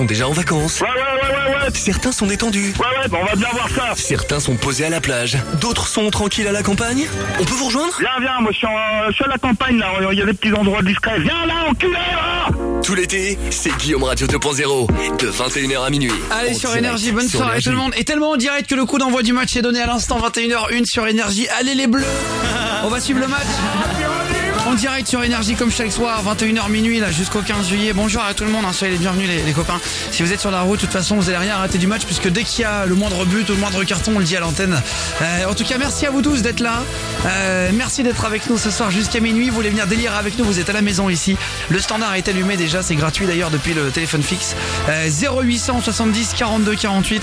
Sont déjà en vacances, Ouais, ouais, ouais, ouais, ouais. certains sont détendus, Ouais, ouais, bon, on va bien voir ça. certains sont posés à la plage, d'autres sont tranquilles à la campagne. On peut vous rejoindre? Viens, viens, moi je suis, en- je suis à la campagne là, il y a des petits endroits discrets. Viens là, enculé là Tout l'été, c'est Guillaume Radio 2.0, de 21h à minuit. Allez En sur direct Énergie, bonne sur soirée Énergie. tout le monde. Et tellement en direct que le coup d'envoi du match est donné à l'instant 21h1 sur Énergie. Allez les bleus On va suivre le match direct sur Énergie comme chaque soir, 21h minuit là jusqu'au 15 juillet. Bonjour à tout le monde, hein, soyez les bienvenus les, copains. Si vous êtes sur la route, de toute façon vous allez rien rater du match puisque dès qu'il y a le moindre but ou le moindre carton, on le dit à l'antenne. Euh, en tout cas, merci à vous tous d'être là. Euh, merci d'être avec nous ce soir jusqu'à minuit. Vous voulez venir délire avec nous, vous êtes à la maison ici. Le standard est allumé déjà, c'est gratuit d'ailleurs depuis le téléphone fixe. Euh, 0800 70 42 48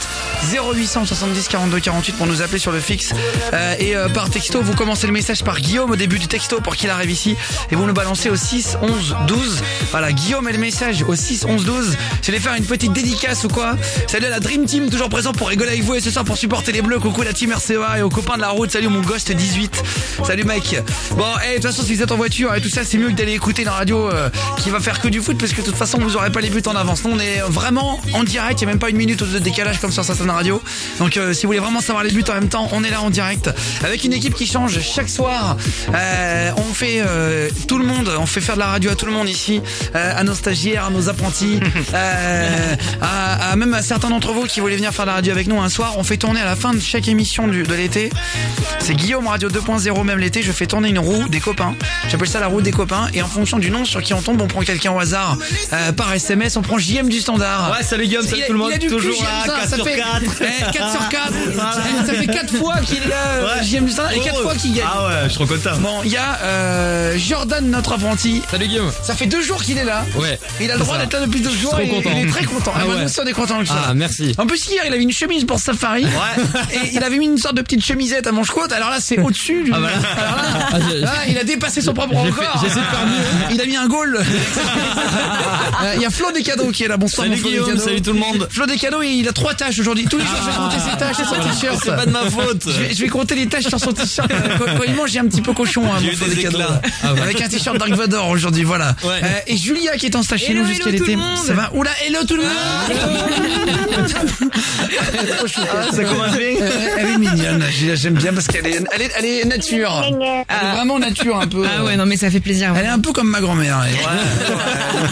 0800 70 42 48 pour nous appeler sur le fixe. Euh, et euh, par texto, vous commencez le message par Guillaume au début du texto pour qu'il arrive ici et vous nous balancez au 6 11 12. Voilà, Guillaume et le message au 6 11 12. Si vous faire une petite dédicace ou quoi Salut à la Dream Team toujours présent pour rigoler avec vous et ce soir pour supporter les bleus. Coucou la team RCA et aux copains de la route. Salut mon Ghost 18. Salut mec. Bon, et de toute façon si vous êtes en voiture et tout ça, c'est mieux que d'aller écouter une radio euh, qui va faire que du foot parce que de toute façon vous aurez pas les buts en avance. Nous on est vraiment en direct, il y a même pas une minute de décalage comme sur certaines radios. Donc euh, si vous voulez vraiment savoir les buts en même temps, on est là en direct avec une équipe qui change chaque soir. Euh, on fait euh, tout le monde, on fait faire de la radio à tout le monde ici, à nos stagiaires, à nos apprentis, à, à même à certains d'entre vous qui voulaient venir faire de la radio avec nous un soir. On fait tourner à la fin de chaque émission du- de l'été. C'est Guillaume Radio 2.0 même l'été. Je fais tourner une roue des copains. J'appelle ça la roue des copains. Et en fonction du nom sur qui on tombe, on prend quelqu'un au hasard euh, par SMS. On prend JM du standard. Ouais, salut Guillaume, salut tout le monde. Toujours là, ça, 4 ça sur fait- 4. Eh, 4 sur 4 Ça fait 4 fois qu'il est là, Ouais. JM du standard, et 4 Heureux. fois qu'il gagne. Ah ouais, je suis trop content. Bon, il y a euh, Jordan, notre apprenti. Salut Guillaume. Ça fait deux jours qu'il est là. Ouais. Il a le droit d'être là depuis deux jours. trop et content. Il est très content. Ah bah, ouais. nous aussi, on est contents avec ça. Ah, merci. En plus, hier, il avait une chemise pour Safari. Ouais. Et il avait mis une sorte de petite chemisette à manche courte. Alors là, c'est au-dessus. Ah, voilà. Alors là, Ah, là, il a dépassé son propre record. essayé de faire mieux. Il a mis un goal. Euh, Il y a Flo des cadeaux qui est là. Bonsoir, Salut mon Flo Guillaume, Descadeaux. salut tout le monde. Flo des cadeaux, il a trois tâches aujourd'hui. Tous les jours, je vais compter ses tâches sur son t-shirt. C'est pas de ma faute. Je vais, je vais compter les tâches sur son t-shirt. Quand, quand il mange, j'ai un petit peu cochon. Hein, mon eu Flo des cadeaux. éclats. Ah ouais. Avec un t-shirt Dark Vador aujourd'hui, voilà. Ouais. Euh, et Julia qui est en stage chez nous jusqu'à l'été. Ça va Oula, hello tout le monde Trop chou. Ah, ça commence bien. Euh, Elle est mignonne, Julia, j'aime bien parce qu'elle est, elle est, elle est nature. Elle est vraiment nature un peu. Ah ouais, non mais ça fait plaisir. Elle est un peu comme ma grand-mère.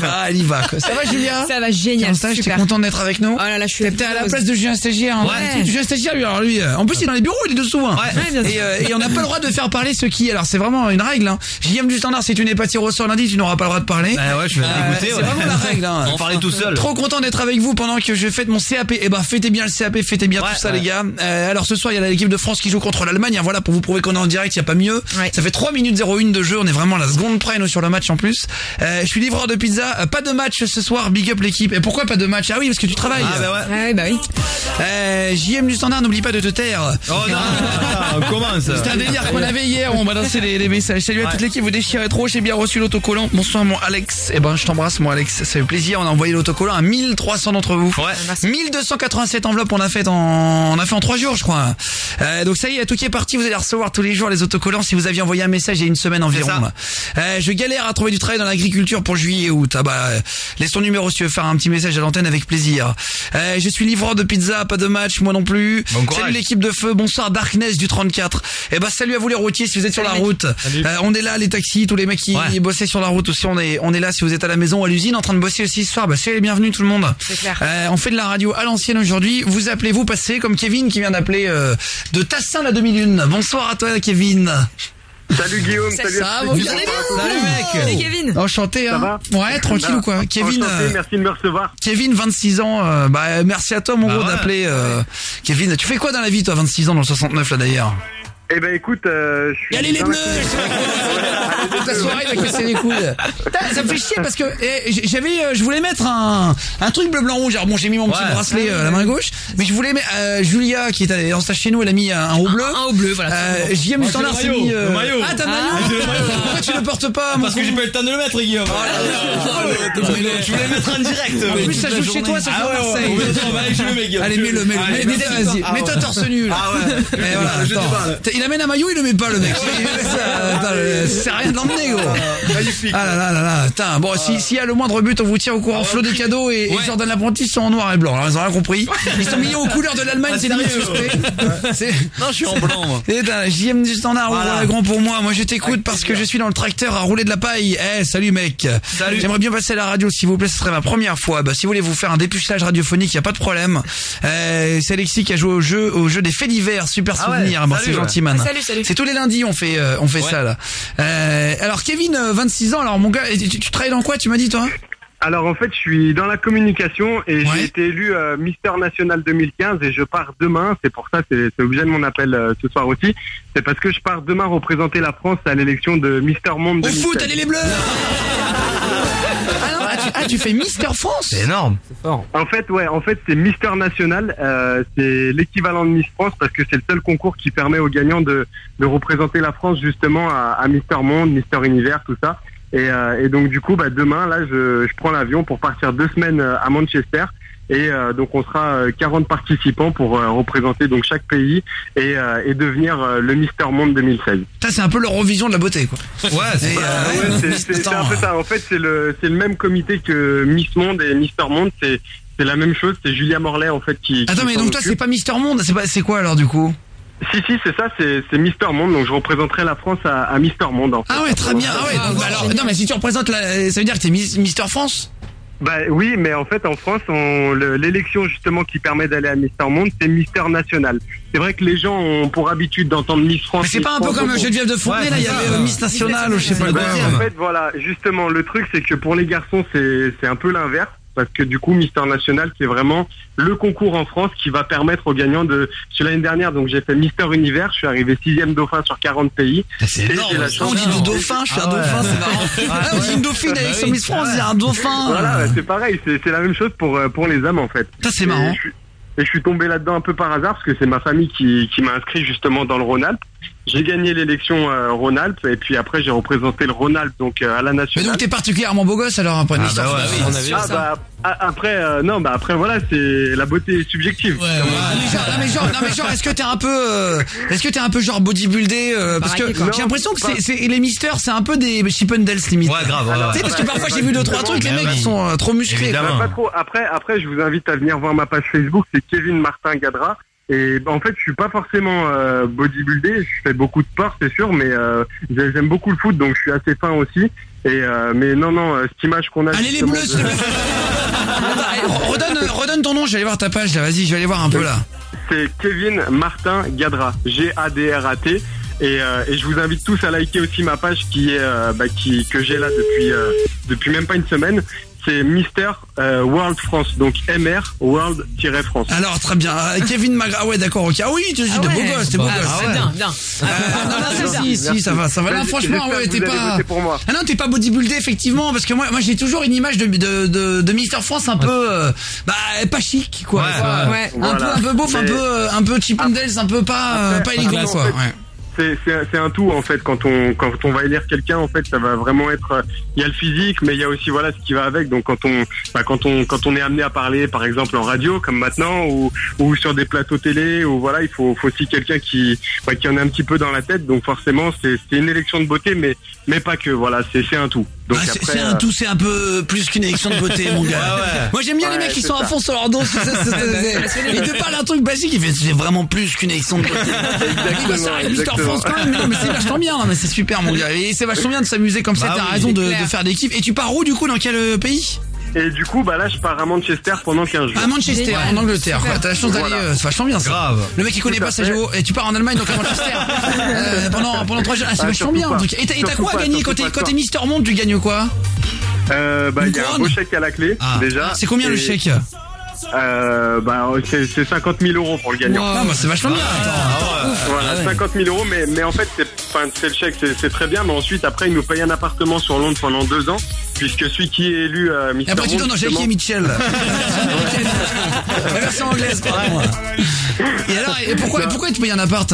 Ah, elle y va. quoi. Ça va Julia Ça va génial, en stage, t'es super. content d'être avec nous Oh là là, je suis T'es à la place de Julien Stagiaire. hein. Ouais. Julien Stagiaire, lui, alors lui, euh, en plus, il est dans les bureaux, il est dessous. Hein. Ouais, bien sûr. Et, euh, et on n'a pas le droit de faire parler ceux qui. Alors, c'est vraiment une règle. Hein. JM du standard, si tu n'es pas tiré au sort lundi, tu n'auras pas le droit de parler. Bah ouais, je vais Euh, c'est ouais. vraiment la règle. Hein. On parlait tout seul. Trop content d'être avec vous pendant que je fête mon CAP. Eh ben, fêtez bien le CAP, fêtez bien tout ça, les gars. Euh, alors, ce soir, il y a l'équipe de France qui joue contre l'Allemagne. hein, Voilà, pour vous prouver qu'on est en direct, il y a pas mieux. Ça fait 3 minutes 01 de jeu. On est vraiment à la seconde près, nous, sur le match en plus. Euh, je suis livreur de pizza. Euh, pas de match ce soir. Big up l'équipe. Et pourquoi pas de match? Ah oui, parce que tu travailles. Ah bah ouais. Ah ouais, bah oui. Euh, JM du standard, n'oublie pas de te taire. Oh non, on commence. C'était un délire qu'on avait hier, on balançait les, les messages. Salut à toute l'équipe, vous déchirez trop, j'ai bien reçu l'autocollant. Bonsoir mon Alex. Eh ben je t'embrasse mon Alex, ça fait plaisir, on a envoyé l'autocollant à 1300 d'entre vous. Ouais. 1287 enveloppes on a fait en on a fait en 3 jours je crois. Euh, donc ça y est, tout qui est parti, vous allez recevoir tous les jours les autocollants si vous aviez envoyé un message il y a une semaine environ. ça. Euh, je galère à trouver du travail dans l'agriculture pour juillet et août. Ah bah laisse ton numéro si tu veux faire un petit message à l'antenne avec plaisir. Euh, je suis livreur de pizza, pas de match, moi non plus. Bon. Salut l'équipe de feu, bonsoir Darkness du 34. Eh ben salut à vous les routiers si vous êtes sur la route. Euh, on est là les taxis, tous les mecs qui Ouais. bossaient sur la route aussi, on est on est là si vous êtes à la maison ou à l'usine en train de bosser aussi ce soir. Bah soyez les bienvenus tout le monde. C'est clair. Euh, on fait de la radio à l'ancienne aujourd'hui. Vous appelez, vous passez comme Kevin qui vient d'appeler euh, de Tassin la demi-lune. Bonsoir à toi Kevin. Salut Guillaume, Ça- salut ça à tous. Salut mec. Salut Kevin. Enchanté hein. va Ouais, tranquille ou quoi Kevin Enchanté, euh, merci de me recevoir. Kevin 26 ans euh, bah merci à toi mon Bah gros ouais. d'appeler euh, Kevin. Tu fais quoi dans la vie toi 26 ans dans le 69 là d'ailleurs? Eh ben écoute, euh, je suis... Et allez les bleus la- soirée il va casser les couilles. Putain, Ça me fait chier parce que eh, j'avais, euh, je voulais mettre un, un truc bleu blanc rouge. Alors bon, j'ai mis mon petit Ouais. bracelet euh, à la main gauche, mais je voulais mettre euh, Julia qui est allée en stage chez nous, elle a mis un, haut bleu. Un au bleu, voilà. Euh, JM du standard le s'est maillot, mis. euh, le maillot. Ah t'as le Ah. maillot. J'ai le maillot. Pourquoi tu le portes pas mon Parce que con j'ai pas eu le temps de le mettre, Guillaume. Je voulais le mettre en direct. En plus ça joue chez toi, ça joue Ah à ouais, Marseille. ouais, ouais, ouais, je le mets, Guillaume. Allez, mets-le, Mets- Vas-y, toi. mets-toi torse nu, là. Ah ouais. Mais voilà, Je te attends. parle. T'as- il amène un maillot, il le met pas le mec. C'est rien de l'emmener gros. Ah là là là là. Bon, si s'il y a le moindre but, on vous tient au courant. Flot des cadeaux et, et Jordan l'apprenti sont en noir et blanc. Alors, ils ont rien compris. Ils sont mis aux couleurs de l'Allemagne, c'est limite suspect. Non, je suis en blanc, moi. et d'un JM du standard, ouvre grand pour moi. Moi, je t'écoute parce que je suis dans le tracteur à rouler de la paille. Eh, salut mec. Salut. J'aimerais bien passer à la radio, s'il vous plaît. Ce serait ma première fois. Bah, si vous voulez vous faire un dépucelage radiophonique, y a pas de problème. Euh, c'est Alexis qui a joué au jeu, au jeu des faits divers. Super Ah ouais, souvenir. Bon, salut, c'est ouais. gentil, Salut, salut. C'est tous les lundis, on fait, euh, on fait Ouais. ça, là. Euh, alors, Kevin, euh, 26 ans. Alors, mon gars, tu, tu travailles dans quoi, tu m'as dit, toi? Alors en fait, je suis dans la communication et Ouais. j'ai été élu euh, Mister National 2015 et je pars demain. C'est pour ça, c'est c'est l'objet de mon appel euh, ce soir aussi. C'est parce que je pars demain représenter la France à l'élection de Mister Monde Au 2016. foot, allez les bleus! ah, tu, fais Mister France? C'est énorme. En fait, ouais, en fait, c'est Mister National. Euh, c'est l'équivalent de Miss France parce que c'est le seul concours qui permet aux gagnants de, de représenter la France justement à, à Mister Monde, Mister Univers, tout ça. Et, euh, et donc du coup, bah, demain, là, je, je prends l'avion pour partir deux semaines euh, à Manchester. Et euh, donc on sera euh, 40 participants pour euh, représenter donc chaque pays et, euh, et devenir euh, le Mister Monde 2016. Ça, c'est un peu l'Eurovision de la beauté, quoi. Ouais, c'est euh, Ouais, c'est- c'est c'est Attends. un peu ça. En fait, c'est le c'est le même comité que Miss Monde et Mister Monde. C'est c'est la même chose. C'est Julia Morlaix en fait qui. Attends, qui mais donc toi, c'est pas Mister Monde, c'est pas, c'est quoi alors, du coup? Si, si, c'est ça, c'est, c'est Mister Monde, donc je représenterai la France à, à Mister Monde, en fait. Ah ouais, très bien. Ah ouais, donc, bah alors, non, mais si tu représentes la, ça veut dire que t'es Mister France? Bah oui, mais en fait, en France, on, le- l'élection justement qui permet d'aller à Mister Monde, c'est Mister National. C'est vrai que les gens ont pour habitude d'entendre Miss France. Mais c'est pas un peu comme Geneviève de Fournier, Ouais, là, il y avait euh, Miss Nationale ou je sais pas quoi. Bah, en fait, voilà, justement, le truc, c'est que pour les garçons, c'est, c'est un peu l'inverse. Parce que du coup, Mister National, c'est vraiment le concours en France qui va permettre aux gagnants de... Sur l'année dernière, donc j'ai fait Mister Univers, je suis arrivé sixième dauphin sur 40 pays. C'est énorme. la Ah, chance- on dit de dauphin, je suis un Ah ouais. dauphin, c'est marrant. Ah, on dit une dauphine avec son Miss France, il y a un dauphin. Voilà, ouais, c'est pareil, c'est, c'est la même chose pour, euh, pour les hommes, en fait. Ça, c'est marrant. Et je, suis- et je suis tombé là-dedans un peu par hasard parce que c'est ma famille qui, qui m'a inscrit justement dans le Rhône-Alpes. J'ai gagné l'élection euh, Rhône-Alpes et puis après j'ai représenté le Rhône-Alpes donc euh, à la Mais nationale. donc t'es particulièrement beau gosse alors après Ah Mister bah ouais, oui, on a vu ah bah après euh, non bah après voilà c'est la beauté est subjective. Ah, mais genre, non mais genre, non mais genre, est-ce que t'es un peu, euh, est-ce que t'es un peu genre bodybuildé euh, parce que j'ai l'impression que c'est, c'est les misters, c'est un peu des Chippendales limite. Ouais, grave. ouais, Tu sais ouais. parce que parfois j'ai vu deux trois trucs, les Mais mecs ils sont euh, trop musclés. Bah, pas trop. Après après je vous invite à venir voir ma page Facebook c'est Kevin Martin Gadra. Et bah, en fait, je suis pas forcément euh, bodybuildé. Je fais beaucoup de sport, c'est sûr, mais euh, j'ai- j'aime beaucoup le foot, donc je suis assez fin aussi. Et euh, mais non, non, euh, cette image qu'on a. Allez les bleus, de- redonne, redonne ton nom, je vais aller voir ta page vas-y, je vais aller voir un peu là. c'est Kevin Martin Gadra, G-A-D-R-A-T. Et, euh, et je vous invite tous à liker aussi ma page qui est euh, bah, qui que j'ai là depuis euh, depuis même pas une semaine. C'est Mister euh, World France, donc MR World-France. Alors très bien, Euh, Kevin Magra, ah ouais d'accord, ok, ah oui, tu Ah de ouais. beau gosse, t'es beau Ah, gosse. c'est bien, bien. Euh, non, non, si, si, ça va, ça va. Franchement, ouais, t'es pas. voter pour moi. Ah non, t'es pas bodybuildé effectivement, parce que moi, moi, j'ai toujours une image de de de, de Mister France un peu, euh, bah, pas chic, quoi. Ouais, ouais. Un peu, un peu beauf, un peu, un peu un peu pas, Après- pas élégant, quoi. en fait, Ouais. C'est un tout en fait. Quand on quand on va élire quelqu'un en fait ça va vraiment être euh, il y a le physique mais il y a aussi voilà ce qui va avec. Donc quand on bah, quand on quand on est amené à parler par exemple en radio comme maintenant ou sur des plateaux télé ou voilà il faut aussi quelqu'un qui bah, qui en a un petit peu dans la tête. Donc forcément c'est une élection de beauté mais mais pas que. Voilà c'est un tout donc Ah, c'est un euh, tout, c'est un peu plus qu'une élection de beauté, mon gars. Ouais. Moi, j'aime bien les mecs qui sont à fond sur leur dos. c'est- c'est- c'est- c'est- Il te parle un truc basique, il fait c'est vraiment plus qu'une élection de beauté. France quand même. Mais non, mais c'est vachement bien, non, mais c'est super, mon gars. Et c'est vachement bien de s'amuser comme ça. Bah T'as oui, raison de, de faire d'équipe. Et tu pars où, du coup, dans quel euh, pays? Et du coup bah là je pars à Manchester pendant 15 jours À Manchester, Génial. en Angleterre. Quoi. T'as la chance d'aller. Voilà. euh, C'est vachement bien, ça. Grave. Le mec, il connaît pas sa fait. géo. Et tu pars en Allemagne, donc à Manchester. Euh, pendant pendant trois jours. Ah, c'est Ah, vachement surtout bien. en pas. tout cas. Et t'as et t'as Surtout quoi à pas, gagner surtout quand t'es pas quand Mister Monde Tu gagnes quoi? Euh, bah il y a un beau chèque à la clé Ah. déjà C'est combien le Et, chèque? Euh, bah c'est c'est 50 000 euros pour le gagnant Ah, bah c'est vachement bien. Attends. Voilà, 50 000 euros, mais, mais en fait, c'est, enfin, c'est le chèque, c'est, c'est très bien, mais ensuite, après, il nous paye un appartement sur Londres pendant deux ans, puisque celui qui est élu euh, Et après, tu dans Jackie justement- et Mitchell. La version anglaise, pardon. Et alors, et pourquoi, et pourquoi tu payes un appart?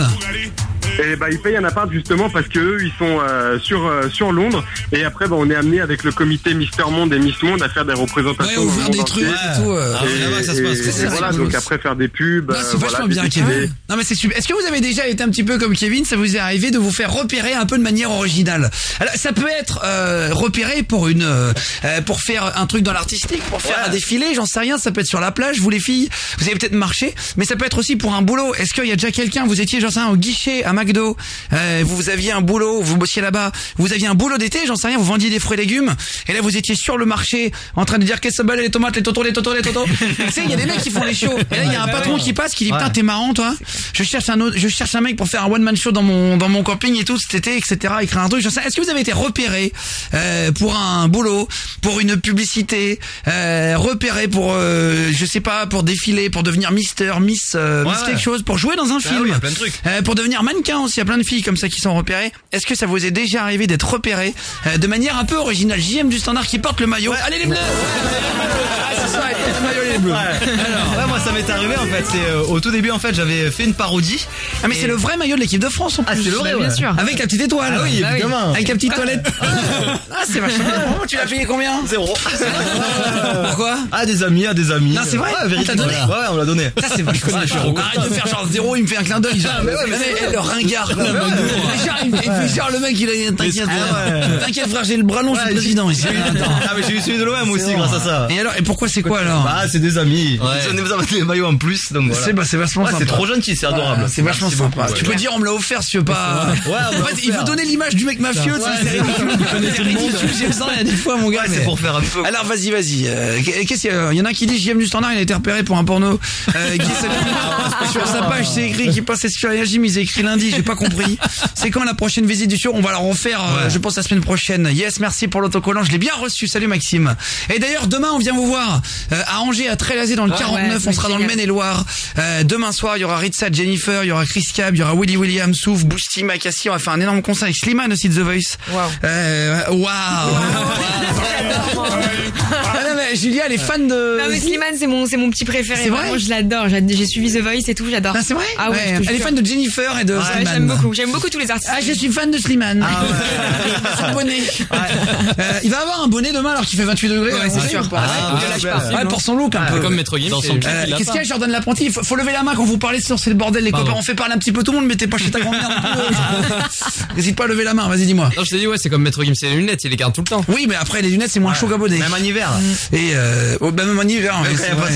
Et bah ils payent un appart justement parce que eux ils sont euh, sur euh, sur Londres et après bah on est amené avec le comité Mister Monde et Miss Monde à faire des Ouais, représentations. le ouvrir des trucs et tout. euh. Ah, Et, là-bas, ça se passe. et- voilà, donc après faire des pubs. Euh, c'est voilà, vachement bien. Kevin. Non, mais c'est super. Est-ce que vous avez déjà été un petit peu comme Kevin? Ça vous est arrivé de vous faire repérer un peu de manière originale? Alors, ça peut être euh, repéré pour une, euh, euh, pour faire un truc dans l'artistique, pour faire un défilé, j'en sais rien. Ça peut être sur la plage, vous les filles, vous avez peut-être marché, mais ça peut être aussi pour un boulot. Est-ce qu'il y a déjà quelqu'un Vous étiez, j'en sais rien, au guichet à McDo, euh, vous aviez un boulot, vous bossiez là-bas, vous aviez un boulot d'été, j'en sais rien, vous vendiez des fruits et légumes, et là vous étiez sur le marché en train de dire qu'est-ce que ça les tomates, les totos, les totos, les totos. tu sais, il y a des mecs qui font les shows. Et là il y a un patron qui passe qui dit putain t'es marrant toi. Je cherche un autre, je cherche un mec pour faire un one man show dans mon dans mon camping et tout cet été etc. Écrire un truc. J'en sais. Est-ce que vous avez été repéré euh, pour un boulot, pour une publicité, euh, repéré pour je sais pas pour défiler, pour devenir Mister, Miss, Miss quelque ouais. chose, pour jouer dans un Bah film, oui, y a plein de trucs. Pour devenir mannequin? Aussi. Il y a plein de filles comme ça qui sont repérées. Est-ce que ça vous est déjà arrivé d'être repéré euh, de manière un peu originale? JM du standard qui porte le maillot. Allez les bleus. Ah, c'est ça, le maillot les bleus. Ouais, moi ça m'est arrivé en fait. C'est euh, au tout début en fait, j'avais fait une parodie. Ah mais c'est le vrai maillot de l'équipe de France en Ah, plus. c'est le vrai, Bah, bien sûr. Avec la petite étoile. Ah oui, Bah évidemment. Avec la petite toilette. ah c'est vachement tu l'as payé combien? Zéro. Pourquoi? Ah des amis, ah des amis. Non, c'est vrai Ouais, On t'a donné Ouais, on l'a donné. Ça c'est vachement. Arrête de faire genre zéro, il me fait un clin d'œil. Ringard. il me il fait genre le mec il a t'inquiète. Ah ouais. T'inquiète frère, j'ai le bras long, je suis président ici. Ah mais j'ai eu celui de l'OM aussi grâce à ça. Et alors, et pourquoi c'est quoi alors Bah c'est des amis. Ouais. Ils ont des maillots en plus donc voilà. C'est bah, c'est vachement sympa. c'est trop gentil, c'est adorable. C'est vachement sympa. Tu peux dire on me l'a offert si tu veux pas. Ouais, on me En l'a fait, il veut offert. donner l'image du mec mafieux, c'est ridicule. C'est ridicule, j'ai le il y a des fois mon gars. C'est pour faire un peu. Alors vas-y, vas-y. Euh, Qu'est-ce qu'il y a Il y en a qui dit JM du standard, il a été repéré pour un porno. Euh, s'appelle- sur sa page, c'est écrit qu'il passait sur mais il écrit lundi, j'ai pas compris. C'est quand la prochaine visite du show? On va la refaire, euh, je pense la semaine prochaine. Yes, merci pour l'autocollant, je l'ai bien reçu. Salut Maxime. Et d'ailleurs, demain, on vient vous voir euh, à Angers, à Trélazé, dans le 49. ouais, on sera dans le. Maine-et-Loire. Euh, demain soir, il y aura Ritza Jennifer, il y aura Chris Cab, il y aura Willy William, Souf, Boosty, Makassi. On va faire un énorme concert avec Slimane aussi de The Voice. Waouh. Euh, Waouh. Ah non, mais Julia, elle est fan de. Non mais Slimane c'est mon c'est mon petit préféré. C'est vrai Vraiment, je l'adore. J'ai suivi The Voice et tout, j'adore. Ah, c'est vrai Ah ouais, Elle est fan de Jennifer et de Ouais, Slimane. j'aime beaucoup. J'aime beaucoup tous les artistes. Ah, je suis fan de Slimane. Ah ouais. Son bonnet. Euh, il va avoir un bonnet demain alors qu'il fait 28 degrés. Ouais, c'est sûr. pas Ah, lâche pas. Ouais, pour son look un peu. Comme Maître Gims. Dans son clip, Euh, Qu'est-ce qu'il y a, Jordan L'apprenti il faut, faut lever la main quand vous parlez sur c'est le bordel, les copains. On fait parler un petit peu tout le monde, mais t'es pas chez ta grand-mère. N'hésite pas à lever la main, vas-y, dis-moi. Non, je t'ai dit, ouais, c'est comme Maître Gims, c'est les lunettes, il les garde tout le temps. Oui, mais après, les lunettes, c'est moins chaud qu'à bonnet. Même en hiver. Et euh, oh, bah, même en hiver, c'est vrai.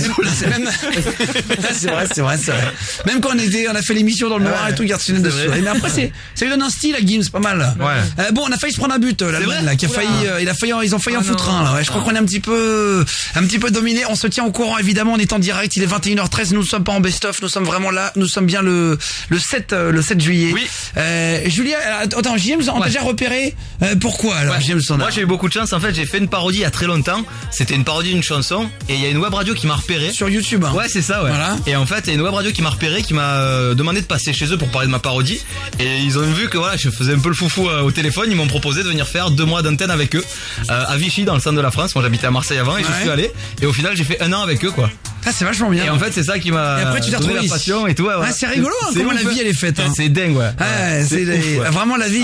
C'est vrai, c'est vrai, c'est vrai. Même quand on était, on a fait l'émission dans le noir et tout, il garde ses lunettes de Mais après, c'est, ça lui donne un style à Gims, pas mal. Ouais. Euh, bon, on a failli se prendre un but, euh, vrai là, qui a failli, euh, il a failli, ils ont failli en Oh foutre un, là. Ouais, je crois qu'on est un petit peu, un petit peu dominé. On se tient au courant, évidemment, on est en direct. Il est 21h13. Nous ne sommes pas en best-of. Nous sommes vraiment là. Nous sommes bien le, le 7, euh, le 7 juillet. Oui. Euh, Julia, alors, attends, JM, on t'a déjà repéré, euh, pourquoi, alors, Ouais. JM Standard? Moi j'ai eu beaucoup de chance en fait, j'ai fait une parodie il y a très longtemps. C'était une parodie d'une chanson et il y a une web radio qui m'a repéré. Sur YouTube, hein. Ouais, c'est ça, ouais. Voilà. Et en fait, il y a une web radio qui m'a repéré, qui m'a euh, demandé de passer chez eux pour parler de ma parodie. Et ils ont vu que voilà, je faisais un peu le foufou euh, au téléphone. Ils m'ont proposé de venir faire deux mois d'antenne avec eux euh, à Vichy, dans le centre de la France. Moi, j'habitais à Marseille avant et Ouais. je suis allé. Et au final, j'ai fait un an avec eux, quoi. Ah, c'est vachement bien. Et en fait, c'est ça qui m'a Et après, tu t'es donné retrouvé la passion et tout. ouais. Ah, c'est rigolo, hein, comment ouf, la vie, elle est faite, hein. C'est dingue, ouais. Ouais, c'est ouais. vraiment la vie.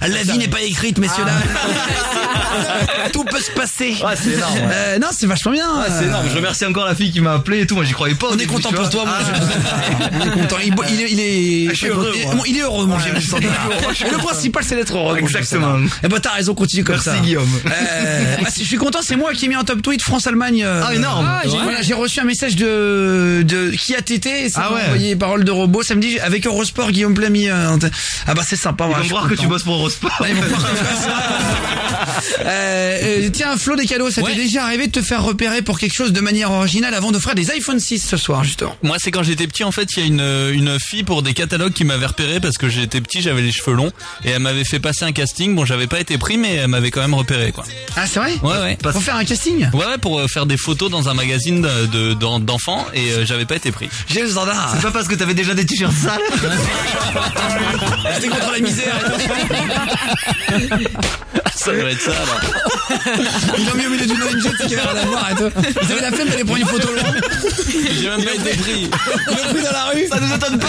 Ah, la- vie n'est pas écrite, messieurs dames. Tout peut se passer. C'est énorme. Euh, non, c'est vachement bien. Ah, c'est énorme. Je remercie encore la fille qui m'a appelé et tout. Moi, j'y croyais pas. On est content pour toi, moi. Ah, je- On est content. Il, il est, il est, je suis heureux. Bon, il est heureux, mon Jérémy. Et le principal, c'est d'être heureux. Exactement. Eh ben, t'as raison, continue comme Merci, ça. Guillaume. Euh, ah, je suis content, c'est moi qui ai mis en top tweet France-Allemagne. euh, Ah, énorme. Ah, génial. Voilà, j'ai reçu un message de, de qui a tété, ça Ah ouais. envoyé parole de robot samedi avec Eurosport Guillaume Plamy. euh, ah bah c'est sympa. Ils vont voir que tu bosses pour Eurosport. Ouais, ils vont voir que je fais ça. Euh, euh, tiens, Flo des cadeaux, ça Ouais. t'est déjà arrivé de te faire repérer pour quelque chose de manière originale avant d'offrir des iPhone 6 ce soir, justement? Moi, c'est quand j'étais petit, en fait, il y a une, une fille pour des catalogues qui m'avait repéré parce que j'étais petit, j'avais les cheveux longs et elle m'avait fait passer un casting. Bon, j'avais pas été pris, mais elle m'avait quand même repéré, quoi. Ah, c'est vrai? Ouais, ouais. Pour faire un casting? Ouais, ouais, pour euh, faire des photos dans un magazine de- de- d'en- d'enfants et euh, j'avais pas été pris. J'ai le standard. C'est pas parce que t'avais déjà des t-shirts sales. J'étais contre la misère. Ça devrait être ça, alors. Ils l'ont mis au milieu d'une ONG, tu rien à voir et tout. Ils avaient la flemme d'aller prendre une photo loin. J'ai même pas été pris. L'ont pris dans la rue. Ça nous étonne pas.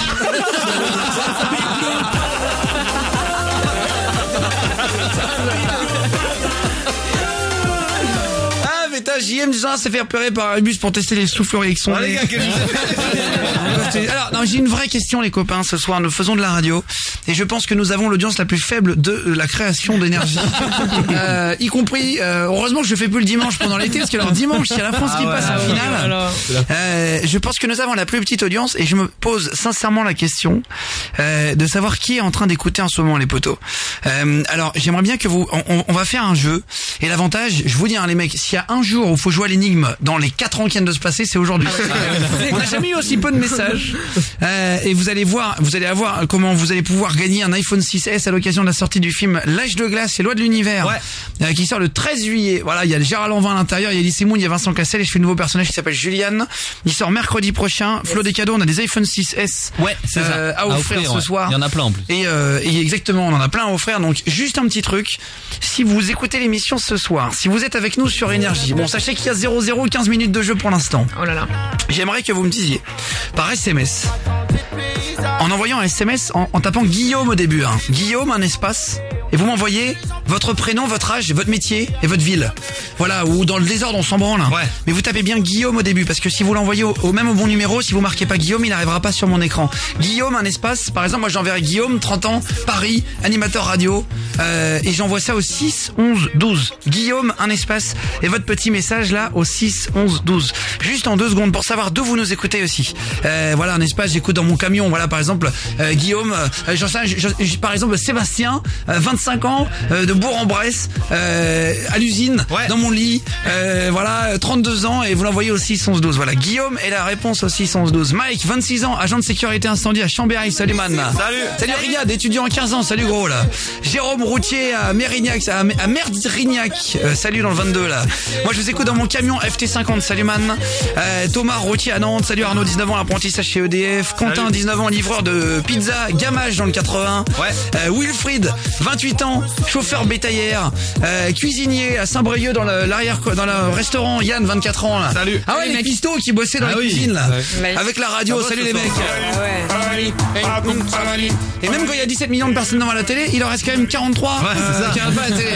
Ah, t'as JM disant s'est fait repérer par un bus pour tester les souffleurs avec son Ah, les gars, qu'est-ce que vous avez fait Alors, non, j'ai une vraie question, les copains, ce soir. Nous faisons de la radio. Et je pense que nous avons l'audience la plus faible de la création d'énergie. Euh, y compris, euh, heureusement que je fais plus le dimanche pendant l'été, parce que alors dimanche, il y a la France qui passe en finale. Euh, je pense que nous avons la plus petite audience et je me pose sincèrement la question euh, de savoir qui est en train d'écouter en ce moment les poteaux. Euh, alors j'aimerais bien que vous, on, on- on va faire un jeu et l'avantage, je vous dis hein, les mecs, s'il y a un jour où il faut jouer à l'énigme dans les quatre ans qui viennent de se passer, c'est aujourd'hui. on n'a jamais eu aussi peu de messages Euh, et vous allez voir, vous allez avoir comment vous allez pouvoir gagner un iPhone 6s à l'occasion de la sortie du film L'âge de glace et loi de l'univers Ouais. euh, qui sort le 13 juillet. Voilà, il y a le Gérald Lanvin à l'intérieur, il y a Elise Moon, il y a Vincent Cassel et je fais un nouveau personnage qui s'appelle Juliane. Il sort mercredi prochain. Flo des cadeaux, on a des iPhone 6S Ouais, euh, ça. à offrir, ce ouais. soir. Il y en a plein en plus. Et, euh, et exactement, on en a plein à offrir. Donc juste un petit truc, si vous écoutez l'émission ce soir, si vous êtes avec nous sur Énergie, bon sachez qu'il y a 0-0 15 minutes de jeu pour l'instant. Oh là là. J'aimerais que vous me disiez par SMS. En envoyant un SMS en, en tapant Guillaume au début, hein. Guillaume un espace et vous m'envoyez votre prénom, votre âge, votre métier et votre ville. Voilà, ou dans le désordre on s'en branle. Ouais. Mais vous tapez bien Guillaume au début parce que si vous l'envoyez au, au même au bon numéro, si vous marquez pas Guillaume, il n'arrivera pas sur mon écran. Guillaume un espace, par exemple moi j'enverrai Guillaume, 30 ans, Paris, animateur radio euh, et j'envoie ça au 6 11 12. Guillaume un espace et votre petit message là au 6 11 12. Juste en deux secondes pour savoir d'où vous nous écoutez aussi. Euh, voilà un espace, j'écoute dans mon camion. Voilà par exemple euh, Guillaume, euh, j'en sais par exemple Sébastien, euh, 25 ans, euh, de Bourg-en-Bresse, euh, à l'usine, Ouais. dans mon lit, euh, voilà, euh, 32 ans et vous l'envoyez au 6 11 12. Voilà, Guillaume est la réponse au 6 11 12. Mike, 26 ans, agent de sécurité incendie à Chambéry, salut man. Salut. Salut Riyad, étudiant en 15 ans, salut gros là. Jérôme Routier à Mérignac, à, à Merdrignac, salut dans le 22 là. Moi je vous écoute dans mon camion FT50, salut man. Thomas Routier à Nantes, salut Arnaud, 19 ans, apprentissage chez EDF. Quentin, 19 ans, livreur de pizza, gamage dans le 80. Ouais. Euh, Wilfried, 28 ans, chauffeur bétaillère, euh, cuisinier à Saint-Brieuc dans le- l'arrière dans le restaurant. Yann, 24 ans là. Salut. Ah ouais, les pistos qui bossaient dans Ah la oui. cuisine là. Ouais. Avec la radio, salut les mecs. Ouais. Et même quand il y a 17 millions de personnes devant la télé, il en reste quand même 43 Ouais, c'est ça. qui regardent pas la télé.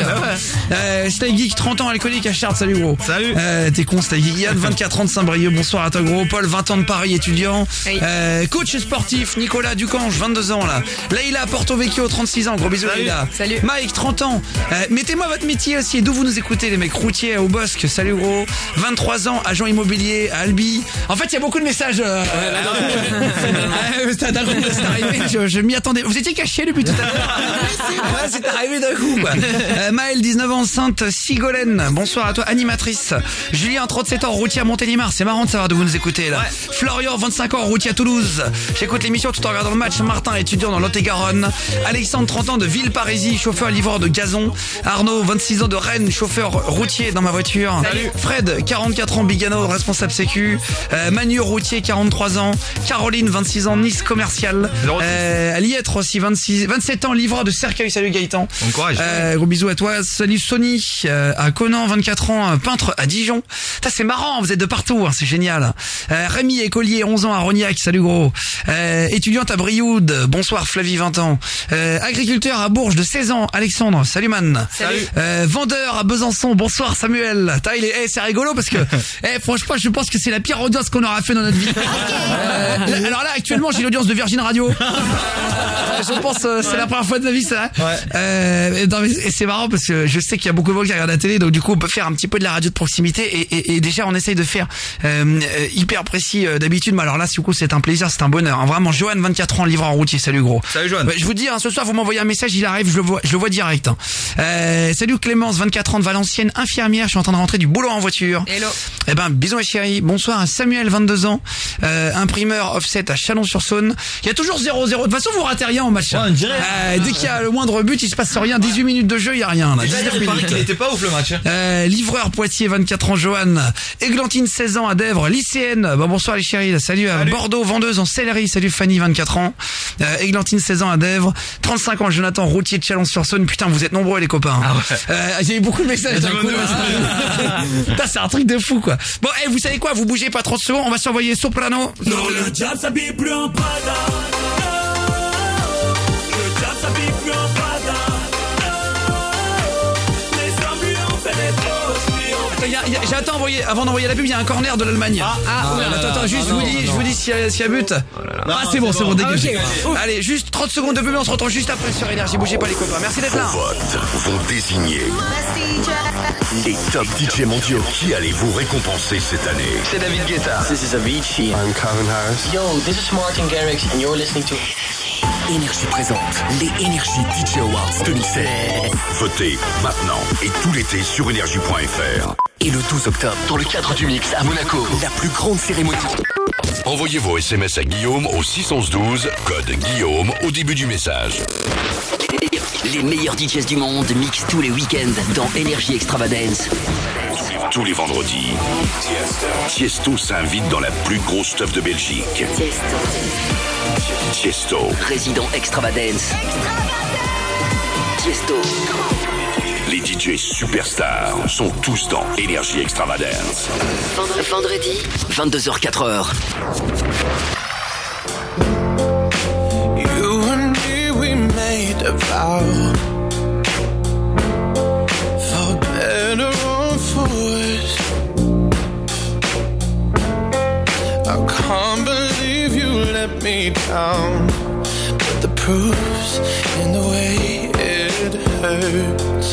Euh, Stay Geek, 30 ans, alcoolique à Chartres, salut gros. Salut. Euh, T'es con, Stay Geek. Yann, 24 ans de Saint-Brieuc, bonsoir à toi gros. Paul, 20 ans de Paris, étudiant. Hey. Euh, coach sportif, Nicolas Ducange, 22 ans là. Leïla Porto Vecchio, 36 ans, gros bisous Salut. Leïla. Salut. Mike, 30 ans. Euh, Mettez-moi votre métier aussi, d'où vous nous écoutez les mecs. Routier au Bosque, salut gros. 23 ans, agent immobilier à Albi. En fait, il y a beaucoup de messages. euh, euh, c'est coup, c'est arrivé, je, je m'y attendais. Vous étiez caché depuis tout à l'heure. Ouais, c'est arrivé d'un coup. Quoi. Euh, Maëlle, 19 ans, Sainte Sigolène. Bonsoir à toi, animatrice. Julien, 37 ans, routier à Montélimar. C'est marrant de savoir de vous nous écoutez là. Florian, 25 ans, routier à Toulouse. J'écoute l'émission tout en regardant le match. Martin, étudiant dans Lot-et-Garonne. Alexandre, 30 ans de Chauffeur livreur de gazon. Arnaud, 26 ans de Rennes, chauffeur routier dans ma voiture. Fred, 44 ans, Bigano, responsable sécu. Euh, Manu, routier, 43 ans. Caroline, 26 ans, Nice commercial. Euh, Liètre aussi, 26, 27 ans, livreur de cercueil. Salut Gaëtan. Bon courage. Euh, gros bisous à toi. Salut Sony euh, à Conan, 24 ans, peintre à Dijon. C'est marrant, vous êtes de partout, hein, c'est génial. Euh, Rémi écolier, 11 ans à Rognac. Salut gros. Euh, étudiante à Brioude. Bonsoir Flavie, 20 ans. Euh, agriculteur à Bourges de 16 ans. Alexandre. Salut man. Salut. Euh, vendeur à Besançon. Bonsoir Samuel. T'as, il est, eh, c'est rigolo parce que, eh, franchement, je pense que c'est la pire audience qu'on aura fait dans notre vie. Euh, là- alors là, actuellement, j'ai l'audience de Virgin Radio. Euh, je pense, euh, c'est la première fois de ma vie, ça. Euh, et non, mais- et c'est marrant parce que je sais qu'il y a beaucoup de gens qui regardent la télé, donc du coup, on peut faire un petit peu de la radio de proximité et, et- et déjà, on essaye de faire euh, euh, hyper précis euh, d'habitude. Mais alors là, du coup, c'est un plaisir, c'est un bonheur. hein. Vraiment, Johan, 24 ans, livreur en routier. Salut gros. Salut, Johan. Ouais, je vous dis, hein, ce soir, vous m'envoyez un message, il arrive, je le vois, je le vois direct. hein. Euh, salut Clémence, 24 ans de Valenciennes, infirmière. Je suis en train de rentrer du boulot en voiture. Hello. Eh ben, bisous ma chérie. Bonsoir à Samuel, 22 ans, euh, imprimeur offset à Chalon-sur-Saône. Il y a toujours 0-0. De toute façon, vous ratez rien au match. Ouais, on dirait. Euh, dès qu'il y a le moindre but, il se passe rien. 18 minutes de jeu, il y a rien. Là. 19 Il paraît minutes. qu'il était pas ouf le match. hein. Euh, livreur Poitiers, 24 ans, Johan. Églantine, 16 ans, à Dèvres. Lycéenne. Bah, bonsoir les chéris. Salut à Bordeaux, vendeuse en céleri. Salut Fanny, 24 ans. Euh, Églantine, 16 ans, à Dèvres. 35 ans, Jonathan, routier de Chalon-sur-Saône. Putain, vous êtes nombreux les copains. Ah ouais. Euh, J'ai eu beaucoup de messages d'un coup. Putain, c'est un truc de fou quoi. Bon, eh, vous savez quoi? Vous bougez pas 30 secondes. On va s'envoyer Soprano. Non, le diable s'habille plus en Prada. J'attends envoyer avant d'envoyer la pub. Il y a un corner de l'Allemagne. Ah, ouais, attends, attends, juste je vous dis, je vous dis s'il y a, but. ah, c'est bon, c'est bon, dégagez. Allez, juste 30 secondes de pub. On se retrouve juste après sur énergie. Bougez pas les copains. Merci d'être là. votes vont désigner les top DJ mondiaux qui allez vous récompenser cette année? C'est David Guetta. This is Avicii. I'm Calvin Harris. Yo, this is Martin Garrix, and you're listening to. Énergie présente les Énergie DJ Awards 2016. Votez maintenant et tout l'été sur énergie.fr. Et le 12 octobre, dans le cadre du Mix à Monaco, la plus grande cérémonie. Envoyez vos SMS à Guillaume au 612, code Guillaume au début du message. Les meilleurs DJs du monde mixent tous les week-ends dans Energy Extravagance. Tous les vendredis, Tiesto s'invite dans la plus grosse stuff de Belgique. Tiesto. Résident Extravagance. Tiesto. Les DJ superstars sont tous dans Énergie Extravagance. Vendredi, 22h-4h. Made a vow. For better or for worse. I can't believe you let me down. But the proof's in the way it hurts.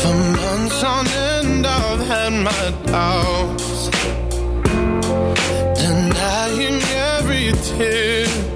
For months on end, I've had my doubts denying every tear.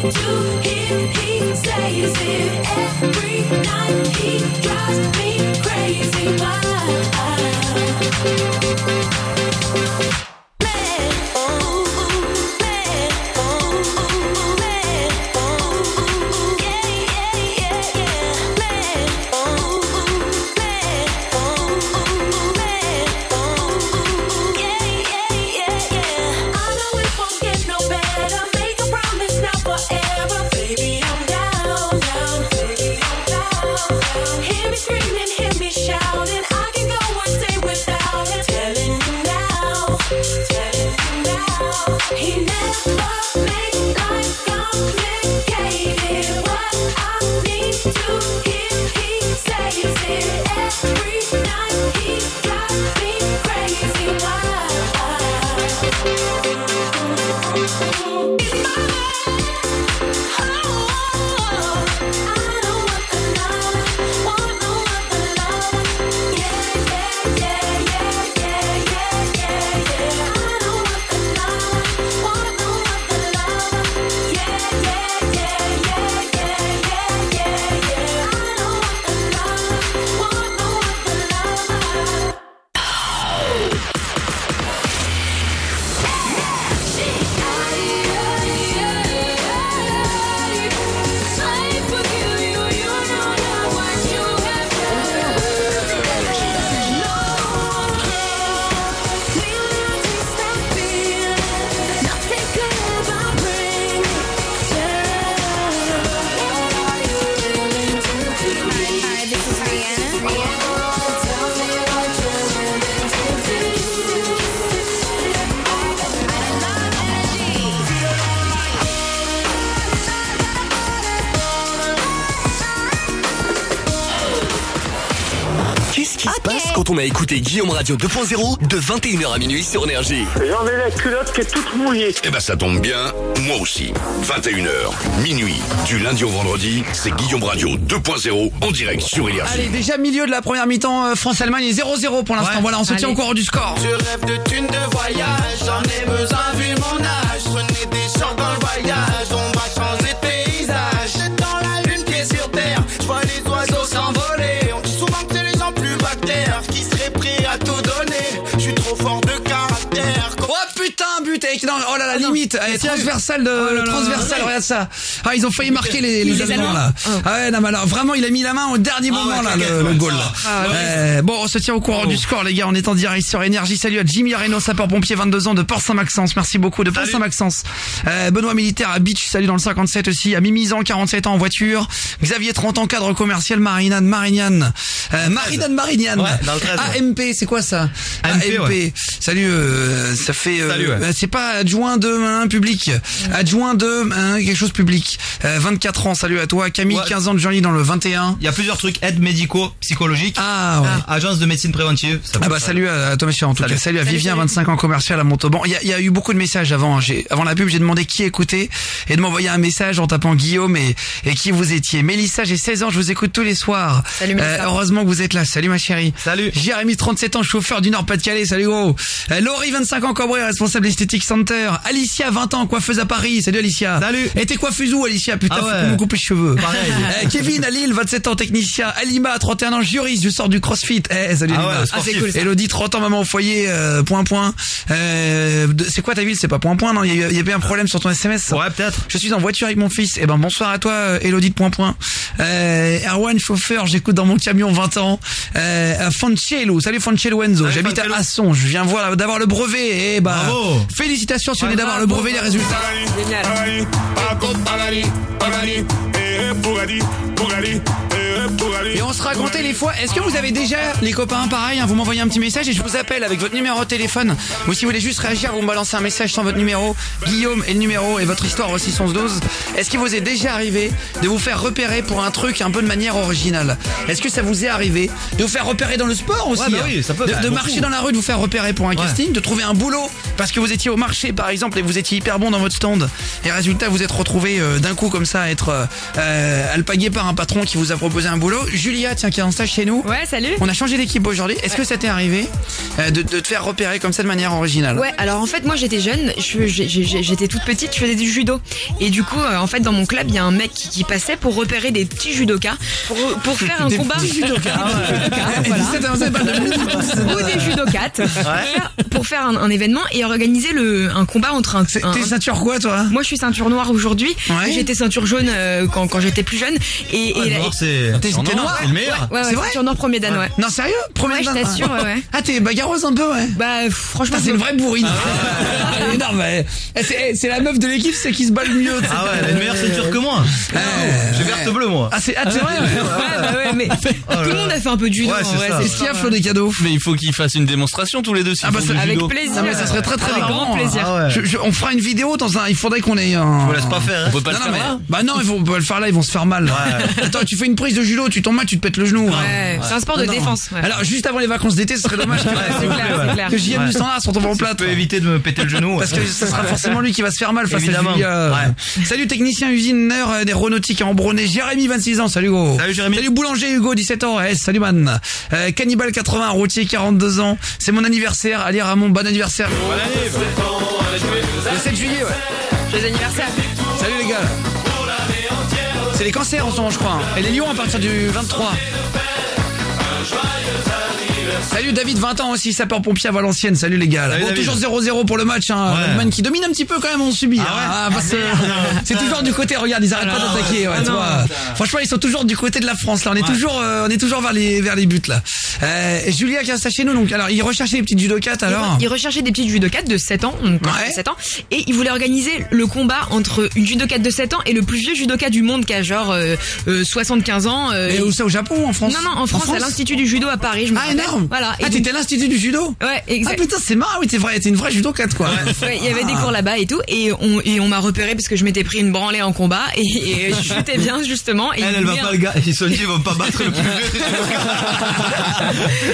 to hear, he says it. Every night he drives me a écouté Guillaume Radio 2.0 de 21h à minuit sur Énergie. J'en ai la culotte qui est toute mouillée. Eh ben ça tombe bien, moi aussi. 21h, minuit, du lundi au vendredi, c'est Guillaume Radio 2.0 en direct sur Énergie. Allez, déjà milieu de la première mi-temps, euh, France-Allemagne est 0-0 pour l'instant. Ouais. Voilà, on se tient au courant du score. Je rêve de thunes de voyage, j'en ai besoin vu mon âge. Prenez des shorts dans le voyage, non, oh là la limite, Allez, transversale de Oh là là. transversale, regarde ça. Ah, ils ont failli marquer les, les, Les Allemands là. Oh. Ah ouais, non mais alors vraiment, il a mis la main au dernier moment là, le, le goal. là. Ah ouais. Euh, bon, on se tient au courant du score les gars, on est en direct sur énergie. Salut à Jimmy Reno, sapeur-pompier 22 ans de Port-Saint-Maxence. Merci beaucoup de Port-Saint-Maxence. Euh, Benoît militaire à Beach, salut dans le 57 aussi. À Mimizan 47 ans en voiture. Xavier 30 ans cadre commercial Marinan Marignane. Euh, Marinan Marignane. Ouais, dans le 13, ouais. AMP, c'est quoi ça? AMP. Salut, euh, ça fait. euh, Salut, ouais. euh, c'est pas adjoint de hein, public, adjoint de hein, quelque chose public. Euh, 24 ans, salut à toi. Camille, Ouais. 15 ans de Johnny dans le 21. Il y a plusieurs trucs, aides médicaux, psychologiques, Ah ouais. agence de médecine préventive. ça Ah bah salut à Thomas Cher en tout Salut. cas. Salut à Salut, Vivien, salut. 25 ans commercial à Montauban. Il y a, il y a eu beaucoup de messages avant. hein. J'ai, avant la pub, j'ai demandé qui écoutait et de m'envoyer un message en tapant Guillaume et, et qui vous étiez. Mélissa, j'ai 16 ans, je vous écoute tous les soirs. Euh, Salut, Mélissa. heureusement que vous êtes là. Salut ma chérie. Salut. Jérémy, 37 ans, chauffeur du Nord-Pas-de-Calais. Salut gros. Euh, Laurie, 25 ans, Cobré, responsable esthétique center. Alicia, 20 ans, coiffeuse à Paris. Salut Alicia. Salut. Et t'es coiffeuse où Alicia? Putain, Ah faut ouais. qu'on me coupe les cheveux. Pareil. Euh, Kevin à Lille, 27 ans, technicien. Alima, 31 ans, juriste, je sors du CrossFit. Eh, salut Ah Alima. ouais, sportif. c'est cool, ça. Elodie, 30 ans, maman au foyer, euh, point point. Euh, c'est quoi ta ville? C'est pas point point, non? Il y, a eu- il y avait un problème sur ton SMS. ça. Ouais, peut-être. Je suis en voiture avec mon fils. Eh ben bonsoir à toi, euh, Elodie de point point. Euh, Erwan, chauffeur, j'écoute dans mon camion 20 ans. Euh, Fancello, salut Fancello Enzo. J'habite à. Asson. Je viens voir d'avoir le brevet. Eh ben, Bravo. félicitations si on Ouais, est d'avoir le brevet, les résultats. Génial. Et on se racontait les fois. Est-ce que vous avez déjà les copains pareil hein, Vous m'envoyez un petit message et je vous appelle avec votre numéro de téléphone. Ou si vous voulez juste réagir, vous me balancez un message sans votre numéro. Guillaume et le numéro et votre histoire aussi 612. Est-ce qu'il vous est déjà arrivé de vous faire repérer pour un truc un peu de manière originale? Est-ce que ça vous est arrivé de vous faire repérer dans le sport aussi Ouais, bah oui, ça peut, De, bah, de marcher dans la rue, de vous faire repérer pour un casting, de trouver un boulot parce que vous étiez au marché par exemple et vous étiez hyper bon dans votre stand. Et résultat, vous êtes retrouvé euh, d'un coup comme ça à être euh, euh, alpagué par un patron qui vous a proposé un boulot. Julia, tiens, qui est en stage chez nous. Ouais, salut. On a changé d'équipe aujourd'hui. Est-ce que ça t'est arrivé euh, de, de te faire repérer comme ça de manière originale? Ouais, alors en fait, moi j'étais jeune, j'étais toute petite, je faisais du judo. Et du coup, en fait, dans mon club, il y a un mec qui, qui passait pour repérer des petits judokas pour, pour faire un Des combat. petits judokas. Petits judokas, Et voilà. 17 ans, c'est pas de- Ou des judokates pour faire un, un événement et organiser le, un combat entre un. C'est- un- T'es ceinture quoi toi? Moi, je suis ceinture noire aujourd'hui. Ouais. J'étais ceinture jaune euh, quand, quand j'étais plus jeune. Et, et Ouais, la- c'est T'es- c'est t'es noir, noir c'est le meilleur. Ouais, ouais, C'est vrai ceinture noire premier dan, ouais. Non sérieux Premier Ouais, je t'assure, ouais, ouais. Ah t'es bagarreuse un peu ouais. Bah, pff, franchement, Putain, c'est une vraie bourrine. Ah, non, mais eh, c'est eh, c'est la meuf de l'équipe, c'est qui se bat le mieux. tu sais. Ah ouais, elle a une meilleure ceinture que moi. J'ai ouais. verte bleu moi. Ah, c'est ah, c'est vrai. ouais. Ouais, bah ouais, mais tout le monde a fait un peu de judo. Ouais, en c'est vrai, ça. Est-ce qu'il y a Flo des cadeaux Mais il faut qu'ils fassent une démonstration tous les deux. s'ils Ah bah, font ça- du Avec judo. plaisir. Ah, mais ça serait très très Avec marrant. grand plaisir. Ah ouais. Je- je- on fera une vidéo dans un. Il faudrait qu'on ait un. Je vous laisse pas faire. On Hein. peut pas Non, le non, faire mais- là bah non, ils vont pas le faire là, ils vont se faire mal. Attends, tu fais une prise de judo, tu tombes mal, tu te pètes le genou. Ouais, c'est un sport de Non, défense. ouais. Alors, juste avant les vacances d'été, ce serait dommage que, clair, clair. que JM Ouais. du standard se retrouve en plate. peux éviter de me péter le genou. Parce que ça sera forcément lui qui va se faire mal face Évidemment. à Julia. Ouais. Salut technicien usineur euh, des Renautiques à Ambronay. Jérémy 26 ans, salut gros. Salut, Jérémy. Salut boulanger Hugo 17 ans. Eh, salut man. Euh, Cannibal 80 routier 42 ans. C'est mon anniversaire. Ali Ramon, bon anniversaire. Le 7 juillet ouais. Joyeux anniversaire. C'est les cancers en ce moment je crois. Et les lions à partir du 23. Salut David, 20 ans aussi, sapeur-pompier à Valenciennes. Salut les gars. Salut, bon, David. toujours 0-0 pour le match. Hein. Ouais. L'Allemagne qui domine un petit peu quand même, on subit. Ah ouais hein. Ah, parce que c'est toujours du côté. Regarde, ils arrêtent pas d'attaquer. Ouais, Ah tu non. vois. Franchement, ils sont toujours du côté de la France. Là, on est toujours, euh, on est toujours vers les vers les buts là. Euh, et Julia qui reste chez nous. Donc, alors, il recherchait les petites judokates alors. Il recherchait des petites judokates de 7 ans, donc quand Ouais. j'avais 7 ans, et il voulait organiser le combat entre une judokate de 7 ans et le plus vieux judoka du monde qui a genre euh, euh, 75 ans. euh, Et et- où ça au Japon ou en France Non, non, en France, à l'Institut du judo à Paris, je me Ah, rappelle. énorme. Voilà. Ah, t'étais à l'institut du judo Ouais, Ah exact. putain, c'est marrant, oui, t'es vrai, t'es une vraie judokate quoi. Ouais, il y avait des cours là-bas et tout, et on, et on m'a repéré parce que je m'étais pris une branlée en combat et, et je chutais bien justement. Et Elle, elle va pas le gars. Ils se dit, ils vont pas battre le plus vieux.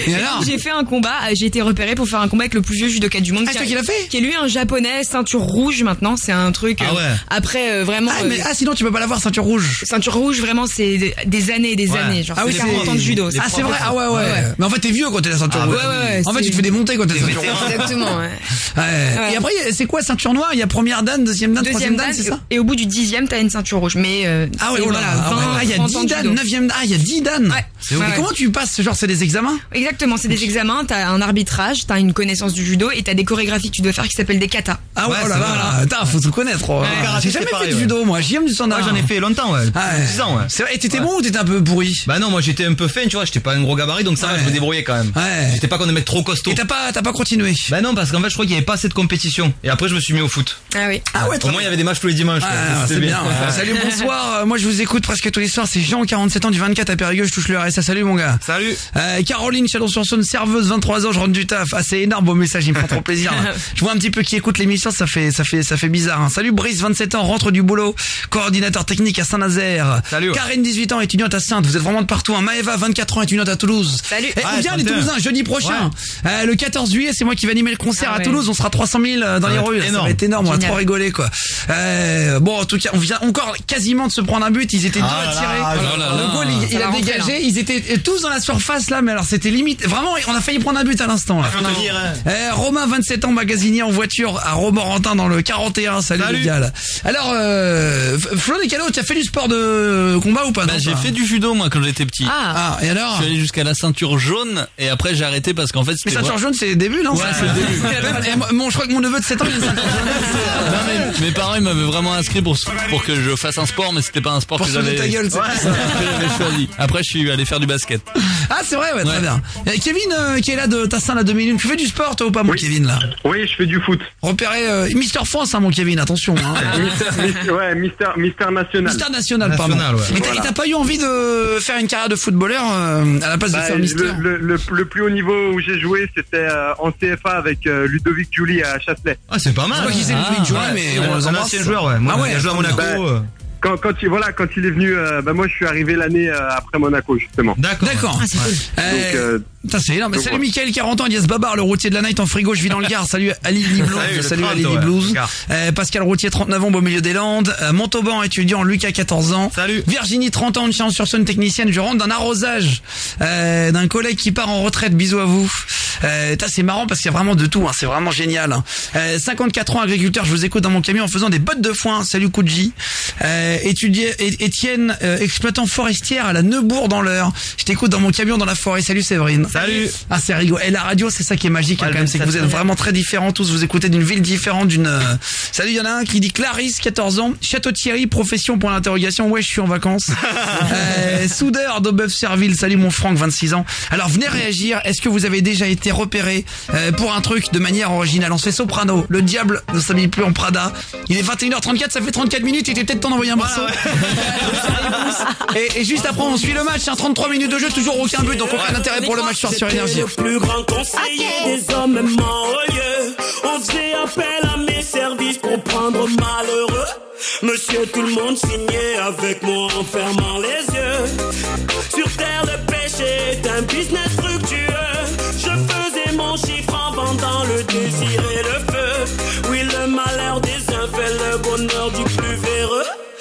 Et alors J'ai fait un combat, euh, j'ai été repéré pour faire un combat avec le plus vieux judoka du monde. Ah, c'est toi qui l'as fait Qui est lui un japonais, ceinture rouge maintenant, c'est un truc. Ah euh, ouais. Après, euh, vraiment. Ah, mais euh, ah, sinon tu peux pas l'avoir ceinture rouge. Ceinture rouge, vraiment, c'est des- des années et des Ouais. années. Genre, Ah oui, c'est c'est 40 ans de judo. Ah, c'est vrai. Ah ouais, ouais. Mais en fait, t'es vieux quand t'es la ceinture Ah, ouais, ouais, ouais, En fait, tu te fais démonter quand t'es la ceinture rouge. Exactement, ouais. Ouais. Et après, c'est quoi ceinture noire? Il y a première dan, deuxième dan, Deuxième troisième dan, c'est ça? et au bout du dixième, t'as une ceinture rouge. Mais euh, Ah ouais, oh là, voilà, ah ouais. 20, Ah, il y a 30 ans 10 de dan. 9e dan. Ah, il y a 10 dan. Ouais. Et Ouais, comment tu passes Genre, c'est des examens? Exactement, c'est des examens, t'as un arbitrage, t'as une connaissance du judo et t'as des chorégraphies que tu dois faire qui s'appellent des katas. Ah ouais, Ouais, oh là là, faut tout connaître. oh. J'ai jamais fait de judo, moi. J'y aime du. Moi, j'en ai fait longtemps, ouais. Ah ouais. 10 ans, ouais. C'est vrai, et t'étais bon ou t'étais un peu pourri? Bah non, moi j'étais un peu fin, tu vois, j'étais pas un gros gabarit, donc ça je me débrouillais quand même. Ouais. J'étais pas comme des mecs trop costauds. Et t'as pas, t'as pas continué Bah non, parce qu'en fait, je crois qu'il y avait pas assez de compétition. Et après, je me suis mis au foot. Ah oui. Ah ouais, Au moins, il y avait des matchs tous les dimanches. Ah, c'est bien. ouais. Salut, bonsoir. Euh, Moi, je vous écoute presque tous les soirs. C'est Jean, 47 ans, du 24 à Périgueux. Je touche le RSA. Salut, mon gars. Salut. Euh, Caroline, Chalon-sur-Saône, serveuse, 23 ans, je rentre du taf. Ah, c'est énorme, beau message, il me font trop plaisir. là. Je vois un petit peu qui écoute l'émission, ça fait, ça fait, ça fait bizarre. hein. Salut Brice, 27 ans, rentre du boulot, coordinateur technique à Saint-Nazaire. Salut. Karine, 18 ans, étudiante à Sainte. Vous êtes vraiment de partout. Hein. Maëva, 24 ans, étudiante à Toulouse. Salut. Eh, on Ouais, vient les 31. Jeudi prochain. Euh, le 14 juillet, c'est moi qui vais animer le concert Ah à ouais. Toulouse. On sera 300 000 dans Ça les va rues. Ça énorme. va être énorme. On va trop rigoler, quoi. Euh, bon, en tout cas, on vient encore quasiment de se prendre un but. Ils étaient deux Ah à tirer. là, là le goal, il, Ça il va a rentrer, dégagé. Ils étaient tous dans la surface là, mais alors c'était limite. Vraiment, on a failli prendre un but à l'instant. dire, hein. Romain, 27 ans, magasinier en voiture à Romorantin dans le 41. Salut, Salut. les gars. là. Alors, euh, Flo tu as fait du sport de combat ou pas Bah, j'ai fait du judo moi quand j'étais petit. Ah, Ah, et alors Je suis allé jusqu'à la ceinture jaune et après j'ai arrêté parce qu'en fait Mais c'était ceinture jaune, c'est le début, non Ouais, c'est le début. Et mon, je crois que mon neveu de 7 ans, il a une ceinture jaune. Non, mais mes parents ils m'avaient vraiment inscrit pour pour que je fasse un sport mais c'était pas un sport Pour que sauver j'avais ta gueule, c'est Ouais, pour ça. que j'avais choisi. Après je suis allé faire du basket. Ah, c'est vrai, ouais, très Ouais. bien. Et Kevin, euh, qui est là de Tassin, la 2001, tu fais du sport, toi, ou pas, mon Oui. Kevin, là? Oui, je fais du foot. Repéré, euh, Mister France, hein, mon Kevin, attention. Hein. Mister, Mister- ouais, Mister, Mister National. Mister National, pardon. National, ouais. Mais t'as- et pas eu envie de faire une carrière de footballeur euh, à la place de Bah, faire Mister le, le, le, le plus haut niveau où j'ai joué, c'était euh, en CFA avec euh, Ludovic Julie à Châtelet. Ah, c'est pas mal. Je crois qu'ils Ah, essaient de jouer, ouais. mais on les un embrasse. ancien joueur, ouais. Moi, Ah ouais. il a joué à Monaco. Bah, euh. Quand, quand il voilà, quand il est venu, euh, bah moi je suis arrivé l'année euh, après Monaco justement. D'accord. D'accord. Ah, c'est cool. Euh, Donc euh, Putain, c'est énorme. Salut. Mickaël, 40 ans, Elias Babar, le routier de la night en frigo, je vis dans le Gard. Salut Ali Blues. Salut, le Salut 30, Ali Lily ouais. Euh, Pascal Routier, 39 ans, beau milieu des Landes. Euh, Montauban, étudiant, Lucas, 14 ans. Salut. Virginie, 30 ans, une chance sur son technicienne. Je rentre d'un arrosage euh, d'un collègue qui part en retraite. Bisous à vous. Euh, c'est marrant parce qu'il y a vraiment de tout. Hein. C'est vraiment génial. hein. Euh, 54 ans, agriculteur. Je vous écoute dans mon camion en faisant des bottes de foin. Salut Kouji. Euh, étudié, é- Étienne, euh, exploitant forestière à la Neubourg dans l'heure. Je t'écoute dans mon camion dans la forêt. Salut Séverine. Salut. Ah c'est rigolo. Et la radio c'est ça qui est magique hein, quand même, c'est que vous êtes vraiment très différents tous. Vous écoutez d'une ville différente, d'une. euh, Salut, il y en a un qui dit Clarisse, 14 ans, Château Thierry, profession pour l'interrogation. Ouais, je suis en vacances. euh, soudeur d'Aubeuf-Serville. Salut mon Franck, 26 ans. Alors venez réagir. Est-ce que vous avez déjà été repéré euh, pour un truc de manière originale? On se fait soprano. Le diable ne s'habille plus en Prada. Il est 21h34, ça fait 34 minutes. Il était peut-être temps d'envoyer un et, et juste après, on suit le match. Hein, 33 minutes de jeu, toujours aucun but, donc aucun intérêt pour le match soir sur énergie. le plus grand conseiller des hommes aimant au lieu. On faisait appel à mes services pour prendre malheureux. Monsieur tout le monde signait avec moi en fermant les yeux. Sur terre le péché est un business fructueux. Je faisais mon chiffre en vendant le désir et le feu. Oui le malheur des uns fait le bonheur du plus véreux.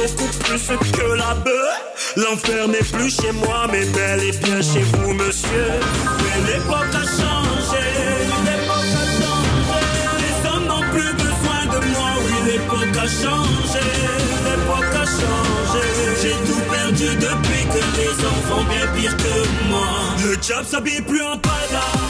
beaucoup plus que la bœuf. L'enfer n'est plus chez moi, mais bel et bien chez vous, monsieur. Mais l'époque a changé. L'époque a changé. Les hommes n'ont plus besoin de moi, oui, l'époque a changé. L'époque a changé. J'ai tout perdu depuis que les enfants bien pire que moi. Le job s'habille plus en pada.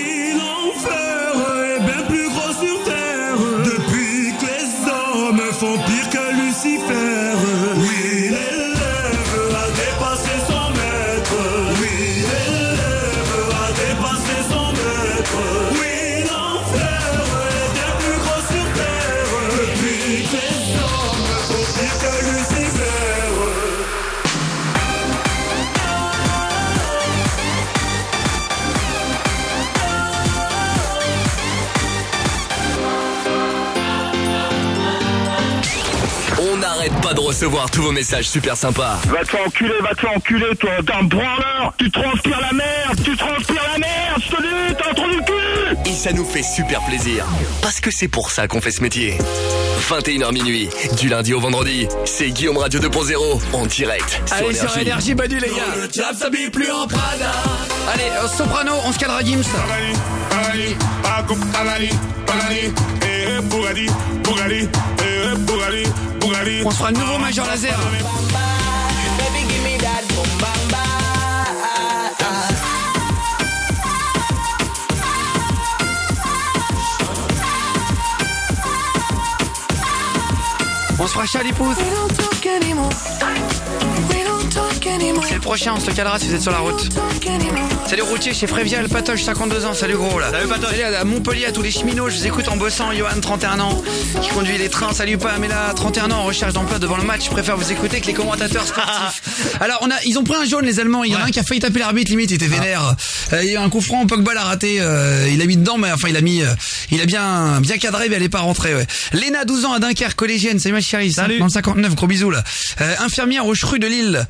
On n'arrête pas de recevoir tous vos messages super sympas. Va te faire enculer, va te faire enculer, toi. T'es un branleur. Tu transpires la merde. Tu transpires la merde. Je te dis, t'as un trou du cul. Et ça nous fait super plaisir. Parce que c'est pour ça qu'on fait ce métier. 21h minuit, du lundi au vendredi, c'est Guillaume Radio 2.0 en direct sur Allez sur Énergie. Badu les gars. Le job s'habille plus en Prada. Allez, euh, soprano, on se calera Gims. On se fera le nouveau Major Laser. Baby, give me that boom bam bam. On se fera Chalipousse. C'est le prochain, on se le calera si vous êtes sur la route. Salut routier chez Frévial, Patoche, 52 ans, salut gros là. Salut, Patoche. Salut à Montpellier, à tous les cheminots, je vous écoute en bossant, Johan, 31 ans, qui conduit les trains, salut Pamela, 31 ans, en recherche d'emploi devant le match, je préfère vous écouter que les commentateurs sportifs. Alors on a, ils ont pris un jaune les Allemands, il y en a un qui a failli taper l'arbitre, limite il était vénère. Euh, il y a eu un coup franc, Pogba l'a raté, euh, il a mis dedans, mais enfin il a mis, euh, il a bien, bien cadré, mais elle est pas rentrée. Ouais. Léna, 12 ans, à Dunkerque, collégienne, salut ma chérie, Salut. dans le 59, gros bisous là. Euh, infirmière au CHRU de Lille,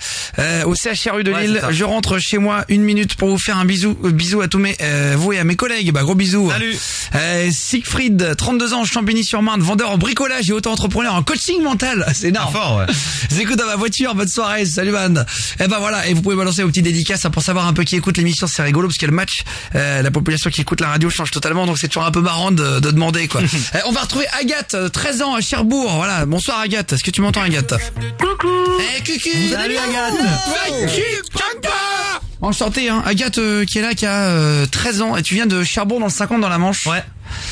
euh, au CHRU de Ouais, Lille, je rentre chez moi une minute pour vous faire un bisou, euh, bisou à tous mes, euh, vous et à mes collègues, bah gros bisous. Salut. Euh, Siegfried, 32 ans, Champigny-sur-Marne, vendeur en bricolage et auto-entrepreneur en coaching mental, c'est énorme. Ah, fort, ouais. Je vous écoute dans ma voiture, bonne soirée, salut man. Et ben voilà, et vous pouvez balancer vos petits dédicaces hein, pour savoir un peu qui écoute l'émission, c'est rigolo parce que le match, euh, la population qui écoute la radio change totalement, donc c'est toujours un peu marrant de, de demander quoi. Euh, on va retrouver Agathe, euh, 13 ans à Cherbourg, voilà. Bonsoir Agathe, est-ce que tu m'entends Agathe? Coucou. Eh cucu Salut, Agathe. Enchanté hein, Agathe euh, qui est là, qui a euh, 13 ans, et tu viens de Cherbourg dans le 50 dans la Manche Ouais.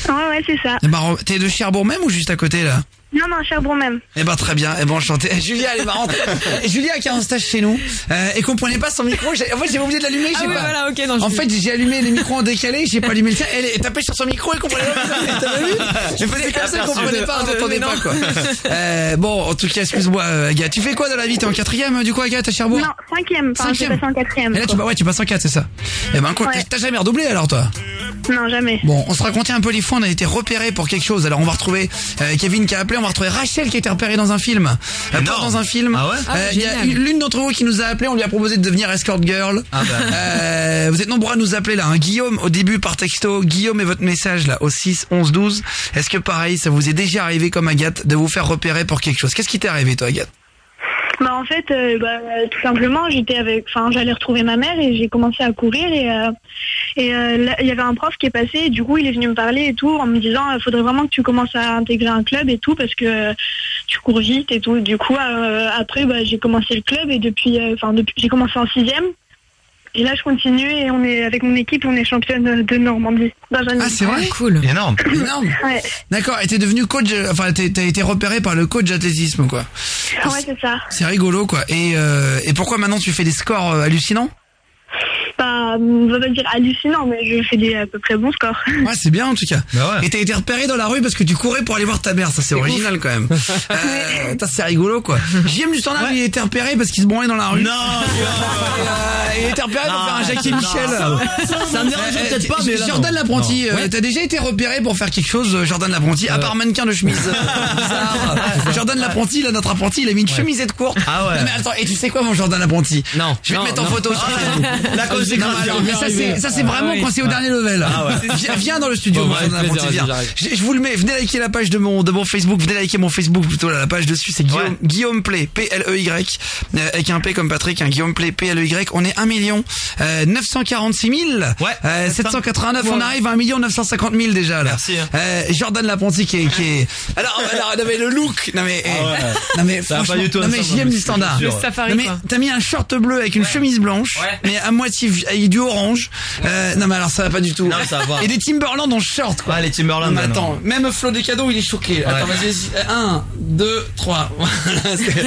Ouais, ouais, c'est ça. Ben, t'es de Cherbourg même ou juste à côté là? Non, non, Cherbourg même. Eh ben très bien, eh ben enchanté. Eh, Julia elle est marrante. Eh, Julia qui est en stage chez nous euh, et comprenait pas son micro. J'ai- En fait j'ai oublié de l'allumer, Ah oui, pas. voilà, ok, non, je en suis- fait j'ai allumé les micros en décalé, j'ai pas allumé le tien. Elle est tapée sur son micro et comprenait pas. T'as pas vu Je faisais comme ça, comprenait pas, on Mais entendait non. pas quoi. Euh, bon en tout cas excuse-moi euh, Agathe. Tu fais quoi dans la vie? T'es en quatrième euh, du coup Agathe à Cherbourg Non, cinquième. Enfin, j'ai Cinquième. passé en quatrième. Et là tu, quoi. bah ouais, tu passes en 4 c'est ça. Eh ben quoi, Ouais. t'as jamais redoublé alors toi? Non, jamais. Bon, on se racontait un peu les fois, on a été repéré pour quelque chose. Alors on va retrouver euh, Kevin qui a appelé, on va retrouver Rachel qui a été repérée dans un film. Euh, dans un film. Ah ouais Ah, Euh, Il y a une- l'une d'entre vous qui nous a appelé, on lui a proposé de devenir escort girl. Ah bah. Euh, vous êtes nombreux à nous appeler là. Hein. Guillaume au début par texto, Guillaume et votre message là au 6 11 12. Est-ce que pareil, ça vous est déjà arrivé comme Agathe de vous faire repérer pour quelque chose? Qu'est-ce qui t'est arrivé toi Agathe? Bah en fait, euh, bah, tout simplement, j'étais avec, enfin, j'allais retrouver ma mère et j'ai commencé à courir et euh, et euh, il y avait un prof qui est passé et du coup il est venu me parler et tout en me disant il faudrait vraiment que tu commences à intégrer un club et tout parce que tu cours vite et tout. Du coup après bah, j'ai commencé le club et depuis, enfin depuis j'ai commencé en sixième et là je continue et on est avec mon équipe on est championne de Normandie. dans un- Ah c'est vrai Cool. Énorme. Énorme. Ouais, D'accord, et t'es devenu coach, enfin t'es- t'as été repéré par le coach d'athlétisme quoi. ouais c'est ça. C'est rigolo quoi. Et, euh, et pourquoi maintenant tu fais des scores euh, hallucinants? Pas, on va pas dire hallucinant, mais je fais des à peu près bons scores. Ouais, c'est bien en tout cas. Bah ouais. Et t'as été repéré dans la rue parce que tu courais pour aller voir ta mère, ça c'est original quand même. Euh, c'est rigolo quoi. JM du standard, il a été repéré parce qu'il se branlait dans la rue. Non Euh, il a été repéré pour faire un Jackie et Michel. ça- ça me dérangeait Euh, peut-être pas, mais là, Jordan l'apprenti, euh, t'as déjà été repéré pour faire quelque chose, Jordan l'apprenti, à part mannequin de chemise. Bizarre. Jordan l'apprenti, là, notre apprenti, il a mis une chemisette courte. Ah ouais. Non, mais attends, et tu sais quoi, mon Jordan l'apprenti Non. Je vais non, te mettre en photo sur Facebook. La mais alors, mais ça c'est ça c'est vraiment Ah oui. quand c'est au dernier level. Ah ouais. Viens, viens dans le studio, Bon, ouais, plaisir, l'apprenti, viens. Je, je vous le mets, venez liker la page de mon de mon Facebook, venez liker mon Facebook plutôt là, la page dessus, c'est Guillaume, Ouais. Guillaume Play, P L E Y euh, avec un P comme Patrick, un Guillaume Play, P L E Y. On est 1 million euh, 946 000. Ouais, Euh, c'est ça. 789, on arrive à 1 million 950 000 déjà là. Merci, hein. Euh, Jordan l'apprenti qui est, qui est... Alors, alors, non mais le look, non mais, ouais. non mais Ça va pas franchement, du tout non mais ensemble, JM mais du c'est standard. Le safari, Non mais t'as mis un short bleu avec une chemise blanche, mais à moitié vi- avec du orange. Euh, non mais alors ça va pas du tout. Non, ça va. Et des Timberland en short quoi. Ouais, les Timberland. Non, mais là, non. attends, même Flo des cadeaux, il est choqué. Attends, vas-y, vas-y. Un, deux, trois. Voilà, c'est-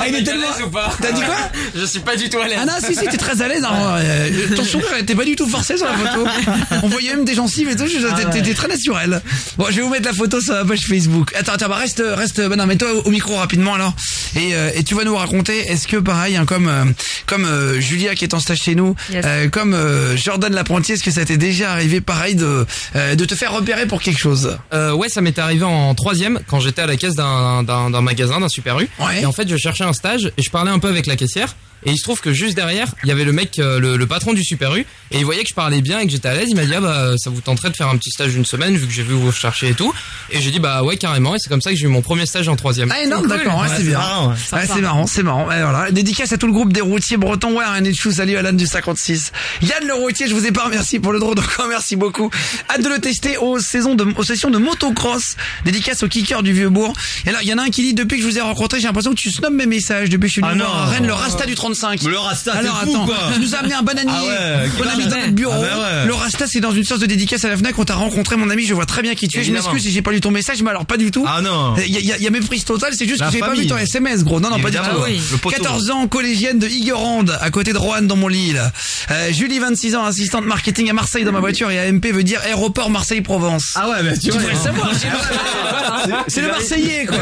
ah, il est tellement. T'as dit quoi Je suis pas du tout à l'aise. ah non, si, si, t'es très à l'aise. hein. Euh, ton sourire était pas du tout forcé sur la photo. On voyait même des gencives et tout. Ah T'étais très naturel. Bon, je vais vous mettre la photo sur la page Facebook. Attends, attends, bah reste, reste. Bah non, mets-toi au, au micro rapidement alors. Et, euh, et tu vas nous raconter. Est-ce que pareil, hein, comme euh, comme euh, Julia qui est en stage chez nous, Yes. euh, comme euh, Jordan l'apprenti, est-ce que ça t'est déjà arrivé pareil de euh, de te faire repérer pour quelque chose? Euh, ouais, ça m'était arrivé en troisième quand j'étais à la caisse d'un d'un d'un magasin, d'un Super U. Ouais. Et en fait, je cherchais un stage et je parlais un peu avec la caissière. Et il se trouve que juste derrière, il y avait le mec, euh, le, le patron du Super U, et il voyait que je parlais bien et que j'étais à l'aise. Il m'a dit ah bah ça vous tenterait de faire un petit stage d'une semaine vu que j'ai vu vous chercher et tout. Et j'ai dit bah ouais carrément. Et c'est comme ça que j'ai eu mon premier stage en troisième. Ah non, d'accord, ouais, Ouais, c'est c'est bien. marrant, ouais. Ouais, c'est marrant, c'est marrant. Voilà. Dédicace à tout le groupe des routiers bretons. Ouais, un chou, salut Alan du 56. Yann le routier, je vous ai pas remercié pour le drone, encore merci beaucoup. Hâte de le tester aux saisons de, aux sessions de motocross. Dédicace au kicker du Vieux-Bourg. Et là, il y en a un qui dit, depuis que je vous ai rencontré, j'ai l'impression que tu snobs mes messages depuis que je suis venu Ah voir à non. Rennes, le Rasta du 35. Le Rasta, Alors fou, attends, quoi. tu nous as amené un bananier. Ah ouais, Bon ami dans notre bureau. Ah bah ouais. Le Rasta, c'est dans une sorte de dédicace à la FNAC. On t'a rencontré, mon ami, je vois très bien qui tu es. Je m'excuse si j'ai pas lu ton message, mais alors pas du tout. Ah non. Il y a, y méprise totale, c'est juste La que j'ai pas vu ton SMS, gros. Non, non, pas du tout. oui. Le poteau. 14 ans, collégienne de Higuerande, à côté de Roanne dans mon lit, là. Euh, Julie, 26 ans, assistante marketing à Marseille dans ma voiture et AMP veut dire aéroport Marseille-Provence. Ah ouais, bah tu tu vois. le savoir, c'est le- c'est le Marseillais, quoi.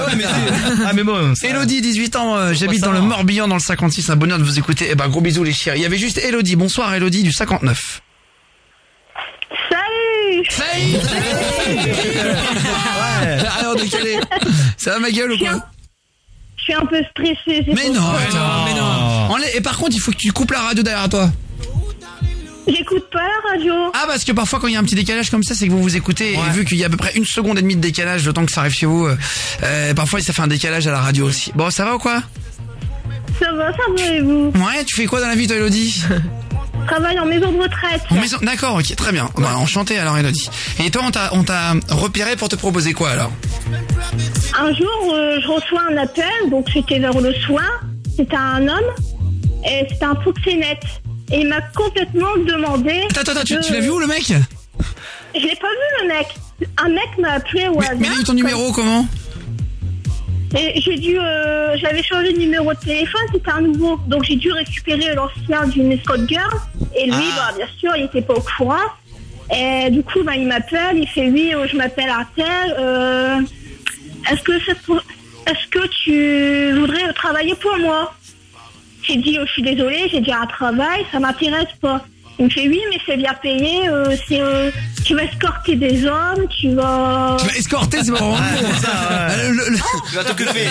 Ah mais bon. Elodie, 18 ans, euh, j'habite dans le. Morbihan dans le 56, un bonheur de vous écouter. Eh ben, gros bisous les chéris. Il y avait juste Elodie. Bonsoir Elodie du 59. Salut Salut Alors décalé. Ça va ma gueule ou quoi Je suis un peu stressée. Mais non, ça. attends, mais non. Enlève- Et par contre, il faut que tu coupes la radio derrière toi. J'écoute pas la radio. Ah parce que parfois quand il y a un petit décalage comme ça c'est que vous vous écoutez et vu qu'il y a à peu près une seconde et demie de décalage le temps que ça arrive chez vous euh, euh, parfois ça fait un décalage à la radio aussi. Bon ça va ou quoi? Ça va, ça va et vous Ouais tu fais quoi dans la vie toi Elodie? Je travaille en maison de retraite. En maison D'accord ok très bien. Bah, enchanté alors Elodie. Et toi on t'a on t'a repéré pour te proposer quoi alors? Un jour, euh, je reçois un appel, donc c'était vers le soir. C'était un homme et c'était un proxénète. Et il m'a complètement demandé. Attends attends tu, de- tu l'as vu où le mec? Je l'ai pas vu le mec. Un mec m'a appelé au hasard. Mais il a eu ton numéro comment? Et j'ai dû, euh, j'avais changé de numéro de téléphone, c'était un nouveau. Donc j'ai dû récupérer l'ancien d'une escort girl. Et lui, Ah. bah, bien sûr, il était pas au courant. Et du coup, bah, il m'appelle, il fait oui, euh, je m'appelle Artel. Euh, est-ce que pour- est-ce que tu voudrais travailler pour moi? J'ai dit, euh, je suis désolée, j'ai dit un travail, ça m'intéresse pas. Il me fait oui, mais c'est bien payé. euh, c'est, euh, tu vas escorter des hommes, tu vas. Tu vas escorter c'est vraiment Euh, le, le- Tu vas t'occuper.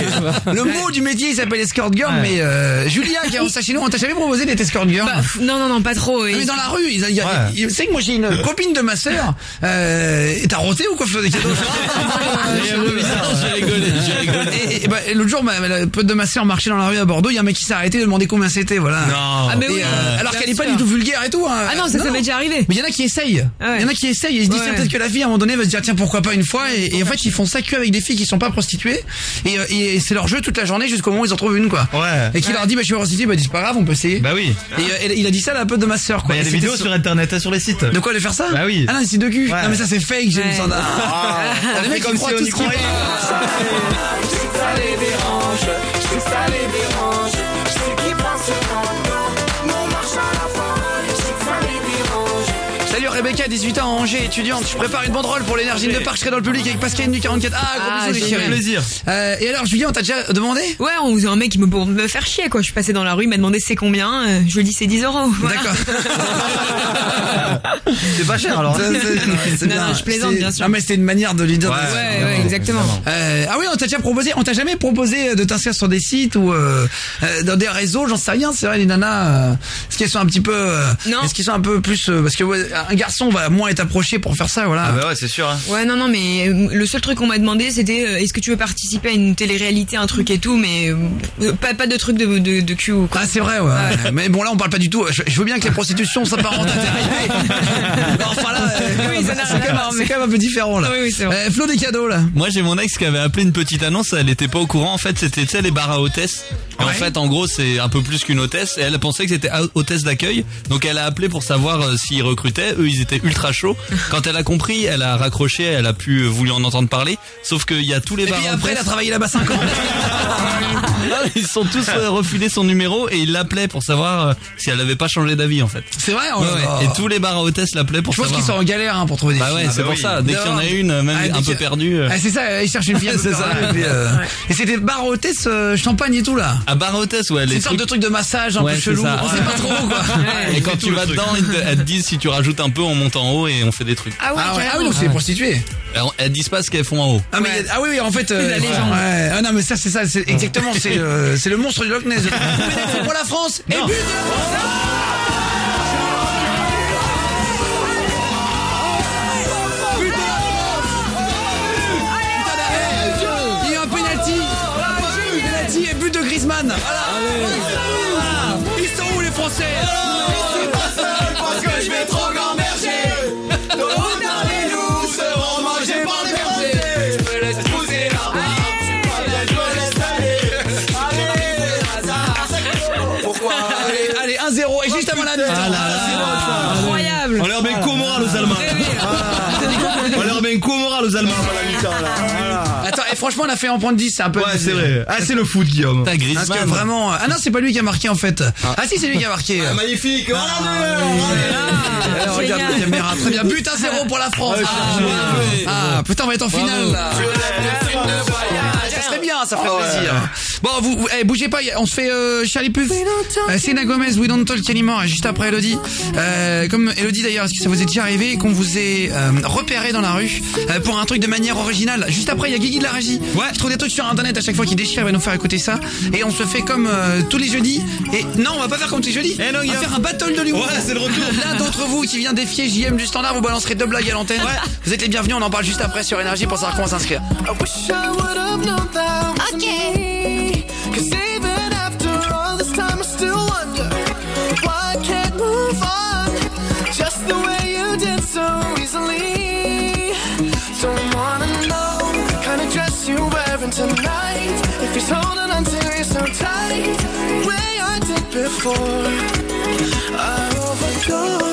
le mot du métier il s'appelle escort girl mais euh, Julia qui est en stage chez nous on t'a jamais proposé d'être escort girl Bah, pff, non, non, non, pas trop. Mais dans la rue, il y a, il y a- Ouais. il- tu sais que moi j'ai une copine de ma sœur. Euh, et t'as roté ou quoi, Flo des cadeaux? C'est. J'ai rigolé, j'ai rigolé. Et, et bah, et l'autre jour, ma, la pote de ma sœur marchait dans la rue à Bordeaux. Il y a un mec qui s'est arrêté de demander combien c'était, voilà. Non. Ah, mais Et, oui, euh, alors bien qu'elle est pas sûr. du tout vulgaire et tout. Hein. Ah non, ça, ça m'est déjà arrivé. Mais il y en a qui essayent. Ah ouais. Il y en a qui essayent et ils se disent Ouais. peut-être que la fille à un moment donné va se dire tiens pourquoi pas une fois et, et en fait ils font ça que avec des filles qui sont pas prostituées et, euh, et c'est leur jeu toute la journée jusqu'au moment où ils en trouvent une quoi. Ouais. Et qui leur dit bah je suis prostituée bah dis c'est pas grave on peut essayer. Bah oui. Et euh, il a dit ça à la pote de ma sœur Bah, quoi. Il y a Et des vidéos sur internet, sur les sites. de quoi de faire ça Bah oui. Ah non, c'est de cul. Ouais. Non mais ça c'est fake, j'ai Ouais. une. Ah, les mecs ils croient tout ce qu'ils ça les dérange, Rebecca, 18 ans, Angers, étudiante. Je prépare une banderole pour l'énergie de parc. Je serai dans le public avec Pascaline du 44. Ah, gros Ah, bisous, les génial. chéris. Plaisir. Euh, et alors, Julien, on t'a déjà demandé? Ouais, on un mec qui me pour me faire chier quoi. Je suis passée dans la rue, il m'a demandé c'est combien. euh, Je lui ai dit c'est 10 euros. Voilà. D'accord. C'est pas cher alors. C'est- Non, bien. non, je plaisante, bien sûr. Non, mais c'était une manière de lui dire. Ouais, des- Ouais, ouais, exactement. Euh, ah oui, on t'a déjà proposé, on t'a jamais proposé de t'inscrire sur des sites ou dans des réseaux, j'en sais rien. C'est vrai, les nanas, euh, est-ce qu'elles sont un petit peu, euh, Non. est-ce qu'ils sont un peu plus, euh, parce que ouais, un garçon va moins être approché pour faire ça, voilà. Ah bah ouais, c'est sûr. Hein. Ouais, non, non, mais euh, le seul truc qu'on m'a demandé, c'était euh, est-ce que tu veux participer à une télé-réalité, un truc et tout, mais euh, pas, pas de truc de, de, de cul ou quoi. Ah c'est vrai ouais. Mais bon là on parle pas du tout. Je, je veux bien que les prostitutions s'apparentent à des enfin là, euh, Oui, c'est quand, même- voir, c'est mais- quand même un peu différent là. Oui, oui, c'est vrai. Euh, Flo des cadeaux là. Moi j'ai mon ex qui avait appelé une petite annonce, elle était pas au courant. En fait c'était tu sais les bars à hôtesse. Et En fait en gros c'est un peu plus qu'une hôtesse. Et elle pensait que c'était hô- hôtesse d'accueil. Donc elle a appelé pour savoir euh, s'ils recrutaient. Eux ils étaient ultra chauds. Quand elle a compris, elle a raccroché, elle a pu euh, voulu en entendre parler. Sauf qu'il y a tous les Et bars puis après il a travaillé là-bas 5 ans. Ils sont tous euh, refilés son numéro et ils l'appelaient pour savoir euh, si elle avait pas changé d'avis en fait. C'est vrai. oh Ouais, là ouais. Et tous les bars à hôtesse l'appelaient pour Je pense qu'ils sont en galère hein, pour trouver des Bah filles. ouais, Ah c'est bah pour oui. ça. Dès qu'il y en a une, même Ah, un peu perdue. Ah, c'est ça, ils cherchent une fille C'est ça. perdue, et euh, Et c'était bar hôtesse, euh, champagne et tout là. À bar à hôtesse, ouais. C'est une sorte de truc de massage un Ouais, peu chelou. ça. On sait pas trop quoi. Et quand tu vas dedans, ils te disent si tu rajoutes un peu, on monte en haut et on fait des trucs. Ah ouais, Ah ouais, ah oui donc c'est des prostituées. Alors, elles disent pas ce qu'elles font en haut. Ah, mais il y a- ah oui, oui, en fait. C'est la légende. ouais. Ah non, mais ça, c'est ça, c'est exactement, c'est le, c'est le monstre du Loch Ness. C'est pour la France. Et but de la France. But de la France. Putain d'arrêt. Il y a un penalty. Penalty et but de Griezmann. Voilà. Allemands. Attends, et franchement, on a fait en point de 10, c'est un peu. Ouais, c'est vrai. Ah, c'est le foot, Guillaume. T'as Parce que vraiment. Ah non, c'est pas lui qui a marqué en fait. Ah, si, c'est lui qui a marqué. Magnifique. Oh, Eh, regarde la caméra, très bien. But à 0 pour la France. Ah, ah, putain, on va être en finale là. Serait bien, ça ferait plaisir. Bon, vous, vous- eh, bougez pas, on se fait euh, Charlie Puth. Euh, Selena Gomez, We Don't Talk Anymore, et juste après Elodie. Euh, comme Elodie d'ailleurs, est-ce que ça vous est déjà arrivé qu'on vous ait euh, repéré dans la rue euh, pour un truc de manière originale? Juste après, il y a Guigui de la régie. Ouais. Je trouve des trucs sur internet à chaque fois qui déchire, il va nous faire écouter ça. Et on se fait comme euh, tous les jeudis. Et non, on va pas faire comme tous les jeudis. Eh non, on va faire un battle de l'humour. Ouais, c'est le retour. L'un d'entre vous qui vient défier JM du standard, vous balancerez deux blagues à l'antenne. Vous êtes les bienvenus, on en parle juste après sur Énergie pour savoir comment s'inscrire. I I. Just the way you did so easily. Don't wanna know the kind of dress you're wearing tonight. If he's holding on to you so tight, the way I did before. I overdosed.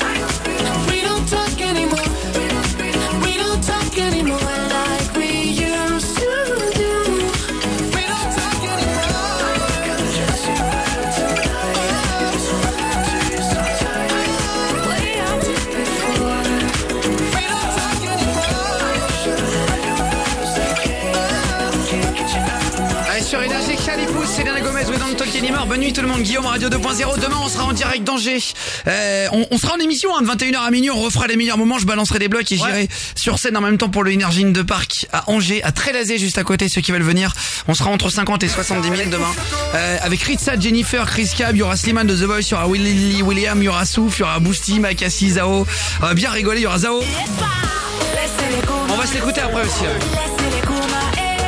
Bonne nuit tout le monde, Guillaume Radio 2.0. Demain, on sera en direct d'Angers. Euh, on, on sera en émission hein, de 21h à minuit. On refera les meilleurs moments. Je balancerai des blocs et j'irai sur scène en même temps pour le Energy de Parc à Angers, à Trélazé, juste à côté. Ceux qui veulent venir, on sera entre 50 et 70 000 demain. Euh, avec Ritza, Jennifer, Chris Cab, il y aura Slimane de The Voice, il y aura Willy William, il y aura Souf, il y aura Boosty, Makassi, Zao. On va bien rigoler, il y aura Zao. On va se l'écouter après aussi. ouais.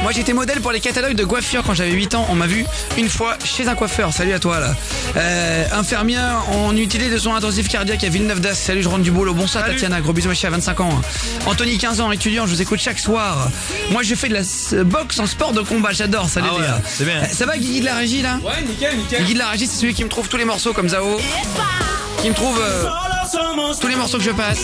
Moi j'étais modèle pour les catalogues de coiffure quand j'avais 8 ans. On m'a vu une fois chez un coiffeur. Salut à toi là. Euh, infirmière en utilité de soins intensifs cardiaques à Villeneuve d'As. Salut, je rentre du boulot. Bonsoir Tatiana. Gros bisous, à 25 ans. Anthony, 15 ans, étudiant. Je vous écoute chaque soir. Moi je fais de la boxe en sport de combat. J'adore. Salut Ah ouais, les gars. bien. Euh, Ça va Guigui de la régie là? Ouais, nickel, nickel. Guigui de la régie, c'est celui qui me trouve tous les morceaux comme Zao. Qui me trouve euh, tous les morceaux que je passe.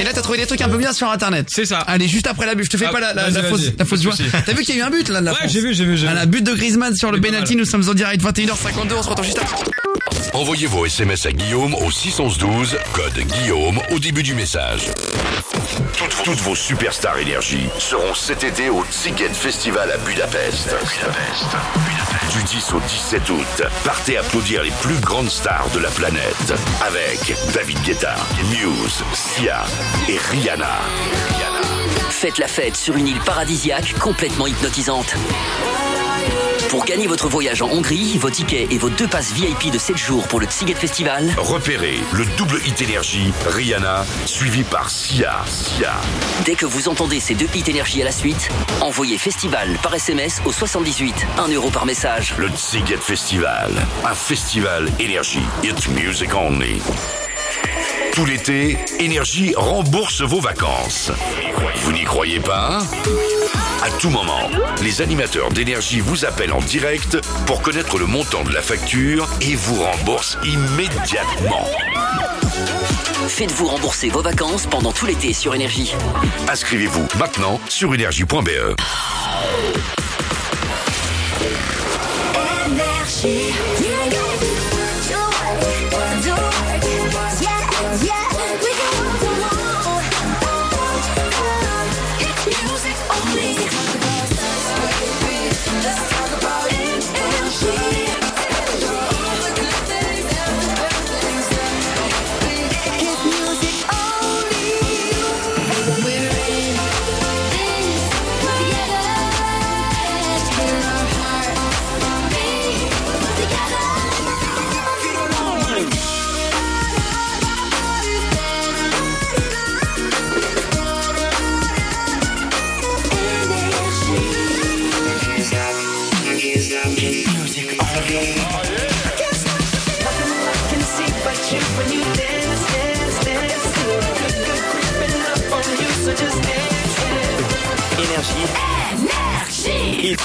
Et là, t'as trouvé des trucs un peu bien sur internet. C'est ça. Allez, juste après la bulle, je te fais Ah, pas la, fausse, la joie. T'as vu qu'il y a eu un but là de la Ouais, j'ai vu, j'ai vu, j'ai Ah, vu. la but de Griezmann sur le penalty, nous sommes en direct 21h52, on se retrouve juste après. Envoyez vos SMS à Guillaume au 612 code Guillaume au début du message. Toutes, toutes vos superstars énergie seront cet été au Ticket Festival à Budapest. Du 10 au 17 août, partez applaudir les plus grandes stars de la planète avec David Guetta, Muse, Sia et Rihanna. Faites la fête sur une île paradisiaque complètement hypnotisante. Pour gagner votre voyage en Hongrie, vos tickets et vos deux passes VIP de 7 jours pour le Tsiget Festival, Repérez le double hit énergie Rihanna suivi par Sia. Sia. dès que vous entendez ces deux hits énergie à la suite, envoyez festival par SMS au 78, 1 euro par message. Le Ticket Festival, un festival énergie. It's music only. Tout l'été, Énergie rembourse vos vacances. Vous n'y croyez pas? À tout moment, les animateurs d'énergie vous appellent en direct pour connaître le montant de la facture et vous remboursent immédiatement. Faites-vous rembourser vos vacances pendant tout l'été sur Énergie. Inscrivez-vous maintenant sur énergie.be.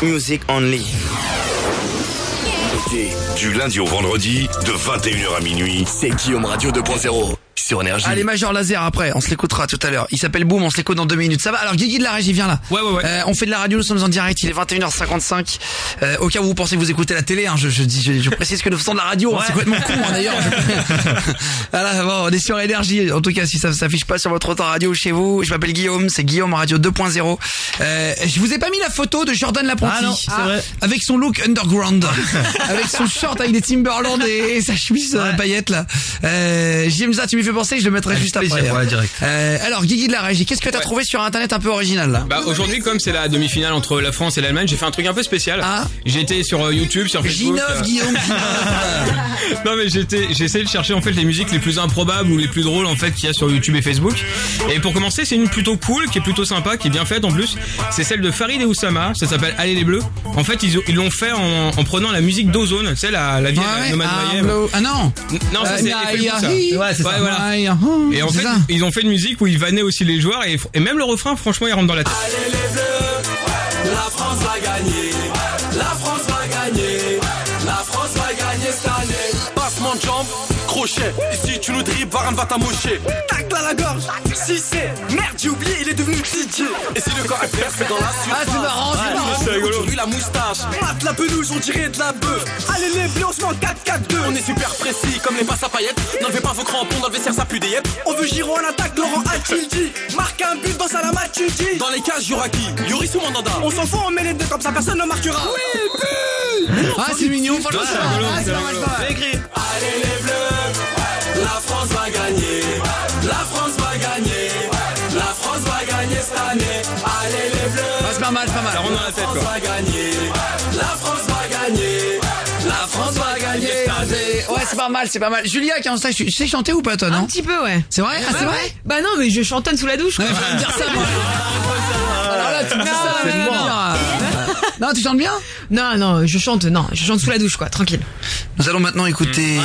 music only. Du lundi au vendredi, de 21h à minuit, c'est Guillaume Radio 2.0 sur Énergie. Allez, Major Laser après, on se l'écoutera tout à l'heure. Il s'appelle Boom, on se l'écoute dans deux minutes. Ça va Alors Guigui de la régie, viens là. Ouais, ouais, ouais. Euh, on fait de la radio, nous sommes en direct, il est 21h55. Euh, au cas où vous pensez que vous écoutez la télé, hein, je, je dis, je, je précise que nous faisons de la radio, hein, c'est complètement con hein, d'ailleurs. Voilà, bon, on est sur énergie. En tout cas, si ça s'affiche pas sur votre auto radio chez vous, je m'appelle Guillaume, c'est Guillaume Radio 2.0. Euh, je vous ai pas mis la photo de Jordan Lapronti. Ah non, c'est vrai. Avec son look underground. avec son short avec des Timberland et, et sa chemise euh, paillette là. Euh, Jimza, tu me fais fait penser, je le mettrai Avec juste plaisir, après. ouais, direct. Euh, alors, Guigui de la régie, qu'est-ce que t'as trouvé sur internet un peu original là Bah aujourd'hui comme c'est la demi-finale entre la France et l'Allemagne, j'ai fait un truc un peu spécial. J'ai été sur euh, YouTube, sur Facebook. J9, euh, Guillaume, non mais j'étais j'ai essayé de chercher en fait les musiques les plus improbables ou les plus drôles en fait qu'il y a sur YouTube et Facebook. Et pour commencer, c'est une plutôt cool, qui est plutôt sympa, qui est bien faite en plus. C'est celle de Farid et Oussama, ça s'appelle Allez les Bleus. En fait, ils ont- ils l'ont fait en, en prenant la musique d'Ozone, tu sais la la vieille Ouais, Nomad ah, Mayhem. bleu- ah non Non, ça Euh, c'est. Ouais, c'est ça. voilà. Voilà. Ya- oh, Et en fait, ça. ils ont fait une musique où ils vannaient aussi les joueurs et, et même le refrain, franchement, il rentre dans la tête. La France va gagner, la France va gagner, la France va gagner cette année. Passement de jambe, crochet, ici tu nous dribbles, Varane va t'amocher. Tac là la gorge, si c'est merde j'ai oublié, il est devenu DJ. Et si le corps est perfect dans la surface? Ah, c'est marrant, c'est Ouais, marrant. c'est rigolo. La moustache, mate la pelouse, on dirait de la bœuf. Allez les bleus, on se met en 4-4-2. On est super précis comme les passes à paillettes. N'enlevez pas vos crampons, dans le vestiaire ça pue des yep. On veut Giro en attaque, Laurent Altildi. Marque un but dans Salama Tundi. Dans les cages, y'aura qui Yoris ou Mandanda On s'en fout, on met les deux comme ça, personne ne marquera. Oui, but Ah, c'est mignon, franchement, c'est Ah, c'est c'est pas mal, c'est. Allez les bleus, la France va gagner. La France pas mal, c'est pas mal. Ça rentre dans la tête, La France va gagner. La France va gagner. La France va gagner. Ouais, c'est pas mal, c'est pas mal. Julia qui est en stage, tu sais chanter ou pas toi, non Un petit peu, ouais. C'est vrai Ah, c'est Ouais, vrai ouais. Bah non, mais je chantonne sous la douche. Non, quoi. pas me dire ça, moi. Alors là, tu me dis ça, non, c'est non, bon. non. Non, tu chantes bien Non, non, je chante, non, je chante sous la douche, quoi, tranquille. Nous allons maintenant écouter.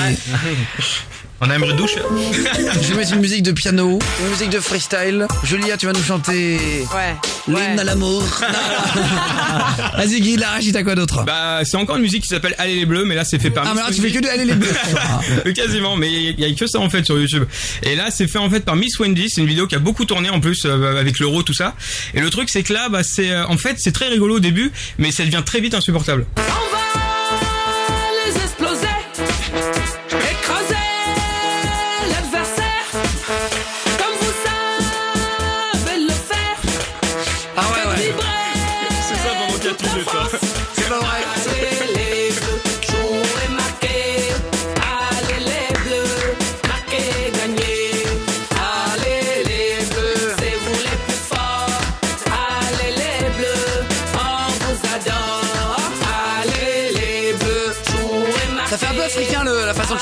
On a un bruit de douche Je vais mettre une musique de piano, une musique de freestyle. Julia, tu vas nous chanter. Ouais. L'hymne à l'amour. Vas-y, Guy, la t'as quoi d'autre? Bah, c'est encore une musique qui s'appelle Allez les Bleus, mais là c'est fait par Ah, mais là, tu fais que de Allez les Bleus. Quasiment, mais il y a que ça en fait sur YouTube. Et là, c'est fait en fait par Miss Wendy. C'est une vidéo qui a beaucoup tourné en plus euh, avec l'euro tout ça. Et le truc, c'est que là, bah, c'est euh, en fait c'est très rigolo au début, mais ça devient très vite insupportable. On va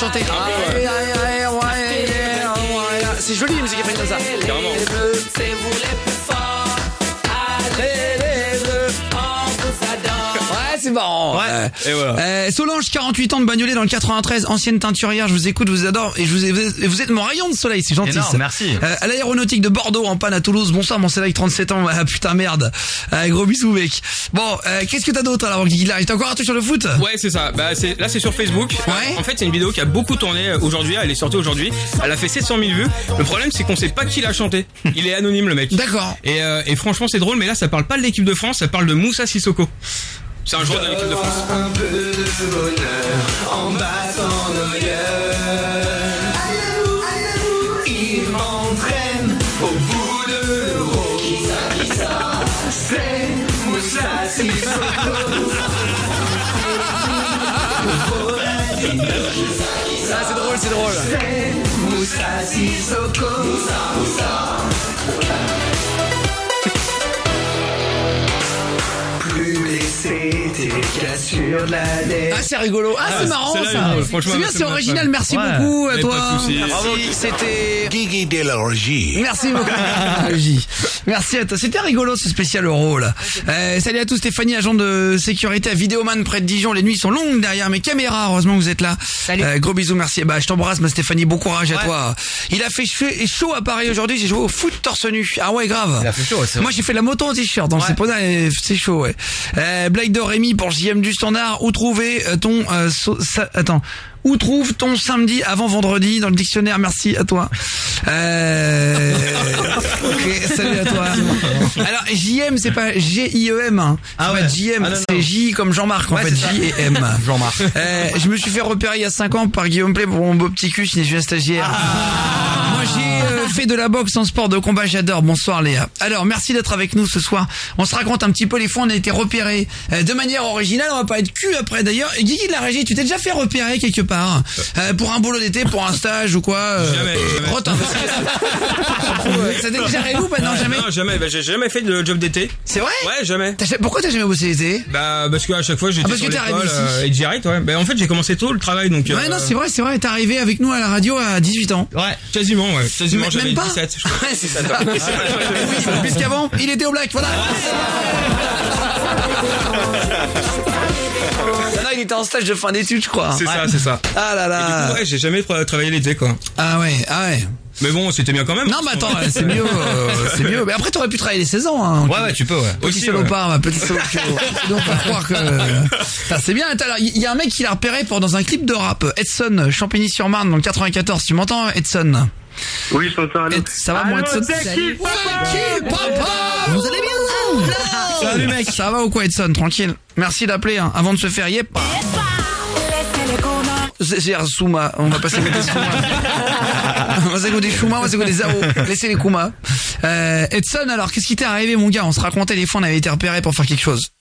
le, la façon Ouais. Ouais. Et voilà. Euh, Solange, 48 ans de Bagnolet dans le 93, ancienne teinturière, je vous écoute, je vous adore et je vous ai- vous êtes mon rayon de soleil, c'est gentil. Énorme, ça. merci. Euh, à l'aéronautique de Bordeaux en panne à Toulouse. Bonsoir mon soleil, 37 ans. Ah putain merde. Euh, gros bisous mec. Bon, euh, qu'est-ce que t'as d'autre alors Là, T'as encore un truc sur le foot? Ouais, c'est ça. Bah, c'est là, c'est sur Facebook. En fait, c'est une vidéo qui a beaucoup tourné euh, aujourd'hui. Elle est sortie aujourd'hui. Elle a fait 700 000 vues. Le problème, c'est qu'on sait pas qui l'a chanté. Il est anonyme, le mec. D'accord. Et, euh, et franchement, c'est drôle. Mais là, ça parle pas de l'équipe de France. Ça parle de Moussa Sissoko. C'est un joueur de l'équipe de France. Un peu de bonheur en battant nos yeux. Il m'entraîne au bout de l'euro. C'est Moussa Sissoko. Ah, c'est drôle, c'est drôle. C'est Moussa Sissoko. Plus la. Ah c'est rigolo, ah, Ah, c'est marrant celle-là, ça. C'est bien, c'est original. Merci Ouais. beaucoup à toi. Merci, c'était. Guigui de la régie. Merci beaucoup. J. Merci à toi. C'était rigolo ce spécial euro là. Euh, salut à tous Stéphanie, agent de sécurité à Vidéoman près de Dijon. Les nuits sont longues derrière mes caméras. Heureusement que vous êtes là. Salut. Euh, gros bisous, merci. Bah je t'embrasse ma Stéphanie. Bon courage à toi. Il a fait chaud- à Paris aujourd'hui. J'ai joué au foot torse nu. Ah ouais grave. Il a fait chaud, c'est vrai. Moi j'ai fait la moto en t-shirt. Donc Ouais. c'est pas euh, c'est chaud ouais. Euh, Blague de Rémi pour JM du standard. Où trouver euh, ton euh, so- ça- attends. Où trouve ton samedi avant vendredi dans le dictionnaire? Merci à toi. Euh... ok, salut à toi. Alors JM c'est pas G I E M. Hein. Ah ouais. JM, Ah c'est. J comme Jean-Marc en Ouais, fait. J et M. Jean-Marc. Euh, je me suis fait repérer il y a 5 ans par Guillaume Play pour mon beau petit cul, je suis un stagiaire. Moi euh, fait de la boxe en sport de combat, j'adore. Bonsoir Léa. Alors, merci d'être avec nous ce soir. On se raconte un petit peu les fois, on a été repérés euh, de manière originale. On va pas être cul après d'ailleurs. Guigui de la régie, tu t'es déjà fait repérer quelque part euh, pour un boulot d'été, pour un stage ou quoi euh, Jamais, jamais. Rotin, Ça t'est déjà arrivé ou pas Non, jamais. Non, jamais. Bah, j'ai jamais fait de job d'été. C'est vrai Ouais, jamais. Pourquoi t'as jamais bossé l'été? Bah, parce qu'à chaque fois, j'étais Ah, parce sur que t'es arrivé l'école ici. euh, et direct, ouais. Bah, en fait, j'ai commencé tôt le travail, donc. Ouais, euh, non, c'est vrai, c'est vrai. T'es arrivé avec nous à la radio à 18 ans. Ouais, quasiment, ouais. Quasiment, Même pas 17. je crois. Ouais, c'est 17 ça. ans. Oui, Puisqu'avant, il était au black, voilà. Là, il était en stage de fin d'études, je crois. C'est ça, c'est ça. Ah là Et du là. coup, ouais, j'ai jamais tra- travaillé l'été, quoi. Ah ouais, ah ouais. Mais bon, c'était bien quand même. Non, mais attends, c'est mieux, euh, c'est mieux. Mais après, t'aurais pu travailler les 16 ans. Hein. Ouais, ouais, tu peux, ouais. Petit Aussi, salopard, ma petite salopio. Donc, on va croire que. C'est bien. Il y a un mec qui l'a repéré pour dans un clip de rap. Edson, Champigny-sur-Marne, dans le 94. Tu m'entends, Edson? Oui, je t'entends. allô Ça va, mon Allô, Edson qui, papa Vous allez bien? Salut, mec. Ça va ou quoi, Edson? Tranquille. Merci d'appeler, hein, avant de se faire yep. C'est c'est Souma, on va pas s'écouter Souma. on va s'écouter Chouma, on va s'écouter Zao. Laissez les Kuma. Euh, Edson, alors, qu'est-ce qui t'est arrivé, mon gars? On se racontait les fois, on avait été repéré pour faire quelque chose.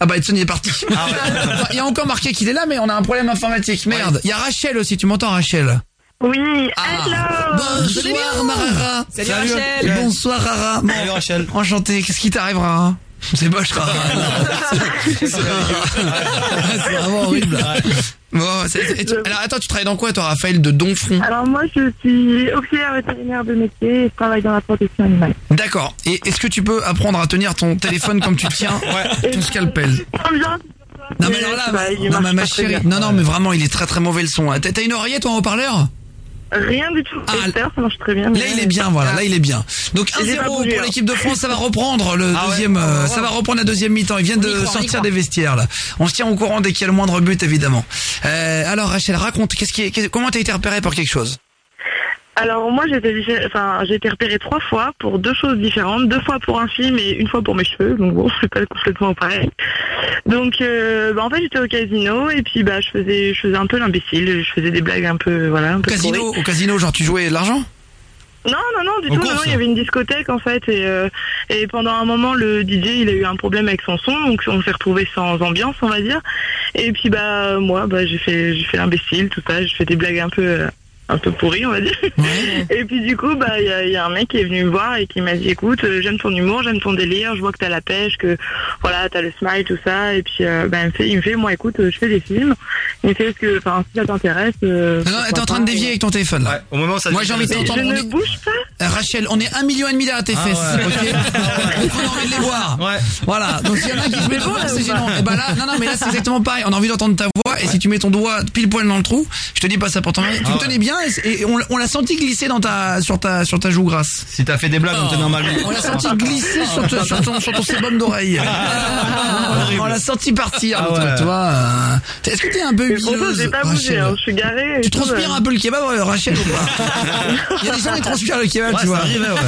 Ah bah Edson il est parti. Enfin, il y a encore marqué qu'il est là, mais on a un problème informatique. Merde. Il y a Rachel aussi, tu m'entends Rachel? Oui, Ah. hello Bonsoir Marara. Salut, Rachel. Bonsoir Rara. Bon, Salut, Rachel. Enchanté. Qu'est-ce qui t'arrive Rara C'est moche Rara. C'est c'est vraiment horrible. Bon, c'est- et tu- alors attends, tu travailles dans quoi toi Raphaël de Donfront Alors moi je suis auxiliaire vétérinaire de métier et je travaille dans la protection animale. D'accord. Et est-ce que tu peux apprendre à tenir ton téléphone comme tu tiens ton scalpel Combien Non mais alors là, Bah, il non, mais ma chérie, non non mais vraiment il est très très mauvais le son. T'as t'as une oreillette ou un haut-parleur Rien du tout. Ah, ça marche très bien. Là il est bien, voilà, là il est bien. Donc J'ai pas 1-0 bougé, pour hein. l'équipe de France, ça va reprendre le Ah ouais. deuxième, euh, ça va reprendre la deuxième mi-temps. Ils viennent de croit, sortir des vestiaires là. On se tient au courant dès qu'il y a le moindre but évidemment. Euh, alors Rachel, raconte, qu'est-ce qui, est- comment t'as été repéré pour quelque chose? Alors moi j'ai été, enfin, j'ai été repérée trois fois pour deux choses différentes, deux fois pour un film et une fois pour mes cheveux, donc bon c'est pas complètement pareil. Donc euh, bah, en fait j'étais au casino et puis bah je faisais, je faisais un peu l'imbécile, je faisais des blagues un peu voilà. Un Au peu casino, pourries. au casino, genre tu jouais de l'argent? Non, non, non, du En tout. course, non, non, il y avait une discothèque en fait et, euh, et pendant un moment le DJ il a eu un problème avec son son donc on s'est retrouvé sans ambiance on va dire. Et puis bah moi bah j'ai fait j'ai fait l'imbécile tout ça, j'ai fait des blagues un peu euh, un peu pourries on va dire. Et puis du coup bah il y a, il y a un mec qui est venu me voir et qui m'a dit écoute euh, j'aime ton humour, j'aime ton délire, je vois que t'as la pêche, que voilà t'as le smile tout ça et puis euh, bah, il me fait il me fait moi écoute euh, je fais des films. Il me fait est-ce que enfin si ça t'intéresse. euh, Non, t'es en train de dévier avec ton téléphone là. Au moment où ça Moi j'ai envie de t'entendre. je on ne est- bouge pas. Rachel, on est un million et demi derrière tes Ah fesses, ouais. ok Donc on a envie de les voir. Ouais. Voilà. Donc s'il y en a qui se mettent c'est gênant. Et bah là, non, non, mais là c'est exactement pareil. On a envie d'entendre ta et si tu mets ton doigt pile poil dans le trou, je te dis pas ça pour ton mari. Tu Ah me ouais. tenais bien et, et on, on l'a senti glisser dans ta, sur ta, sur ta joue grasse. Si t'as fait des blagues, on te met en mal. On l'a senti glisser sur, te- sur ton, sur ton sébum d'oreille. On l'a senti partir. Ah le truc, ouais. tu vois. euh. Est-ce que t'es un peu huileuse, j'ai pas bougé, Rachel hein, je suis garée. et Tu tout, transpires euh. un peu le kebab, euh, Rachel, ou pas Il y a des gens qui transpirent le kebab, Ouais, tu vois.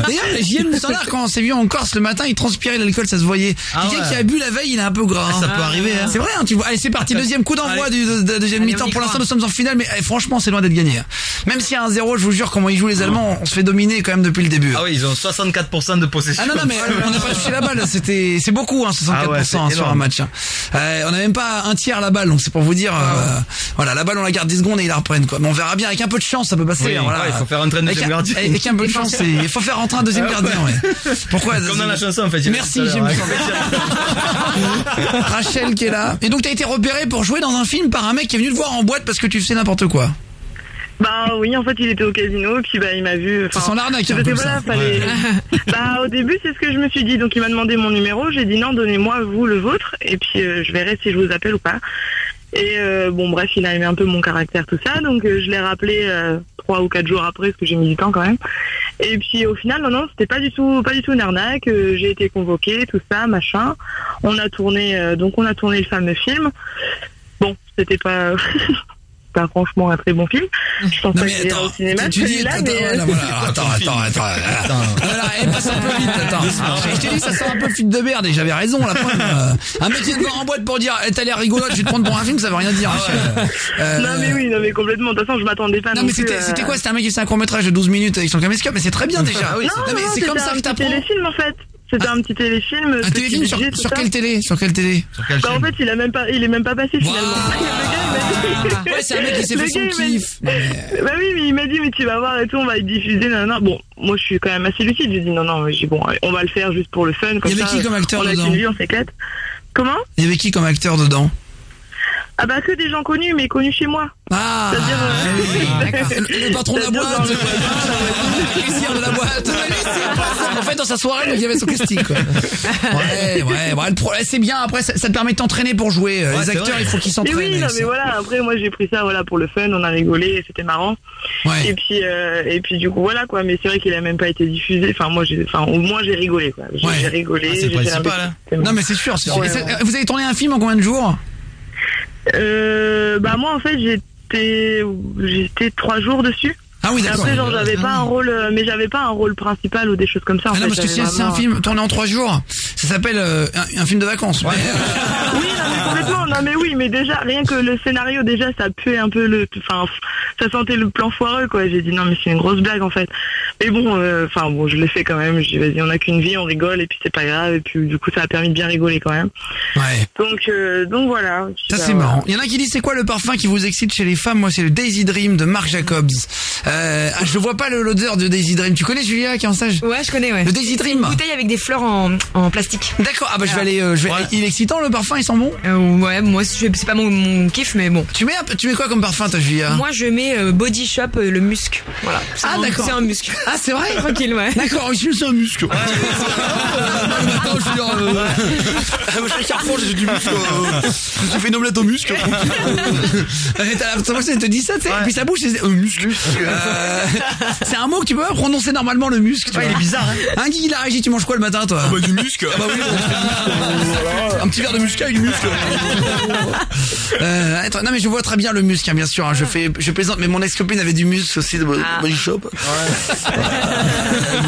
D'ailleurs, JM le standard, quand on s'est vu en Corse le matin, il transpirait l'alcool, ça se voyait. Ah Quelqu'un ouais. qui a bu la veille, il est un peu gras. Ah, ça peut arriver, hein. C'est vrai, hein, tu vois. Allez, c'est parti, deuxième coup d'envoi du de, de- deuxième mi-temps. Pour l'instant, nous sommes en finale, mais eh, franchement, c'est loin d'être gagné. hein. Même s'il y a un zéro, je vous jure, comment ils jouent les Allemands, on se fait dominer quand même depuis le début. Ah oui, ils ont 64% de possession. Ah non non mais on n'a pas touché la balle, c'était c'est beaucoup hein, 64% Ah ouais, hein, sur un match. hein. Euh, on n'a même pas un tiers la balle donc c'est pour vous dire euh, voilà la balle on la garde 10 secondes et ils la reprennent quoi. Mais on verra bien avec un peu de chance ça peut passer. Oui, hein, voilà. ouais, il faut faire rentrer un Avec deuxième un- gardien. Avec un peu de chance il faut faire rentrer un deuxième gardien ouais. Pourquoi Comme dans la chanson en fait. Merci Jim. Rachel qui est là. Et donc t'as été repéré pour jouer dans un film par un mec qui est venu te voir en boîte parce que tu fais n'importe quoi. Bah oui, en fait, il était au casino, puis bah il m'a vu. Ça sent l'arnaque, ça. voilà, fallait. bah au début, c'est ce que je me suis dit. Donc il m'a demandé mon numéro. J'ai dit non, donnez-moi vous le vôtre, et puis euh, je verrai si je vous appelle ou pas. Et euh, bon, bref, il a aimé un peu mon caractère, tout ça. Donc euh, je l'ai rappelé trois ou quatre jours après, parce que j'ai mis du temps quand même. Et puis au final, non, non, c'était pas du tout, pas du tout une arnaque. J'ai été convoquée, tout ça, machin. On a tourné, donc on a tourné le fameux film. C'était pas. pas franchement un très bon film. Je pense Non, pas mais que attends, au cinéma tu dis, celui-là, attends, mais, euh, voilà, voilà, attends, attends, attends, attends. Voilà, elle passe un peu vite, attends. Je t'ai dit, ça sent un peu fil de merde et j'avais raison, la preuve. euh, Un mec qui est en boîte pour dire, eh, t'as l'air rigolote, je vais te prendre pour un film, ça veut rien dire. monsieur. Euh, Non mais oui, non mais complètement. De toute façon, je m'attendais pas Non non mais c'était euh, quoi? C'était un mec qui fait un court métrage de 12 minutes avec son caméscope, mais c'est très bien déjà. Non, Non, mais c'est comme ça que t'apprends. en fait. C'était un petit téléfilm. Un téléfilm sur, budget, sur quelle télé Sur quelle télé Bah, en fait, il a même pas, il est même pas passé finalement. Ouais, c'est un mec qui s'est fait son dit- kiff. Bah oui, mais il m'a dit, mais tu vas voir et tout, on va le diffuser, nanana. Bon, moi je suis quand même assez lucide. J'ai dit non, non, j'ai dit, bon, on va le faire juste pour le fun. Comme Il y avait ça, qui comme acteur on a dedans une vie, on s'éclate. Comment? Il y avait qui comme acteur dedans? Ah bah que des gens connus, mais connus chez moi. Ah C'est-à-dire, euh, Le, le patron de la boîte dans le caissière de la boîte En fait, dans sa soirée, il y avait son casting, quoi. Ouais, ouais, ouais, le pro- c'est bien, après, ça, ça te permet de t'entraîner pour jouer. Ouais, Les acteurs, vrai. il faut qu'ils Et s'entraînent. oui, non, mais voilà. Après, moi, j'ai pris ça, voilà, pour le fun. On a rigolé, c'était marrant. Et puis, euh, et puis, du coup, voilà, quoi. Mais c'est vrai qu'il a même pas été diffusé. Enfin, moi, j'ai, enfin, au moins, j'ai rigolé, quoi. J'ai rigolé. Ah, c'est j'ai fait principal, un hein. Non, mais c'est sûr. c'est sûr. Ouais, Et c'est- ouais. Vous avez tourné un film en combien de jours? Euh, bah moi en fait j'étais j'étais trois jours dessus. Ah oui, d'accord. Après genre j'avais pas un rôle euh, mais j'avais pas un rôle principal ou des choses comme ça. En Ah non, fait, parce que j'avais c'est c'est un vraiment- film tourné en trois jours. Ça s'appelle euh, un, un film de vacances. Euh, Oui non mais complètement non mais oui mais déjà rien que le scénario déjà ça puait un peu le enfin ça sentait le plan foireux quoi. J'ai dit non mais c'est une grosse blague en fait. Mais bon euh, enfin bon je l'ai fait quand même. Je dis vas-y on a qu'une vie on rigole et puis c'est pas grave et puis du coup ça a permis de bien rigoler quand même. Ouais. Donc euh, donc voilà. Ça Bah, c'est voilà. marrant. Il y en a qui disent c'est quoi le parfum qui vous excite chez les femmes? Moi c'est le Daisy Dream de Marc Jacobs. Euh, ah, je vois pas le- l'odeur de Daisy Dream. Tu connais Julia qui est en stage Ouais, je connais, ouais. Le Daisy Dream. Une bouteille avec des fleurs en, en plastique. D'accord. Ah bah je vais aller. euh, je vais... Il est excitant le parfum. Il sent bon. Euh, ouais, moi c'est c'est pas mon, mon kiff, mais bon. Tu mets un peu- tu mets quoi comme parfum toi Julia? Moi je mets euh, Body Shop euh, le musc. Voilà. C'est Ah un- d'accord. C'est un musc. Ah c'est vrai? Tranquille, ouais. D'accord. Je suis un muscle. Attends, je suis dans le- Ah, moi, je suis Carrefour, j'ai du muscle. euh, suis fait une omelette au muscle. Euh, T'as l'impression que te dit ça, tu sais, et puis sa bouche, c'est euh, muscle. Euh, C'est un mot que tu peux pas prononcer normalement, le muscle. tu Ouais, vois. il est bizarre, hein. Hein, Guy, il a réagi, tu manges quoi le matin, toi bah, du muscle. Ah bah oui, un petit verre de muscat avec du muscle. Euh, attends, non mais je vois très bien le muscle, hein, bien sûr. hein, je fais, je plaisante, mais mon ex-copine avait du muscle aussi de Ah. body shop.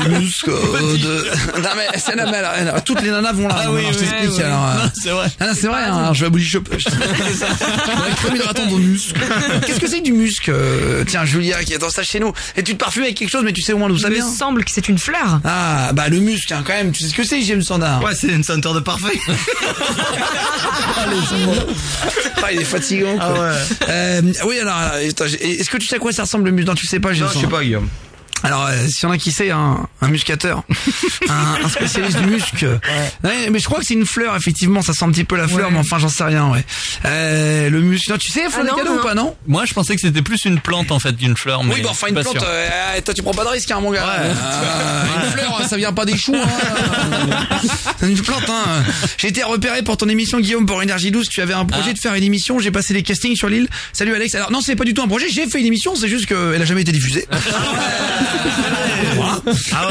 Du muscle euh, de. Non mais c'est la alors, alors, toutes les nanas vont là. Ah oui, alors, je oui, t'explique ouais, alors. ouais. Non, c'est vrai. Ah c'est vrai. hein, alors, je vais à body shop. Je- La crème hydratante au muscle. Qu'est-ce que c'est que du muscle euh, Tiens, Julia qui est dans ça chez nous. Et tu te parfumes avec quelque chose, mais tu sais au moins d'où ça Il me vient. semble que c'est une fleur. Ah bah le muscle, hein, quand même. Tu sais ce que c'est, James Standard. Ouais, c'est une senteur de parfait. Ah, il est fatigant. Quoi. Ah ouais. Euh, oui, alors, est-ce que tu sais à quoi ça ressemble le muscle? Non, tu sais pas. j'ai Non, je sais pas, Guillaume. Alors, euh, s'il y en a qui sait, un, un muscateur, un, un spécialiste du muscle. Ouais, mais je crois que c'est une fleur, effectivement, ça sent un petit peu la fleur, Ouais. mais enfin, j'en sais rien, ouais. Euh, le muscle, non, tu sais, faut Ah des non, non. ou pas, non? Moi, je pensais que c'était plus une plante en fait qu'une fleur. Mais Oui, bah enfin, une plante, euh, toi, tu prends pas de risque, hein, mon gars. Euh, une fleur, ça vient pas des choux, hein. C'est une plante, hein. J'ai été repéré pour ton émission, Guillaume, pour Énergie 12. Tu avais un projet Ah. de faire une émission, j'ai passé les castings sur l'île. Salut, Alex. Alors, non, c'est pas du tout un projet, j'ai fait une émission, c'est juste qu'elle a jamais été diffusée. Voilà.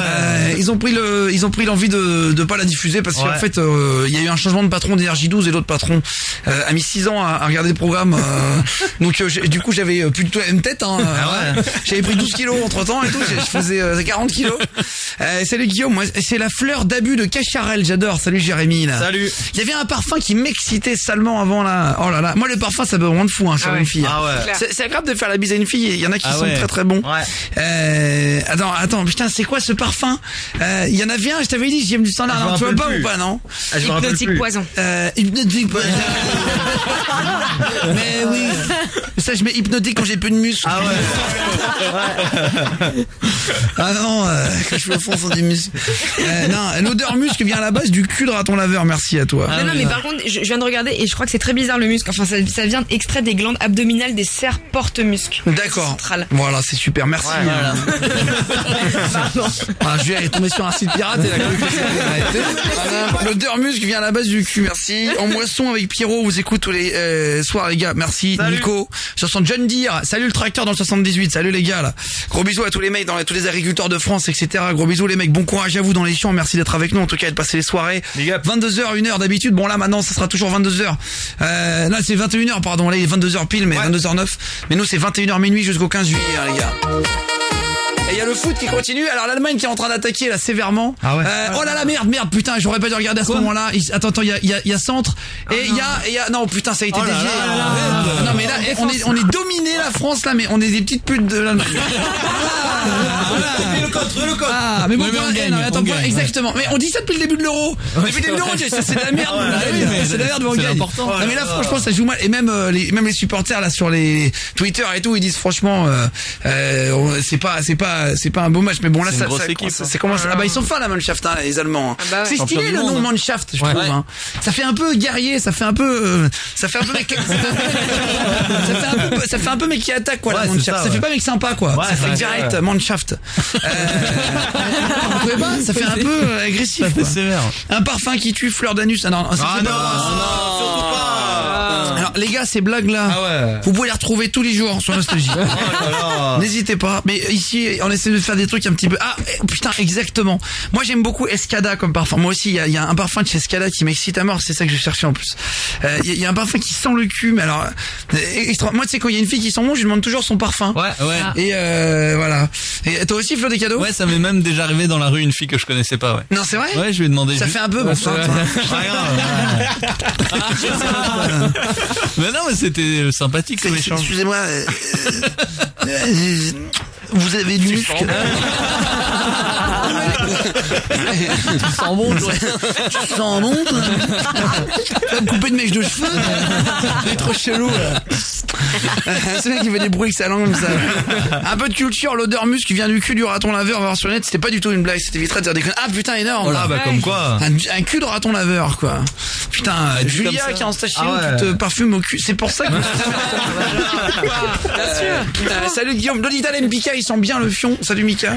Euh, ils ont pris le, ils ont pris l'envie de de pas la diffuser parce qu'en Ouais. fait, euh, il y a eu un changement de patron d'énergie 12 et l'autre patron euh, a mis 6 ans à, à regarder le programme. euh, donc euh, du coup, j'avais euh, plus du tout la même tête. Hein, Ah ouais. euh, J'avais pris 12 kilos entre temps et tout. Je, faisais euh, 40 kilos. Euh, salut Guillaume, moi c'est la fleur d'abus de Cacharel. J'adore. Salut Jérémy. Là. Salut. Il y avait un parfum qui m'excitait salement avant là. Oh là là. Moi le parfum ça peut rendre fou hein, sur Ah ouais. une fille. Ah ouais. C'est agréable de faire la bise à une fille. Il y en a qui Ah sont ouais. très très bons. Euh, attends, attends, putain, c'est quoi ce parfum? Euh, Il y en avait un, je t'avais dit, j'aime du standard. Ah, tu vois pas plus. ou pas, non? Ah, rappelle Hypnotique plus. poison. euh, Hypnotique. poison. Mais oui. Ça, je mets hypnotique quand j'ai peu de muscles. Ah ouais. Ah non, euh, quand je me fonce dans du muscle. Euh, non, l'odeur muscle vient à la base du cul de raton laveur. Merci à toi. non, non, mais par contre, je, je viens de regarder et je crois que c'est très bizarre le muscle. Enfin, ça, ça vient extrait des glandes abdominales des cerfs porte-muscles. D'accord. Voilà, c'est super. Merci. Ouais, voilà. Ah, Julien est tombé sur un site pirate et la cru que c'était arrêté. Voilà. Le Dermusque vient à la base du cul, merci. En moisson avec Pierrot, vous écoute tous les euh, soirs les gars, merci. Nico, sur son John Deere, salut le tracteur dans le 78, salut les gars là. Gros bisous à tous les mecs, dans les- tous les agriculteurs de France, etc. Gros bisous les mecs, bon courage à vous dans les champs, merci d'être avec nous, en tout cas de passer les soirées. 22h, 1h d'habitude, bon là maintenant ça sera toujours 22h. Euh, là c'est 21h pardon, là il est 22h pile mais 22h09. Mais nous c'est 21h minuit jusqu'au 15 juillet hein, les gars. Et il y a le foot qui continue. Alors l'Allemagne qui est en train d'attaquer là sévèrement. Euh, oh là là merde merde putain j'aurais pas dû regarder à ce moment-là. Il- Attends attends il y a, il y a, il y a centre et il y a il y a non putain ça a été Oh dévié. là là là. non mais là eh, on est on est dominé la France là mais on est des petites putes de l'Allemagne. le le. Ah, mais bon, Oui, mais point- on eh, gagne, non, mais attends, on point- gagne, exactement. Mais on dit ça depuis le début de l'euro. Depuis le début de l'euro, on dit, ça c'est de la merde. Ah ouais, mais c'est de la merde, mais on c'est gagne. important. Non, mais là, là franchement, ça joue mal. Et même, euh, les, même les supporters, là, sur les Twitter et tout, ils disent, franchement, euh, euh, on- c'est pas, c'est pas, c'est pas un beau match. Mais bon, là, C'est ça, ça, équipe, ça- hein. c'est comment, ah bah, ils sont forts, la Mannschaft, hein, les Allemands. hein. bah ouais. C'est Champion stylé, le nom hein. Mannschaft, je Ouais. trouve, hein. Ça fait un peu guerrier, ça fait un peu, euh, ça fait un peu mec, ça fait un peu, ça fait un peu mec qui attaque, quoi, la Ouais, c'est Mannschaft. Ça, Ça fait ouais. pas mec sympa, quoi. Ouais, Ça fait ouais, direct, ouais. Mannschaft. Euh, trouvez pas Ça fait un peu euh, agressif. Ça fait quoi. sévère. Un parfum qui tue fleur d'anus. Ah non, ça, Ah c'est non, vrai, ça. non, surtout pas. Alors les gars, ces blagues là, Ah ouais. vous pouvez les retrouver tous les jours sur Nostalgie. Oh là là. N'hésitez pas. Mais ici, on essaie de faire des trucs un petit peu. Ah eh, putain, exactement. Moi, j'aime beaucoup Escada comme parfum. Moi aussi, il y a, il y a un parfum de chez Escada qui m'excite à mort. C'est ça que je cherchais en plus. Euh, Il y, a- il y a un parfum qui sent le cul, mais alors, euh, extra- moi, tu sais quand il y a une fille qui sent bon, je lui demande toujours son parfum. Ouais, ouais. Et euh, voilà. Et toi aussi, Flo des cadeaux? Ouais, ça m'est même déjà arrivé dans la rue une fille que je connaissais pas, ouais. Non, c'est vrai? Ouais, je lui ai demandé. Ça juste- fait un peu bon Ouais, sang. ouais. toi. Mais non, mais c'était sympathique comme échange. Excusez-moi. euh, euh, euh, vous avez du muscle. Tu sens bon, toi. Tu sens bon, toi Tu vas me couper de mèche de cheveux C'est trop chelou, là. C'est mec qui fait des bruits avec sa langue, comme ça. Un peu de culture, l'odeur muscle qui vient du cul du raton laveur, on va voir sur le net, c'était pas du tout une blague, c'était vite de dire des conneries. Ah putain, énorme Ah bah comme quoi. un, un cul de raton laveur, quoi. Putain, Julia qui est en stage chez Ah ouais. tu te parfumes au cul. C'est pour ça que. Bien sûr. salut Guillaume. Lolita et Ils sent bien le fion. Salut Mika.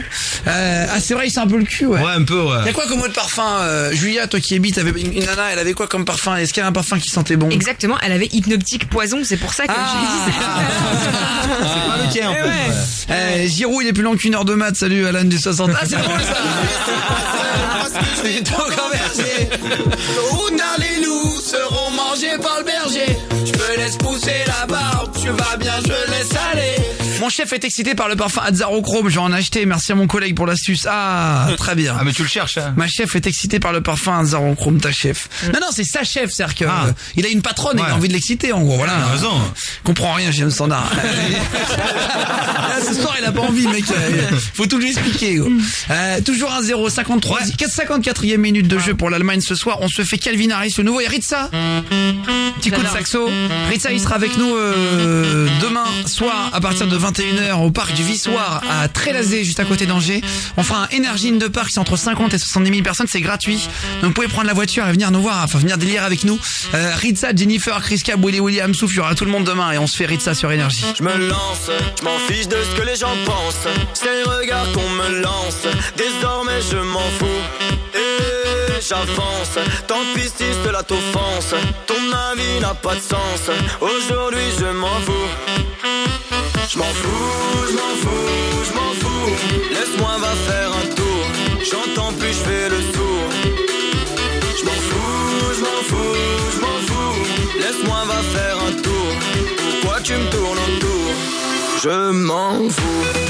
Euh, ah, c'est vrai, il sent un peu le cul, ouais. Ouais, un peu, Y'a ouais. quoi comme autre parfum euh, Julia, toi qui habites, avait une, une nana, elle avait quoi comme parfum? Est-ce qu'il y a un parfum qui sentait bon? Exactement, elle avait hypnotique poison, c'est pour ça que j'ai dit ça. C'est pas le tien, en Eh fait. ouais. Euh, Giroud, il est plus long qu'une heure de maths. Salut Alan du 60. Ah, c'est drôle ça C'est trop. Où les loups seront mangés par le berger. Je me laisse pousser la barbe, tu vas bien, je laisse aller. Mon chef est excité par le parfum Azzarochrome, je vais en acheter. Merci à mon collègue pour l'astuce. Ah, très bien. Ah, mais tu le cherches, hein. Ma chef est excitée par le parfum Azzarochrome, ta chef. Non, non, c'est sa chef, c'est-à-dire que, Ah. euh, il a une patronne et il a envie de l'exciter, en gros, voilà. Il a raison. Comprends rien, j'ai un standard. Là, ce soir, il a pas envie, mec. Faut tout lui expliquer. gros. Euh, toujours un 0, 53, 54e minute de jeu pour l'Allemagne ce soir. On se fait Calvin Harris, le nouveau et Ritza. Petit coup de saxo. Ritza, il sera avec nous euh, demain soir à partir de 21h au parc du Vissoir à Trélazé, juste à côté d'Angers. On fera un Energy in the Park, c'est entre 50 et 70 000 personnes, c'est gratuit. Donc vous pouvez prendre la voiture et venir nous voir, enfin venir délire avec nous. Euh, Ritza, Jennifer, Chris Cab, Willy William, Souf, il y aura tout le monde demain et on se fait Ritza sur Énergie. Je me lance, je m'en fiche de ce que les gens pensent. C'est le regard qu'on me lance. Désormais je m'en fous. Et j'avance. Tant pis si cela t'offense. Ton avis n'a pas de sens. Aujourd'hui je m'en fous. Je m'en fous, je m'en fous, je m'en fous. Laisse-moi va faire un tour. J'entends plus, je fais le tour. Je m'en fous, je m'en fous, je m'en fous. Laisse-moi va faire un tour. Pourquoi tu me tournes autour? Je m'en fous.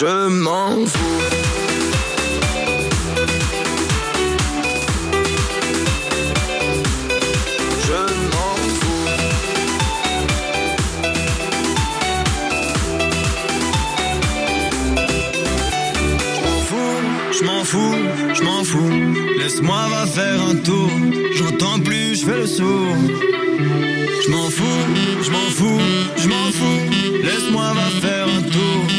Je m'en fous. Je m'en fous. Je m'en fous, je m'en fous. Laisse-moi va faire un tour. J'entends plus, je fais le sourd. Je m'en fous, je m'en fous, je m'en fous. Laisse-moi va faire un tour.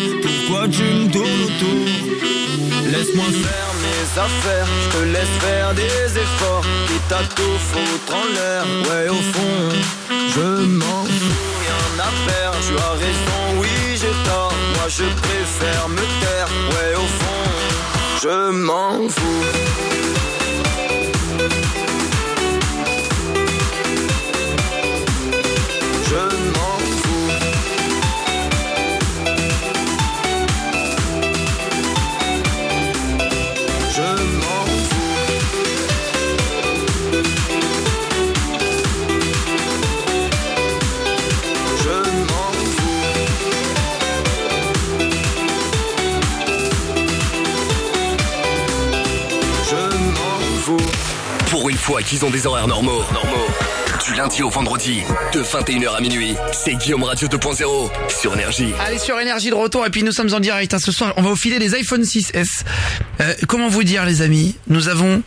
Laisse-moi faire mes affaires, je te laisse faire des efforts. Quitte à tout foutre en l'air, ouais au fond, je m'en fous, rien à perdre. Tu as raison, oui j'ai tort. Moi je préfère me taire, ouais au fond, je m'en fous. Fois qu'ils ont des horaires normaux, normaux. Du lundi au vendredi, de 21h à minuit, c'est Guillaume Radio 2.0 sur Énergie. Allez sur énergie de retour et puis nous sommes en direct hein, ce soir. On va vous filer des iPhone 6s. Euh, comment vous dire les amis? Nous avons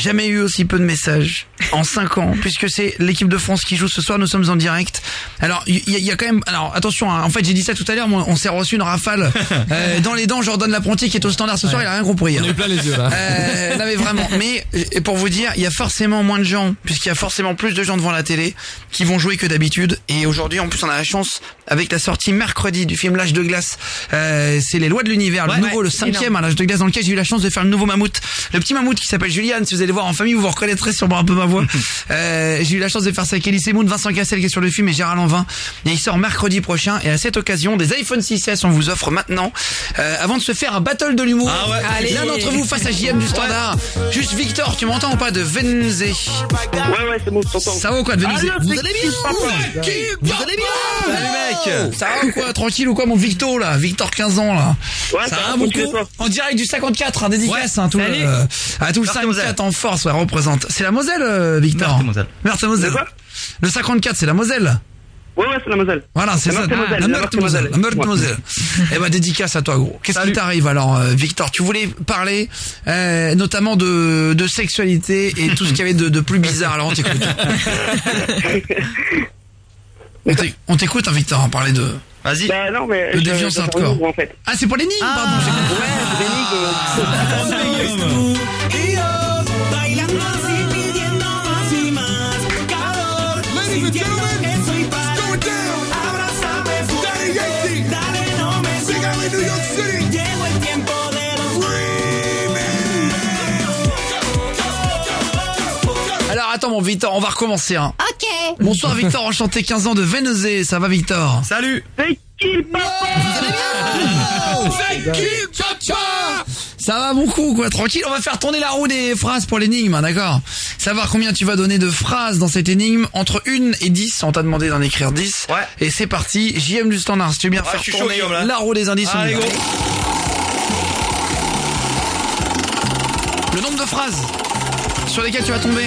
jamais eu aussi peu de messages en 5 ans puisque c'est l'équipe de France qui joue ce soir. Nous sommes en direct. Alors il y, y a quand même. Alors attention. hein, en fait j'ai dit ça tout à l'heure. On s'est reçu une rafale euh, dans les dents. Jordan l'apprenti qui est au standard ce soir. Il a rien compris. hein. On a eu plein les yeux là. Euh, non mais vraiment. Mais et pour vous dire, il y a forcément moins de gens, puisqu'il y a forcément plus de gens devant la télé qui vont jouer que d'habitude. Et aujourd'hui, en plus, on a la chance avec la sortie mercredi du film L'âge de glace. Euh, c'est les lois de l'univers, le Ouais, nouveau, ouais, le cinquième à l'âge de glace, dans lequel j'ai eu la chance de faire le nouveau mammouth, le petit mammouth qui s'appelle Julian. Si vous allez voir en famille, vous vous reconnaîtrez sûrement un peu ma voix. Euh, j'ai eu la chance de faire ça avec Elise Moon, Vincent Cassel qui est sur le film et Gérald Lanvin. Et il sort mercredi prochain. Et à cette occasion, des iPhone 6s, on vous offre maintenant, euh, avant de se faire un battle de l'humour. Ah ouais. Allez. L'un d'entre vous face à JM du standard. Juste Victor, tu m'entends ou pas de Venze Ouais, ouais, c'est bon, je. Ça va ou quoi de Venze Allô, Vous allez bien? papa Vous allez bien? Salut, mec. Ça va ou quoi Tranquille ou quoi mon Victor là? Victor 15 ans là Ouais, Ça ça va va, beaucoup En direct du 54, un dédicace Ouais, hein, tout, salut. euh, à tout le Meurthe et Moselle. 54 en force, ouais, représente. C'est la Moselle euh, Victor Meurthe et Moselle. Meurthe et Moselle. C'est quoi Le 54 c'est la Moselle Ouais, ouais, c'est la Moselle. Voilà, c'est ça. La la Meurthe Meurthe et et Moselle. Moselle. La Meurthe et Ouais. Moselle. Eh ben, dédicace à toi, gros. Qu'est-ce qui t'arrive alors, euh, Victor? Tu voulais parler euh, notamment de, de sexualité et tout ce qu'il y avait de, de plus bizarre. Alors, on t'écoute. On t'éc- On t'écoute, hein, Victor, en parler de... Vas-y. Bah non, mais. Le déviance hardcore. en fait. Ah, c'est pour l'énigme, pardon. j'ai compris. Ouais, c'est l'énigme. attends, mon Victor, on va recommencer. Hein. Ok. Bonsoir, Victor, enchanté 15 ans de Venezé. Ça va, Victor? Salut. Papa? Ça va beaucoup quoi, tranquille, on va faire tourner la roue des phrases pour l'énigme, hein, d'accord? Savoir combien tu vas donner de phrases dans cette énigme, entre 1 et 10, on t'a demandé d'en écrire 10. Ouais. Et c'est parti, JM du standard, si tu veux bien Ouais, faire chaud, tourner Guillaume, la roue des indices. on y Allez, va. go. Le nombre de phrases sur lesquelles tu vas tomber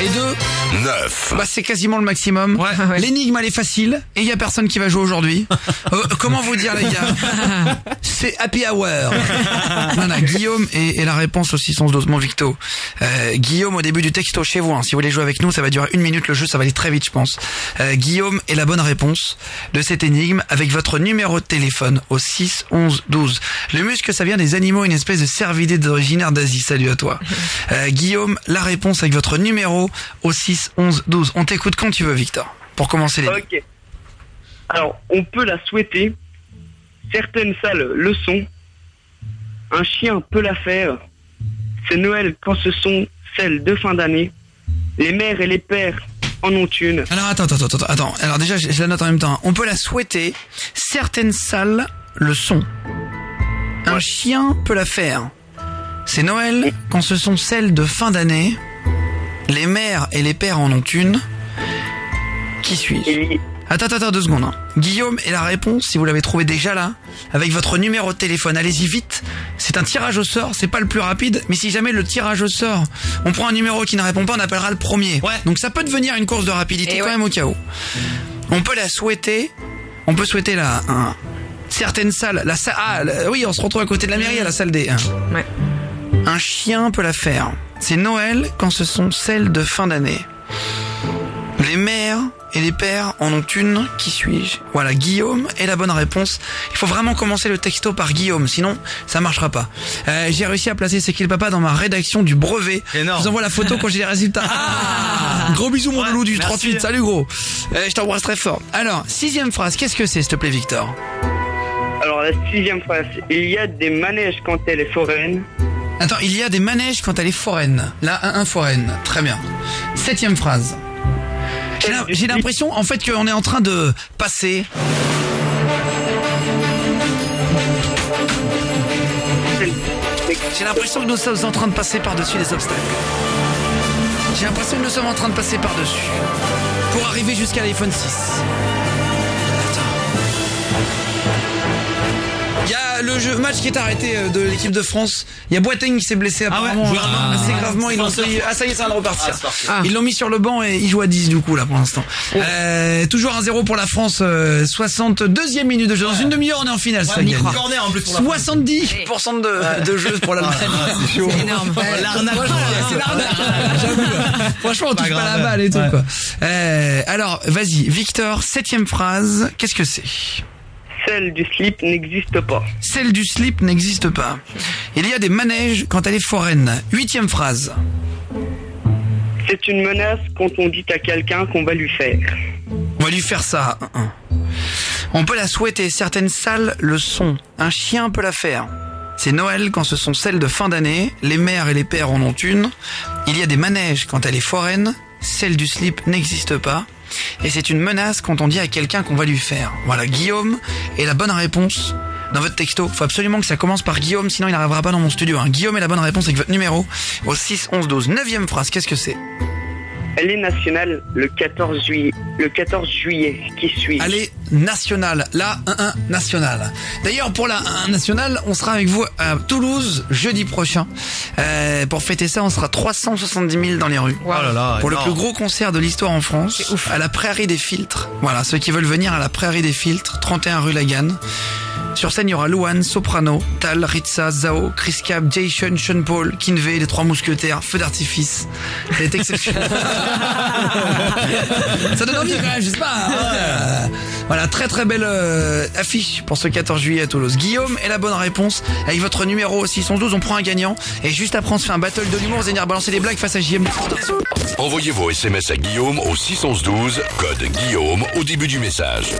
est de 9. bah c'est quasiment le maximum. L'énigme elle est facile et il y a personne qui va jouer aujourd'hui. Euh, comment vous dire les gars? C'est happy hour. voilà, Guillaume et, et la réponse aussi sans dosement Victo. Euh, Guillaume au début du texto chez vous. hein. si vous voulez jouer avec nous, ça va durer une minute le jeu, ça va aller très vite je pense. Euh, Guillaume est la bonne réponse de cette énigme avec votre numéro de téléphone au 6 11 12. Le muscle ça vient des animaux, une espèce de cervidé d'originaire d'Asie. Salut à toi. Euh, Guillaume, la réponse avec votre numéro au 6 11 12. On t'écoute quand tu veux Victor. Pour commencer les. Ok. Alors, on peut la souhaiter. Certaines salles le sont. Un chien peut la faire. C'est Noël quand ce sont celles de fin d'année. Les mères et les pères en ont une. Alors attends, attends, attends, attends. Alors déjà, je, je la note en même temps. On peut la souhaiter. Certaines salles le sont. Un chien peut la faire. C'est Noël quand ce sont celles de fin d'année. Les mères et les pères en ont une. Qui suis-je Attends, attends, attends, deux secondes. hein. Guillaume et la réponse, si vous l'avez trouvé déjà là, avec votre numéro de téléphone, allez-y vite. C'est un tirage au sort, c'est pas le plus rapide, mais si jamais le tirage au sort, on prend un numéro qui ne répond pas, on appellera le premier. Donc ça peut devenir une course de rapidité quand même au cas où. On peut la souhaiter, on peut souhaiter la un, certaines salles, la salle, ah la- oui, on se retrouve à côté de la mairie à la salle des. un. Un chien peut la faire. C'est Noël quand ce sont celles de fin d'année. Les mères et les pères en ont une. Qui suis-je? Voilà, Guillaume est la bonne réponse. Il faut vraiment commencer le texto par Guillaume, sinon ça marchera pas. Euh, j'ai réussi à placer C'est qui le papa dans ma rédaction du brevet. Je vous envoie la photo quand j'ai les résultats. Ah gros bisous mon loulou du 38. Salut gros. Euh, je t'embrasse très fort. Alors, sixième phrase, qu'est-ce que c'est s'il te plaît Victor? Alors la sixième phrase, il y a des manèges quand elle est foraine. Attends, il y a des manèges quand elle est foraine. Un, un foraine. Très bien. Septième phrase. J'ai l'impression, en fait, qu'on est en train de passer. J'ai l'impression que nous sommes en train de passer par-dessus les obstacles. J'ai l'impression que nous sommes en train de passer par-dessus. Pour arriver jusqu'à l'iPhone 6. Le jeu, match qui est arrêté euh, de l'équipe de France. Il y a Boateng qui s'est blessé apparemment joueur euh, assez gravement. Ils l'ont pris- Ah ça y est, ça de repartir. Ah, parti. Ils l'ont mis sur le banc et il joue à 10 du coup là pour l'instant. Euh, toujours 1-0 pour la France. euh, 62e minute de jeu. Dans une demi-heure, on est en finale. Ouais, ça. Corner, en plus, pour la France. 70% de, de jeu pour l'Allemagne. c'est chaud. Énorme. Ouais, L'arnaque. franchement, c'est l'arnaque. Franchement, on touche pas la balle et tout quoi. Euh, alors, vas-y, Victor, septième phrase. Qu'est-ce que c'est? Celle du slip n'existe pas. Celle du slip n'existe pas. Il y a des manèges quand elle est foraine. Huitième phrase. C'est une menace quand on dit à quelqu'un qu'on va lui faire. On va lui faire ça. On peut la souhaiter. Certaines salles le sont. Un chien peut la faire. C'est Noël quand ce sont celles de fin d'année. Les mères et les pères en ont une. Il y a des manèges quand elle est foraine. Celle du slip n'existe pas. Et c'est une menace quand on dit à quelqu'un qu'on va lui faire. Voilà, Guillaume est la bonne réponse dans votre texto. Faut absolument que ça commence par Guillaume, sinon il n'arrivera pas dans mon studio. hein. Guillaume est la bonne réponse avec votre numéro au 6 11 12. Neuvième phrase, qu'est-ce que c'est? Elle est nationale le 14 juillet. Le 14 juillet. Qui suis Allez, nationale. La 1-1 nationale. D'ailleurs, pour la 1 nationale, on sera avec vous à Toulouse jeudi prochain. Euh, pour fêter ça, on sera 370 000 dans les rues. Oh là là, pour le plus gros concert de l'histoire en France, à la Prairie des Filtres. Voilà, ceux qui veulent venir à la Prairie des Filtres, 31 rue Laganne. Sur scène, il y aura Louane, Soprano, Tal, Ritza, Zao, Chris Cap, Jason, Sean Paul, Kinvey, les trois mousquetaires, feu d'artifice. C'est exceptionnel. Ça donne envie quand même, je sais pas. hein. Euh, Voilà, très très belle euh, affiche pour ce 14 juillet à Toulouse. Guillaume est la bonne réponse. Avec votre numéro 612, on prend un gagnant. Et juste après, on se fait un battle de l'humour. Vous allez balancer des blagues face à JM. Envoyez vos SMS à Guillaume au 612, code Guillaume au début du message.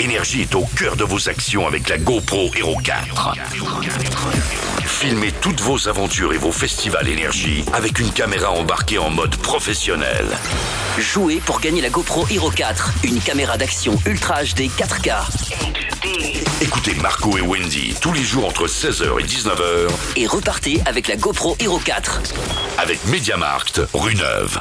Énergie est au cœur de vos actions avec la GoPro Hero 4. Filmez toutes vos aventures et vos festivals énergie avec une caméra embarquée en mode professionnel. Jouez pour gagner la GoPro Hero 4, une caméra d'action Ultra HD 4K. Écoutez Marco et Wendy tous les jours entre 16h et 19h Et repartez avec la GoPro Hero 4. avec Mediamarkt, rue Neuve.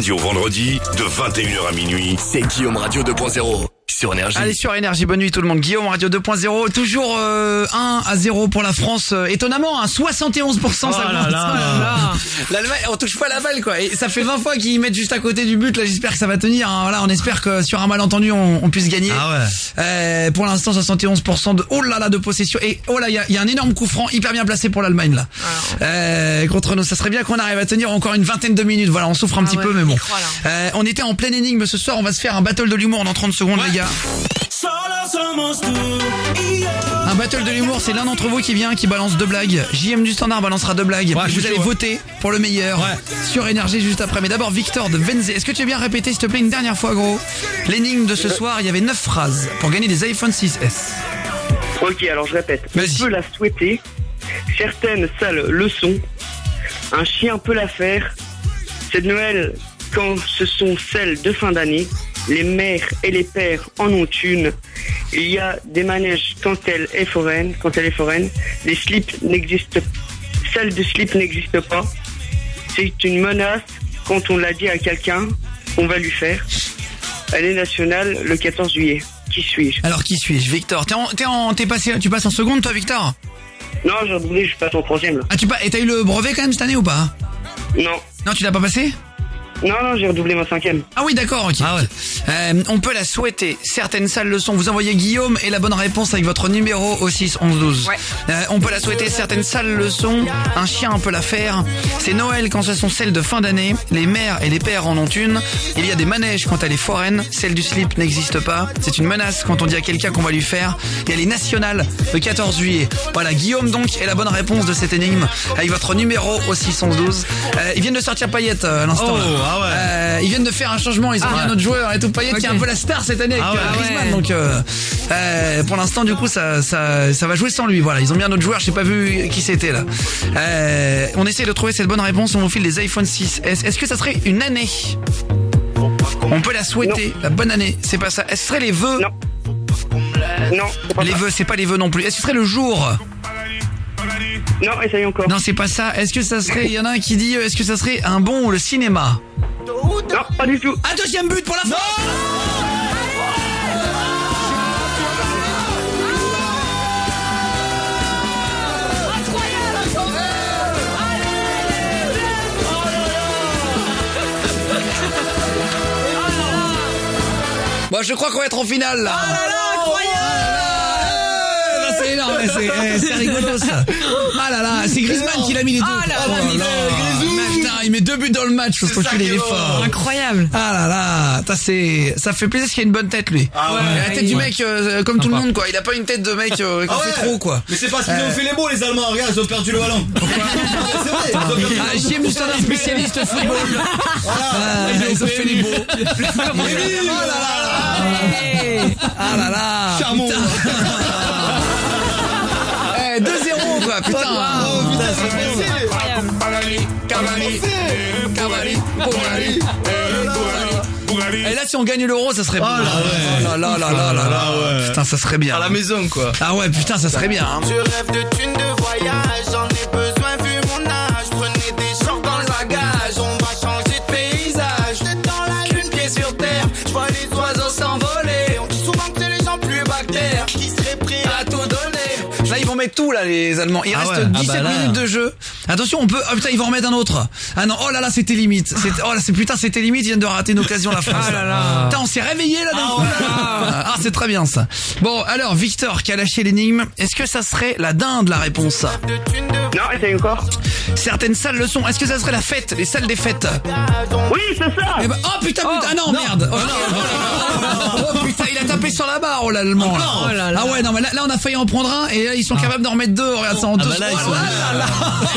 Lundi au vendredi, de 21h à minuit, c'est Guillaume Radio 2.0 sur Énergie. Allez sur Énergie, bonne nuit tout le monde. Guillaume Radio 2.0, toujours euh, 1 à 0 pour la France. Euh, étonnamment, hein, 71% ça Oh là là. L'Allemagne, on touche pas la balle quoi. Et ça fait 20 fois qu'ils mettent juste à côté du but. Là, j'espère que ça va tenir. hein. Voilà, on espère que sur un malentendu, on, on puisse gagner. Ah ouais. Euh, pour l'instant, 71% de oh là là de possession. Et oh là, il y a, il y a un énorme coup franc hyper bien placé pour l'Allemagne là. Euh, contre nous, ça serait bien qu'on arrive à tenir encore une vingtaine de minutes. Voilà, on souffre un petit peu, mais bon. Euh, on était en pleine énigme ce soir. On va se faire un battle de l'humour dans 30 secondes, les gars. Un battle de l'humour, c'est l'un d'entre vous qui vient, qui balance deux blagues. JM du Standard balancera deux blagues. Ouais, vous allez chaud, voter pour le meilleur sur Énergie juste après. Mais d'abord, Victor de Venze. Est-ce que tu veux bien répéter, s'il te plaît, une dernière fois, gros? L'énigme de ce soir, il y avait neuf phrases pour gagner des iPhone 6S. Ok, alors je répète. On peut la souhaiter. Certaines sales leçons. Un chien peut la faire. C'est Noël quand ce sont celles de fin d'année. Les mères et les pères en ont une. Il y a des manèges quand elle est foraine. Quand elle est foraine. Les slips n'existent Celle de slip n'existe pas. C'est une menace quand on l'a dit à quelqu'un qu'on va lui faire. Elle est nationale le 14 juillet. Qui suis-je? Alors, qui suis-je? Victor. T'es tu passes en seconde, toi, Victor? Non, j'ai redoublé, je passe en troisième là. Ah, tu pas, et t'as eu le brevet quand même cette année ou pas? Non. Non, tu l'as pas passé? Non, non, j'ai redoublé ma cinquième. Ah oui, d'accord, ok. Euh, on peut la souhaiter. Certaines sales leçons. Vous envoyez Guillaume et la bonne réponse avec votre numéro au 6 11 12. Euh, on peut la souhaiter. Certaines sales leçons. Un chien peut la faire. C'est Noël quand ce sont celles de fin d'année. Les mères et les pères en ont une. Il y a des manèges quand elle est foraine. Celle du slip n'existe pas. C'est une menace quand on dit à quelqu'un qu'on va lui faire. Et elle est nationale le 14 juillet. Voilà, Guillaume donc est la bonne réponse de cette énigme avec votre numéro au 6 11 12. Euh, ils viennent de sortir Payette à l'instant. Oh. Ah ouais. Euh, ils viennent de faire un changement. Ils ont Ah. mis un autre joueur et tout. Payet qui est un peu la star cette année avec Ah ouais. euh, Griezmann. Ouais. Donc euh, euh, pour l'instant du coup ça, ça ça va jouer sans lui. Voilà, ils ont mis un autre joueur. J'ai pas vu qui c'était là. Euh, on essaie de trouver cette bonne réponse. On vous file les iPhone 6. Est-ce est-ce que ça serait une année? On peut la souhaiter. La bonne année. C'est pas ça. Est-ce que ce serait les vœux? Non. les vœux, c'est pas les vœux non plus. Est-ce que ce serait le jour? Non, essaye encore. Non, c'est pas ça. Est-ce que ça serait, il y en a un qui dit, euh, est-ce que ça serait un bon ou le cinéma? Non, pas du tout. Un deuxième but pour la France Bon, je crois qu'on va être en finale là. Ah là là, Là, c'est énorme, c'est eh, c'est rigolo ça. Ah là là, c'est Griezmann qui l'a mis les deux. Ah là là, mais Putain, il met deux buts dans le match, faut se il est fort. Incroyable. Ah là là, ça c'est, ça fait plaisir qu'il a une bonne tête lui. Ah ouais. Il a la tête du mec euh, comme tout le monde quoi. Il a pas une tête de mec euh, qui en Ah trop quoi. Mais c'est parce qu'ils ont Euh, fait les beaux les Allemands, regarde, ils ont perdu le ballon. c'est vrai, ont Ah. James c'est un spécialiste football. Ah, ils ont fait les beaux. Oh là là. Ah là là. Charmant. Putain. Oh putain, c'est. Et là, si on gagne l'euro, ça serait bien. Oh là ouais. Oh là là là là là là. Ah ouais. Putain, ça serait bien. À la maison quoi. Ah ouais, putain, ça serait bien. hein. Je rêve de thunes de voyage, j'en ai besoin tout, là, les Allemands. Il Ah reste ouais. Ah 17 bah là. minutes de jeu. Attention, on peut, oh putain, ils vont en remettre un autre. Ah non, oh là là, c'était limite. Oh là, c'est putain, c'était limite, ils viennent de rater une occasion, la France. Ah là là. Putain, on s'est réveillé, là, d'un coup. Ah, c'est très bien, ça. Bon, alors, Victor, qui a lâché l'énigme, est-ce que ça serait la dinde, la réponse? Non, essaye encore. Certaines salles le sont. Est-ce que ça serait la fête, les salles des fêtes? Oui, c'est ça. Eh ben, oh putain, putain, ah non, merde. Oh, oh, putain, il a tapé sur la barre, oh l'allemand. là. Oh là là. Ah ouais, non, mais là, là, on a failli en prendre un et là, ils sont capables d'en remettre deux. Regarde ça en Ah deux. bah là, ils sont- là là.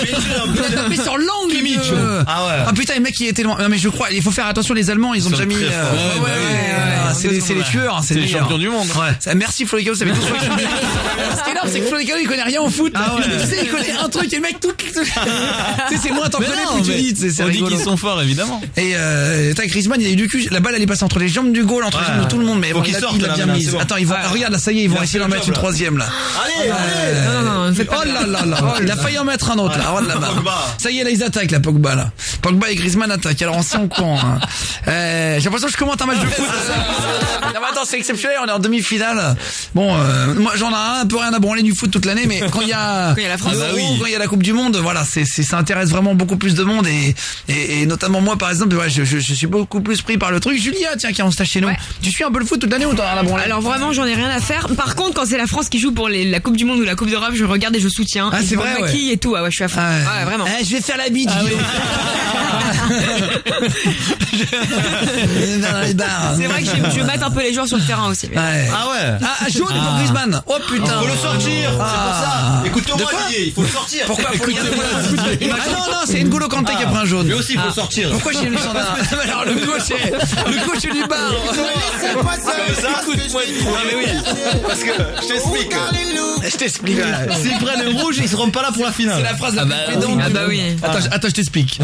Il a tapé sur l'angle, Kimmich. euh. Ah ouais. Ah putain, le mec, il était loin. Non, mais je crois, il faut faire attention, les Allemands, ils ont déjà mis. très euh, forts. ouais, ouais, Ouais, oui. ouais, ouais, c'est les- c'est les tueurs, hein, c'est les meilleurs. champions du monde. Ouais. Ça, merci Flo Legalo, ça fait tout ce Ce qui est énorme, c'est que Flo Legalo, il connaît rien au foot. Ah ouais. Tu sais, il connaît un truc et le mec, tout. tu sais, c'est moins t'en connais, plus tu dis. c'est- C'est on dit rigolo. qu'ils sont forts évidemment. Et euh, t'as Griezmann, il a eu du cul. La balle, elle est passée entre les jambes du goal, entre les jambes de tout le monde. Mais Faut bon, qu'il il a, sorte, il a là, bien maintenant, mise. c'est bon. Attends, ils vont. Regarde, là, ça y est, ils vont essayer d'en mettre une troisième là. Allez, allez. Non, non, non, faites pas Oh là là là, il a failli en mettre un autre là. Oh là là. Pogba. Ça y est, là ils attaquent la Pogba là. Pogba et Griezmann attaquent. Alors on en courant. hein. Euh, J'ai l'impression que je commente un match de foot. non mais attends, c'est exceptionnel. On est en demi-finale. Bon, euh, moi j'en ai un peu rien à branler du foot toute l'année, mais quand il y a Quand il y a la France. l'Euro, Ah bah oui. quand il y a la Coupe du Monde, voilà, c'est c'est- ça intéresse vraiment beaucoup plus de monde et et, et notamment moi par exemple, ouais, je, je, je suis beaucoup plus pris par le truc. Julia, tiens, qui est en stage chez nous. Ouais. Tu suis un peu le foot toute l'année ou t'en as rien à branler? Alors vraiment, j'en ai rien à faire. Par contre, quand c'est la France qui joue pour les- la Coupe du Monde ou la Coupe d'Europe, je regarde et je soutiens. Ah, Et c'est je vrai, me maquille et tout. Ah ouais, je suis à fond. Ah ouais. Ouais, vraiment. Eh, je vais faire la bite. Bars. C'est vrai que je, je batte un peu les joueurs sur le terrain aussi. mais- Ouais. Ah ouais. Ah, jaune pour Griezmann. Oh putain. Faut le sortir, c'est pour Ah. ça. Écoute-moi De quoi Didier, il faut le sortir. Pourquoi faut le Ah non, non, c'est N'Golo Kanté qui a pris un jaune. Lui aussi, il faut le sortir. Pourquoi j'ai mis son Alors le coach est, le coach du bar. Comme ça, écoute-moi. Non mais oui, parce que je t'explique. Je t'explique. S'ils prennent le rouge, ils seront pas là pour la finale. C'est la phrase la Ah plus bah pédante. oui. Ah bah oui. Attends, je- attends, je t'explique.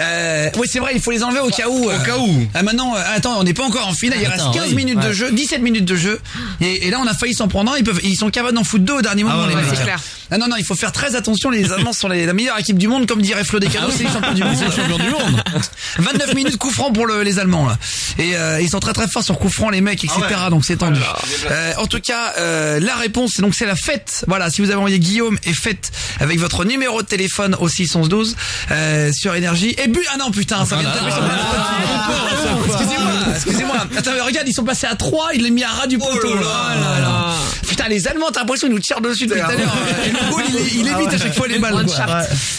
Euh, oui, c'est vrai, il faut les enlever au cas où. Au cas où. Ah, maintenant, euh, attends, on n'est pas encore en finale. Il Attends, reste 15 oui. minutes de jeu, 17 minutes de jeu. Et, et là, on a failli s'en prendre un. Ils peuvent, ils sont capables d'en foutre deux au dernier moment, Ah ouais, les ouais, mecs. c'est clair. Ah non, non, il faut faire très attention. Les Allemands sont les- la meilleure équipe du monde, comme dirait Flo Descano, c'est les champions du monde. C'est les champions du monde. 29 minutes coup franc pour le- les Allemands là. Et euh, ils sont très très forts sur coup franc les mecs etc. Ah. Donc c'est tendu. Euh, en tout cas euh, la réponse c'est donc c'est la fête. Voilà si vous avez envoyé Guillaume et fête avec votre numéro de téléphone au 612 euh, sur énergie et but ah non putain ça vient de taper sur le Excusez-moi excusez-moi. Attends mais regarde ils sont passés à 3 il l'a mis à ras du poteau. là. Putain les Allemands t'as l'impression qu'ils nous tirent dessus depuis tout à l'heure. Le goal il, évite à chaque fois les balles.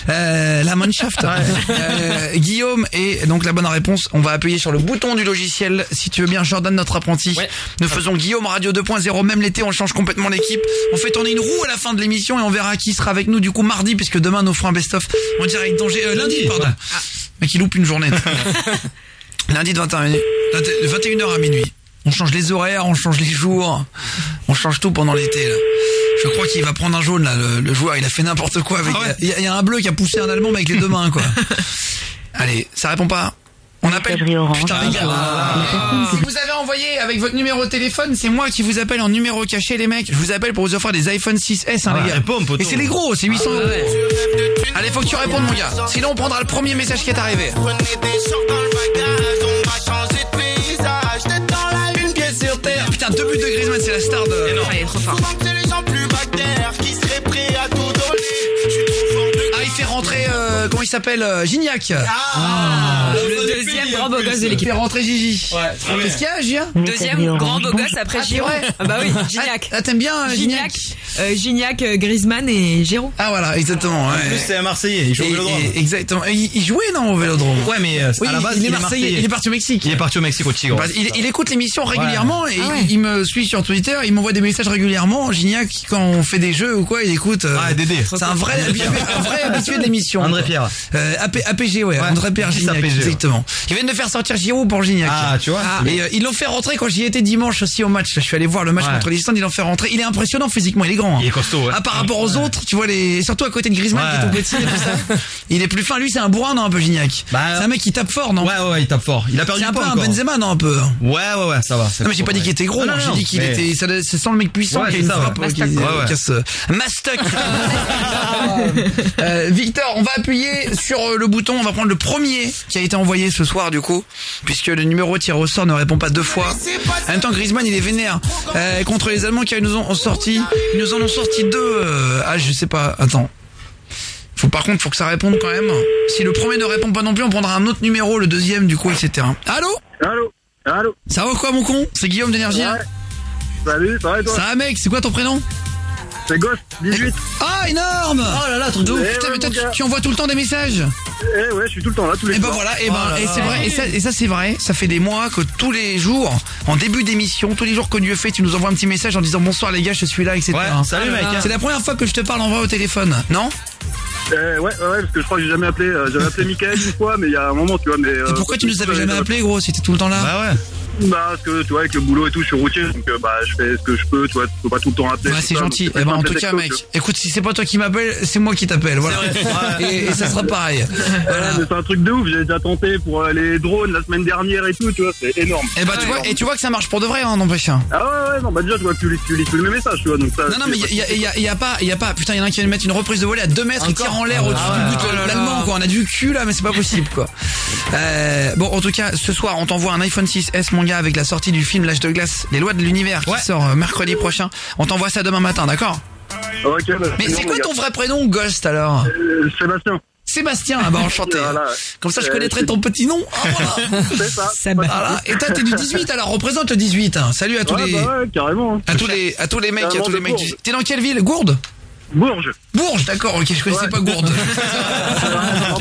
Euh, la Mannschaft. Euh, Guillaume et donc la bonne réponse. On va appuyer sur le bouton du logiciel. Si tu veux bien, Jordan, notre apprenti. Nous faisons Guillaume Radio 2.0. Même l'été, on change complètement l'équipe. On fait tourner une roue à la fin de l'émission et on verra qui sera avec nous du coup mardi puisque demain nous ferons un best-of en direct d'Angers. Euh, lundi, pardon. Mais qui loupe une journée. lundi de 21 minutes. De 21h à minuit. On change les horaires, on change les jours. On change tout pendant l'été là. Je crois qu'il va prendre un jaune là, le, le joueur. Il a fait n'importe quoi avec. Il y a- il y, a un bleu qui a poussé un allemand mais avec les deux mains quoi. Allez, ça répond pas. On appelle. Putain, les gars. Si vous avez envoyé avec votre numéro de téléphone, c'est moi qui vous appelle en numéro caché, les mecs. Je vous appelle pour vous offrir des iPhone 6S, hein, Ah, les gars. Et c'est les gros, c'est 800 Ah, euros. ouais. Allez, faut que tu répondes, mon gars. Sinon, on prendra le premier message qui est arrivé. Putain, deux buts de Griezmann, c'est la star de. il est trop fort. S'appelle euh, Gignac. Ah, le deuxième grand beau gosse de Il l'équipe. fait rentrer Gigi. Qu'est-ce qu'il y a, Gien Deuxième grand beau gosse après Ah, Giroud. Ah bah oui, Gignac. Ah, t'aimes bien euh, Gignac Gignac, euh, Gignac, euh, Griezmann et Giroud. Ah, voilà, exactement. En ouais. plus, c'est un Marseillais, il joue au Et- Vélodrome. et- Exactement. Et Il, il jouait non au Vélodrome? Ouais, mais euh, Oui, à la base, il est Marseillais. Il est parti au Mexique. Il est parti au Mexique au Tigre. Bah, il, il écoute l'émission régulièrement et Ah ouais. il, il me suit sur Twitter. Il m'envoie des messages régulièrement. Gignac, quand on fait des jeux ou quoi, il écoute. euh, Ah, Dédé. C'est un vrai, habitué, un vrai habitué de l'émission. André Pierre. Euh, AP, APG, ouais, André Pierre Gignac, APG, ouais. exactement. Ils viennent de faire sortir Giroud pour Gignac. Ah, tu vois. Et euh, ils l'ont fait rentrer quand j'y étais dimanche aussi au match. Je suis allé voir le match Ouais. contre l'Islande. Ils l'ont fait rentrer. Il est impressionnant physiquement. Il est grand. hein. Il est costaud, ouais. Ah, par rapport aux autres, tu vois les, surtout à côté de Griezmann qui est tout Ouais. petit et tout ça. Il est plus fin. Lui, c'est un bourrin, non, un peu Gignac. Bah, c'est un mec qui tape fort, non? Ouais, ouais, ouais, il tape fort. Il a perdu C'est un peu un. Benzema, non, un peu? Ouais, ouais, ouais, ça va. Non mais j'ai pas dit ouais. qu'il était gros, Ah, non, j'ai dit qu'il était, ça, sent le mec puissant Ouais, qui a une frappe ouais. Mastoc, ouais, ouais. Victor, on va appuyer sur euh, le bouton, on va prendre le premier qui a été envoyé ce soir du coup, puisque le numéro tiré au sort ne répond pas deux fois. En même temps, Griezmann il est vénère Euh, contre les Allemands qui nous ont sorti, ils nous en ont sorti deux. euh, ah je sais pas, attends. Faut par contre, faut que ça réponde quand même. Si le premier ne répond pas non plus, on prendra un autre numéro, le deuxième du coup, etc. Allô? Allô? Allô? Ça va quoi mon con? C'est Guillaume d'énergie hein Salut, ça va et toi? Ça va mec, c'est quoi ton prénom? C'est Ghost, 18. Ah énorme Oh là là, truc de ouf Eh Putain ouais, mais toi mon tu, gars. tu envoies tout le temps des messages Eh ouais, je suis tout le temps là, tous les Et bah soirs. voilà, et ben Oh là et là. c'est vrai, et ça, et ça c'est vrai, ça fait des mois que tous les jours, en début d'émission, tous les jours que Dieu fait, tu nous envoies un petit message en disant bonsoir les gars, je suis là, etc. Ouais, salut, mec. C'est la première fois que je te parle en vrai au téléphone, non Eh ouais, ouais, ouais, parce que je crois que j'ai jamais appelé. euh, J'avais appelé Michael une fois, mais il y a un moment, tu vois. Mais Et euh, pourquoi tu nous avais jamais appelé gros si t'es tout le temps là Bah ouais. Bah, parce que tu vois, avec le boulot et tout, je suis routier, donc euh, bah, je fais ce que je peux, tu vois, tu peux pas tout le temps appeler. C'est gentil. Eh ben, en tout les cas, mec, écoute, si c'est pas toi qui m'appelle, c'est moi qui t'appelle, voilà. Et, et ça sera pareil. Ouais, c'est un truc de ouf, j'ai déjà tenté pour euh, les drones la semaine dernière et tout, tu vois, c'est énorme. Et bah, tu vois, et tu vois que ça marche pour de vrai, hein, n'empêche. hein. Ah ouais, ouais, non, bah déjà, tu vois, tu lis, tu lis tous mes messages, tu vois, donc ça. Non, non, mais il y a, y, a, y a pas, y a pas. Putain, y en a un qui vient de mettre une reprise de volée à 2 mètres et tire en l'air au-dessus Ah du de l'allemand, quoi. On a du cul là, mais c'est pas possible, quoi. Euh, bon, en tout cas, ce soir, on t'envoie un iPhone 6S, mon avec la sortie du film L'âge de glace, les lois de l'univers, qui sort euh, mercredi prochain. On t'envoie ça demain matin, d'accord bah, Mais c'est quoi ton vrai prénom, Ghost, alors Euh, Sébastien. Sébastien, ah bah enchanté. Voilà. Comme ça, je Euh, connaîtrais ton petit nom. Ah, voilà. C'est ça. Voilà. Et toi, t'es du 18, alors représente le 18. hein. Salut à tous Ouais, les, bah ouais, carrément. hein. à tous les, à tous les mecs, à Carrément tous les de mecs. du- Bourges. T'es dans quelle ville? Gourde? Bourges. Bourges, d'accord, ok, je connaissais Ouais. pas Gourde.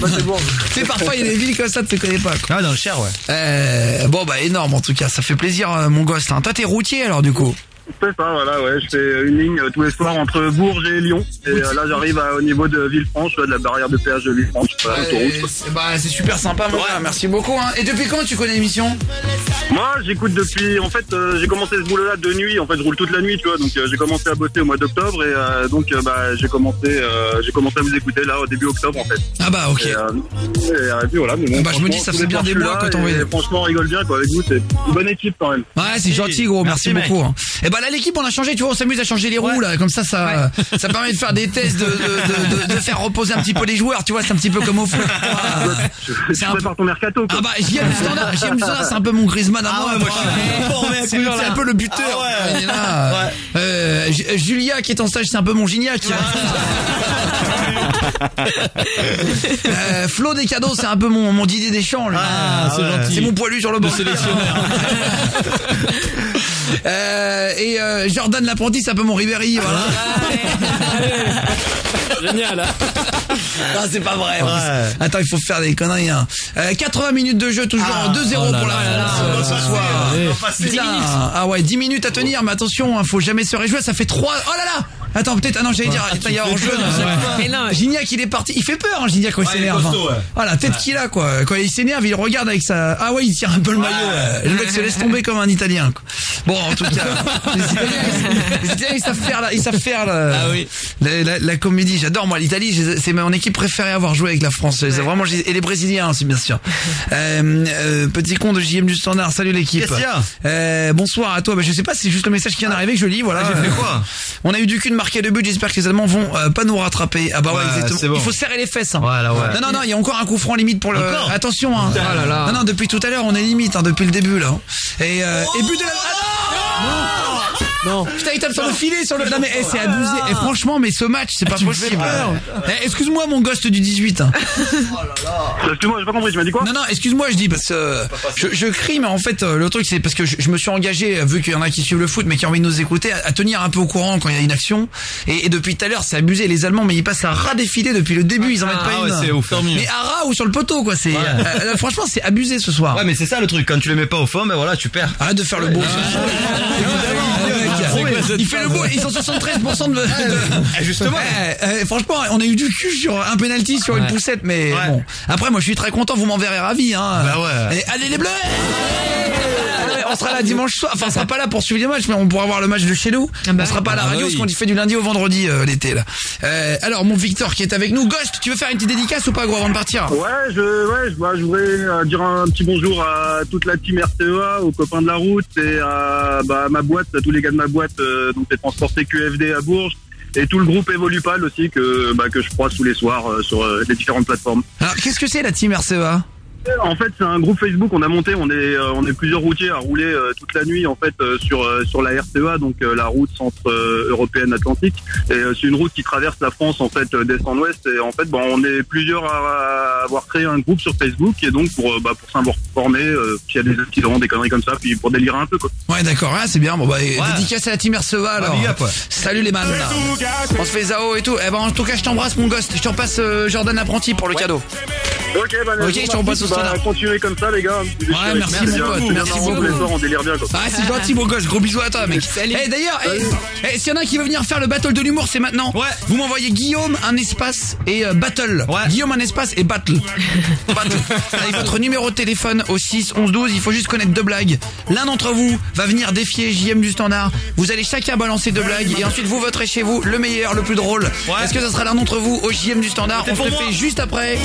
Bah, c'est. Tu sais, parfois il y a des villes comme ça, tu ne connais pas. Quoi. Ah, dans le Cher, ouais. Euh, bon, bah énorme en tout cas, ça fait plaisir, euh, mon gosse. hein. Toi, t'es routier alors du coup? C'est ça, voilà, ouais, je fais une ligne euh, tous les soirs entre Bourges et Lyon. Et euh, là, j'arrive à- au niveau de Villefranche, de la barrière de péage de Villefranche, autoroute. quoi. c'est bah, c'est super sympa, mon gars. Merci beaucoup. Hein. Et depuis quand tu connais l'émission? Moi, j'écoute depuis. En fait, euh, j'ai commencé ce boulot-là de nuit. En fait, je roule toute la nuit, tu vois. Donc, euh, j'ai commencé à bosser au mois d'octobre et euh, donc, euh, bah, j'ai commencé, euh, j'ai commencé à vous écouter là au début octobre, en fait. Ah bah ok. Et, et, puis voilà. Mais bon, Bah, je me dis, ça les bien des mois que t'en et. Franchement, on rigole bien, quoi. Avec vous, c'est une bonne équipe quand même. Ouais, c'est gentil, gros. Merci, Merci, beaucoup. hein. Et bah là, l'équipe, on a changé. Tu vois, on s'amuse à changer les roues là. Comme ça, ça, ça permet de faire des tests, de, de, de, de- de faire reposer un petit peu les joueurs. Tu vois, c'est un petit peu comme au foot. C'est un peu. prépare ton mercato, quoi. Ah bah JM standard, JM du standard, c'est un peu mon Griezmann à Ah moi. ouais, moi, je suis C'est là. un peu le buteur. Ah là. Euh, Ju- Julia qui est en stage, c'est un peu mon Gignac. Euh, Flo des cadeaux, c'est un peu mon, mon Didier Deschamps. lui. Ah, c'est gentil. C'est mon poilu sur le banc. Le sélectionneur. Euh, et euh, Jordan l'apprenti, c'est un peu mon Ribéry. Voilà. Génial. hein. Ah, c'est pas vrai. Ouais. Attends, il faut faire des conneries. Hein. Euh, 80 minutes de jeu, toujours Ah, 2-0 oh là pour la France euh. Ah ouais, 10 minutes à tenir, mais attention, hein, faut jamais se réjouir. Ça fait 3 Oh là là Attends, peut-être. Ah non, j'allais dire. Ah, il y a hors-jeu. Mais non. Gignac, il est parti. Il fait peur, hein, Gignac, quand il s'énerve. hein. ouais. Ah, la tête qu'il a, quoi. Quand il s'énerve, il regarde avec sa. Ah ouais, il tire un peu le maillot. euh, Le mec se laisse tomber comme un Italien. quoi. Bon, en tout cas, les Italiens, ils savent faire la, ils savent faire la, Ah oui. la, la- la comédie. J'adore moi l'Italie. C'est mon équipe préférée à avoir joué avec la France. Vraiment et les Brésiliens aussi, bien sûr. Euh, euh, petit con de JM du Standard. Salut l'équipe. Euh, bonsoir à toi. Bah, je sais pas, c'est juste le message qui vient d'arriver que je lis. Voilà. Ah, j'ai fait quoi On a eu du cul de marquer de but. J'espère que les Allemands vont euh, pas nous rattraper. Ah bah ouais, Ouais, exactement. bon. Il faut serrer les fesses. hein. Voilà, ouais. Non non non, il y a encore un coup franc limite pour le. Encore Attention. Hein. Là là. Non non, depuis tout à l'heure, on est limite hein, depuis le début là. Et, euh, et but de la. Ah, non Putain, il tape sur le filet, sur le. Non mais eh, c'est abusé. Et franchement, mais ce match, c'est pas tu me fais possible. peur. Eh, excuse-moi, mon ghost du 18. hein. Excuse-moi, j'ai pas compris, tu m'as dit quoi Non, non, excuse-moi, je dis parce que euh, je, je crie, mais en fait, euh, le truc, c'est parce que je, je me suis engagé, euh, vu qu'il y en a qui suivent le foot, mais qui ont envie de nous écouter, à, à tenir un peu au courant quand il y a une action. Et, et depuis tout à l'heure, c'est abusé. Les Allemands, mais ils passent à ras défiler depuis le début. Ils en mettent pas Ah ouais, une. c'est ouf. Tant mieux. Mais à ras ou sur le poteau, quoi. C'est euh, euh, franchement, c'est abusé ce soir. Ouais, mais c'est ça le truc. Quand tu les mets pas au fond, ben voilà, tu perds. Arrête de faire le beau. Cette Il fait le beau, ils sont 73% de. de- Eh, Justement. Eh, eh, franchement, on a eu du cul sur un penalty sur une poussette, mais bon. Après, moi, je suis très content. Vous m'en verrez ravi, hein. Bah ouais. Et allez les bleus. On sera là dimanche soir. Enfin, on sera pas là pour suivre les matchs, mais on pourra voir le match de chez nous. Ah bah on sera pas à la Ah radio, oui. parce qu'on y fait du lundi au vendredi euh, l'été là. Euh, alors, mon Victor qui est avec nous, Ghost, tu veux faire une petite dédicace ou pas, gros, avant de partir? Ouais, je, ouais, je, bah, je voudrais euh, dire un petit bonjour à toute la team RCEA, aux copains de la route et à bah, ma boîte, à tous les gars de ma boîte, euh, donc c'est transporté QFD à Bourges. Et tout le groupe Evolupal aussi que, bah, que je croise tous les soirs euh, sur euh, les différentes plateformes. Alors, qu'est-ce que c'est la team RCEA En fait, c'est un groupe Facebook qu'on a monté. On est, euh, on est plusieurs routiers à rouler euh, toute la nuit en fait euh, sur euh, sur la RCEA, donc euh, la route centre euh, européenne Atlantique. Et euh, c'est une route qui traverse la France en fait euh, d'est en ouest. Et en fait, bon, on est plusieurs à, à avoir créé un groupe sur Facebook et donc pour euh, bah, pour s'informer euh, s'il y a des accidents, des conneries comme ça, puis pour délirer un peu quoi. Ouais, d'accord, ah, c'est bien. Bon, bah, dédicace à la team RCEA alors. up, ouais. Salut les man. On se fait Zao et tout. Eh ben, en tout cas, je t'embrasse, mon ghost. Je te repasse euh, Jordan Apprenti pour le cadeau. Ok, bah, Ok, je te repasse au bah, continuez comme ça les gars. Ouais, merci, mon pote, merci Tous les beaucoup. soirs, on délire bien quoi. Ah, c'est gentil, mon gosse. Gros bisous à toi, mec. Eh, d'ailleurs, eh, eh, s'il y en a qui veut venir faire le battle de l'humour, c'est maintenant. Ouais. Vous m'envoyez Guillaume, un espace et euh, battle. Ouais. Guillaume, un espace et battle. battle. Avec votre numéro de téléphone au 6 11 12, il faut juste connaître deux blagues. L'un d'entre vous va venir défier JM du standard. Vous allez chacun balancer deux blagues et ensuite vous voterez chez vous le meilleur, le plus drôle. Ouais. Est-ce que ça sera l'un d'entre vous au JM du standard? On se le fait juste après.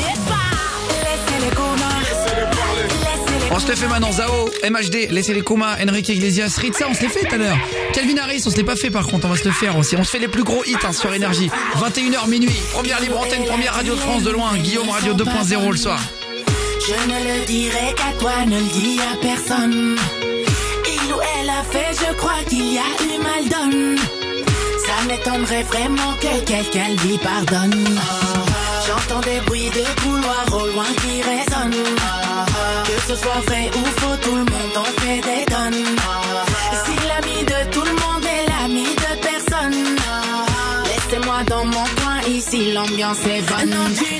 On se le fait maintenant, Zao, MHD, laissez les comas, Enrique Iglesias, Ritza, on se les fait tout à l'heure. Calvin Harris, on se l'est pas fait par contre, on va se le faire aussi. On se fait les plus gros hits hein, sur énergie. 21h minuit, première libre antenne, première radio de France de loin, Guillaume Radio 2.0 le soir. Je ne le dirai qu'à toi, ne le dis à personne. Il ou elle a fait, je crois qu'il y a eu mal donne. Ça m'étonnerait vraiment que quelqu'un lui pardonne. J'entends des bruits de couloirs au loin qui résonnent. Que ce soit vrai ou faux, tout le monde en fait des tonnes. Si l'ami de tout le monde est l'ami de personne, laissez-moi dans mon coin, ici l'ambiance est bonne. Tu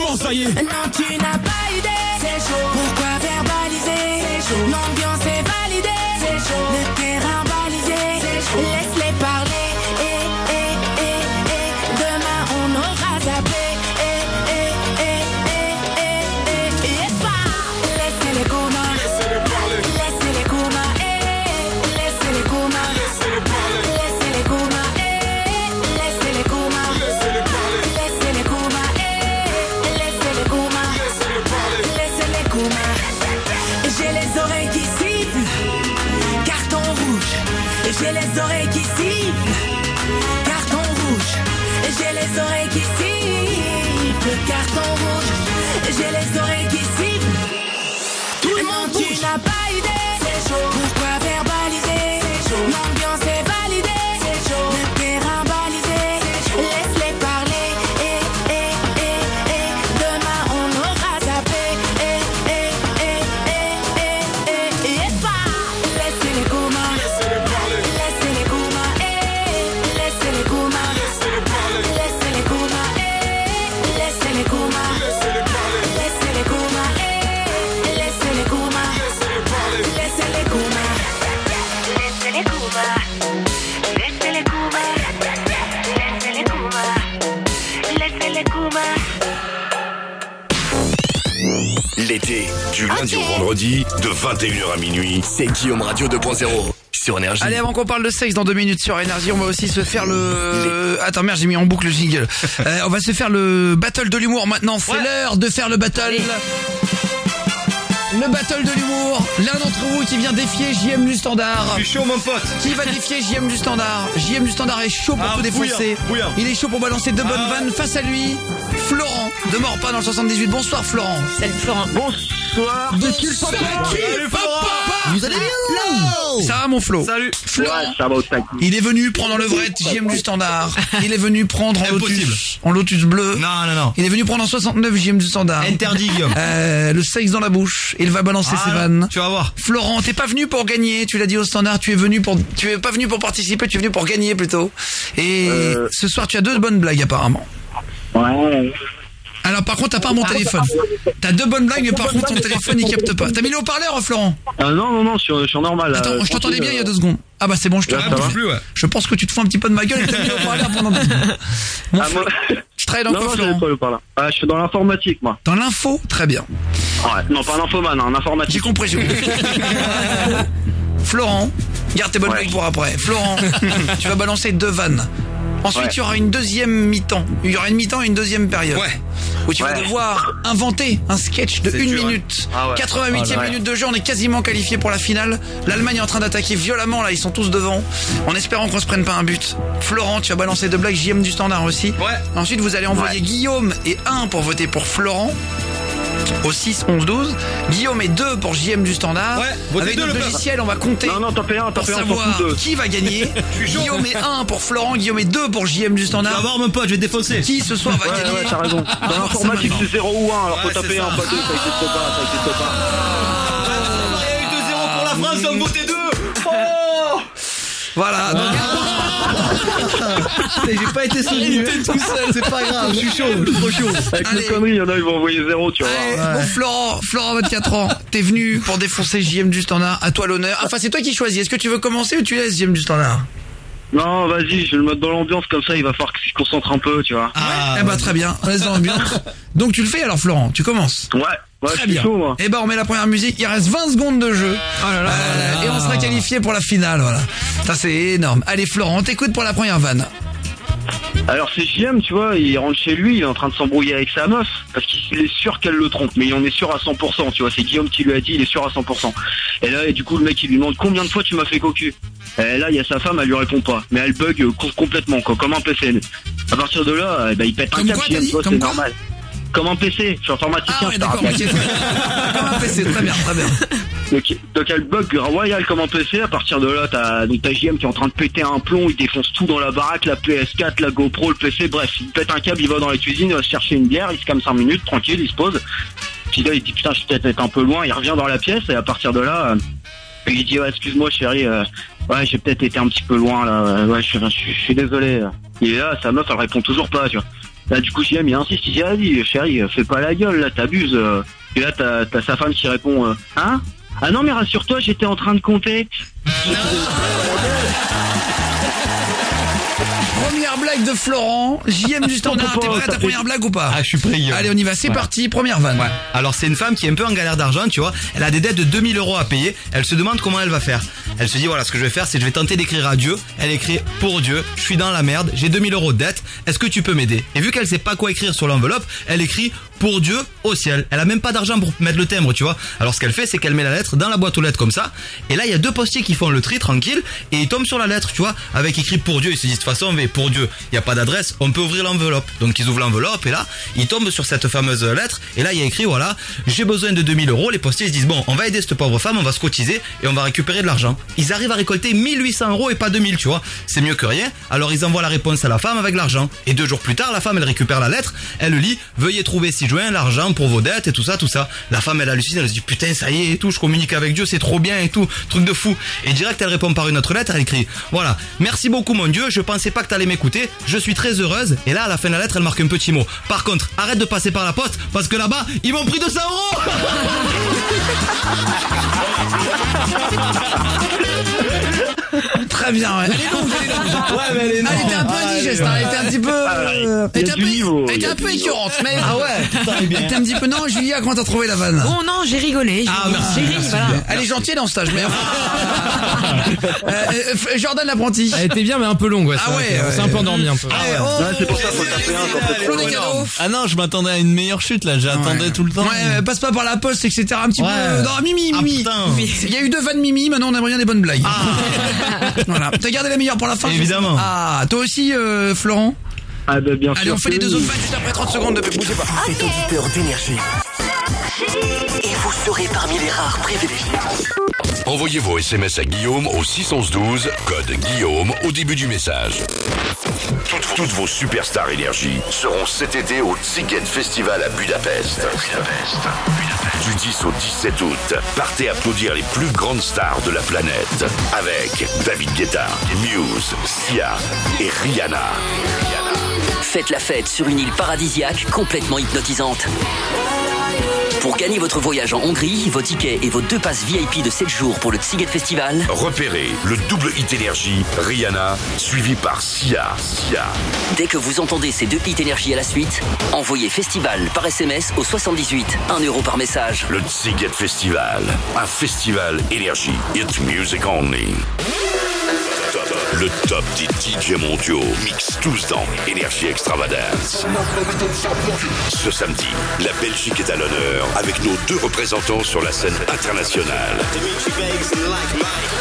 Non, tu n'as pas idée. C'est chaud. Pourquoi verbaliser? L'ambiance est rouge, j'ai les vendredi, de 21h à minuit, C'est Guillaume Radio 2.0 sur Énergie. Allez, avant qu'on parle de sexe dans deux minutes sur Énergie, on va aussi se faire le... Attends, merde, j'ai mis en boucle le jingle. Euh, on va se faire le battle de l'humour maintenant. C'est l'heure de faire le battle. Le battle de l'humour. L'un d'entre vous qui vient défier JM du standard. Je suis chaud, mon pote. Qui va défier JM du standard? JM du standard est chaud pour Ah, tout défoncer. bouillant, bouillant. Il est chaud pour balancer deux bonnes Ah. vannes face à lui. Florent de Morpas dans le 78. Bonsoir Florent. Salut Florent. Bonsoir. De qui le papa Salut, Florent. Vous allez bien Ça va mon Flo Salut. Florent. Ça va au tac. Il est venu prendre en levrette JM du standard. Il est venu prendre en Impossible. lotus, en lotus bleu. Non, non, non. Il est venu prendre en 69 JM du standard. Interdit, Guillaume. Euh, le sexe dans la bouche. Il va balancer Ah, ses vannes. Tu vas voir. Florent, t'es pas venu pour gagner, tu l'as dit au standard, tu es venu pour, tu es pas venu pour participer, tu es venu pour gagner plutôt. Et Euh. ce soir, tu as deux bonnes blagues apparemment. Ouais. Alors par contre, t'as pas bon téléphone. T'as deux bonnes blagues, mais par contre, ton téléphone il capte pas. T'as mis le haut-parleur, Florent Ah non, non, non, je suis, je suis en normal. là. Attends, je t'entendais bien il y a euh, deux secondes. Ah bah c'est bon, je te plus. ouais. Je pense que tu te fous un petit peu de ma gueule et t'as mis le haut-parleur pendant deux secondes. Mon Ah, moi... Je travaille dans non, quoi, non, Florent pas le parler. Ah, je suis dans l'informatique, moi. Dans l'info Très bien. Ouais, non, pas un infoman, un informatique. J'ai compris, j'ai compris. Florent, garde tes bonnes Ouais. blagues pour après. Florent, tu vas balancer deux vannes. Ensuite, Ouais. il y aura une deuxième mi-temps. Il y aura une mi-temps et une deuxième période. Ouais. Où tu vas devoir inventer un sketch de une hein. minute. Ah ouais. 88e Ah minute de jeu, on est quasiment qualifié pour la finale. L'Allemagne est en train d'attaquer violemment, là, ils sont tous devant. En espérant qu'on se prenne pas un but. Florent, tu vas balancer deux blagues, JM du standard aussi. Ouais. Ensuite, vous allez envoyer Guillaume et 1 pour voter pour Florent. Au 6, 11, 12. Guillaume et 2 pour JM du standard. Ouais, votez Avec deux, notre logiciel, on va compter Non, non, t'en fais un, t'en pour fais un, savoir deux. qui va gagner. Guillaume et 1 pour Florent, Guillaume et 2 pour JM du Tu vas standard. voir, mon pote, je vais te défoncer. Qui ce soir va Ouais, gagner ouais, t'as raison. On Dans ça l'informatique, c'est 0 ou 1, alors Ouais, faut taper ça. un, pas deux, ça existe pas, ça existe pas. Il y a eu 2-0 pour la France, donc votez deux. Oh Voilà. donc- J'ai pas été soutenu. tout seul. C'est pas grave, je suis chaud, je suis trop chaud. Avec les conneries, il y en a, ils vont envoyer 0, tu vois. Allez, bon Florent, Florent 24 ans, t'es venu pour défoncer JM du standard, à toi l'honneur. Enfin c'est toi qui choisis, est-ce que tu veux commencer ou tu laisses JM du standard Non, vas-y, je vais le mettre dans l'ambiance, comme ça, il va falloir qu'il se concentre un peu, tu vois. Ah, Eh bah très bien, on laisse dans l'ambiance. Donc tu le fais alors Florent, tu commences. Ouais, ouais, je Très suis bien. chaud, moi. Et bah on met la première musique, il reste 20 secondes de jeu. Euh, et on sera qualifié pour la finale, voilà. Ça c'est énorme. Allez Florent, on t'écoute pour la première vanne. Alors c'est JM, tu vois, il rentre chez lui, il est en train de s'embrouiller avec sa meuf, parce qu'il est sûr qu'elle le trompe, mais il en est sûr à 100%, tu vois, c'est Guillaume qui lui a dit, il est sûr à 100%. Et là, et du coup, le mec, il lui demande combien de fois tu m'as fait cocu? Et là, il y a sa femme, elle lui répond pas, mais elle bug euh, co- complètement, quoi, comme un PC. À partir de là, eh ben, il pète un t'as JM, c'est quoi normal. Comme un PC, je suis informaticien, Ah ouais d'accord, ok. Comme un PC, très bien, très bien. Donc, donc elle bug royal comme un PC. À partir de là, t'as t'as JM qui est en train de péter un plomb. Il défonce tout dans la baraque, la PS4, la GoPro, le PC. Bref, il pète un câble, il va dans la cuisine, il va se chercher une bière, il se calme 5 minutes, tranquille, il se pose. Puis là, il dit putain, je suis peut-être être un peu loin. Il revient dans la pièce et à partir de là, euh, il dit ouais, excuse-moi chérie, euh, ouais, j'ai peut-être été un petit peu loin là. Ouais, je suis désolé. Et là, sa meuf, elle répond toujours pas, tu vois. Là, du coup, JM, il insiste, il dit, vas-y, chérie, fais pas la gueule, là, t'abuses. euh. Et là, t'as t'as sa femme qui répond, euh, hein? Ah non, mais rassure-toi, j'étais en train de compter. Première blague de Florent, JM du standard, t'es prêt à ta première blague ou pas Ah, je suis prêt. Guillaume. Allez, on y va, c'est Ouais. parti, première vanne. Ouais. Alors c'est une femme qui est un peu en galère d'argent, tu vois. Elle a des dettes de 2000 euros à payer. Elle se demande comment elle va faire. Elle se dit voilà ce que je vais faire c'est que je vais tenter d'écrire à Dieu. Elle écrit pour Dieu. Je suis dans la merde. J'ai 2000 euros de dette. Est-ce que tu peux m'aider? Et vu qu'elle sait pas quoi écrire sur l'enveloppe, elle écrit pour Dieu au ciel. Elle a même pas d'argent pour mettre le timbre, tu vois. Alors ce qu'elle fait, c'est qu'elle met la lettre dans la boîte aux lettres comme ça. Et là, il y a deux postiers qui font le tri tranquille et ils tombent sur la lettre, tu vois, avec écrit pour Dieu. Ils se disent de toute façon, mais pour Dieu, il y a pas d'adresse, on peut ouvrir l'enveloppe. Donc ils ouvrent l'enveloppe et là, ils tombent sur cette fameuse lettre et là, il y a écrit voilà, j'ai besoin de 2000 euros. Les postiers se disent bon, on va aider cette pauvre femme, on va se cotiser et on va récupérer de l'argent. Ils arrivent à récolter 1800 euros et pas 2000, tu vois. C'est mieux que rien. Alors ils envoient la réponse à la femme avec l'argent. Et deux jours plus tard, la femme elle récupère la lettre, elle lit veuillez trouver 6 l'argent pour vos dettes et tout ça, tout ça. La femme elle hallucine, elle se dit putain ça y est et tout, je communique avec Dieu, c'est trop bien et tout, truc de fou. Et direct elle répond par une autre lettre, elle écrit voilà, merci beaucoup mon Dieu, je pensais pas que t'allais m'écouter, je suis très heureuse. Et là à la fin de la lettre elle marque un petit mot. Par contre, arrête de passer par la poste parce que là-bas ils m'ont pris 200 euros. Très bien, ouais. Elle est longue, elle est longue. Ouais, mais elle est Elle était un peu indigeste, hein, elle était un petit peu. euh, Elle était un peu, elle était un peu écœurante, mais. Ah ouais, putain, elle est bien. Elle était un petit peu. Non, Julia, comment t'as trouvé la vanne? Bon, non, j'ai rigolé. j'ai- Ah, merci. J'ai ri, merci voilà. bien. Elle est gentille dans ce stage, mais. Euh, euh, Jordan l'apprenti. Elle était bien, mais un peu longue, ouais. Ah c'est vrai ouais, qu'on ouais. s'est un peu endormi un peu. Ah ouais, oh, c'est pour ça qu'il faut taper un quand Flo des cadeaux. Ah non, je m'attendais à une meilleure chute là, j'attendais tout le temps. Ouais, euh, passe pas par la poste, etc. Un petit Ouais. peu. Non, Mimi, Ah, Mimi. putain. Il y a eu deux vannes Mimi, maintenant on aimerait bien des bonnes blagues. voilà. T'as gardé la meilleure pour la fin Évidemment. Ah, toi aussi, euh, Florent Ah bah bien Allez, sûr. on fait les deux autres vannes juste après 30 secondes, ne bougez pas. Vous êtes auditeur d'énergie. Et vous serez parmi les rares privilégiés. Envoyez vos SMS à Guillaume au 612, code Guillaume au début du message. Toutes, toutes vos superstars énergie seront cet été au Ziget Festival à Budapest. Du 10 au 17 août, partez applaudir les plus grandes stars de la planète avec David Guetta, Muse, Sia et Rihanna. Faites la fête sur une île paradisiaque complètement hypnotisante. Pour gagner votre voyage en Hongrie, vos tickets et vos deux passes VIP de 7 jours pour le Tsiget Festival, Repérez le double hit énergie Rihanna suivi par Sia. Sia. dès que vous entendez ces deux hits énergie à la suite, envoyez festival par SMS au 78, 1 euro par message. Le Ziget Festival, un festival énergie. It's music only. Le top des DJ mondiaux mix tous dans Énergie Extravagance. Ce samedi, la Belgique est à l'honneur avec nos deux représentants sur la scène internationale.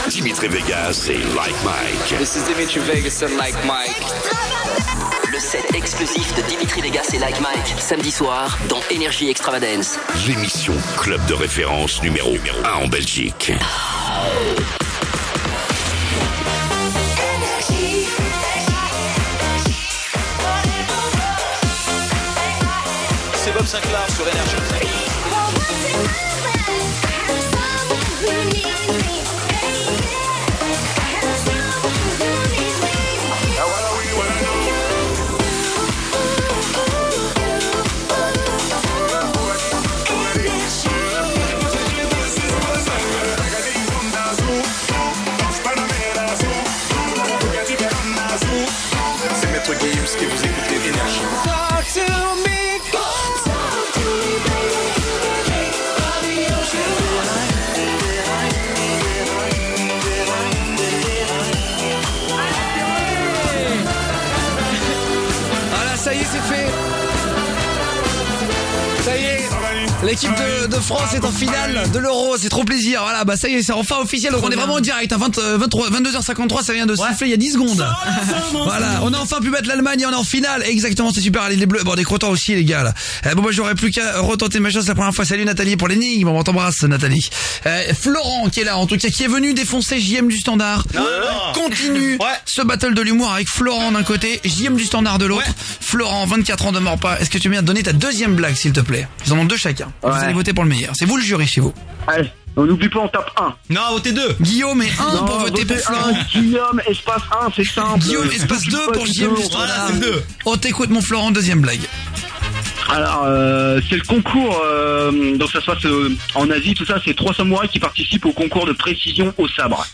Dimitri Vegas et Like Mike. This is Dimitri Vegas and Like Mike. Le set exclusif de Dimitri Vegas et Like Mike, samedi soir, dans Énergie Extravagance. L'émission club de référence numéro 1 en Belgique. C'est Bob Sinclair sur Énergie. L'équipe de, de France est en finale de l'Euro, c'est trop plaisir. Voilà, bah ça y est, c'est enfin officiel. Donc on est vraiment en direct. À 20, euh, 23, 22h53, ça vient de siffler il y a 10 secondes. Voilà, on a enfin pu battre l'Allemagne et on est en finale. Exactement, c'est super. Allez, les bleus, bon, on est contents aussi, les gars. Là. Euh, bon, moi, j'aurais plus qu'à retenter ma chance la première fois. Salut Nathalie pour l'énigme. On t'embrasse, Nathalie. Euh, Florent, qui est là, en tout cas, qui est venu défoncer JM du Standard. Continue ce battle de l'humour avec Florent d'un côté, JM du Standard de l'autre. Florent, 24 ans de mort pas. Est-ce que tu veux bien donner ta deuxième blague, s'il te plaît? Ils en ont deux chacun. Vous allez voter pour le meilleur. C'est vous le jury chez vous. Allez, on n'oublie pas, on tape 1. Non, votez 2. Guillaume et 1 Non, pour voter pour Florent. un, Guillaume, espace 1, c'est simple. Guillaume, espace 2 pour JM du Standard. On t'écoute, mon Florent, deuxième blague. Alors, euh, c'est le concours, euh, donc ça se passe euh, en Asie, tout ça, c'est trois samouraïs qui participent au concours de précision au sabre.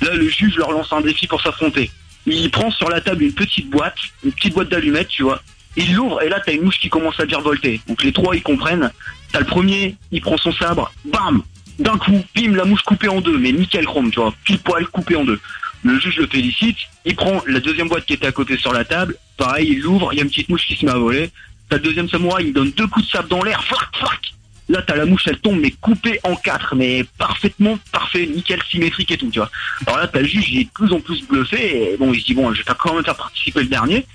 Là, le juge leur lance un défi pour s'affronter. Il prend sur la table une petite boîte, une petite boîte d'allumettes, tu vois. Il l'ouvre et là, t'as une mouche qui commence à virevolter. Donc les trois, ils comprennent. T'as le premier, il prend son sabre, bam D'un coup, bim, la mouche coupée en deux, mais nickel chrome, tu vois, pile poil coupé en deux. Le juge le félicite, il prend la deuxième boîte qui était à côté sur la table, pareil, il l'ouvre, il y a une petite mouche qui se met à voler. t'as le deuxième samouraï, il donne deux coups de sable dans l'air, flac, flac. Là, t'as la mouche, elle tombe, mais coupée en quatre, mais parfaitement parfait, nickel, symétrique et tout, tu vois. Alors là, t'as le juge, il est de plus en plus bluffé, et bon, il se dit, bon, je vais quand même faire participer le dernier.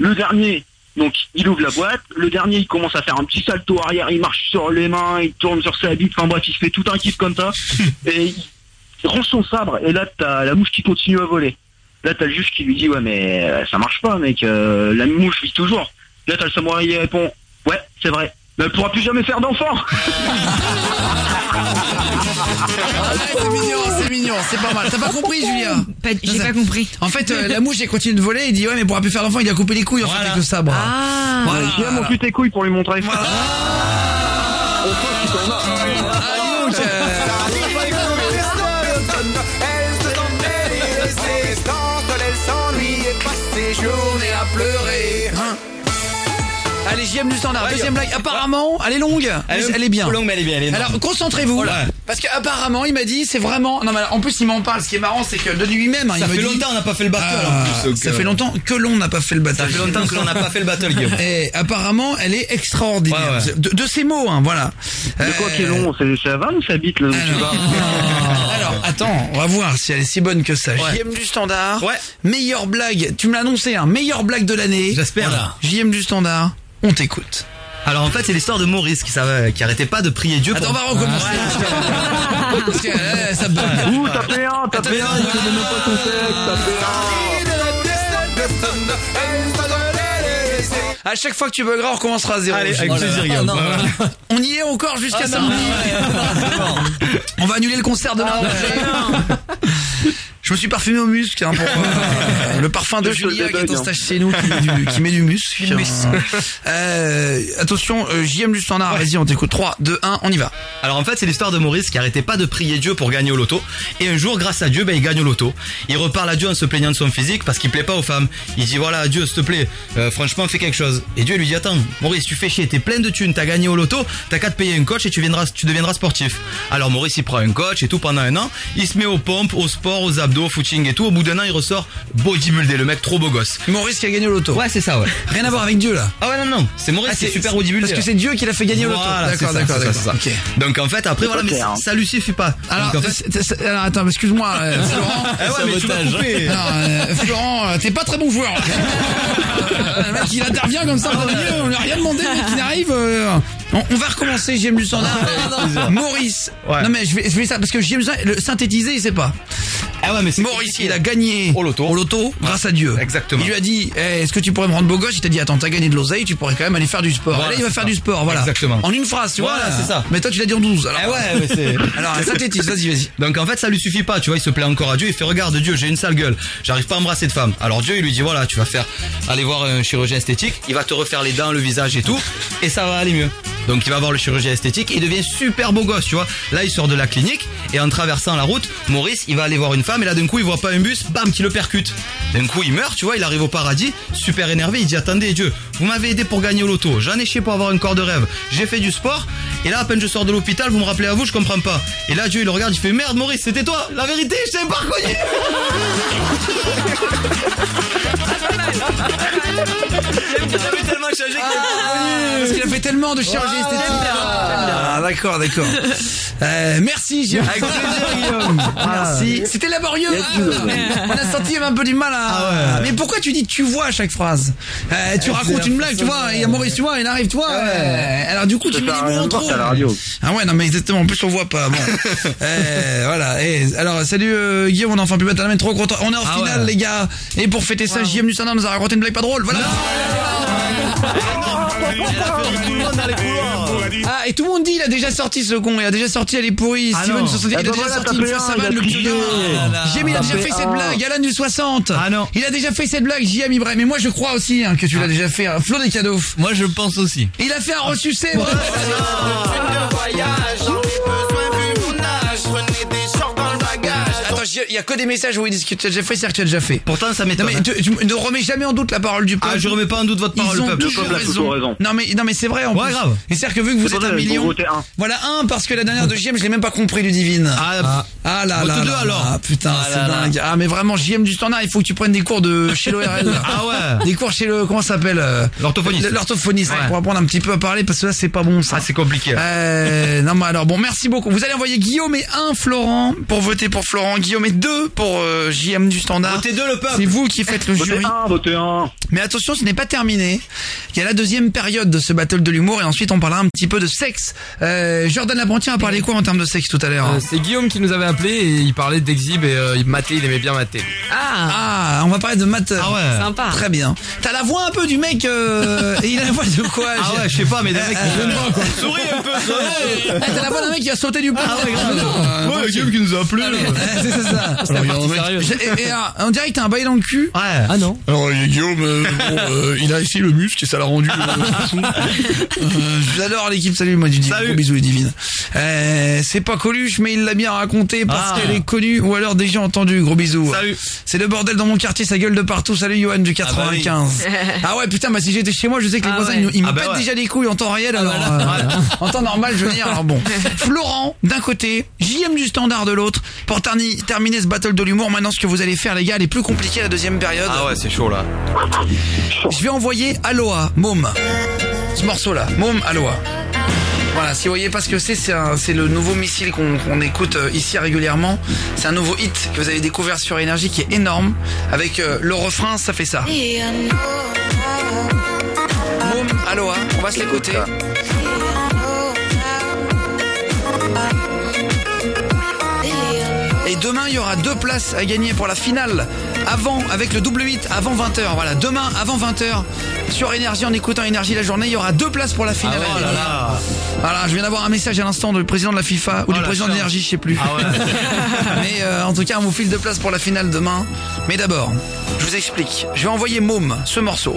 Le dernier, donc, il ouvre la boîte. Le dernier, il commence à faire un petit salto arrière, il marche sur les mains, il tourne sur sa bite, enfin bref, il se fait tout un kiff comme ça. et il range son sabre, et là, t'as la mouche qui continue à voler. Là, t'as le juge qui lui dit, ouais, mais euh, ça marche pas, mec, euh, la mouche vit toujours. Là, t'as le samouraï qui répond, ouais, c'est vrai. Mais elle pourra plus jamais faire d'enfant. Ah, c'est mignon, c'est mignon, c'est pas mal. T'as pas compris, Julia J'ai pas compris. En fait, euh, la mouche, elle continue de voler, il dit ouais, mais pourra plus faire d'enfant, il a coupé les couilles en fait avec le sabre. Ah. Voilà. J'ai mon cul tes couilles pour lui montrer. JM du standard. Deuxième blague. Apparemment, elle est longue. Elle est elle est bien. longue, mais elle est bien, elle est énorme. Alors, concentrez-vous. Voilà. Parce qu'apparemment, il m'a dit, c'est vraiment. Non, mais en plus, il m'en parle. Ce qui est marrant, c'est que de lui-même, hein, Ça il me fait dit- longtemps qu'on n'a pas fait le battle, Ah, en plus, donc, ça euh, fait longtemps que l'on n'a pas fait le battle. Ça fait longtemps que l'on n'a pas fait le battle, Guillaume. Et apparemment, elle est extraordinaire. Ouais, ouais. De, de ces mots, hein, voilà. De quoi qui est long C'est la vanne ou ça bite tu vas Alors, attends, on va voir si elle est si bonne que ça. Ouais. JM du standard. Ouais. Meilleure blague. Tu me l'as annoncé, hein. Meilleure blague de l'année. J'espère. Voilà. JM du standard. On t'écoute. Alors en fait, c'est l'histoire de Maurice qui, savait, qui arrêtait pas de prier Dieu Attends, on pour... va recommencer. Parce que, euh, ça bug. Ouh, t'as fait un, t'as fait un, tu connais même pas son texte, t'as fait À chaque fois que tu buggeras, on recommencera à zéro. Allez, avec plaisir. Guillaume. Ah, non, Voilà. non. On y est encore jusqu'à Ah, non, samedi. On va annuler le concert de Ah, la Je me suis parfumé au musc hein, pour euh, le parfum de Julia qui est en stage chez nous qui met du, qui met du musc. Euh, attention, euh, JM du standard, vas-y on t'écoute 3, 2, 1, on y va. Alors en fait, c'est l'histoire de Maurice qui arrêtait pas de prier Dieu pour gagner au loto. Et un jour, grâce à Dieu, ben, il gagne au loto. Il reparle à Dieu en se plaignant de son physique parce qu'il plaît pas aux femmes. Il dit voilà, Dieu, s'il te plaît, euh, franchement, fais quelque chose. Et Dieu lui dit attends, Maurice, tu fais chier, t'es plein de thunes, t'as gagné au loto, t'as qu'à te payer un coach et tu, viendras, tu deviendras sportif. Alors Maurice, il prend un coach et tout pendant un an. Il se met aux pompes, au sport, aux abdos, au footing et tout. Au bout d'un an, il ressort bodybuildé, le mec trop beau gosse. Maurice qui a gagné au loto. Ouais, c'est ça, ouais. Rien à voir avec Dieu là. Ah ouais, non, non, c'est Maurice, Ah, c'est super bodybuildé. Parce que c'est Dieu qui l'a fait gagner au loto. D'accord, ça, d'accord, c'est ça, d'accord. Donc en fait, après, voilà, mais hein. ça lui suffit pas. Alors, Donc, en fait, c'est- c'est- alors, attends, excuse-moi, euh, Florent. Eh ouais, mais tu m'as coupé. Alors, euh, Florent, euh, t'es pas très bon joueur. le mec, il intervient comme ça milieu, on lui a rien demandé, mec, il arrive. On, on va recommencer, JM du standard. Maurice. Ouais. Non mais je vais, je vais ça parce que standard, le synthétiser, il sait pas. Ah ouais, mais c'est Maurice, il a gagné Au loto. au loto grâce à Dieu. Exactement. Il lui a dit, Eh, est-ce que tu pourrais me rendre beau gosse? Il t'a dit, attends, t'as gagné de l'oseille, tu pourrais quand même aller faire du sport. Voilà, là, il va faire ça. du sport, voilà. Exactement. En une phrase, tu vois. Voilà, c'est ça. Mais toi, tu l'as dit en 12. Alors, ouais, mais c'est. alors synthétise, vas-y, vas-y. Donc en fait ça lui suffit pas, tu vois, il se plaît encore à Dieu, il fait regarde Dieu, j'ai une sale gueule, j'arrive pas à embrasser de femme. Alors Dieu il lui dit voilà, tu vas faire aller voir un chirurgien esthétique, il va te refaire les dents, le visage et tout, et ça va aller mieux. Donc il va voir le chirurgien esthétique, il devient super beau gosse, tu vois. Là il sort de la clinique et en traversant la route, Maurice il va aller voir une femme et là d'un coup il voit pas un bus, bam qui le percute. D'un coup il meurt, tu vois, il arrive au paradis, super énervé, il dit attendez Dieu, vous m'avez aidé pour gagner au loto, j'en ai chié pour avoir un corps de rêve, j'ai fait du sport et là à peine je sors de l'hôpital, vous me rappelez à vous, je comprends pas. Et là Dieu il le regarde, il fait merde Maurice, c'était toi, la vérité, je t'avais pas reconnu. J'avais tellement changé Parce qu'il a fait tellement de chirurgie esthétique. Ah, d'accord, d'accord. Euh, merci, Gilles. Avec plaisir, Guillaume. Merci. C'était laborieux. hein. On a senti qu'il y avait un peu du mal à. Mais pourquoi tu dis tu vois à chaque phrase Euh, Tu racontes une blague, tu vois, et Maurice, tu vois, il arrive, tu vois. euh, alors du coup, tu mets des mots trop. Ah ouais, non mais exactement. En plus, on voit pas. Bon. Euh, voilà. Et, alors, salut euh, Guillaume, on est enfin plus bête. On est trop content. On est en Ah finale, ouais. les gars. Et pour fêter ça, JM du Standard nous a raconté une blague pas drôle. Voilà. Ah, et tout le monde dit, il a déjà sorti ce con, il a déjà sorti, elle est pourrie. Ah Steven non. 60, il a Ah déjà sorti une fois un, sa il a vanne, le. Ah là. JM, il a déjà fait cette blague, Alan du 60. Ah non. Il a déjà fait cette blague, JM Ibrahim. Mais moi, je crois aussi hein, que tu l'as déjà fait. hein. Flo des cadeaux. Moi je pense aussi. Il a fait un reçu c'est voyage, il y a que des messages où ils disent que tu as déjà fait, c'est que tu as déjà fait. Pourtant, ça Non m'étonne. mais tu, tu ne remets jamais en doute la parole du peuple. Ah, je remets pas en doute votre parole, Ils ont peuple. toujours Le peuple raison. raison. Non mais non mais c'est vrai en Ouais, plus. grave. Et c'est-à-dire que vu que vous êtes un million. un. Voilà un parce que la dernière de JM je l'ai même pas compris du divine. Ah, Ah là Vote là. deux, là alors. là, putain Ah c'est là là. dingue. Ah mais vraiment JM du standard il faut que tu prennes des cours de chez l'ORL. Ah ouais. Des cours chez le comment ça s'appelle euh, L'orthophoniste. L'orthophoniste pour apprendre un petit peu à parler parce que là c'est pas bon ça. Ah, c'est compliqué. Euh, non mais alors bon merci beaucoup. Vous allez envoyer Guillaume et un Florent pour voter pour Florent, Guillaume et deux pour euh, JM du standard. Votez deux, le peuple. C'est vous qui faites le Votez jury. un, votez un. Mais attention, ce n'est pas terminé. Il y a la deuxième période de ce battle de l'humour et ensuite on parlera un petit peu de sexe. Euh, Jordan Labranti a parlé quoi en termes de sexe tout à l'heure? Euh, c'est Guillaume qui nous avait appelé et il parlait d'exhib et euh, il matait, il aimait bien mater. Ah, Ah, on va parler de maths. Ah ouais. sympa. Très bien. T'as la voix un peu du mec euh, et il a la voix de quoi Ah ouais, je sais pas, mais des mecs qui Euh, viennent pas, quoi. Souris un peu. Ah, T'as la voix d'un mec qui a sauté du pont. Ah ouais, grave. Ouais, Guillaume qui nous a appelé. là. c'est ça, Je-. Et, et, ah, on dirait que t'as un bail dans le cul. Ouais. Ah non. Alors Guillaume, euh, bon, euh, il a essayé le muscle et ça l'a rendu euh, fou. Euh, J'adore l'équipe, salut moi du dis Salut. gros bisous les divines. Euh, c'est pas Coluche mais il l'a bien raconté parce Ah. qu'elle est connue ou alors déjà entendu, gros bisous. Salut. C'est le bordel dans mon quartier, ça gueule de partout. Salut Johan du 95. Ah, ouais putain, bah si j'étais chez moi, je sais que les Ah voisins ouais. ils, nous- ils me Ah bah pètent ouais. déjà les couilles en temps réel alors euh, en temps normal je veux dire alors bon. Florent d'un côté, JM du standard de l'autre pour terni- terminer ce battle de l'humour. Maintenant ce que vous allez faire les gars, elle est plus compliquée la deuxième période. Ah ouais, c'est chaud là. Je vais envoyer Aloha, Môme. Ce morceau-là, Môme, Aloha. Voilà, si vous voyez pas ce que c'est, c'est le nouveau missile qu'on qu'on écoute euh, ici régulièrement. C'est un nouveau hit que vous avez découvert sur Énergie qui est énorme. Avec euh, le refrain, ça fait ça. Môme, Aloha, on va se l'écouter. Et demain, il y aura deux places à gagner pour la finale. Avant, avec le double 8, avant 20h. Voilà, demain, avant 20h, sur Énergie, en écoutant Énergie la journée, il y aura deux places pour la finale. Ah, oh là gagner. là. Voilà, je viens d'avoir un message à l'instant du président de la FIFA ou Oh du président d'énergie, je sais plus. Ah ouais. Mais euh, en tout cas, on vous file deux places pour la finale demain. Mais d'abord, je vous explique. Je vais envoyer Môme ce morceau.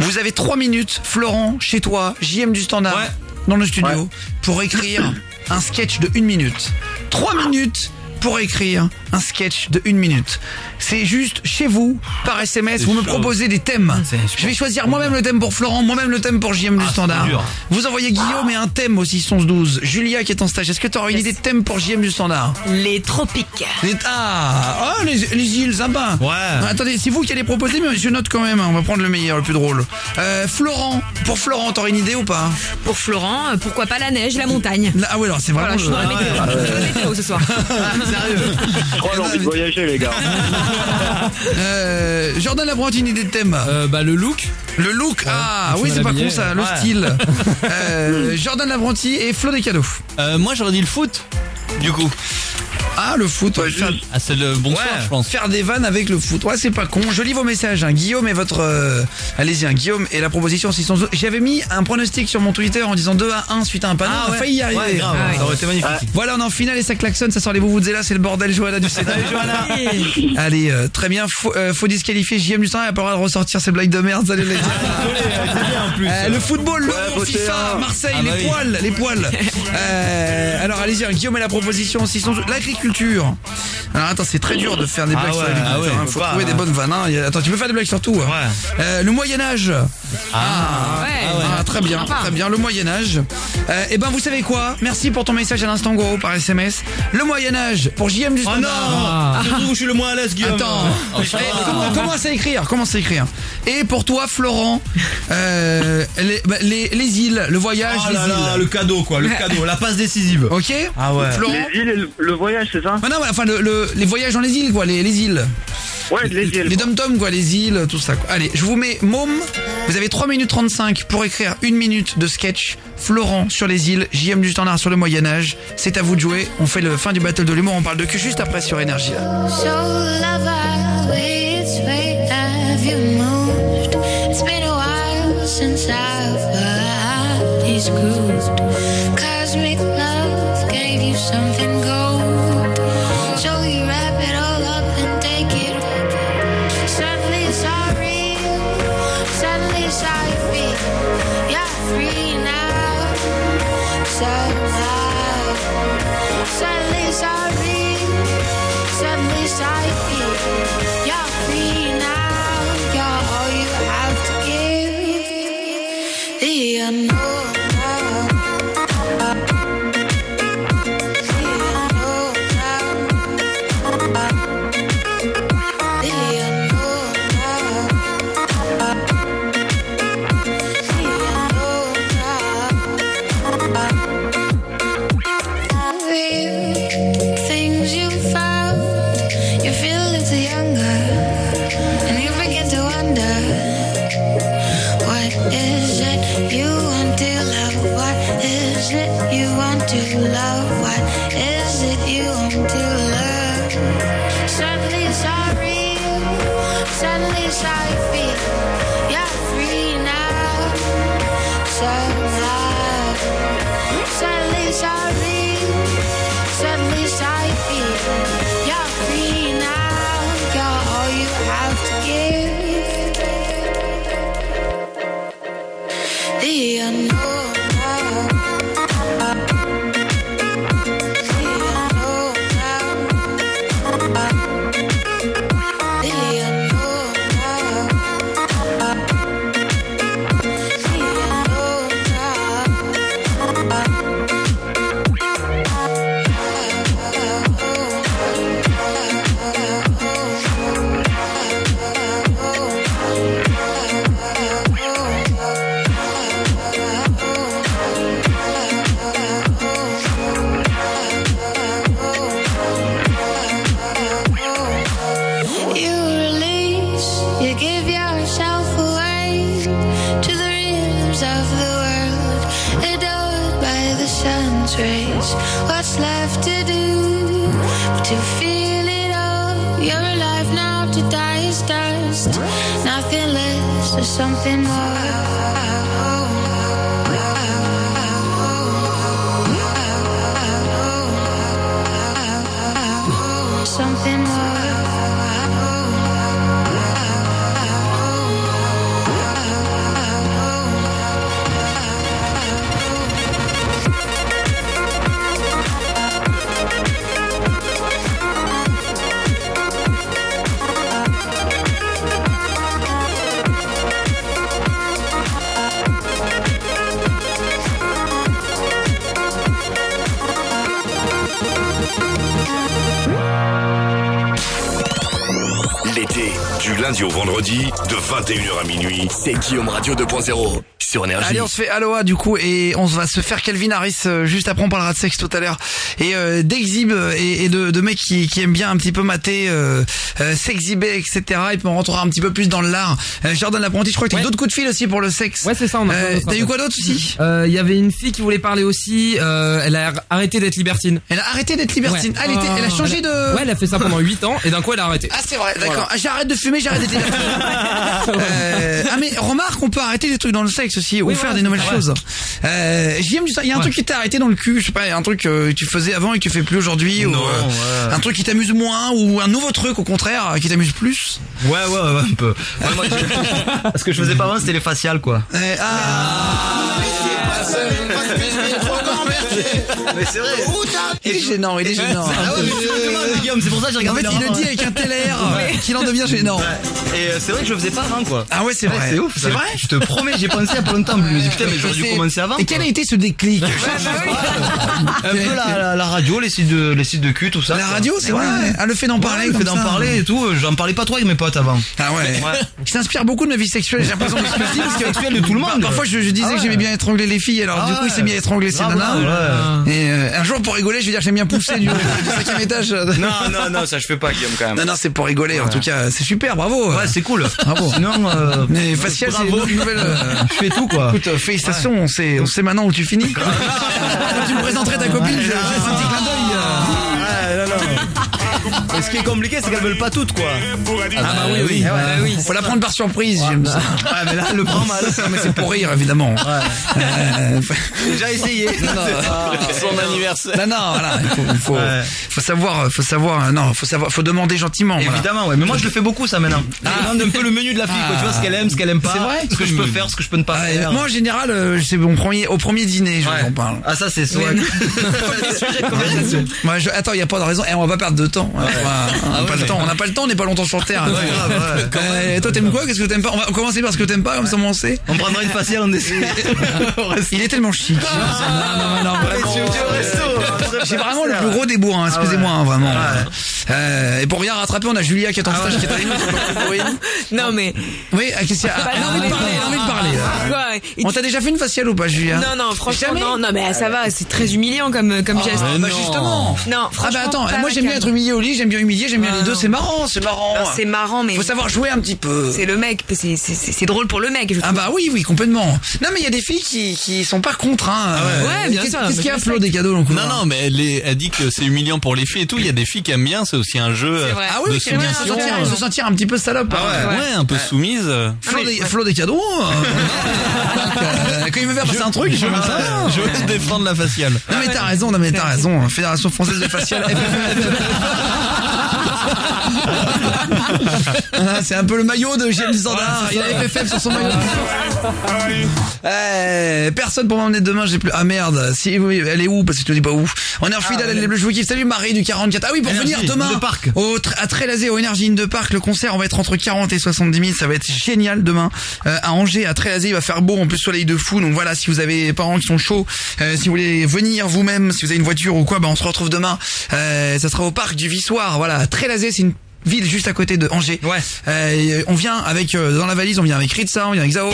Vous avez trois minutes, Florent, chez toi, JM du Standard, Ouais. dans le studio, pour écrire un sketch de une minute. Trois minutes pour écrire un sketch de une minute. C'est juste chez vous, par SMS, vous me proposez des thèmes. Je vais choisir moi-même le thème pour Florent, moi-même le thème pour JM du Ah, c'est Standard. dur. Vous envoyez Guillaume et un thème aussi, 11-12. Julia qui est en stage, est-ce que tu auras une idée de thème pour JM du Standard Les tropiques. les... Ah, ah, les, les îles, sympa. Ouais. Attendez, c'est vous qui allez proposer, mais je note quand même. hein. On va prendre le meilleur, le plus drôle. Euh, Florent, pour Florent, t'aurais une idée ou pas Pour Florent, euh, pourquoi pas la neige, la montagne Ah ouais, alors c'est vraiment. Voilà, je suis dans la le- météo. Ah Je suis dans la météo ce soir. Sérieux. Oh, j'ai envie de voyager, les gars. Euh, Jordan Labranti, une idée de thème. Euh, bah le look. Le look, ah oui, c'est pas con ça, le ouais. style. Euh, Jordan Labranti et Flo des cadeaux. Euh, moi j'aurais dit le foot. Du coup. Ah, le foot, ouais, faire, Ah, c'est le bon ouais, soir, je pense. faire des vannes avec le foot. Ouais, c'est pas con. Je lis vos messages. hein. Guillaume et votre. euh, Allez-y, hein, Guillaume et la proposition 612. J'avais mis un pronostic sur mon Twitter en disant 2 à 1 suite à un panneau. Ah on a failli y arriver. Ouais, grave, Ah ouais. ça aurait été magnifique. Voilà, on est en finale et ça klaxonne, ça sort les Vuvuzela, c'est le bordel, Johanna du Sénat. Allez, euh, très bien, faut, euh, faut disqualifier JM du temps, il a pas le droit de ressortir ses blagues de merde, salut les gars. Euh, le football, l'Euro, votez FIFA, un. Marseille, Ah bah les oui. poils, les poils. Euh, alors allez-y, hein, Guillaume et la proposition, 612, l'agriculture. Alors attends, c'est très dur de faire des Ah blagues sur ouais, l'agriculture, ah ouais, hein, faut trouver des hein. bonnes vannes. hein. Attends, tu peux faire des blagues sur tout. hein. Ouais. Euh, le Moyen-Âge. Ah, Ouais. ah, très bien, très bien, le Moyen-Âge. Euh, et ben vous savez quoi? Merci pour ton message à l'instant gros par SMS. Le Moyen-Âge pour JM du Oh Standard. non Je je suis le moins à l'aise, Guillaume. Attends, Eh, comment- commence à écrire, commence à écrire? Et pour toi, Florent, euh, les, bah, les, les îles, le voyage, Oh les là là, îles. le cadeau quoi, le cadeau, la passe décisive. Ok Ah ouais. Florent Les îles et le, le voyage, c'est ça Ah non, mais enfin, le, le- les voyages dans les îles, quoi, les, les îles. Ouais, les îles. Les dom-toms, quoi, les îles, tout ça. Quoi. Allez, je vous mets Môme. Vous avez 3 minutes 35 pour écrire une minute de sketch. Florent sur les îles, JM du Standard sur le Moyen-Âge. C'est à vous de jouer. On fait le fin du battle de l'humour. On parle de cul juste après sur Énergie. It's been a while since I've these. Lundi au vendredi, de 21h à minuit, c'est Guillaume Radio 2.0 sur Énergie. Allez, on se fait Aloha du coup et on va se faire Calvin Harris euh, juste après. On parlera de sexe tout à l'heure et euh, d'exhib et, et de, de mecs qui, qui aiment bien un petit peu mater, euh, euh, s'exhiber, etc. Et puis on rentrera un petit peu plus dans l'art. Euh, Jordan l'apprenti, je crois que t'as d'autres coups de fil aussi pour le sexe. Ouais, c'est ça. On a Euh, T'as eu quoi d'autre aussi? Euh, Il y avait une fille qui voulait parler aussi. euh, elle a arrêté d'être libertine. Elle a arrêté d'être libertine. Ah, elle était- elle a changé de- Ouais, elle a fait ça pendant 8 ans et d'un coup elle a arrêté. Ah c'est vrai, d'accord. Voilà. Ah, j'arrête de fumer, j'arrête d'être libertine. Euh, ah mais remarque, on peut arrêter des trucs dans le sexe aussi ou Oui, faire ouais, des nouvelles choses. Euh, JM, il y a un truc qui t'a arrêté dans le cul, je sais pas, un truc que tu faisais avant et que tu fais plus aujourd'hui ou euh, ouais. un truc qui t'amuse moins ou un nouveau truc au contraire qui t'amuse plus. Ouais, ouais, ouais, un peu. Ouais, moi, Ce que je faisais pas avant, c'était les faciales, quoi. Euh, ah. Mais c'est vrai. Il est gênant, il est gênant. Ah ouais, mais tu me demandes, Guillaume, c'est pour ça que j'ai En regardé fait, il le dit avec un tel air qu'il en devient gênant. Et euh, c'est vrai que je le faisais pas avant, quoi. Ah ouais, c'est vrai. C'est ouf. C'est vrai Je te promets, j'ai pensé y a pas longtemps. Je me dis, putain, mais j'aurais dû C'est- commencer avant. Et quel a été ce déclic Un peu la, la, la radio, les sites de, les sites de cul, tout ça. La quoi. radio, c'est vrai. Ah, le fait d'en parler, le fait d'en parler et tout. J'en parlais pas trop avec mes potes avant. Ah ouais. Qui s'inspire beaucoup de ma vie sexuelle, j'ai l'impression de que que Sexuelle de tout le monde. Parfois, je, disais Ah que j'aimais bien étrangler les filles, alors du coup, il s'est mis à étrangler ses nanas. Et euh, un jour, pour rigoler, je vais dire que j'aime bien pousser du, du cinquième étage. Non, non, non, ça je fais pas, Guillaume, quand même. Non, non, c'est pour rigoler. En tout cas, c'est super, bravo. Ouais, c'est cool. Bravo. Sinon, euh, Mais facial, c'est une nouvelle. euh, Je fais tout, quoi. Écoute, euh, félicitations, on sait, on sait maintenant où tu finis. Quand tu me présenterais ta copine, fais un petit clin d'œil. Euh. Ouais, ce qui est compliqué, c'est qu'elles veulent pas toutes, quoi. Ah bah oui, oui. Ah ouais. oui. Faut la prendre par surprise, j'aime ça. Ouais, mais là, elle le prend mal. Non, mais c'est pour rire, évidemment. Euh, Déjà essayé. Non, non. Son anniversaire. Non, non, voilà, il faut, il faut, Ouais. faut savoir, faut savoir, euh, non, faut savoir, faut demander gentiment. voilà. Évidemment, ouais. Mais moi, je le fais beaucoup, ça, maintenant. Je demande un peu le menu de la fille, quoi. Tu vois, ce qu'elle aime, ce qu'elle aime pas. C'est vrai Ce que je peux faire, ce que je peux ne pas Ah, faire. moi, en général, euh, c'est mon premier, au premier dîner, je Ouais. vous en parle. Ah, ça, c'est soit. Ouais. Attends, il y a pas de raison. Et on va pas perdre de temps. Ouais, on n'a pas le temps, on n'a pas le temps, on n'est pas longtemps sur Terre. Euh, toi t'aimes quoi? Qu'est-ce que t'aimes pas? On va commencer par ce que t'aimes pas, comme ça on sait. On prendra une faciale, on essaie. Il est tellement chic. Non, non, non. J'ai vraiment le plus gros des bourrins, excusez-moi, hein, vraiment. Euh, et pour rien rattraper, on a Julia qui est en stage, qui est avec nous. Non mais. Oui, ah, qu'est-ce qu'il y a Bah, Elle a non, envie de parler, envie de parler. Et On t'a déjà fait une faciale ou pas, Julia Non, non, franchement, Jamais non, non, mais ça va, c'est très humiliant comme, comme geste. Ah, bah justement. Non, Ah bah franchement, attends, pas moi j'aime bien être humilié au lit, j'aime bien humilier, j'aime bien les deux, c'est marrant, c'est marrant. C'est marrant, mais. Faut savoir jouer un petit peu. C'est le mec, c'est- c'est c'est- c'est drôle pour le mec, je Ah bah oui, oui, complètement. Non mais il y a des filles qui, qui sont pas contre, hein. ouais. Bien Qu'est-ce- sûr, Qu'est-ce qu'il y a, Flo, des cadeaux Non, non, mais elle, dit que c'est humiliant pour les filles et tout. Il y a des filles qui aiment bien, c'est aussi un jeu euh, Ah oui, de c'est vrai, se soumission. sentir, se sentir un petit peu salope. Ah hein. ouais, ouais, un peu soumise. Flo, des, Flo des cadeaux. euh, donc, euh, quand il me fait passer un truc, je me ça. Je veux défendre la faciale. Non mais t'as raison, non mais t'as raison. Fédération française de facial. Ah, c'est un peu le maillot de GM du Standard. Il a FFF sur son maillot. Eh, personne pour m'emmener demain, j'ai plus. Ah merde, si oui, elle est où? Parce que tu dis pas où. On est en fidèle, les bleus, je vous kiffe. Salut Marie du 44. Ah oui, pour venir demain Inde Park. au à Trélazé au Énergie de Park, le concert, on va être entre 40 et 70 000. Ça va être génial demain. Euh, à Angers, à Trélazé, il va faire beau, en plus soleil de fou. Donc voilà, si vous avez des parents qui sont chauds, euh, si vous voulez venir vous-même, si vous avez une voiture ou quoi, bah on se retrouve demain. Euh, ça sera au parc du Vissoir. Voilà, Trélazé, c'est une ville juste à côté de Angers. Ouais. Euh, on vient avec euh, dans la valise, on vient avec Ritza, on vient avec Zao.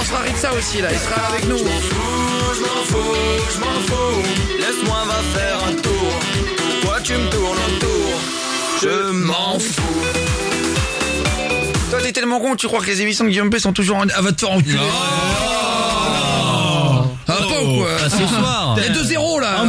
On sera Ritza aussi là, il sera avec nous. Je m'en fous, je m'en fous. Laisse-moi va faire un tour. Pourquoi tu me tournes Je m'en fous. Toi t'es tellement con, tu crois que les émissions de Guillaume P sont toujours en... Ah va te faire enculer. Ah pas ou quoi Pas ce soir. Il y a 2-0 là.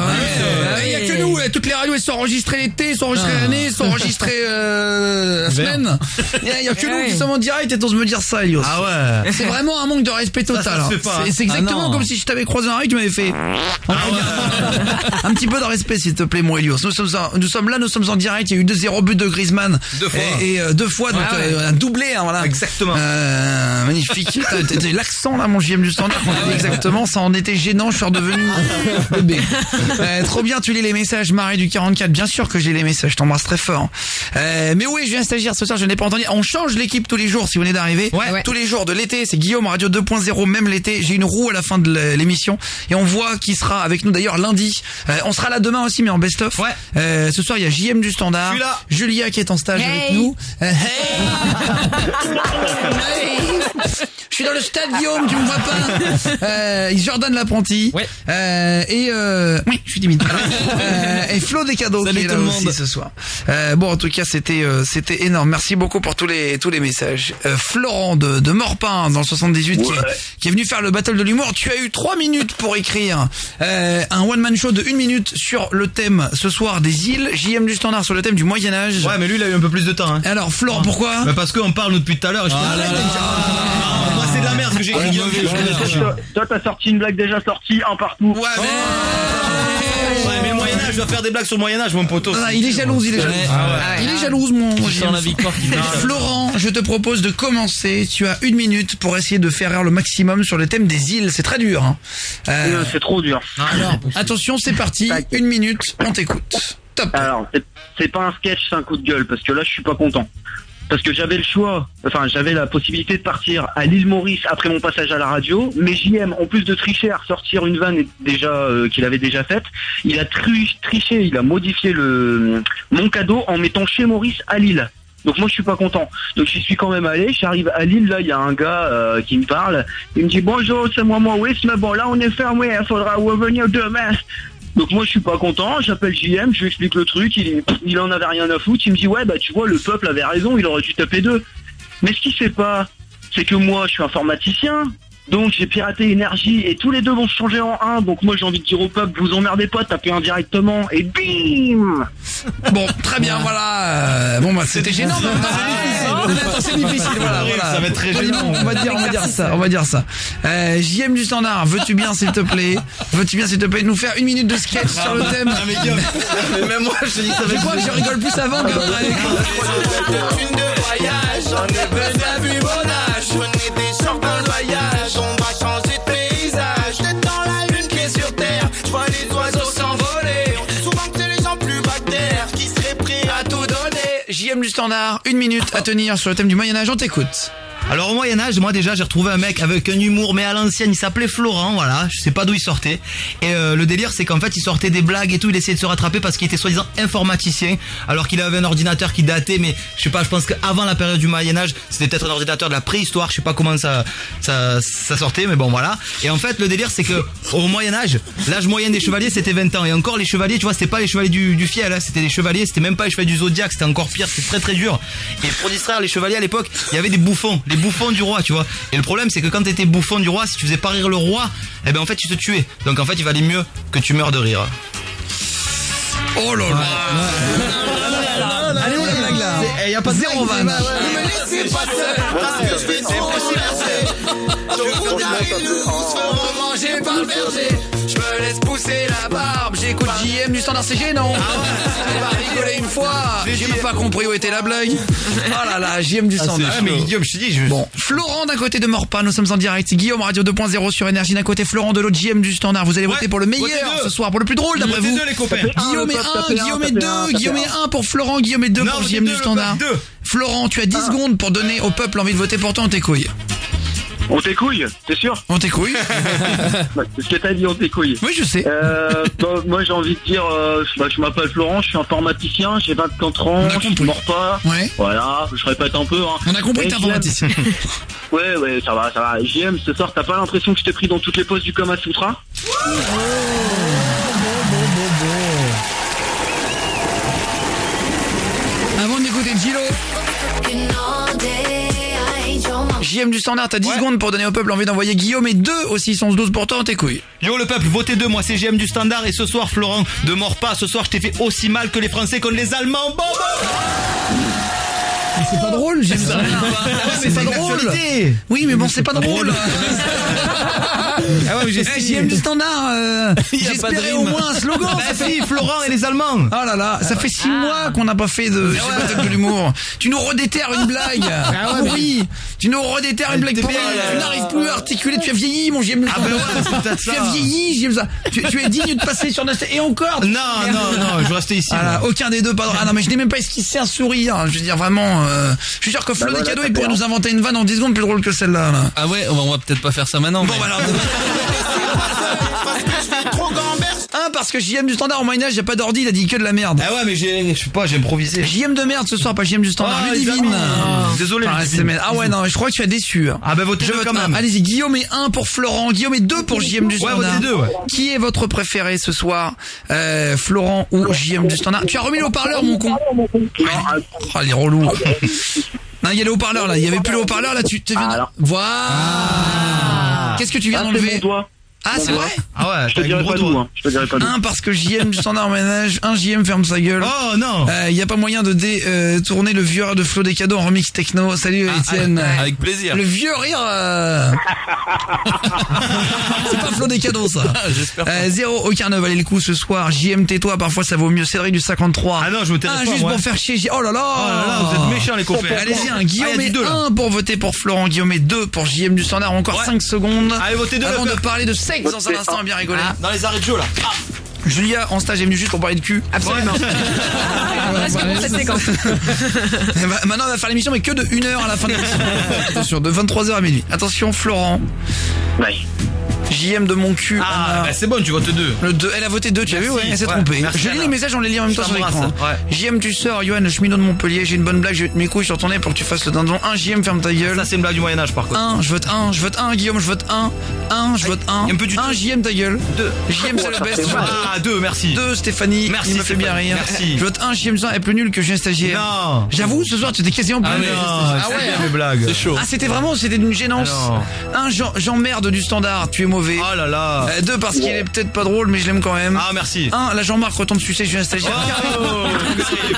Eh, elles sont enregistrées l'été, sont enregistrées l'année, elles sont enregistrées euh, la semaine. Il y a, il y a que Ah nous ouais. qui sommes en direct et t'oses me dire ça, Elios. Ah ouais. C'est vraiment un manque de respect total. Hein. C'est- exactement Ah non. comme si je t'avais croisé la rue, tu m'avais fait. un petit peu de respect, s'il te plaît, mon Elios. Nous sommes, en- nous sommes là, nous sommes en direct. Il y a eu 2-0 but de Griezmann. Deux fois. Et, et, euh, deux fois, donc Ah euh, un doublé, hein, voilà. Exactement. Euh, magnifique. L'accent là, mon JM du standard, avait exactement, ça en était gênant. Je suis redevenu bébé. Trop bien, tu lis les messages, Marie du 44. Bien sûr que j'ai les messages, je t'embrasse très fort. Euh, mais oui, je viens stagiaire ce soir, je n'ai pas entendu. On change l'équipe tous les jours si vous venez d'arriver. Ouais. Tous les jours de l'été, c'est Guillaume Radio 2.0, même l'été. J'ai une roue à la fin de l'émission et on voit qui sera avec nous d'ailleurs lundi. Euh, on sera là demain aussi, mais en best-of. Ouais. Euh, ce soir, il y a JM du standard. Je suis là. Julia qui est en stage Hey. avec nous. Euh, hey. Hey. Je suis dans le stade Guillaume, tu me vois pas euh, Jordan l'apprenti. Ouais. Euh, et euh, oui, je suis timide. Euh, et Flo des cadeaux Salut qui est tout là le aussi monde. ce soir. Euh, bon, en tout cas, c'était euh, c'était énorme. Merci beaucoup pour tous les tous les messages. Euh, Florent de, de Morpin dans le 78 qui, est, qui est venu faire le battle de l'humour. Tu as eu trois minutes pour écrire euh, un one man show de une minute sur le thème ce soir des îles. JM du standard sur le thème du Moyen Âge. Ouais, mais lui, il a eu un peu plus de temps. Hein. Alors Florent, pourquoi Bah parce qu'on parle depuis tout à l'heure. et je Ah peux- là là. Ah, Moi, c'est de la merde que j'ai écrit. Toi, t'as sorti une blague déjà sortie, un partout. Ouais, mais... Ouais, Moyen-Âge, je dois faire des blagues sur le Moyen-Âge, mon poteau. Ah, il est jalouse, il est jalouse. Ah ouais. Il est jalouse, mon. sens la victoire qui. Florent, je te propose de commencer. Tu as une minute pour essayer de faire rire le maximum sur le thème des îles. C'est très dur. Hein. Euh, Euh, C'est trop dur. alors, attention, c'est parti. Une minute, on t'écoute. Top. Alors, c'est- c'est pas un sketch, c'est un coup de gueule, parce que là, je suis pas content. Parce que j'avais le choix, enfin, j'avais la possibilité de partir à l'île Maurice après mon passage à la radio, mais JM, en plus de tricher à ressortir une vanne déjà euh, qu'il avait déjà faite, il a tri- triché, il a modifié le mon cadeau en mettant chez Maurice à Lille. Donc moi je suis pas content. Donc j'y suis quand même allé. J'arrive à Lille, là il y a un gars euh, qui me parle. Il me dit bonjour, c'est moi Maurice, mais bon là on est fermé, il faudra revenir demain. Donc moi je suis pas content, j'appelle JM, je lui explique le truc, il, il en avait rien à foutre, il me dit ouais bah tu vois le peuple avait raison, il aurait dû taper deux. Mais ce qu'il sait pas, c'est que moi je suis informaticien, Donc j'ai piraté énergie et tous les deux vont se changer en un. Donc moi j'ai envie de dire au peuple, vous emmerdez pas, tapez un directement et bim Bon, très bien, voilà. euh, Bon, bah, c'était gênant. mais C'est difficile, voilà, voilà. Ça va être très On va dire- gênant. On va dire, on va dire ça, on va dire ça. Euh, JM du standard, veux-tu bien, s'il te plaît, veux-tu bien, s'il te plaît, nous faire une minute de sketch sur le thème? Ah, mais même moi, je dis que ça va Je crois que je rigole plus avant qu'après. Une de voyage, j'en ai besoin du standard, une minute à tenir sur le thème du Moyen-Âge, on t'écoute. Alors au Moyen Âge, moi déjà j'ai retrouvé un mec avec un humour mais à l'ancienne, il s'appelait Florent, voilà, je sais pas d'où il sortait. Et euh, le délire c'est qu'en fait il sortait des blagues et tout, il essayait de se rattraper parce qu'il était soi-disant informaticien, alors qu'il avait un ordinateur qui datait, mais je sais pas, je pense qu'avant la période du Moyen Âge, c'était peut-être un ordinateur de la préhistoire, je sais pas comment ça, ça, sortait, mais bon voilà. Et en fait le délire c'est que au Moyen Âge, l'âge moyen des chevaliers c'était 20 ans, et encore les chevaliers, tu vois, c'était pas les chevaliers du, du fiel, hein, c'était les chevaliers, c'était même pas les chevaliers du zodiaque, c'était encore pire, c'était très très dur. Et pour distraire les chevaliers à l'époque, il y avait des bouffons, bouffons du roi, tu vois. Et le problème, c'est que quand t'étais bouffon du roi, si tu faisais pas rire le roi, eh ben en fait, tu te tuais. Donc en fait, il valait mieux que tu meurs de rire. Oh là là Allez, où la blague là Eh, y a pas de Zéro vanne. Laissez pas seul, parce que je vais loups, se manger par le berger. Je me laisse pousser la barbe, J'écoute JM du standard, c'est gênant. J'ai pas rigolé une fois. J'ai même pas compris où était la blague. Oh là là, JM du standard. Ah, mais Guillaume, je te dis, je... Bon, Florent d'un côté de Morpa, nous sommes en direct. Guillaume Radio 2.0 sur Énergie d'un côté, Florent de l'autre, JM du standard. Vous allez voter pour le meilleur ce soir, pour le plus drôle d'après vous. deux, les copains. Guillaume est Tapez un, 1, Guillaume est tapez 2, un, Guillaume est 1 pour Florent, Guillaume est 2 Non, pour JM du standard. Florent, tu as 10 secondes pour donner au peuple envie de voter pour toi, on tes couilles. On t'écouille, t'es sûr On tes couilles Ouais, C'est ce que t'as dit, on t'écouille. Oui, je sais. Euh, bah, moi j'ai envie de dire, euh, bah, je m'appelle Florent, je suis informaticien, j'ai 24 ans, On a je compris. mords pas. Ouais. Voilà, je répète un peu. Hein. On a compris que t'es informaticien. Ouais, ouais, ça va, ça va. JM, ce soir, t'as pas l'impression que je t'ai pris dans toutes les poses du Kama Sutra? Avant JM du standard, t'as 10 secondes pour donner au peuple envie d'envoyer Guillaume et 2 aussi, sont 12 pour toi, tes couilles. Yo le peuple, votez deux, moi c'est GM du standard et ce soir Florent, ne mords pas, ce soir je t'ai fait aussi mal que les Français contre les Allemands. Bon, bon Mais c'est pas drôle, JM du standard. mais C'est pas drôle. Oui, mais bon, c'est pas drôle. Ah ouais, j'ai JM du standard, euh, j'espérais au moins un slogan. Bah ça fait si, Florent et les Allemands. Oh là là, ça fait 6 mois qu'on n'a pas fait de, pas, de l'humour. Tu nous redéterres une blague. Ah ouais, oui. Tu nous redéterres une blague là. Tu n'arrives plus à articuler, tu as vieilli, mon JM. Ah ben ouais, c'est Tu as vieilli, ça. Tu, tu es digne de passer sur notre, et encore. Non, non, non, je vais rester ici. Voilà, moi. aucun des deux, pas. Ah non, mais je n'ai même pas esquissé un sourire. Je veux dire, vraiment, euh, je suis sûr que Flo Bah des voilà, cadeaux, il pourrait nous inventer une vanne en 10 secondes plus drôle que celle-là. là. Ah ouais, on va, peut-être pas faire ça maintenant. Bon, mais- bah alors. Un, parce que JM du standard, au Moyen-Âge, y a pas d'ordi, il a dit que de la merde. Ah ouais, mais j'ai, je sais pas, j'ai improvisé. JM de merde ce soir, pas JM du standard. Ah, Ludivine. évidemment. Désolé, Ah, Ludivine. Ah ouais, non, je crois que tu as déçu. Ah bah votez Je deux vote quand même. Allez-y, Guillaume est 1 pour Florent, Guillaume est 2 pour JM du Ouais, standard. votez deux, ouais. Qui est votre préféré ce soir euh, Florent ou JM du standard? Tu as remis le haut-parleur, mon con Oh, les relous. Non, il y a le haut-parleur là, il y avait plus le haut-parleur là, tu te viens. de-. Voilà. Qu'est-ce que tu viens Ah, d'enlever. Ah, c'est vrai Ah ouais, Je te avec dirai pas d'où, hein. Je te dirai pas d'où. Un parce que JM du standard ménage, un JM ferme sa gueule. Oh non. Il y a pas moyen de détourner le vieux rire de Flo des cadeaux en remix techno. Salut Étienne. Ah, Avec plaisir. Le vieux rire. euh, c'est pas Flo des cadeaux ça. J'espère pas. Euh, zéro, aucun ne valait le coup ce soir. JM tais-toi, parfois ça vaut mieux. Cédric du 53. Ah non, je me tairai Un pas, juste moi. pour faire chier. J- Oh là là. Oh là là, vous êtes méchants les copains. Allez-y, un Ah, Guillaume il y a est du deux, là. 1 pour voter pour Florent, Guillaume est 2 pour JM du standard, encore Ouais. 5 secondes. Allez, votez deux, Avant de parler de sexe dans un instant, on a bien rigolé. Dans les arrêts de jeu là. Julia en stage est venue juste pour parler de cul. Absolument. Eh ben, Maintenant, on va faire l'émission, mais que de 1 heure à la fin de l'émission. Attention, de 23h à minuit. Attention, Florent. Ouais. JM de mon cul. Ah, bah c'est bon, tu votes 2. Le 2, elle a voté 2, tu as vu, Merci. ouais, elle s'est Ouais, trompée. merci, Je lis Anna. les messages, on les lit en même Je temps sur l'écran. t'embrasse, hein. JM, tu sors, Johan, cheminot de Montpellier, j'ai une bonne blague, je vais te mes couilles sur ton nez pour que tu fasses le dindon. 1, JM, ferme ta gueule. Ça, c'est une blague du Moyen-Âge par contre. 1, je vote 1, je vote 1, Guillaume, je vote 1. 1, je vote 1. un peu du 1, JM, ta gueule. 2. JM, c'est le best. Ah, 2, merci. 2, Stéphanie. Merci, Il me fait bien Stéphanie. rire. Merci. Je vote 1, JM, ça est plus nul que Julien Stagiaire. Non. J'avoue, ce soir, tu étais quasiment plus Ah nul. non, Ah c'est ouais. bien mes blagues. C'est chaud. Ah, c'était vraiment, c'était d'une gênance. Un, Jean, Jean-Merde du standard, tu es mauvais. Oh là là. Euh, deux, parce qu'il est peut-être pas drôle, mais je l'aime quand même. Ah, merci. Un, la Jean-Marc retombe sucer, je suis un stagiaire.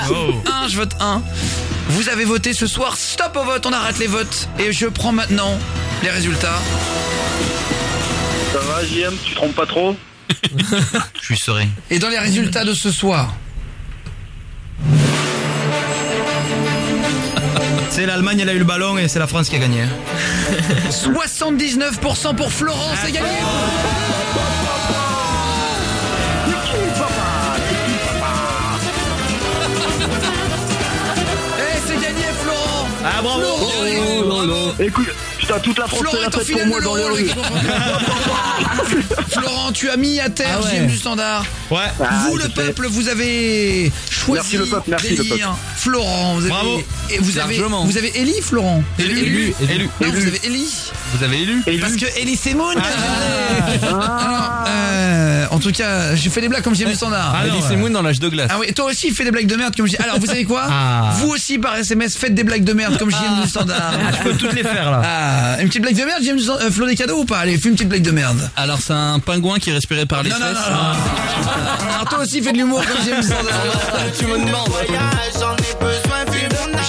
Oh. Un, je vote un. Vous avez voté ce soir, stop au vote, on arrête les votes. Et je prends maintenant les résultats. Ça va, JM, tu te trompes pas trop Je suis serein. Et dans les résultats de ce soir, C'est l'Allemagne, elle a eu le ballon et c'est la France qui a gagné. 79% pour Florence, c'est gagné. Eh, c'est gagné Florent. Ah, bravo. Florent, Écoute, putain, toute la France Florent fait la fête pour moi dans les rues. Florent, tu as mis à terre Ah ouais. Du standard. Ouais. vous, le peuple, vous avez choisi Merci le peuple, merci le d'élire Florent. Vous avez, Bravo. Et vous avez, Largement. vous avez Eli, Florent Élu, élu, élu. Non, vous avez Eli. Vous avez élu Parce que Eli Semoun. Alors, euh, en tout cas, je fais des blagues comme JM du standard. Ah et Moon dans l'âge de glace. Ah oui, toi aussi fais des blagues de merde comme dis. Alors vous savez quoi Ah. Vous aussi par SMS faites des blagues de merde comme JM du standard. Ah, je peux toutes les faire là. Ah, une petite blague de merde, standard, euh, Flo des cadeaux ou pas Allez, fais une petite blague de merde. Alors c'est un pingouin qui respirait par les Non, non, fesses. non, non. Alors toi aussi fais de l'humour comme du standard. tu me demandes.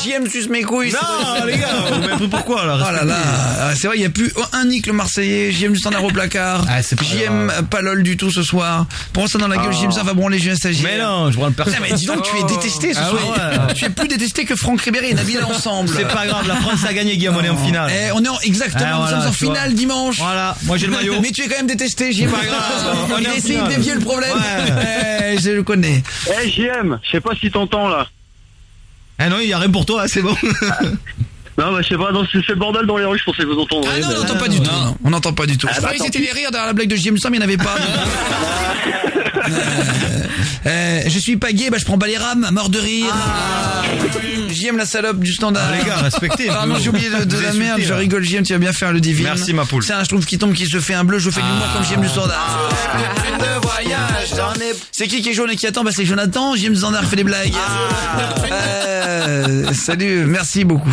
JM suce mes couilles. Non, les gars, vous m'avez pris pourquoi là Oh là là, Ah, c'est vrai, il n'y a plus un Nick le Marseillais, JM du standard au placard. Ah, c'est pas JM grave. pas lol du tout ce soir. Prends ça dans la gueule, JM ça va branler Julien Stagiaire. Mais non, je prends le perso. Putain, mais dis donc, tu es détesté ce Ah soir. ouais. Tu es plus détesté que Franck Ribéry et Nabil ensemble. C'est pas grave, la France a gagné, Guillaume, on est en finale. Eh, on est en, exactement, Ah, nous sommes en vois. finale dimanche. Voilà, moi j'ai le maillot. Mais tu es quand même détesté, j'y ai Pas grave, on essayé de dévier le problème. Ouais. Eh, je le connais. Eh, JM, je sais pas si t'entends là. Eh non, il y a rien pour toi, c'est bon. Non, bah, je sais pas, non, c'est le bordel dans les rues, je pensais que vous entendriez. Ah non, on n'entend pas du tout. On n'entend pas du tout. Ah, Je bah, croyais que c'était les rires derrière la blague de JM Sam, il n'y en avait pas. Euh, euh, je suis pas gay, bah je prends pas les rames, mort de rire. JM la salope du standard. Ah, les gars, respectez. Ah non, j'ai oublié de, la merde, je rigole JM, tu vas bien faire le divin. Merci, ma poule. C'est un je trouve qui tombe qui se fait un bleu, je fais de l'humour comme JM du standard. ai C'est qui qui est jaune et qui attend Bah c'est Jonathan, JM Standard fait des blagues. Euh, salut, merci beaucoup.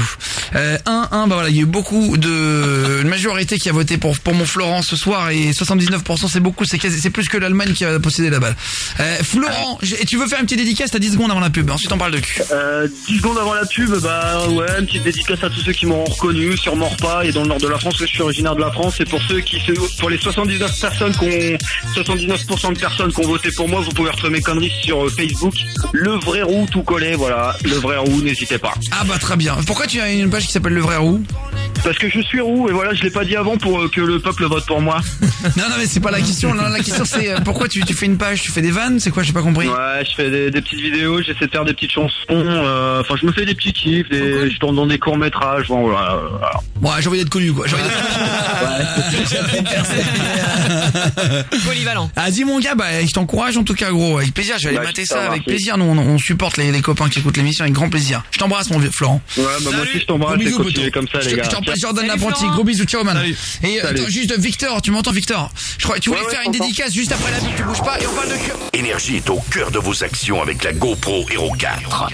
Euh, 1, 1, bah voilà, il y a eu beaucoup de... Une majorité qui a voté pour, pour mon Florent ce soir et 79% c'est beaucoup, c'est quasi- c'est plus que l'Allemagne qui a possédé la balle. Euh, Florent, j'ai- tu veux faire une petite dédicace, t'as 10 secondes avant la pub, ensuite on parle de cul. Euh, 10 secondes avant la pub, bah ouais, une petite dédicace à tous ceux qui m'ont reconnu, sûrement pas, et dans le nord de la France, parce que je suis originaire de la France, et pour ceux qui, pour les 79 personnes qui ont, 79% de personnes qui ont voté pour moi, vous pouvez retrouver mes conneries sur euh, Facebook. Le vrai roux tout collé, voilà, le vrai roux, n'hésitez pas. Ah bah très bien. Pourquoi tu as une page qui s'appelle Le Vrai Roux? Parce que je suis roux, et voilà, je l'ai pas dit avant pour euh, que le peuple vote pour moi. Non non mais c'est pas la question, non, la question c'est euh, pourquoi tu, tu fais une page, tu fais des vannes, c'est quoi, j'ai pas compris. Ouais, je fais des, des petites vidéos, j'essaie de faire des petites chansons, euh, enfin je me fais des petits kiffs, des, je tourne dans des courts métrages, bon voilà. euh, voilà. Bon, j'ai envie d'être connu quoi. J'ai envie d'être- Polyvalent. Ah dis mon gars, bah je t'encourage en tout cas gros, avec plaisir, je vais aller Bah, mater ça avec plaisir, nous on, on supporte les, les copains qui écoutent l'émission avec grand plaisir. Je t'embrasse mon vieux Florent. Ouais, bah moi aussi je t'embrasse, Gros et bisous, continuez poteau. comme ça les gars. Je t'embrasse Jordan Salut, l'apprenti, Florent. gros bisous, ciao man. Salut. Et euh, Salut. attends, juste Victor, tu m'entends Victor? Je crois, tu voulais Ouais, ouais, faire je une t'entends. dédicace juste après la pub, tu bouges pas et on de. Énergie est au cœur de vos actions avec la GoPro Hero 4.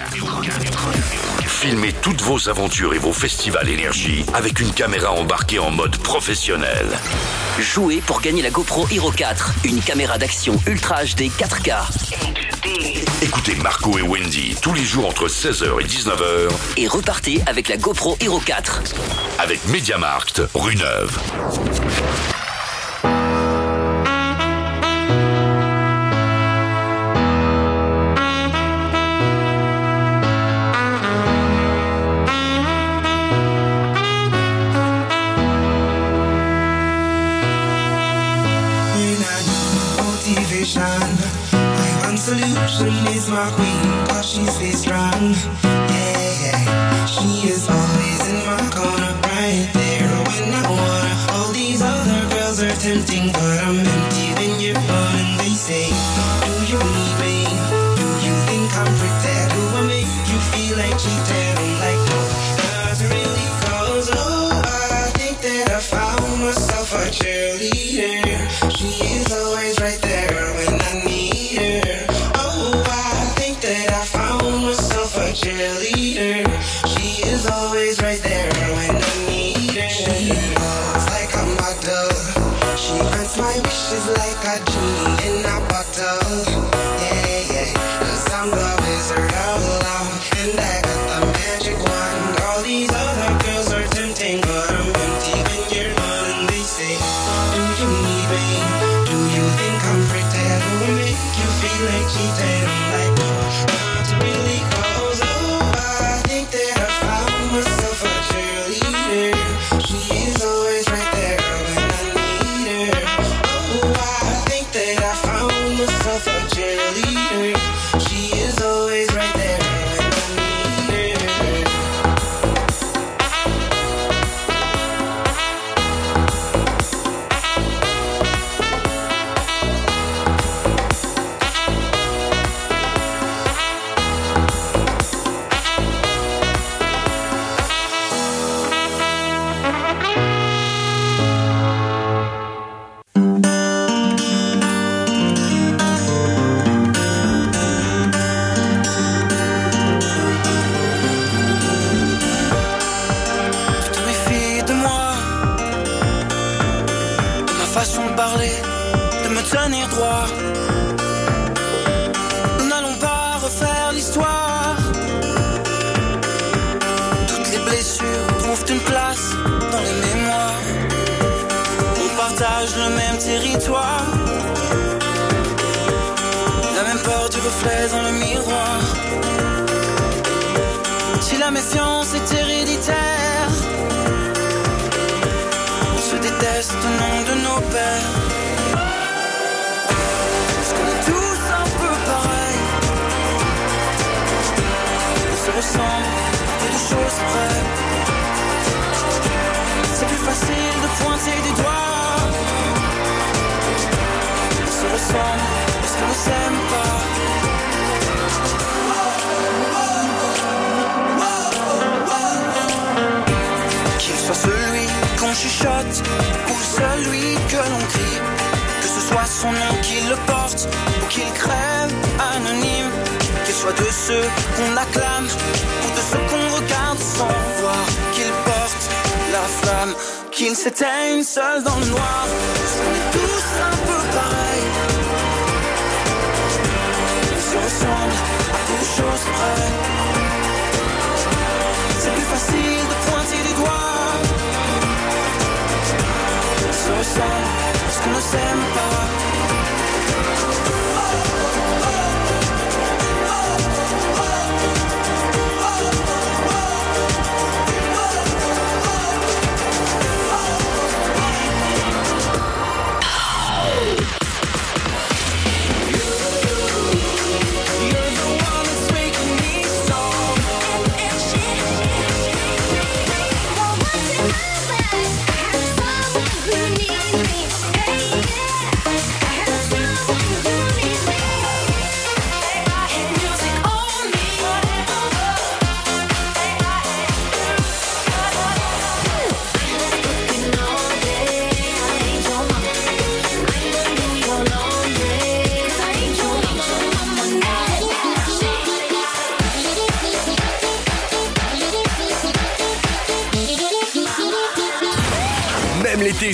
Filmez toutes vos aventures et vos festivals énergie avec une caméra embarquée en mode professionnel. Jouez pour gagner la GoPro Hero 4, une caméra d'action Ultra HD 4K. Écoutez Marco et Wendy tous les jours entre 16h et 19h Et repartez avec la GoPro Hero 4. avec Mediamarkt, rue Neuve. Passion is my queen, cause she stays strong. Yeah, yeah. She is always in my corner, right there when I wanna. All these other girls are tempting, but I'm empty when you're gone, they say.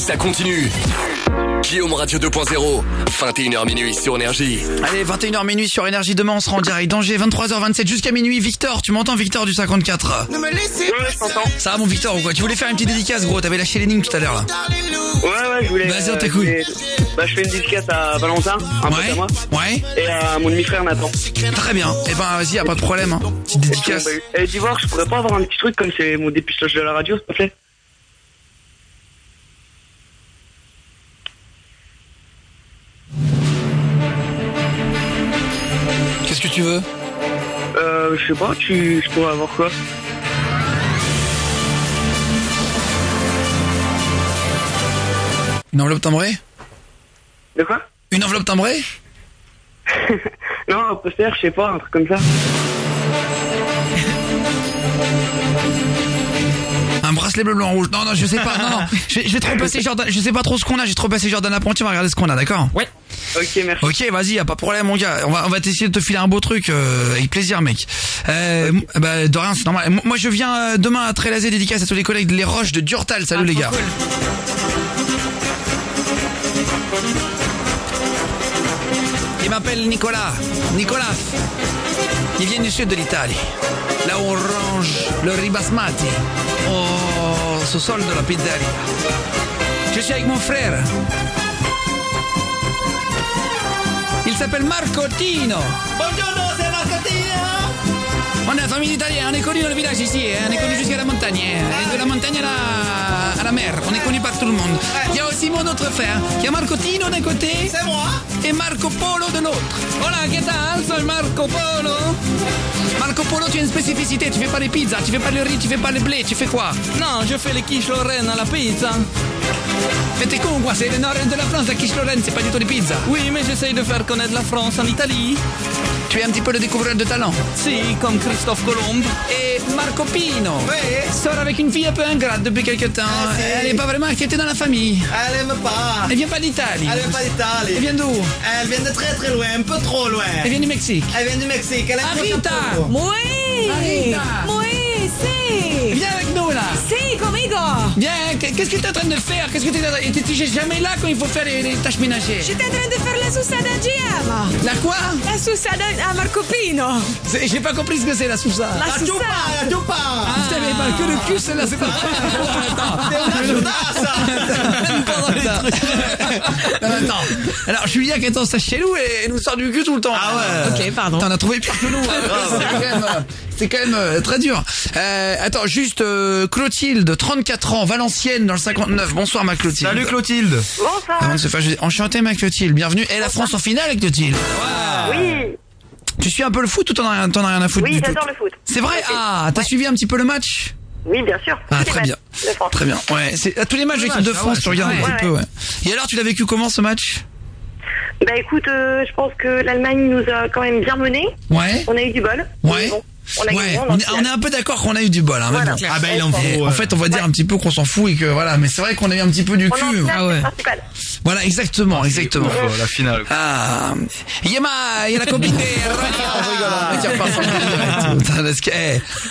ça continue. Guillaume Radio 2.0, 21h minuit sur Énergie. Allez, 21h minuit sur Énergie. Demain, on sera en direct danger. 23h27 jusqu'à minuit. Victor, tu m'entends, Victor du 54 Ne me laissez ouais. Ça va, mon Victor, ou quoi? Tu voulais faire une petite dédicace, gros? T'avais lâché l'énigme tout à l'heure, là. Ouais, ouais, je voulais. Vas-y, on euh, t'écoute. Bah, je fais une dédicace à Valentin, un ouais, à moi. Ouais. Et à mon demi-frère Nathan. Très bien. Et eh ben, vas-y, y'a pas de problème. Hein. Petite dédicace. Et, puis, euh, je pourrais pas avoir un petit truc comme c'est mon dépistage de la radio, s'il te plaît tu, je pourrais avoir quoi Une enveloppe timbrée De quoi Une enveloppe timbrée Non, un poster, je sais pas, un truc comme ça. Un bracelet bleu, blanc, rouge. Non, non, je sais pas. Non, non. J'ai trop passé Jordan. Je sais pas trop ce qu'on a. J'ai trop passé Jordan Apprenti. On va regarder ce qu'on a, d'accord Ouais. Ok, merci. Ok, vas-y, y a pas de problème, mon gars. On va, on va t'essayer de te filer un beau truc euh, avec plaisir, mec. Euh, bah, de rien, c'est normal. Moi, je viens euh, demain à Trélazé, dédicace à tous les collègues de Les Roches de Durtal. Salut, les gars. Il m'appelle Nicolas. Nicolas. Il vient du sud de l'Italie. Là où on range le ribasmati au sous-sol de la pizzeria. Je suis avec mon frère. Il s'appelle Marco Tino. Marcotino. On est famille italienne, on est connu dans le village ici, hein, on est connu jusqu'à la montagne. et de la montagne à la, mer, on est connu par tout le monde. Il y a aussi mon autre frère, il y a Marco Tino d'un côté. C'est moi. Et Marco Polo de l'autre. Hola, ¿qué tal? Soy Marco Polo. Marco Polo, tu as une spécificité, tu fais pas les pizzas, tu fais pas le riz, tu fais pas le blé, tu fais quoi Non, je fais les quiches Lorraine à la pizza. Mais t'es con quoi, c'est le nord de la France, la quiche Lorraine, c'est pas du tout les pizzas. Oui, mais j'essaye de faire connaître la France en Italie. Tu es un petit peu le découvreur de talent. Si, comme Christophe Colomb. Et Marco Pino sort avec une fille un peu ingrate depuis quelques temps. Elle est pas vraiment inquiétée dans la famille. Elle aime pas. Elle vient pas d'Italie. Elle vient pas d'Italie. Elle vient d'où? Elle vient de très très loin, un peu trop loin. Elle vient du Mexique. Elle vient du Mexique. Elle aime Arita. Oui. Arita. Oui, Viens, qu'est-ce que tu es en train de faire? Qu'est-ce que tu es T'es jamais là quand il faut faire les, les tâches ménagères J'étais en train de faire la soussade à. La quoi? La soussade à Marco Pino. J'ai pas compris ce que c'est la sousa. La La soussade. chupa, la chupa. Ah, putain, mais pas que le cul, celle-là, c'est pas. Attends. Mais attends. Alors, Julia qui est en stage chez nous? Et nous sort du cul tout le temps. Ah ouais. Ok, pardon. T'en as trouvé pire que nous. C'est quand même, euh, très dur. Euh, attends, juste euh, Clotilde, 34 ans, Valenciennes dans le 59. Bonsoir ma Clotilde. Salut Clotilde. Avant de se faire, je dis, enchanté ma Clotilde, bienvenue. Et la France en finale Clotilde. Oui, Tu suis un peu le foot ou t'en as, rien- t'en as rien à foutre oui, j'adore le foot. C'est vrai? Ah, t'as suivi un petit peu le match? Oui, bien sûr. Ah, très bien. de France. Très bien. Ouais, c'est à tous les matchs de l'équipe de ah France, ouais, tu regardes un ouais. petit peu, ouais. Et alors, tu l'as vécu comment ce match? Bah écoute, euh, je pense que l'Allemagne nous a quand même bien menés. Ouais. On a eu du bol. Ouais. Bon, on a Ouais, on est, on est un peu d'accord qu'on a eu du bol, hein, mais Voilà. bon. Ah bah il en Et faut. en fait, on va dire un petit peu qu'on s'en fout et que voilà, mais c'est vrai qu'on a eu un petit peu du cul. finale, Ah ouais. Voilà, exactement, exactement. Oh, la finale. Ah, Yema, il y a la copine des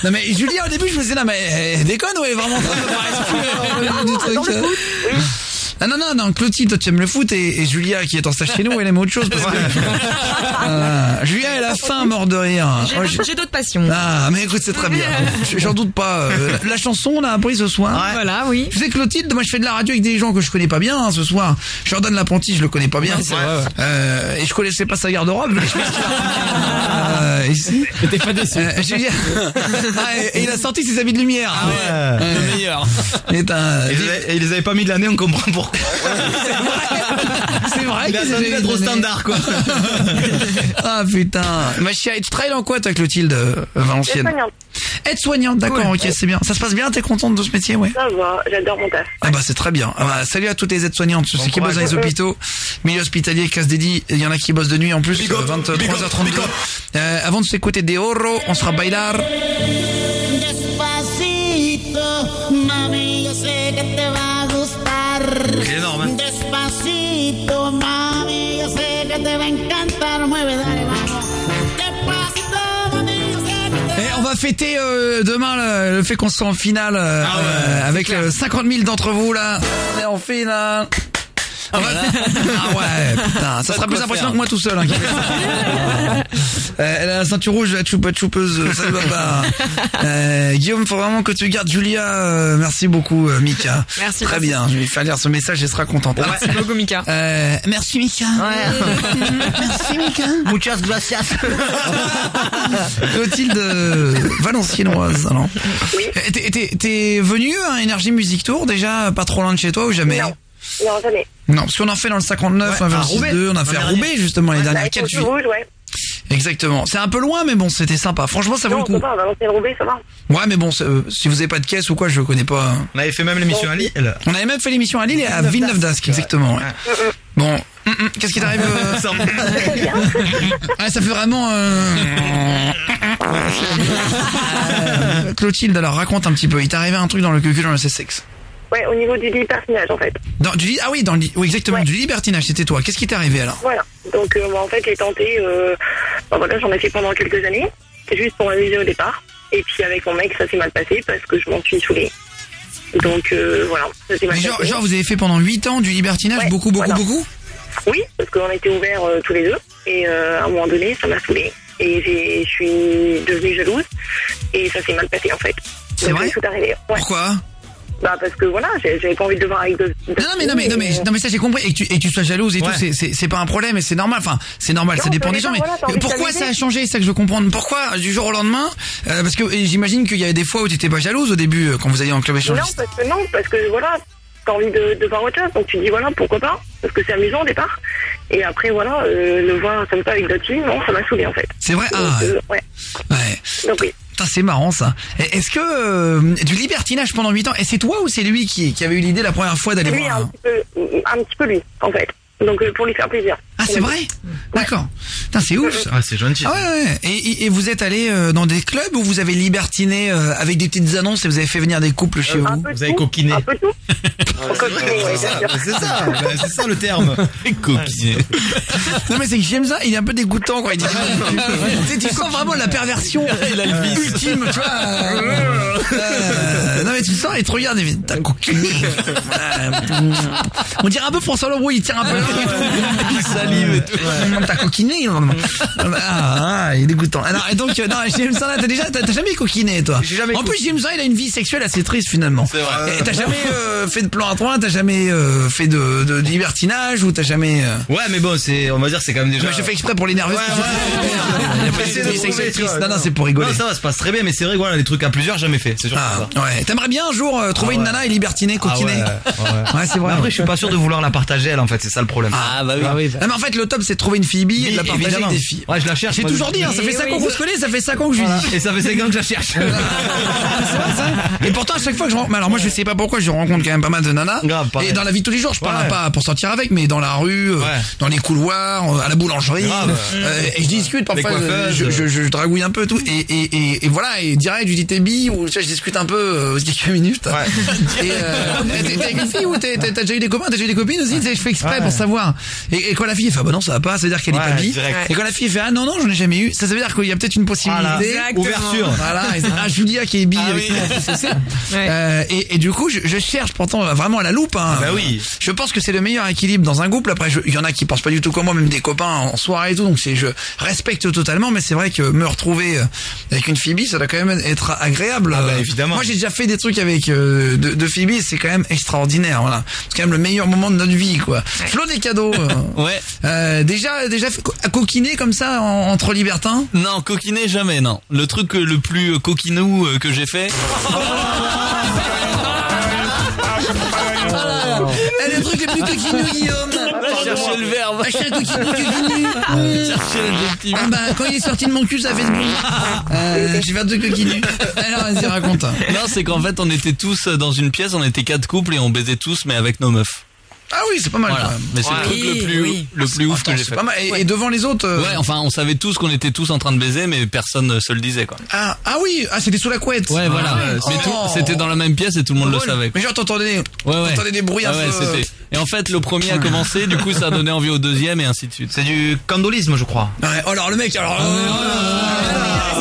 Non mais Julien, au début, je me disais, non mais eh, déconne, ouais, vraiment. euh, du truc, euh. Ah non, non, non, Clotilde, toi tu aimes le foot et, et Julia qui est en stage chez nous, elle aime autre chose parce que... Ah, Julia, elle a faim, mort de rire. J'ai Oh, d'autres- passions. Ah, mais écoute, c'est très bien. J'en doute pas. Euh, La, chanson, on a appris ce soir. Voilà, oui. Tu sais, Clotilde, moi je fais de la radio avec des gens que je connais pas bien hein, ce soir. Jordan l'apprenti, je le connais pas bien. Ouais, c'est vrai, ouais. Euh, et je connaissais pas sa garde-robe. a- euh, ici. T'es pas déçu. Euh, Julien. Ah, et, et il a sorti ses habits de lumière. Ah ouais. Euh, Le meilleur. Et et ils les avaient pas mis de l'année, on comprend pourquoi. C'est vrai Il a que d'être au standard quoi. Ah putain. Ma chérie, tu travailles dans quoi toi Clotilde euh, Valenciennes Aide-soignante. Aide-soignante, d'accord, ok, c'est bien. Ça se passe bien, t'es contente de ce métier, ouais Ça va, j'adore mon taf. Ah bah c'est très bien. Ah bah, salut à toutes les aides-soignantes, ceux qui bossent dans les hôpitaux, milieu hospitalier, casse dédié, il y en a qui bossent de nuit en plus, Big up, euh, big up, 23h32. big up. Euh, avant de s'écouter des Oro, on sera bailar. Va fêter euh, demain le, le fait qu'on soit en finale euh, Ah ouais, euh, avec euh, 50 000 d'entre vous là. On est en finale. Va- Ah ouais, putain, ça sera plus impressionnant que moi tout seul. hein. Euh, elle a la ceinture rouge, la choupa choupeuse, ça ne va pas. Euh, Guillaume, faut vraiment que tu gardes Julia. euh, merci beaucoup, euh, Mika. Merci, Très merci. bien, je vais lui faire lire ce message, elle sera contente. Alors, Merci beaucoup, Mika. euh, merci Mika. Merci, Mika. Muchas gracias. Clotilde euh, Valenciennoise. Alors. Euh, T'es- T'es t'es venu à Énergie Music Tour déjà pas trop loin de chez toi ou jamais Non. Non, jamais. Non, parce qu'on en fait dans le 59, Ouais, on a à fait le Roubaix, 6-2, on a l'an fait à dernier. Roubaix justement les dernières Avec 4 le feu rouge, ouais. Exactement. C'est un peu loin mais bon, c'était sympa. Franchement, ça vaut le coup. ça va, Valenciennes Roubaix, ça va. Ouais, mais bon, euh, si vous avez pas de caisse ou quoi, je connais pas. On avait fait même l'émission à Lille. On avait même fait l'émission à Lille et à Villeneuve d'Ascq, exactement. ouais. Bon, hum, hum. Qu'est-ce qui t'arrive euh, Ah, ça fait vraiment. euh, euh, Clotilde, alors raconte un petit peu. Il t'est arrivé un truc dans le cul dans le sexe. Ouais, au niveau du libertinage en fait. Dans, du, ah oui, dans le, oui, exactement, du libertinage, c'était toi. Qu'est-ce qui t'est arrivé alors? Voilà. Donc euh, moi, en fait j'ai tenté, euh, ben voilà, j'en ai fait pendant quelques années, juste pour m'amuser au départ. Et puis avec mon mec ça s'est mal passé parce que je m'en suis saoulée. Donc euh, voilà, ça s'est mal Mais genre, passé. genre, vous avez fait pendant 8 ans du libertinage, beaucoup, beaucoup, voilà. beaucoup? Oui, parce qu'on était ouverts euh, tous les deux. Et euh, à un moment donné, ça m'a saoulée. Et je suis devenue jalouse. Et ça s'est mal passé en fait. C'est vrai? tout arrivé. Ouais. Pourquoi? Bah parce que voilà, j'ai- j'avais pas envie de voir avec deux. Non, non, mais non, mais, non, mais, non, mais ça j'ai compris. Et que tu, et que tu sois jalouse et Ouais. tout, c'est- c'est c'est pas un problème et c'est normal. Enfin, c'est normal, ça Non, dépend des gens. Mais voilà, pourquoi ça a changé C'est ça que je veux comprendre. Pourquoi du jour au lendemain euh, Parce que j'imagine qu'il y avait des fois où tu étais pas jalouse au début euh, quand vous alliez en club Non, échangiste. parce que non, parce que voilà, t'as envie de, de voir autre chose. Donc tu dis voilà, pourquoi pas? Parce que c'est amusant au départ. Et après voilà, euh, le voir comme ça avec d'autres filles, non, ça m'a saoulé en fait. C'est vrai? Donc, Ah, euh, ouais. Donc oui. Putain, c'est marrant ça. Est-ce que euh, du libertinage pendant 8 ans, et c'est toi ou c'est lui qui, qui avait eu l'idée la première fois d'aller Lui, voir un un- petit, peu, un petit peu lui, en fait. Donc euh, pour lui faire plaisir. Ah, c'est vrai D'accord. Putain, c'est ouf. Ah, c'est gentil. Ah ouais, ouais. Et, et- et vous êtes allé euh, dans des clubs où vous avez libertiné euh, avec des petites annonces et vous avez fait venir des couples chez vous Vous avez coquiné. Un peu tout. C'est ça, c'est ça, bah, ça le terme. Coquiné. Non mais c'est que j'aime ça, il est un peu dégoûtant il dit Tu sens vraiment la perversion Il a le vice. ultime, tu vois. euh, euh, non mais tu sens, il te regarde et t'as coquiné. Euh, On dirait un peu François Leroux, il tire un peu. Il salive et tout. Ouais, T'as coquiné. Ah, ah, il est dégoûtant. Alors, et donc, euh, non, James t'as déjà, t'as t'as jamais coquiné, toi. en plus, James il a une vie sexuelle assez triste, finalement. C'est vrai. Et T'as jamais euh, fait de plan à trois, t'as jamais euh, fait de, libertinage ou t'as jamais. euh, Ouais, mais bon, c'est, on va dire, c'est quand même déjà. Ouais, j'ai fait exprès pour l'énerver. Ouais, parce que j'ai- Il y a pas Essayer de de vie trouver, sexuelle triste. Non, non, c'est pour rigoler. Non, ça va, se passe très bien, mais c'est vrai que voilà, les trucs à plusieurs, jamais fait. C'est sûr. Ah, ouais. T'aimerais bien un jour euh, trouver Ah une ouais. nana et libertiner, coquiner. ouais, c'est vrai. Mais après, je suis pas sûr de vouloir la partager, elle, en fait, c'est ça le problème. Ah bah oui. En fait, le top, c'est de trouver une fille bi et de la partager avec des filles. Ouais, je la cherche. J'ai toujours dit, hein, ça fait Eh 5 oui. ans qu'on se connaît, ça fait 5 ans que je lui dis. Et ça fait 5 ans que je la cherche. Et pourtant, à chaque fois que je rencontre, alors moi, je sais pas pourquoi, je rencontre quand même pas mal de nanas. pareil. et dans la vie de tous les jours, je parle Ouais. pas pour sortir avec, mais dans la rue, euh, dans les couloirs, euh, à la boulangerie, Grave. euh, et je discute parfois, je, je, je dragouille un peu tout, et, et, et, et voilà, et direct, je dis t'es bi, ou je discute un peu, euh, quelques minutes. Et euh, t'es avec une fille ou t'as déjà eu des copains, t'as déjà eu des copines aussi, je fais exprès Ouais. pour savoir. Et, et quand la fille elle fait, ah bah non, ça va pas, ça veut dire qu'elle est Ouais, pas bi. direct. Et quand la fille elle fait, ah non, non, j'en ai jamais eu, ça, ça veut dire qu'il y a peut-être une possibilité. Voilà. Ouverture. Voilà, et c'est- ah, Julia qui est bi Ah avec oui. ça. Euh, et, et du coup, je, je cherche pourtant vraiment à la loupe. Hein. Bah oui. Je pense que c'est le meilleur équilibre dans un couple. Après, je- il y en a qui pensent pas du tout comme moi, même des copains en soirée et tout. Donc c'est, je respecte totalement, mais c'est vrai que me retrouver euh, avec une Phoebe, ça doit quand même être agréable. Ah bah, évidemment. Moi, j'ai déjà fait des trucs avec euh, de, de Phoebe, et c'est quand même extraordinaire. Voilà, c'est quand même le meilleur moment de notre vie, quoi. Flo des cadeaux. euh, Ouais. Euh, déjà, déjà coquiner comme ça en- entre libertins? Non, coquiner jamais, non. Le truc euh, le plus euh, coquinou euh, que j'ai fait. Eh, le truc le plus coquinou, Guillaume. Cherchez le verbe. Ah, cher coquinou, coquinou. Ah bah quand il est sorti de mon cul ça fait ce bruit. Euh, j'ai fait deux coquinus. Alors vas-y raconte. Non, c'est qu'en fait, on était tous dans une pièce, on était quatre couples et on baisait tous, mais avec nos meufs. Ah oui c'est pas mal Voilà. quand même. Mais c'est le truc le plus, le plus ouf Attends, que j'ai c'est fait. pas mal. Et, et devant les autres. euh, Ouais, enfin, on savait tous qu'on était tous en train de baiser, mais personne ne se le disait, quoi. Ah, ah oui, ah c'était sous la couette. Ouais, voilà. Ah, Mais oh. tout- c'était dans la même pièce et tout le monde le savait. Mais genre t'entendais, Ouais, ouais. t'entendais des bruits un Ah ouais, peu. euh, c'était. Et en fait, le premier a commencé, du coup, ça a donné envie au deuxième et ainsi de suite. C'est du candolisme, je crois. Ouais, oh, alors le mec, alors. Ah,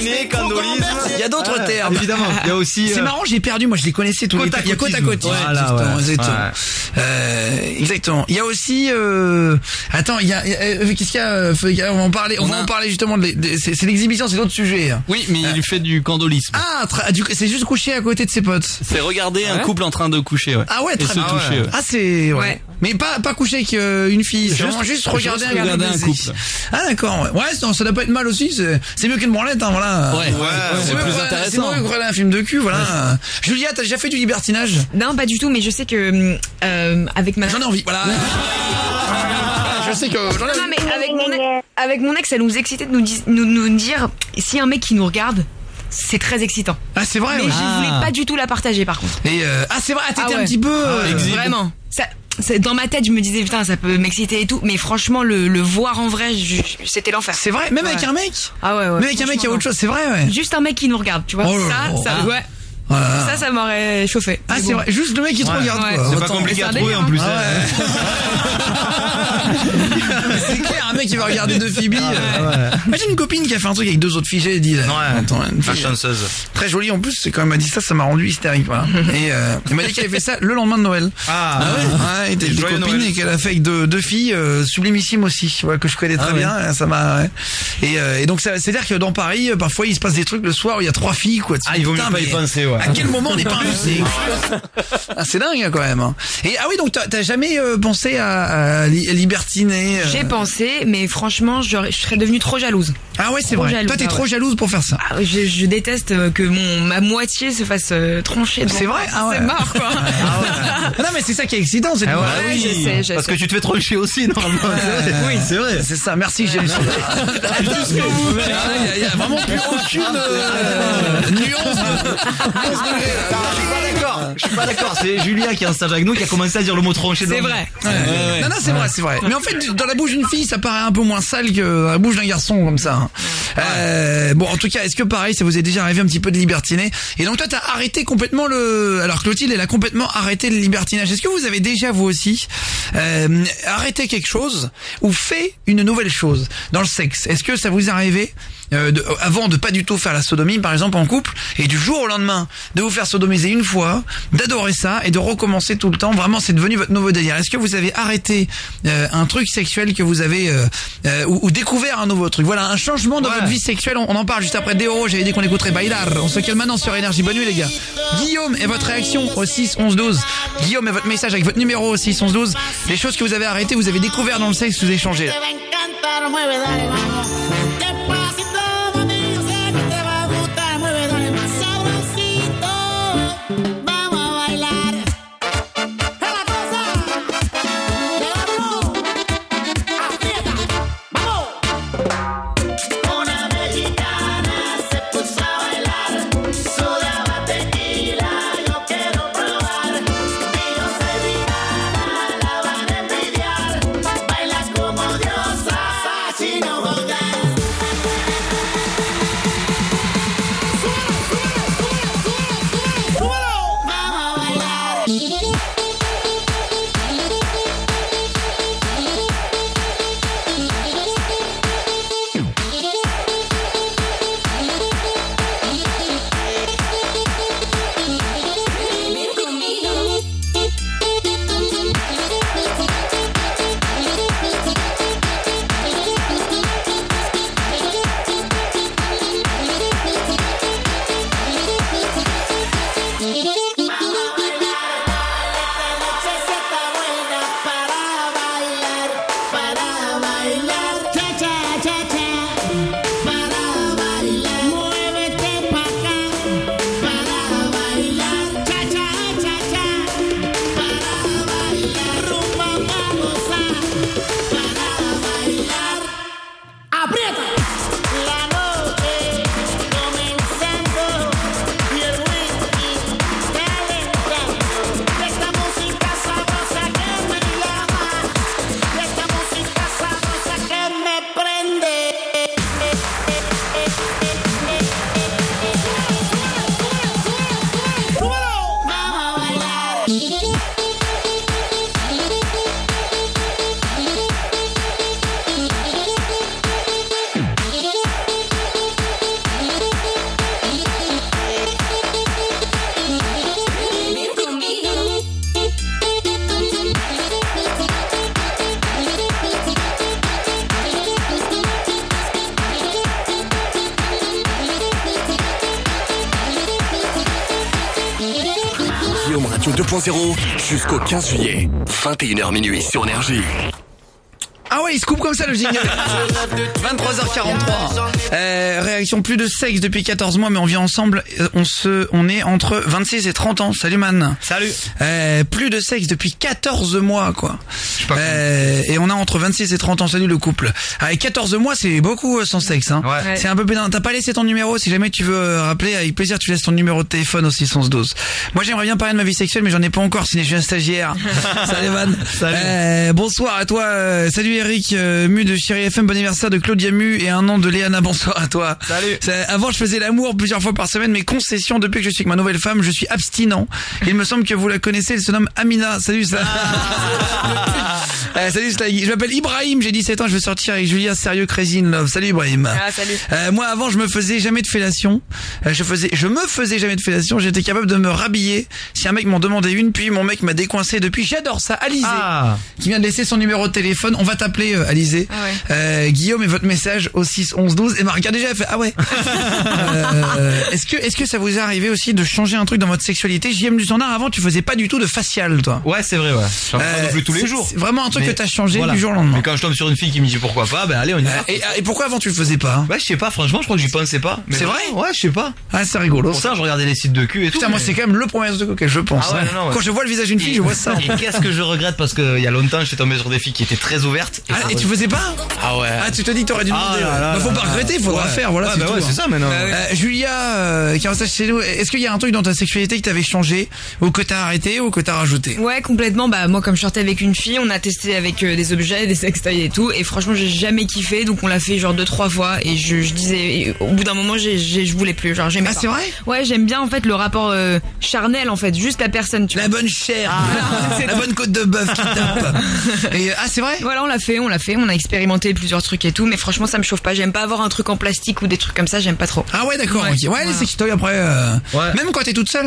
Il y a d'autres Ouais, termes. évidemment. Il y a aussi, C'est euh, marrant, j'ai perdu. Moi, je les connaissais tous les termes. Il y a côte à côte. Voilà, exactement. Euh, exactement. Il y a aussi. Euh... Attends, il y a. Qu'est-ce qu'il y a On va en parler. On, va en parler justement. C'est l'exhibition, c'est d'autres sujets. hein. Oui, mais il fait du candolisme. Ah, tra- du coup, c'est juste couché à côté de ses potes. C'est regarder un couple en train de coucher, ouais. Ah ouais, très se bien. toucher, ouais. Ah c'est ouais. Mais pas pas coucher avec une fille, c'est Juste- regarder juste un couple. Ah d'accord. Ouais, ça doit pas être mal aussi. C'est mieux qu'une branlette, hein, voilà. Ouais, ouais, c'est plus que- intéressant. C'est un film de cul, voilà. Julia, t'as déjà fait du libertinage? Non, pas du tout, mais je sais que euh, avec ma. J'en ai envie, voilà. Je sais que Non, envie. mais avec mon, ex, avec mon ex, ça nous excitait de nous, dis- nous, nous dire si un mec qui nous regarde, c'est très excitant. Ah c'est vrai. Mais ouais. je voulais pas du tout la partager par contre. Et euh, ah c'est vrai, ah, t'étais Ah ouais. un petit peu. euh. Vraiment. Ça, dans ma tête, je me disais putain, ça peut m'exciter et tout, mais franchement, le, le voir en vrai, je- je- c'était l'enfer. C'est vrai, même avec Ouais. un mec Ah ouais, ouais. Même avec un mec, il y a autre chose, c'est vrai, ouais. Juste un mec qui nous regarde, tu vois. Oh ça, ça, Ah. ouais. Là. Ça, ça m'aurait chauffé. Ah, c'est bon. vrai, juste le mec qui te Ouais. regarde, Ouais. quoi. C'est pas compliqué à trouver, en plus, hein. c'est clair, mec qui va regarder deux filles. euh, Moi, j'ai une copine qui a fait un truc avec deux autres filles, j'ai dit. Ouais, attends, une La fille, chanceuse. Très jolie en plus, c'est quand elle m'a dit ça, ça m'a rendu hystérique. Voilà. Et euh, elle m'a dit qu'elle avait fait ça le lendemain de Noël. Ah, ouais, ouais, était des Joyeux copines Noël. et qu'elle a fait avec deux, deux filles euh, sublimissimes aussi, ouais, que je connais très Ah ouais. bien. Ça m'a. ouais. Et, euh, et donc c'est à dire que dans Paris, euh, parfois il se passe des trucs le soir où il y a trois filles, quoi. Ah, il vaut mieux pas y penser, ouais. À quel moment on n'est pas ah, C'est dingue hein, quand même. hein. Et ah oui, donc t'as jamais euh, pensé à, à li- libertiner euh, J'ai pensé, mais franchement, je, je serais devenue trop jalouse. Ah ouais, c'est vrai. jalouse, Toi, t'es ah trop ouais. jalouse pour faire ça. Ah, je, je déteste euh, que mon ma moitié se fasse euh, trancher. devant C'est vrai Ah ouais. C'est mort quoi. Ah non mais c'est ça qui est excitant, c'est de Ah ouais, oui, je sais, je parce sais. que tu te fais trop chier aussi, normalement. Oui, c'est vrai. C'est ça. Merci James. Il y a- il y a vraiment plus aucune euh, nuance. Je suis pas d'accord. Je suis pas d'accord. C'est Julia qui est en stage avec nous qui a commencé à dire le mot tronché. C'est vrai. Ouais. Non, non, c'est vrai, c'est vrai. Mais en fait, dans la bouche d'une fille, ça paraît un peu moins sale que dans la bouche d'un garçon, comme ça. hein. Euh, bon, en tout cas, est-ce que pareil, ça vous est déjà arrivé un petit peu de libertiner Et donc, toi, t'as arrêté complètement le... Alors, Clotilde, elle a complètement arrêté le libertinage. Est-ce que vous avez déjà, vous aussi, euh, arrêté quelque chose ou fait une nouvelle chose dans le sexe? Est-ce que ça vous est arrivé euh, de- avant de pas du tout faire la sodomie, par exemple, en couple, et du jour au lendemain, de vous faire sodomiser une fois, d'adorer ça, et de recommencer tout le temps, vraiment, c'est devenu votre nouveau délire. Est-ce que vous avez arrêté euh, un truc sexuel que vous avez, euh, euh, ou, ou découvert un nouveau truc? Voilà, un changement dans votre vie sexuelle, on, on en parle juste après. Déo, j'avais dit qu'on écouterait Bailar, on se calme maintenant sur Énergie, bonne nuit les gars. Guillaume, et votre réaction au 6 11 12 Guillaume, et votre message avec votre numéro au 6 11 12 les choses que vous avez arrêtées, vous avez découvert dans le sexe, vous avez changé. là. Jusqu'au 15 juillet. 21h minuit sur Énergie. Ah ouais, il se coupe comme ça le jingle. 23h43. Euh, réaction plus de sexe depuis 14 mois, mais on vit ensemble. On se, on est entre 26 et 30 ans. Salut man. Salut. Euh, plus de sexe depuis 14 mois, quoi. Euh, et on a entre 26 et 30 ans. Salut le couple. Avec 14 mois, c'est beaucoup euh, sans sexe. Hein. Ouais. C'est un peu pédant. T'as pas laissé ton numéro? Si jamais tu veux euh, rappeler, avec plaisir, tu laisses ton numéro de téléphone aussi 12. Moi, j'aimerais bien parler de ma vie sexuelle, mais j'en ai pas encore. Sinon, je suis un stagiaire. Salut Van. Euh, bonsoir à toi. Euh, salut Eric, euh, Mu de Chéri FM. Bon anniversaire de Claudia Mu et un an de Léana. Bonsoir à toi. Salut. Avant, je faisais l'amour plusieurs fois par semaine, mais concession depuis que je suis avec ma nouvelle femme, je suis abstinent. Il me semble que vous la connaissez. Elle se nomme Amina. Salut ça. Euh, salut Slaggy. Je m'appelle Ibrahim, j'ai 17 ans, je veux sortir avec Julia, sérieux Crazy in Love. Salut Ibrahim. Ah, salut. Euh, moi avant, je me faisais jamais de fellation. Euh, je faisais, je me faisais jamais de fellation. J'étais capable de me rhabiller si un mec m'en demandait une, puis mon mec m'a décoincé depuis. J'adore ça. Alizé, Ah. qui vient de laisser son numéro de téléphone. On va t'appeler euh, Alizé. Ah ouais. Euh, Guillaume et votre message au 6 11 12 et m'a regardé déjà fait ah ouais. Euh, est-ce que est-ce que ça vous est arrivé aussi de changer un truc dans votre sexualité? JM du standard avant tu faisais pas du tout de facial toi. Ouais, c'est vrai, ouais. J'en fais Euh, tous les jours. c'est vraiment un truc Mais que t'as changé voilà. du jour au lendemain. Mais quand je tombe sur une fille qui me dit pourquoi pas, ben allez, on y va. Et, et pourquoi avant tu le faisais pas Ouais, je sais pas, franchement, je crois que j'y pensais pas. C'est vrai Ouais, je sais pas. Ah c'est rigolo. Pour ça, je regardais les sites de cul et tout. Putain moi c'est quand même le premier truc auquel je pense. Ah ouais, hein. non, non, ouais. Quand je vois le visage d'une fille je vois ça. Et qu'est-ce que je regrette parce qu'il y a longtemps, j'étais tombé sur des filles qui étaient très ouvertes. Ah, et tu faisais pas Ah ouais. Ah tu te dis que t'aurais dû Ah demander. là ouais. là Bah, faut pas regretter, il faudra Ouais. faire. Voilà Ouais, c'est bah tout. ouais, hein. c'est ça, maintenant. Euh, Julia qui est en stage chez nous, est-ce qu'il y a un truc dans ta sexualité que t'avais changé ou que t'as arrêté ou que t'as rajouté? Ouais, complètement. Bah moi, comme je sortais avec une fille, on a testé avec euh, des objets, des sextoys et tout, et franchement, j'ai jamais kiffé. Donc on l'a fait genre deux trois fois, et je, je disais, et au bout d'un moment, j'ai, je voulais plus. Genre j'aimais Ah, c'est vrai? Ouais, j'aime bien en fait le rapport euh, charnel en fait, juste la personne. Tu La vois. bonne chair, c'est la bonne côte de bœuf qui tape. Et, ah c'est vrai? Voilà, on l'a fait, on l'a fait, on a expérimenté plusieurs trucs et tout, mais franchement, ça me chauffe pas. J'aime pas avoir un truc en plastique ou des trucs comme ça, j'aime pas trop. Ah ouais d'accord. Ouais. ok. Ouais, les sextoys après. euh, Ouais. Même quand t'es toute seule.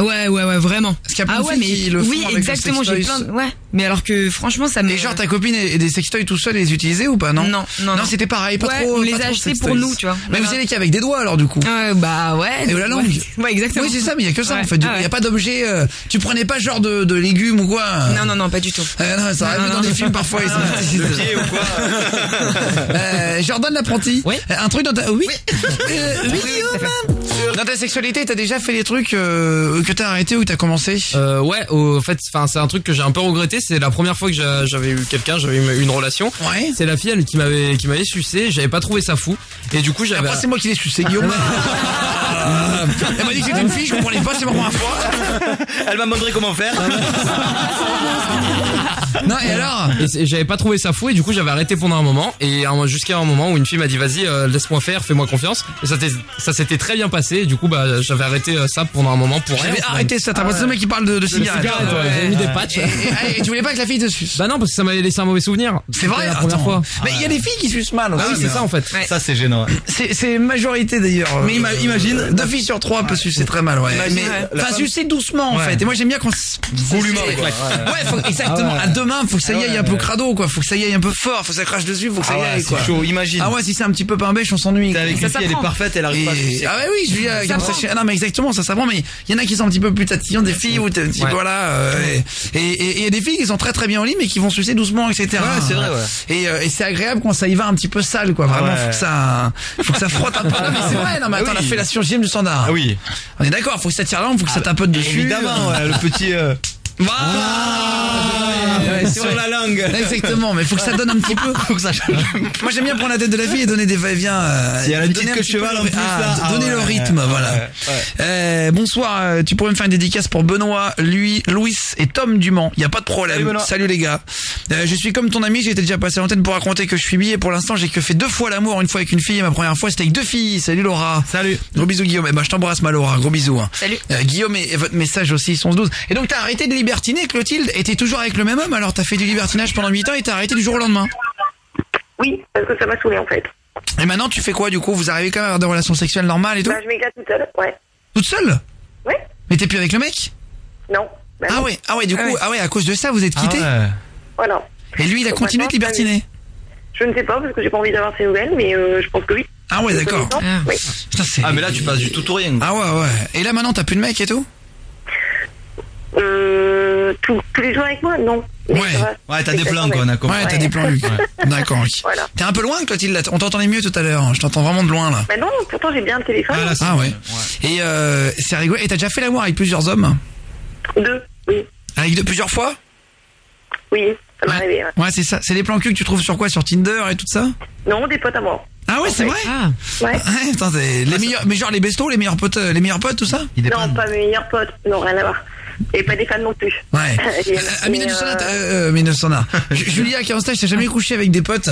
Ouais, ouais, ouais, vraiment. Parce qu'il y a plein Ah de ouais, filles mais qui le font oui, avec exactement. J'ai plein. de- Ouais, mais alors que franchement, ça me. Et genre ta copine et des sextoys tout seul les utiliser ou pas non Non, non, non. c'était pareil, pas Ouais, trop. on les a achetés pour nous, tu vois. Mais vous Voilà. allez qu'avec des doigts alors du coup. Euh, bah ouais. Et la langue. Ouais, ouais, exactement. Oui c'est ça, mais il y a que ça Ouais. en fait. Il Ah y ouais. a pas d'objet. euh, tu prenais pas genre de, de légumes ou quoi Non, non, non, pas du tout. Euh, non, ça arrive Non, dans non. films parfois. Ils sont ou quoi Euh, Jordan l'apprenti. Oui. Euh, Un truc dans ta. Oui. Euh, oui, Guillaume. Dans ta sexualité, t'as déjà fait des trucs euh, que t'as arrêté ou t'as commencé Euh, ouais, au- en fait, enfin, c'est un truc que j'ai un peu regretté. C'est la première fois que j'a- j'avais eu quelqu'un, j'avais eu une relation. Ouais. C'est la fille elle, qui m'avait qui m'avait sucé. J'avais pas trouvé ça fou. Et du coup, j'avais. Après, c'est moi qui l'ai sucé, Guillaume. Elle m'a dit que c'était une fille, je comprenais pas, c'est ma première fois. Elle m'a montré comment faire. Non, et alors Et j'avais pas trouvé ça fou et du coup j'avais arrêté pendant un moment et jusqu'à un moment où une fille m'a dit vas-y euh, laisse-moi faire fais-moi confiance et ça, s'était très bien passé et du coup bah j'avais arrêté euh, ça pendant un moment pour rien J'avais arrêté ça, t'as pas ce mec qui parle de, de cigarettes. cigarettes, ouais, j'avais mis des patchs. Et, et- et tu voulais pas que la fille te suce? Bah non parce que ça m'avait laissé un mauvais souvenir C'est vrai? la première Attends. fois Mais il y a des filles qui sucent mal aussi. ah oui c'est ça en fait Ouais. Ça, c'est gênant. ouais. C'est, majorité d'ailleurs. Mais ima- imagine- deux filles sur trois peuvent sucer très mal, ouais. Mais, ouais. enfin, sucer doucement en Ouais. fait. Et moi j'aime bien quand. c'est- Goulûment, c'est- quoi. Ouais, Ouais. faut- exactement. Ah ouais. À demain, faut que ça y Ah aille ouais. un peu crado, quoi. Faut que ça y aille un peu fort. Faut que ça crache dessus. Faut que ça Ah y ouais, aille, c'est quoi. chaud, imagine. Ah ouais, si c'est un petit peu pain bêche, on s'ennuie. T'es quoi. avec Ça une fille, elle est parfaite, elle arrive pas à sucer. ah ouais oui, Julia, Ça comme ça, s'apprend. ah non mais exactement, ça s'apprend, mais il y en a qui sont un petit peu plus tatillants, des filles où t'es un petit Ouais. peu voilà, euh, et et- et il y a des filles qui sont très très bien au lit, mais qui vont sucer doucement, etc. Ouais, c'est vrai, ouais. Et, euh, et c'est agréable quand ça y va un petit peu sale, quoi. Vraiment, Ouais. faut que ça, faut que ça frotte un peu. Non, mais c'est vrai, non mais Ah attends, oui. la fellation JM du standard. Ah oui. On est d'accord, faut que ça tire langue, faut que ça tapote dessus. Le petit. euh, Voilà. Ouais, sur vrai. la langue. Exactement, mais faut que ça donne un petit peu. Faut que ça change. Moi j'aime bien prendre la tête de la fille et donner des va-et-vient. euh, Si elle a une donner petite queue cheval en plus, ah, là. Ah Donner le rythme, voilà. Euh, bonsoir, euh, tu pourrais me faire une dédicace pour Benoît, lui, Louis et Tom Dumont. Il y a pas de problème. Salut, les gars. Euh, je suis comme ton ami, j'ai été déjà passé à l'antenne pour raconter que je suis bi et pour l'instant j'ai que fait deux fois l'amour, une fois avec une fille et ma première fois c'était avec deux filles. Salut Laura. Salut. Gros bisous Guillaume. Eh ben, je t'embrasse ma Laura. Gros bisous. hein. Salut. Guillaume et, et votre message aussi, 11-12. Et donc t'as arrêté de libertiner Clotilde et t'es toujours avec le même homme alors t'as fait du libertinage pendant 8 ans et t'as arrêté du jour au lendemain. Oui, parce que ça m'a saoulé en fait. Et maintenant tu fais quoi du coup? Vous arrivez quand même à avoir des relations sexuelles normales et tout? Bah, je m'éclate toute seule, ouais. Toute seule? Ouais Mais t'es plus avec le mec? Non. Bah, Ah non. ouais, ah ouais, du coup, ouais. ah ouais, à cause de ça vous êtes Ah quittés ouais. Voilà. Et lui il a Donc continué de maintenant, libertiner? Je ne sais pas parce que j'ai pas envie d'avoir ses nouvelles, mais euh, je pense que oui. Ah ouais, d'accord. Ah. Oui. Putain, c'est- Ah, mais là, tu passes du tout ou rien. Ah ouais, ouais. Et là maintenant t'as plus de mec et tout? Euh, tous tous les jours avec moi Non. Mais Ouais. ça va. Ouais, t'as des C'est plans, quand quoi, on même. a compris. Ouais, t'as Ouais. des plans Luc. D'accord. ok. Voilà. T'es un peu loin Clotilde, là. on t'entendait mieux tout à l'heure. Je t'entends vraiment de loin là. Bah non, pourtant j'ai bien le téléphone. Ah, là, c'est Ah ouais. Et euh, c'est rigolo. Et t'as déjà fait l'amour avec plusieurs hommes? Deux, oui. Avec de plusieurs fois? Oui. Ça m'est arrivé, ouais. Ouais, c'est ça. C'est les plans cul que tu trouves sur quoi? Sur Tinder et tout ça? Non, des potes à moi. Ah ouais, c'est vrai? Ouais. Ouais, putain, c'est les meilleurs, mais genre les bestos, les meilleurs potes, euh, les meilleurs potes, tout ça? Non, pas mes meilleurs potes. Non, rien à voir. Et pas des fans non plus. Ouais. Et- Euh, Amina mais, Dussona, euh, euh, euh. Ju- Julia qui est en stage, t'as jamais couché avec des potes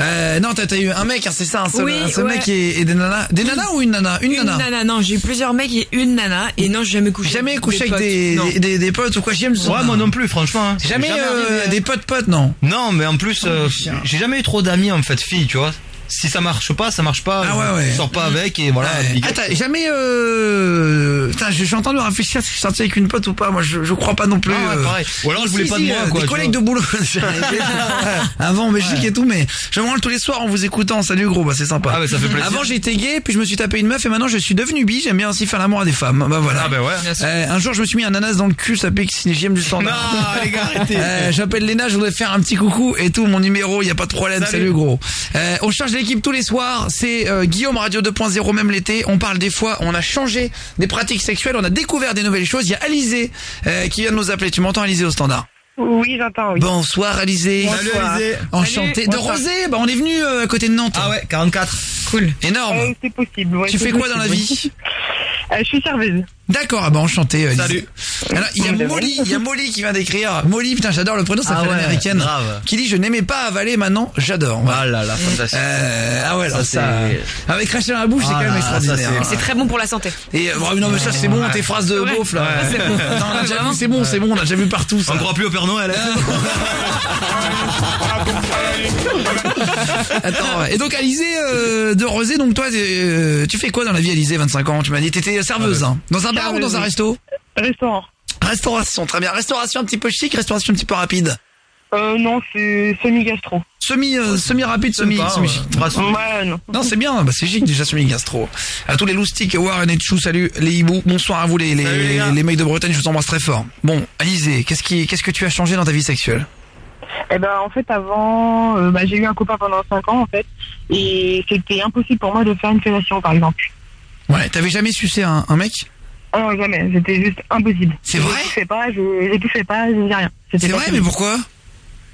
euh, Non, t'as eu un mec, hein, c'est ça, un seul, Oui, un seul ouais. mec et, et des nanas. Des nanas ou une nana? Une, Une nana. non, j'ai eu plusieurs mecs et une nana, et non, j'ai jamais couché. Jamais couché avec potes. des, des, des- des potes ou quoi? J'aime Ouais, moi non plus, franchement. hein. Jamais, euh, des potes potes, non Non, mais en plus, euh, j'ai jamais eu trop d'amis en fait, filles, tu vois. Si ça marche pas, ça marche pas. Ah ouais, ouais. Je sors pas avec et voilà. Ouais. Ah, t'as jamais euh... Putain, je je suis en train de réfléchir si je suis sorti avec une pote ou pas. Moi, je, je crois pas non plus. Ah ouais, euh. pareil. Ou alors, elle voulait Si, pas si, de moi, euh, quoi, Des collègues vois. de boulot. Avant en Belgique et tout, mais je me rends tous les soirs en vous écoutant. Salut gros, bah c'est sympa. Ah ouais, ça fait plaisir. Avant j'étais gay, puis je me suis tapé une meuf et maintenant je suis devenu bi. J'aime bien aussi faire l'amour à des femmes. Bah voilà. Ah bah ouais. Euh, un jour je me suis mis un ananas dans le cul, ça pique j'aime du standard. Non, les gars, arrêtez. J'appelle Léna, je voudrais faire un petit coucou et tout, mon numéro, il y a pas de problème, salut, gros. On change l'équipe tous les soirs, c'est euh, Guillaume Radio 2.0 même l'été, on parle des fois, on a changé des pratiques sexuelles, on a découvert des nouvelles choses, il y a Alizé euh, qui vient de nous appeler, tu m'entends Alizé au standard? Oui, j'entends, oui. Bonsoir Alizé. Salut, Alizé. Enchanté. Salut. De. Rosé, bah on est venu euh, à côté de Nantes. Ah ouais, 44. Cool. Énorme. Euh, c'est possible. ouais, tu fais quoi dans la vie? Euh, Je suis serveuse. D'accord, ah bah enchanté. euh, Salut. Alors, il y a Molly, il y a Molly qui vient d'écrire. Molly, putain, j'adore le prénom, ça Ah fait ouais, l'américaine. grave. Qui dit je n'aimais pas avaler, maintenant j'adore. Voilà. Ah là là, fantastique. Euh, ah ouais, alors Ça, ça, c'est- avec cracher dans la bouche, c'est Ah quand même là, extraordinaire. hein. C'est très bon pour la santé. Et euh, non mais ça c'est bon, Ouais. tes phrases de Ouais. beauf là. Ouais. C'est bon. Non, on a déjà vu, c'est bon, c'est bon, on a déjà vu partout ça. On croit plus au Père Noël. hein. Attends, ouais. et donc Alizé euh, de Rosé, donc toi, euh, tu fais quoi dans la vie Alizé, 25 ans? Tu m'as dit t'étais serveuse, hein. Dans un bar ou dans un resto Restaurant. Restauration, très bien. Restauration un petit peu chic, restauration un petit peu rapide. Euh, non, c'est semi-gastro. Semi, euh, semi rapide, semi, Sympa, semi ouais. chic. Ouais, non. Non, c'est bien, bah, c'est chic déjà semi gastro. À tous les loustiques, Warren et Chou, salut les hiboux, bonsoir à vous les les, Salut, les mecs de Bretagne, je vous embrasse très fort. Bon, Alizé, qu'est-ce qui qu'est-ce que tu as changé dans ta vie sexuelle Eh ben, en fait, avant, euh, bah, j'ai eu un copain pendant 5 ans, en fait, et c'était impossible pour moi de faire une fellation, par exemple. Ouais, t'avais jamais sucé un, un mec Oh, non, jamais, c'était juste impossible. C'est vrai Je touchais pas, je, je touchais pas, je faisais rien. C'est vrai, mais pourquoi?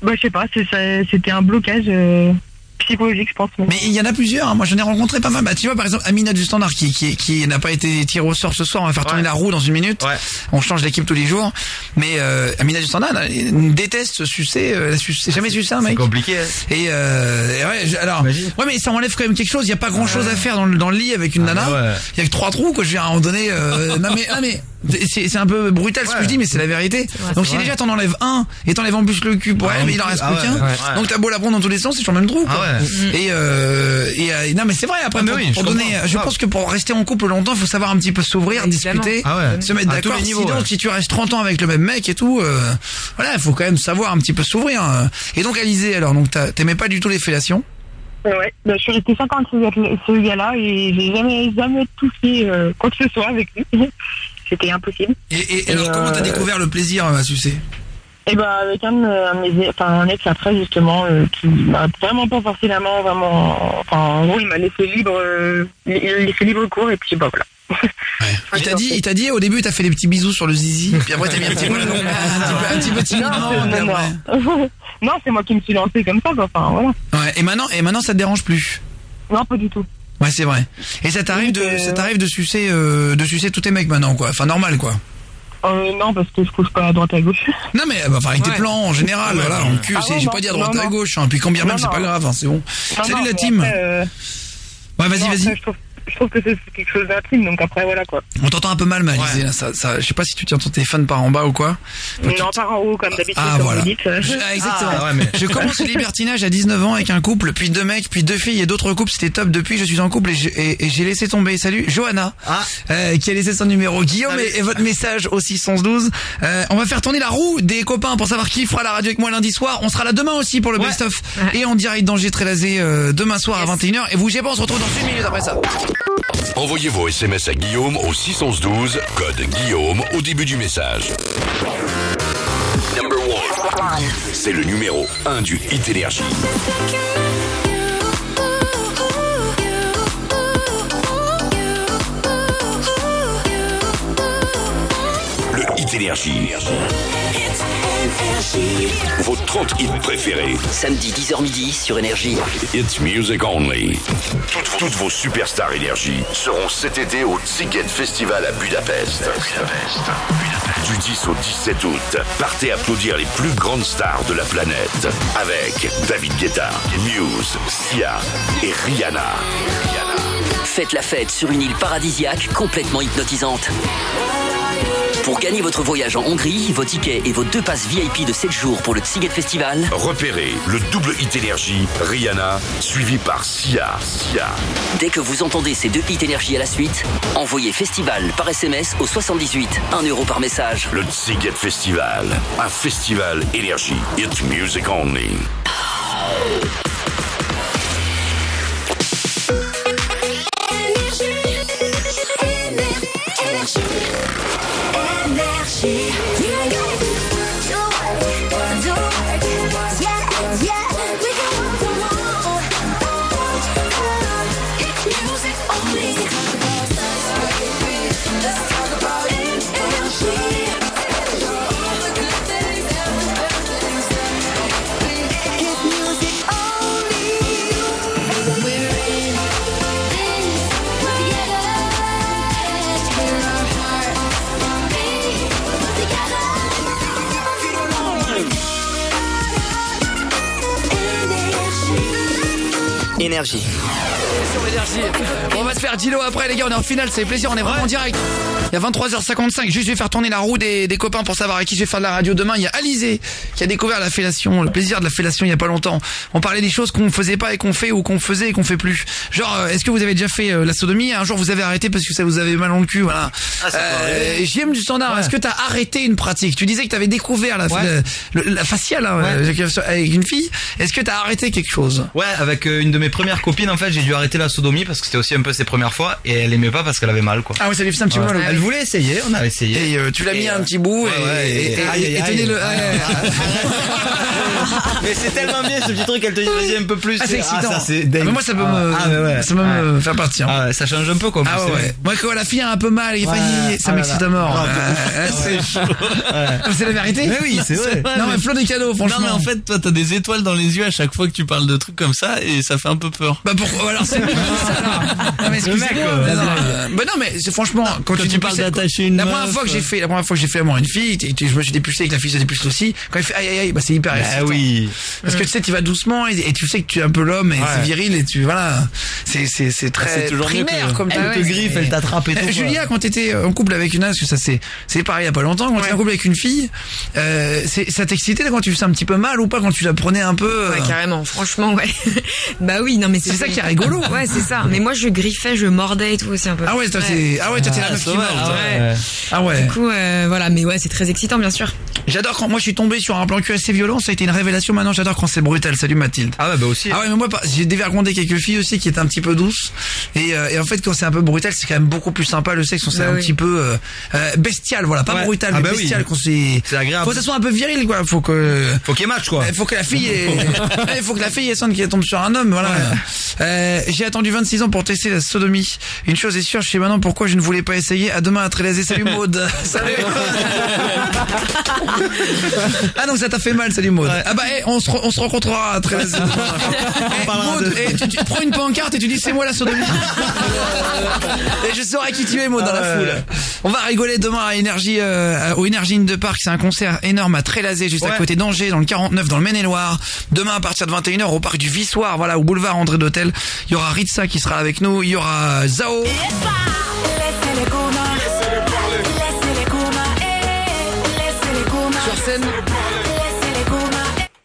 Bah, je sais pas, c'est- ça- c'était un blocage euh, psychologique, je pense. Mais il y en a plusieurs, hein. moi j'en ai rencontré pas mal. Bah tu vois par exemple Amina du Standard qui qui, qui n'a pas été tirée au sort ce soir, on va faire tourner Ouais. la roue dans une minute. Ouais. On change d'équipe tous les jours. Mais euh, Amina du Standard elle déteste sucer, euh, jamais sucé un C'est mec. compliqué. hein. Et, euh, et ouais, je- alors, Imagine. ouais, mais ça enlève quand même quelque chose. Il y a pas grand chose à faire dans le, dans le lit avec une Ah, nana. ouais. Il y a que trois trous, quoi. Je vais à un moment donné. Euh, non mais, non mais, c'est un peu brutal ce que je dis, mais c'est la vérité. Donc si vrai. déjà t'en enlèves un et t'enlèves en plus le cul pour Ah, elle, mais il en reste plus, plus ah qu'un. ouais, ouais. Donc t'as beau la prendre dans tous les sens, c'est sur le même trou. Quoi. Ah ouais. Et, euh, et euh, non mais c'est vrai. Après, Ah, pour, oui, pour je donner, je Ah. pense que pour rester en couple longtemps, il faut savoir un petit peu s'ouvrir, discuter, Ah ouais. se mettre d'accord. Sinon, ouais. si tu restes 30 ans avec le même mec et tout, euh, voilà, il faut quand même savoir un petit peu s'ouvrir. Et donc Alizé, alors, donc t'aimais pas du tout les fellations? Ouais, bah, je suis restée 5 ans avec ce- ce gars-là et j'ai jamais, jamais touché euh, quoi que ce soit avec lui. C'était impossible. Et, et- et alors, Et, comment t'as euh, découvert le plaisir euh, à sucer Et bah avec un, un, enfin, un ex après justement euh, qui m'a vraiment pas forcé la main, vraiment. Enfin en gros il m'a laissé libre, euh, laissé libre cours et puis bah voilà. Il t'a dit, il t'a dit au début t'as fait des petits bisous sur le zizi, puis après t'as mis un petit peu, un petit peu, un petit peu timidement, Non, non, après- non. non, c'est moi qui me suis lancé comme ça, quoi. Enfin voilà. Ouais, et maintenant, et maintenant ça te dérange plus? Non, pas du tout. Ouais, c'est vrai. Et ça t'arrive de, euh, ça t'arrive de sucer, euh, de sucer tous tes mecs maintenant, quoi. Enfin, normal, quoi. Euh, non, parce que je couche pas à droite à gauche. Non, mais bah, enfin, avec tes Ouais. plans en général, Ouais, voilà, ouais. en cul, Ah c'est, ouais, j'ai non, pas dit à droite non, à non. gauche, hein. Puis quand bien même, Non, c'est pas non. grave, hein, c'est bon. Non, Salut non, la mais team. après, euh, Ouais, vas-y, non, vas-y. après, Je trouve, je trouve que c'est quelque chose d'intime, donc après voilà quoi. On t'entend un peu mal, Malisé, là, ça, ça, je sais pas si tu tiens ton téléphone par en bas ou quoi. Non, par en haut, comme d'habitude, Ah, comme voilà. vous dites. Je- ah, exactement. Ah, ouais, mais- Je commence le libertinage à 19 ans avec un couple, puis deux mecs, puis deux filles et d'autres couples. C'était top. Depuis, je suis en couple et j'ai, j'ai laissé tomber. Salut, Johanna, Ah. euh, qui a laissé son numéro. Guillaume et, et votre message au 612. Euh, on va faire tourner la roue des copains pour savoir qui fera la radio avec moi lundi soir. On sera là demain aussi pour le Ouais. best-of et en direct d'Angers Trélazé euh, demain soir à 21h. Et vous, bougez pas, on se retrouve dans une minute après ça. Envoyez vos SMS à Guillaume au 612, code Guillaume au début du message. Number one. C'est le numéro 1 du Hit Énergie. Le Hit Énergie. Vos 30 hits préférés. Samedi 10h midi sur Énergie. It's music only. Toutes, toutes vos superstars énergie seront cet été au Ziget Festival à Budapest. Du 10 au 17 août, partez applaudir les plus grandes stars de la planète avec David Guetta, Muse, Sia et Rihanna. Faites la fête sur une île paradisiaque complètement hypnotisante. Pour gagner votre voyage en Hongrie, vos tickets et vos deux passes VIP de 7 jours pour le Tsiget Festival, Repérez le double hit énergie, Rihanna, suivi par Sia. Sia. dès que vous entendez ces deux hits énergie à la suite, envoyez festival par SMS au 78, 1 euro par message. Le Ziget Festival, un festival énergie. It's music only. Énergie. she. Énergie. Sur Énergie. On va se faire Dilo après les gars, on est en finale, c'est plaisir, on est vraiment en direct. Il y a 23h55, juste je vais faire tourner la roue des, des copains pour savoir à qui je vais faire de la radio demain. Il y a Alizé qui a découvert la fellation, le plaisir de la fellation il y a pas longtemps. On parlait des choses qu'on faisait pas et qu'on fait ou qu'on faisait et qu'on fait plus. Genre, euh, est-ce que vous avez déjà fait euh, la sodomie? Un jour vous avez arrêté parce que ça vous avait mal dans le cul, voilà. Euh, JM du standard, est-ce que t'as arrêté une pratique? Tu disais que t'avais découvert la, Ouais. le- le- la faciale hein, avec une fille. Est-ce que t'as arrêté quelque chose? Ouais, avec euh, une de mes premières copines, en fait, j'ai dû arrêter la sodomie parce que c'était aussi un peu ses premières fois et elle aimait pas parce qu'elle avait mal, quoi. Ah ouais, ça lui faisait un petit peu mal au- Elle voulait essayer, on a essayé. Et euh, tu l'as mis Et, un euh, petit bout et, tenez le. Mais c'est tellement bien ce petit truc, elle te dit vas-y un peu plus. Ah, c'est excitant. ça, c'est Ah, dingue. mais moi, ça peut Ah, me- ah, ça peut me faire partir. Ah, ouais, ça change un peu, quoi. Ah ouais. Moi quand la fille a un peu mal, il failli, ça Ah m'excite à mort. Non, Euh, c'est chaud. c'est- la vérité Mais oui, c'est vrai. Non mais Flo des cadeaux, franchement. Non mais en fait, toi t'as des étoiles dans les yeux à chaque fois que tu parles de trucs comme ça et ça fait un peu peur. Bah pourquoi alors c'est Non mais euh, euh, Bah non mais c'est franchement quand, Quand tu, parles d'attacher une la première meuf, fois que j'ai euh. fait la première fois que j'ai fait amour à une fille, et, je me suis dépulsé et que la fille se dépulse aussi. Quand il fait aïe aïe aïe, bah c'est hyper Bah excitant. oui. Parce que tu sais tu vas doucement et, et tu sais que tu es un peu l'homme et Ouais. c'est viril et tu voilà. C'est c'est c'est très c'est toujours mieux primaire que- comme Elle te griffe, elle t'attrape et Euh, tout, quoi. Julia quand t'étais en couple avec une parce que ça c'est c'est pareil il y a pas longtemps quand t'étais en couple avec une fille, euh, c'est ça t'excitait quand tu faisais un petit peu mal ou pas quand tu la prenais un peu euh, Ouais, carrément, franchement, ouais. bah oui, non, mais C'est ça qui est rigolo. Ouais, c'est ça. Mais moi, je griffais, je mordais et tout aussi un peu. Ah ouais, toi, c'est- ah ouais, toi, t'es la meuf qui mord. Ouais. Ah ouais. Du coup, euh, voilà, mais ouais, c'est très excitant, bien sûr. J'adore quand moi je suis tombé sur un plan cul assez violent, ça a été une révélation. Maintenant j'adore quand c'est brutal. Salut Mathilde. Ah ouais, bah aussi. Ah ouais, mais moi j'ai dévergondé quelques filles aussi qui étaient un petit peu douces. Et, euh, et en fait quand c'est un peu brutal, c'est quand même beaucoup plus sympa le sexe. quand c'est Bah un oui. petit peu euh, bestial, voilà, pas Ouais. brutal, Ah mais bah oui. bestial. Quand c'est, C'est agréable. faut que ça soit un peu viril, quoi. Faut que, Faut qu'il y ait match, quoi. il faut que la fille, ait- faut que la fille elle sente qu'elle tombe sur un homme, voilà. Euh, j'ai attendu 26 ans pour tester la sodomie. Une chose est sûre, je sais maintenant pourquoi je ne voulais pas essayer. À demain à Trélazé. Salut Maud. Salut. ah donc ça t'a fait mal, salut Maud. Ah bah eh, on, se re- on se rencontrera à Trélazé. Eh, Maud, eh, tu, tu prends une pancarte et tu dis c'est moi la sodomie. et je saurai qui tu es Maud dans la foule. On va rigoler demain à Énergie, euh, au Énergie de Park. C'est un concert énorme à Trélazé, juste à côté d'Angers, dans le 49, dans le Maine-et-Loire. Demain à partir de 21h au parc du Vissoir, voilà, au boulevard André d'Hôtel. Il y aura Ritza qui sera avec nous. Il y aura Zao. Sur scène.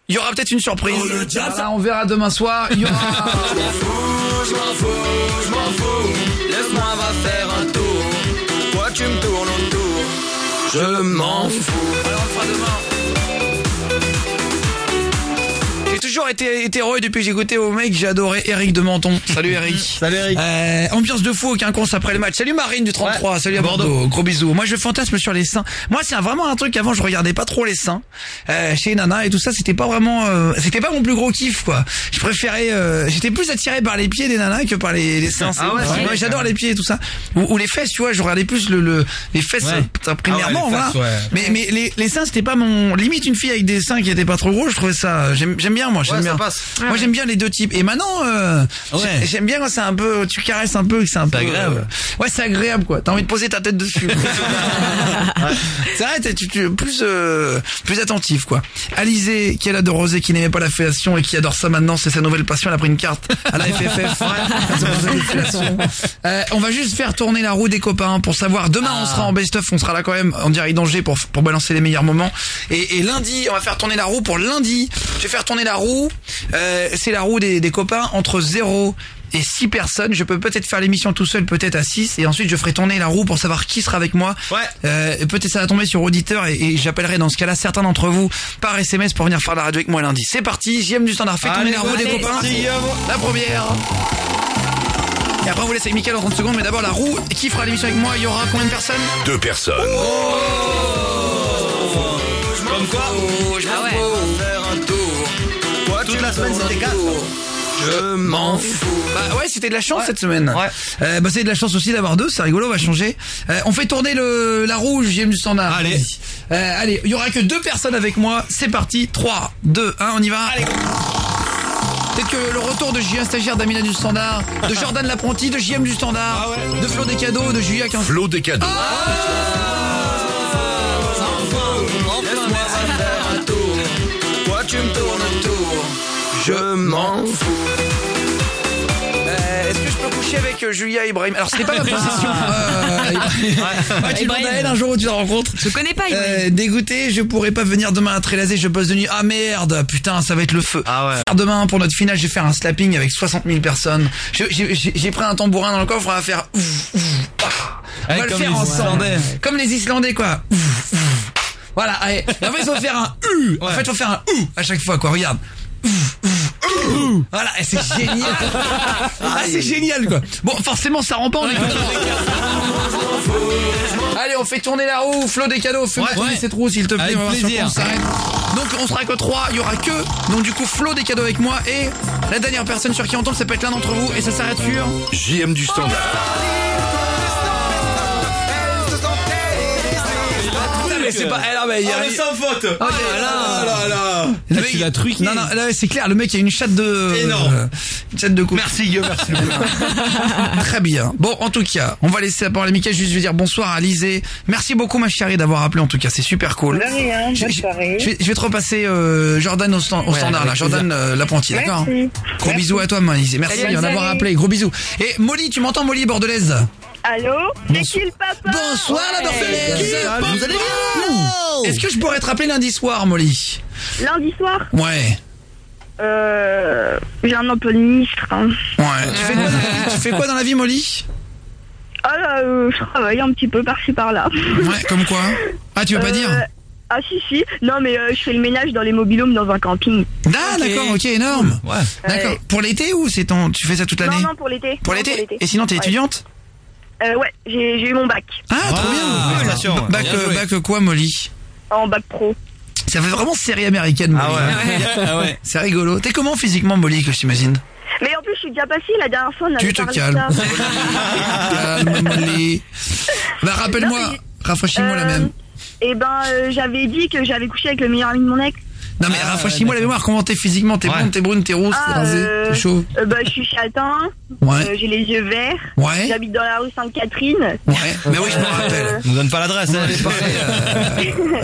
Il y aura peut-être une surprise. Voilà, on verra demain soir. Il y aura. Je m'en fous, je m'en fous. Laisse-moi va faire un tour. Pourquoi tu me tournes autour Je m'en fous. Alors on le fera demain. Toujours été hétéro et depuis que j'ai goûté au mec, j'ai adoré Eric de Menton. Salut Eric. Salut Eric. Euh, ambiance de fou, aucun con après le match. Salut Marine du 33, salut à Bordeaux. Gros bisous. Moi je fantasme sur les seins. Moi c'est vraiment un truc avant je regardais pas trop les seins. Euh, chez Nana et tout ça, c'était pas vraiment euh, c'était pas mon plus gros kiff quoi. Je préférais euh, j'étais plus attiré par les pieds des nanas que par les, les seins. Ah ouais, C'est- c'est vrai, j'adore les pieds et tout ça. Ou, ou les fesses, tu vois, je regardais plus le, le les fesses Ouais. euh, premièrement Ah ouais, les fesses, voilà. ouais. Mais mais les, les seins c'était pas mon limite une fille avec des seins qui étaient pas trop gros, je trouvais ça j'aime j'aime bien moi, j'aime Ouais, bien. Moi j'aime bien les deux types. Et maintenant euh, j'aime bien quand c'est un peu tu caresses un peu que c'est un peu agréable. euh, ouais, c'est agréable quoi. T'as envie de poser ta tête dessus. C'est vrai, t'es tu, tu- plus euh, plus attentif quoi. Alizé qui est là de Rosé qui n'aimait pas la fellation et qui adore ça maintenant, c'est sa nouvelle passion, elle a pris une carte à la FFF. La. Euh, on va juste faire tourner la roue des copains pour savoir demain on sera en best of, on sera là quand même en direct danger pour pour balancer les meilleurs moments et, et lundi, on va faire tourner la roue pour lundi. Je vais faire tourner la roue euh, c'est la roue des, des copains entre 0 et 6 personnes. Je peux peut-être faire l'émission tout seul, peut-être à 6 et ensuite je ferai tourner la roue pour savoir qui sera avec moi. Ouais. Euh, peut-être ça va tomber sur auditeur et, et j'appellerai dans ce cas-là certains d'entre vous par SMS pour venir faire la radio avec moi lundi. C'est parti, JM du standard, fais tourner la roue des copains. La première. Et après on vous laisse avec Mickaël en 30 secondes, mais d'abord la roue. Qui fera l'émission avec moi Il y aura combien de personnes? Deux personnes. Comme quoi. Semaine c'était 4. Je m'en fous. Bah ouais, c'était de la chance Ouais. cette semaine. Ouais. Euh, bah c'est de la chance aussi d'avoir deux, c'est rigolo, on va changer. Euh, on fait tourner le la rouge, JM du standard. Allez. Euh, allez, il y aura que deux personnes avec moi. C'est parti. 3 2 1, on y va. Allez. Peut-être que le retour de Julien Stagiaire d'Amina du Standard, de Jordan l'apprenti, de JM du Standard, de Flo des cadeaux, de Julia 15. Flo des cadeaux. Toi tu me tournes. Je m'en fous. Euh, Est-ce que je peux coucher avec euh, Julia Ibrahim? Alors c'était pas ma possession. Euh, Ibrahim. Ouais, tu demandes à elle un jour où tu la rencontres. Je connais pas, Ibrahim. Euh, dégoûté, je pourrais pas venir demain à Trélazé, je bosse de nuit. Ah merde, putain, ça va être le feu. Ah ouais. Demain, pour notre finale, je vais faire un slapping avec 60 000 personnes. Je- J'ai j'ai- j'ai pris un tambourin dans le coffre, on va faire ouf, ouf, ah. On Ouais, va le comme faire les ensemble. Islandais. Comme les Islandais, quoi. Ouf, ouf. Voilà, allez. Et en fait, il faut faire un U. En fait, il faut faire un U à chaque fois, quoi. Regarde. Voilà, c'est génial. Ah, c'est génial, quoi. Bon, forcément, ça rend pas, content. Allez, on fait tourner la roue, Flo des cadeaux, fais-moi Ouais, tourner ouais. cette roue s'il te plaît, Avec on va voir sur plaisir. quoi on s'arrête. Donc on sera que 3, il y aura que donc du coup Flo des cadeaux avec moi et la dernière personne sur qui on tombe ça peut être l'un d'entre vous et ça s'arrête sur JM du standard. Mais c'est pas eh, non, mais il y a- Oh, le sans faute. Ah, là là là. Le mec- tu l'as truqué. Non, non, là, c'est clair, le mec a une chatte de. Énorme. euh, une chatte de coupe. Merci Guillaume, merci. Très bien. Bon, en tout cas, on va laisser la parole à Mickaël, juste lui dire bonsoir à Alizé. Merci beaucoup, ma chérie, d'avoir appelé, en tout cas, c'est super cool. De rien, Je, bonne je- soirée. je vais, je vais te repasser euh, Jordan au, stand- au Ouais, standard, là, Jordan euh, l'apprenti, d'accord Gros Merci. bisous à toi, ma Alizé. Merci Salut, d'en avoir salut. appelé, gros bisous. Et Molly, tu m'entends, Molly, bordelaise? Allô C'est qui le papa Bonsoir, la bordelaise Salut. Vous allez bien Est-ce que je pourrais te rappeler lundi soir, Molly Lundi soir Ouais. Euh. J'ai un emploi de ministre. Hein. Ouais. Tu fais, quoi dans la vie tu fais quoi dans la vie, Molly Ah là, euh, je travaille un petit peu par-ci par-là. Ouais, comme quoi Ah, tu veux pas Euh, dire Ah si si, non mais euh, je fais le ménage dans les mobilhomes dans un camping. Ah, d'accord, ok, énorme. Ouais. D'accord. Pour l'été ou c'est ton, tu fais ça toute Non l'année non pour l'été. Pour Non, l'été Et sinon, t'es Ouais. étudiante euh, Ouais, j'ai j'ai eu mon bac Ah, trop Ah, bien. félicitations. Bac, Bien euh, joué. bac quoi, Molly en bac pro. Ça fait vraiment série américaine, Molly. Ah ouais. Ah ouais. C'est rigolo. T'es comment physiquement, Molly, que je t'imagine Mais en plus je suis déjà passée la dernière fois on avait Tu te parlé de calmes. ça. Calme, Molly. Bah, rappelle-moi, rafraîchis-moi la Euh, même. Et ben euh, j'avais dit que j'avais couché avec le meilleur ami de mon ex. Non, mais rafraîchis-moi la mémoire. Comment t'es physiquement T'es Ouais. blonde, t'es brune, t'es rousse, t'es Ah, rasée, euh, t'es chaud euh, bah je suis châtain. Ouais. Euh, j'ai les yeux verts. Ouais. J'habite dans la rue Sainte-Catherine. Ouais, mais oui, je me rappelle. Nous donne pas l'adresse. Hein.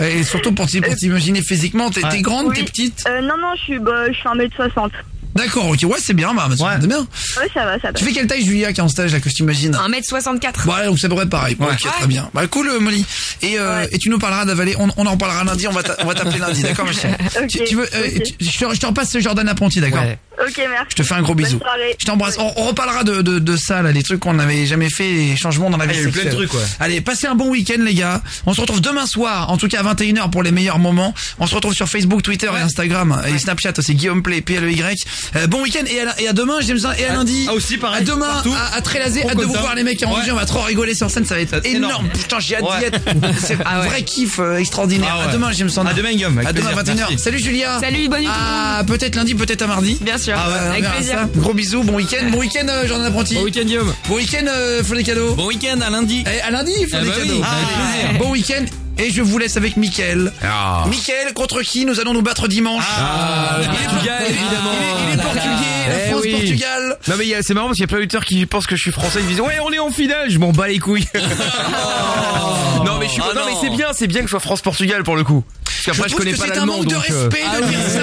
euh, et surtout pour t'imaginer physiquement, t'es t'es Ouais. grande, Oui. t'es petite Euh, non non je suis bah, je suis 1m60. D'accord, ok, ouais, c'est bien, bah, c'est Ouais. bien. Ouais ça va ça va. Tu fais quelle taille, Julia, qui est en stage, là, que je t'imagine 1m64. Ouais, donc ça devrait être pareil. Ouais. Ok, très bien. Bah, cool, euh, Molly. Et, euh, Ouais. et tu nous parleras d'avaler, on, on en parlera lundi, on va t'a- on va t'appeler lundi, d'accord, ma chérie? Ok, tu, tu veux, euh, tu- je, te, je te repasse ce Jordan apprenti, d'accord? Ouais. Ok, merci. Je te fais un gros bisou. Je t'embrasse. On, on reparlera de, de, de ça, là, les trucs qu'on n'avait jamais fait, les changements dans la vie Ah, il y a eu plein de trucs, ouais. Allez, passez un bon week-end, les gars. On se retrouve demain soir, en tout cas à 21h pour les meilleurs moments. On se retrouve sur Facebook, Twitter et Instagram et Snapchat aussi. Guillaume Play, PLEY. Euh, bon week-end et à, et à demain, James et à lundi. Ah, aussi, pareil, À demain, partout. à, à Trélazé. Hâte de vous ça. voir les mecs en Ouais. région. On va trop rigoler sur scène. Ça va être énorme. énorme. Putain, j'ai hâte Ouais. d'y être. C'est un vrai kiff euh, extraordinaire. Ah ouais. À demain, James À demain, Guillaume, À demain, plaisir. 21h. Merci. Salut Julia. Salut, bonne nuit. Ah, peut-être lundi, peut-être à mardi. Bien sûr. Ah avec plaisir. ça. Gros bisous, bon week-end. Bon week-end, euh, Jordan Apprenti. Bon week-end Guillaume. Bon week-end, faut des cadeaux. Bon week-end à lundi. Eh, à lundi, faut Eh des bah oui, cadeaux. Bon week-end. Et je vous laisse avec Mickaël. Ah. Mickaël, contre qui nous allons nous battre dimanche Ah, le Portugal évidemment. Il est, il est portugais, la Eh France, oui. Portugal. Non mais il c'est marrant parce qu'il y a plein d'auditeurs qui pensent que je suis français, ils me disent ouais on est en finale, je m'en bats les couilles. non mais je suis Ah non, mais non. c'est bien, c'est bien que ce soit France-Portugal pour le coup. Parce qu'après je, trouve connais que pas c'est un l'allemand manque de donc. euh, respect de dire ça.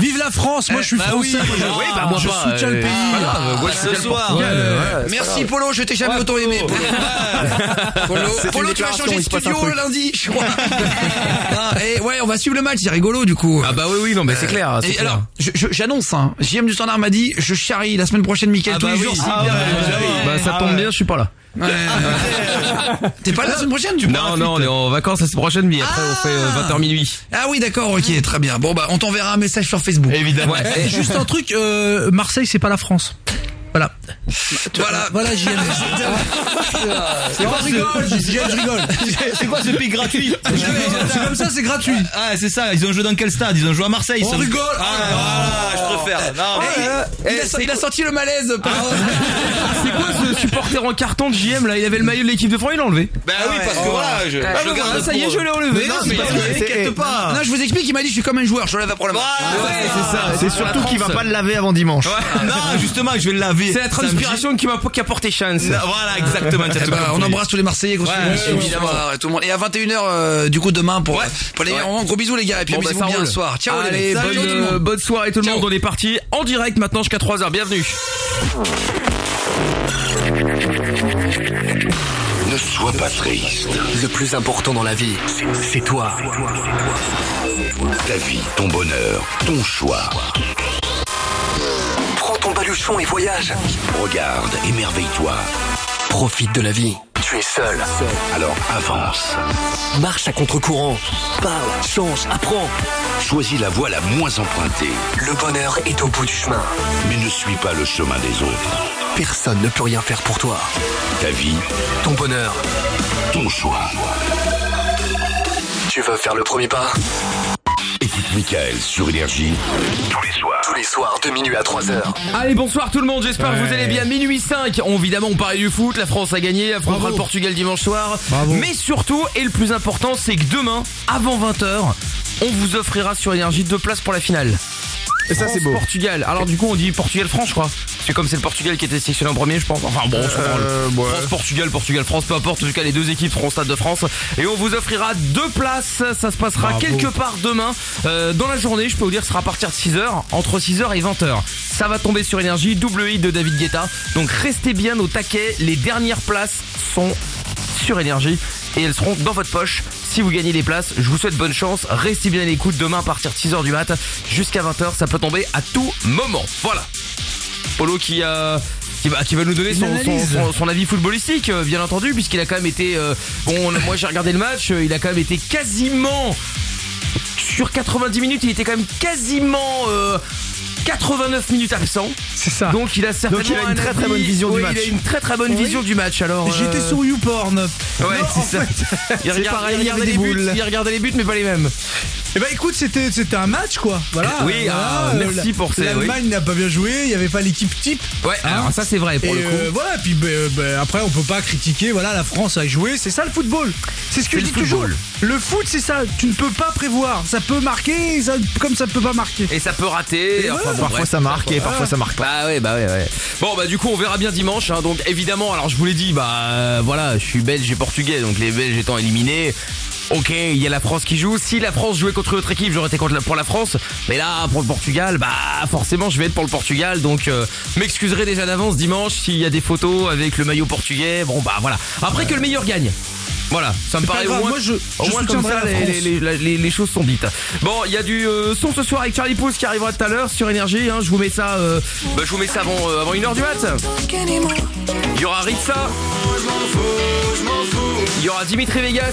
Vive la France, moi je suis bah français. oui. je- bah moi je pas, soutiens le euh, pays. ce soir. Merci Polo, je t'ai jamais autant aimé. Polo, tu vas changer de studio lundi, je crois. Ah, et ouais, on va suivre le match, c'est rigolo du coup. Ah bah oui oui non mais c'est clair. alors, j'annonce, hein, JM du Standard m'a dit, je charrie la semaine prochaine Mickaël Ah tous bah les oui. jours. Ah bah. Bah ça tombe bien, je suis pas là. Ouais, ouais. T'es pas là la semaine prochaine tu Non non, on est en vacances la semaine prochaine mais après on fait euh, 20h minuit. Ah oui, d'accord, ok, très bien. Bon bah, on t'enverra un message sur Facebook. Évidemment. Juste un truc, euh, Marseille c'est pas la France. Voilà. Voilà, Voilà JM. c'est pas rigole, je rigole. C'est quoi ce pic gratuit C'est comme ça, c'est gratuit. Ah, c'est ça. Ils ont joué dans quel stade? Ils ont joué à Marseille. On rigole. Ah, voilà, je préfère. Non, mais- il, a, il a senti le malaise. par- C'est quoi ce supporter en carton de JM là? Il avait le maillot de l'équipe de France, il l'a enlevé. Bah oui, parce que voilà, je, Ah, je le garde ça y est, je l'ai enlevé. Mais non, mais t'inquiète pas. Non, je vous explique, il m'a dit, je suis comme un joueur, je lève pas problème. Voilà, ouais, c'est ça. C'est surtout qu'il va pas le laver avant dimanche. Non, justement, je vais le laver. C'est la transpiration qui m'a qui a porté chance. Non, Voilà, exactement. Eh ben, on embrasse tous les Marseillais, gros Ouais, bisous, évidemment. bonsoir, et tout le monde. Et à 21h, euh, du coup, demain, pour, Ouais. pour les Ouais. Gros bisous, les gars, et puis Bon, bah, bisous ça bien le soir. Ciao, les Allez, bonne, euh, bonne soirée tout le monde. On est parti en direct maintenant jusqu'à 3h. Bienvenue. Ne sois pas triste. Le plus important dans la vie, c'est- c'est toi. Ta vie, ton bonheur, ton choix. Ton baluchon et voyage. Regarde, émerveille-toi. Profite de la vie. Tu es seul. Alors avance. Marche à contre-courant. Parle, change, apprends. Choisis la voie la moins empruntée. Le bonheur est au bout du chemin. Mais ne suis pas le chemin des autres. Personne ne peut rien faire pour toi. Ta vie, Ton bonheur. ton choix. Tu veux faire le premier pas? Écoute Michael sur Énergie tous les soirs. Tous les soirs, de minuit à 3h. Allez, bonsoir tout le monde, j'espère que vous allez bien. Minuit 5, on, évidemment on parlait du foot, la France a gagné, affrontera le Portugal dimanche soir. Mais surtout, et le plus important, c'est que demain, avant 20h, on vous offrira sur Énergie deux places pour la finale. Et ça, c'est beau. Portugal. Alors du coup, on dit Portugal-France, je crois. C'est comme c'est le Portugal qui était sélectionné en premier, je pense. Enfin bon, on s'en branle. Euh, ouais. France-Portugal, Portugal-France, peu importe. En tout cas, les deux équipes seront au Stade de France. Et on vous offrira deux places. Ça se passera Bravo. quelque part demain. Euh, dans la journée, je peux vous dire, ce sera à partir de 6h, entre 6h et 20h. Ça va tomber sur Énergie, double hit de David Guetta. Donc restez bien au taquet. Les dernières places sont sur Énergie et elles seront dans votre poche si vous gagnez les places. Je vous souhaite bonne chance. Restez bien à l'écoute demain à partir de 6h du mat jusqu'à 20h. Ça peut tomber à tout moment. Voilà. Polo qui a qui va, qui va nous donner Une son, son, analyse. son- son avis footballistique, euh, bien entendu, puisqu'il a quand même été. euh, bon, moi j'ai regardé le match, euh, il a quand même été quasiment. Sur 90 minutes, il était quand même quasiment. Euh, 89 minutes absent. C'est ça. Donc il a certainement Donc, il a une un très, très bonne vision du match. Il a une très très bonne Oui. vision du match. Alors J'étais euh, sur YouPorn. Ouais, c'est ça. fait, Il regarde- pareil, regardait des les buts, il regardait les buts, mais pas les mêmes. Eh ben écoute, c'était c'était un match quoi. Voilà. Oui, ah, Voilà, merci pour ça, L'Allemagne n'a pas bien joué, il n'y avait pas l'équipe type. Ouais, alors ça c'est vrai pour Et le coup. euh, voilà, puis ben, euh, ben, après on peut pas critiquer, voilà, la France a joué, c'est ça le football. C'est ce que je dis toujours. Le foot c'est ça, tu ne peux pas prévoir, ça peut marquer ça- comme ça peut pas marquer. Et ça peut rater. Et enfin, ouais. Bon, Parfois bref. ça marque et parfois ça marque pas. Bah ouais, bah ouais, ouais. Bon, bah du coup, on verra bien dimanche. hein. donc évidemment, alors je vous l'ai dit, bah euh, voilà, je suis belge et portugais, donc les Belges étant éliminés. Ok, il y a la France qui joue. Si la France jouait contre une autre équipe, j'aurais été contre la, pour la France. Mais là, pour le Portugal, bah forcément, je vais être pour le Portugal. Donc, euh, m'excuserai déjà d'avance dimanche s'il y a des photos avec le maillot portugais. Bon, bah voilà. Après que le meilleur gagne. Voilà, ça me paraît au moins, moi, je- au je moins comme ça les, les- les- les- les choses sont dites. Bon, il y a du euh, son ce soir avec Charlie Pouce qui arrivera tout à l'heure sur Énergie. hein. je vous mets ça, euh, bah, je vous mets ça avant, euh, avant 1h du mat. Il y aura Ritza. Il y aura Dimitri Vegas.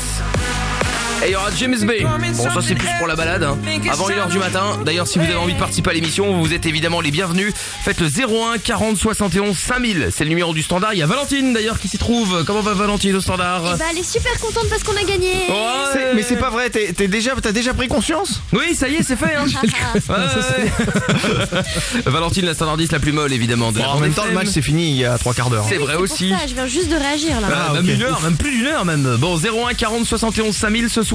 Et il y aura James Bay. Bon, ça c'est plus pour la balade. hein. Avant 1h du matin. D'ailleurs, si vous avez envie de participer à l'émission, vous êtes évidemment les bienvenus. Faites le 01 40 71 5000. C'est le numéro du standard. Il y a Valentine d'ailleurs qui s'y trouve. Comment va Valentine au standard Bah, elle est super contente parce qu'on a gagné. Ouais. Mais c'est pas vrai, t'es t'es déjà, t'as déjà pris conscience? Oui, ça y est, c'est fait. Hein. Ouais, ouais. Valentine, la standardiste la plus molle évidemment. De la en bande même temps, le FM. match c'est fini il y a trois quarts d'heure. C'est vrai Pour aussi. ça, je viens juste de réagir là. Ah, même une heure, même plus d'une heure même. Bon, 01 40 71 5000 ce soir.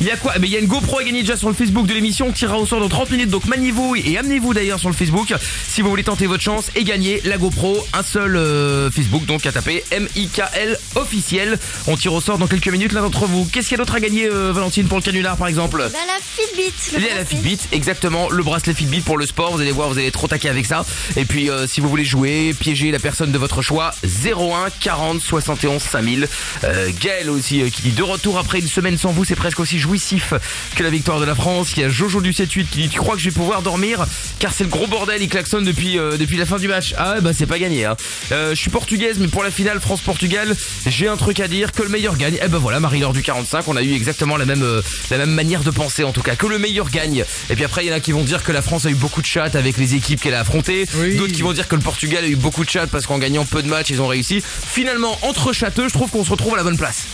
Il y a quoi? Mais il y a une GoPro à gagner déjà sur le Facebook de l'émission. On tirera au sort dans 30 minutes. Donc maniez-vous et amenez-vous d'ailleurs sur le Facebook si vous voulez tenter votre chance et gagner la GoPro. Un seul euh, Facebook donc à taper M-I-K-L officiel. On tire au sort dans quelques minutes l'un d'entre vous. Qu'est-ce qu'il y a d'autre à gagner, euh, Valentine, pour le canular par exemple? Bah, la Fitbit. le il y a la. Fitbit, exactement, le bracelet Fitbit pour le sport, vous allez voir, vous allez trop taquer avec ça. Et puis euh, si vous voulez jouer, piéger la personne de votre choix, 01 40 71 5000. Euh, Gaël aussi qui dit de retour après une semaine sans vous, c'est presque aussi jouissif que la victoire de la France. Il y a Jojo du 7-8 qui dit tu crois que je vais pouvoir dormir? Car c'est le gros bordel, il klaxonne depuis euh, depuis la fin du match. Ah ouais, bah c'est pas gagné. Hein. Euh, je suis portugaise mais pour la finale France-Portugal, j'ai un truc à dire que le meilleur gagne. Eh ben voilà, Marie-Laure du 45, on a eu exactement la même euh, la même manière de penser en tout cas que le meilleur gagne. Et puis après il y en a qui vont dire que la France a eu beaucoup de chats avec les équipes qu'elle a affrontées, d'autres qui vont dire que le Portugal a eu beaucoup de chats parce qu'en gagnant peu de matchs ils ont réussi. Finalement entre châteux, je trouve qu'on se retrouve à la bonne place.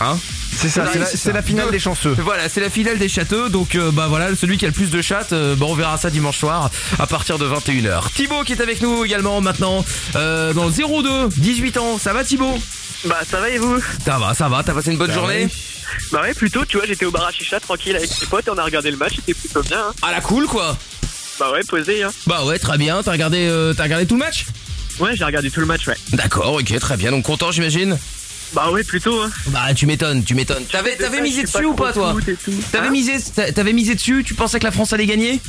Hein? C'est ça, c'est la- finale des chanceux. Voilà, c'est la finale des châteaux. Donc euh, bah voilà, celui qui a le plus de chattes, euh, bah, on verra ça dimanche soir à partir de 21h. Thibaut qui est avec nous également maintenant euh, dans le 02, 18 ans. Ça va Thibaut? Bah ça va et vous? Ça va, ça va. T'as passé une bonne Ça journée? Bah ouais plutôt tu vois j'étais au bar à chicha tranquille avec mes potes et on a regardé le match c'était plutôt bien hein. Ah la cool quoi Bah ouais posé hein Bah ouais, très bien. T'as regardé, euh, t'as regardé tout le match? Ouais j'ai regardé tout le match ouais D'accord, ok, très bien. Donc content, j'imagine? Bah ouais plutôt hein Bah tu m'étonnes, tu m'étonnes. T'avais, misé dessus ou pas toi. T'avais Hein misé, t'a- t'avais misé dessus. Tu pensais que la France allait gagner?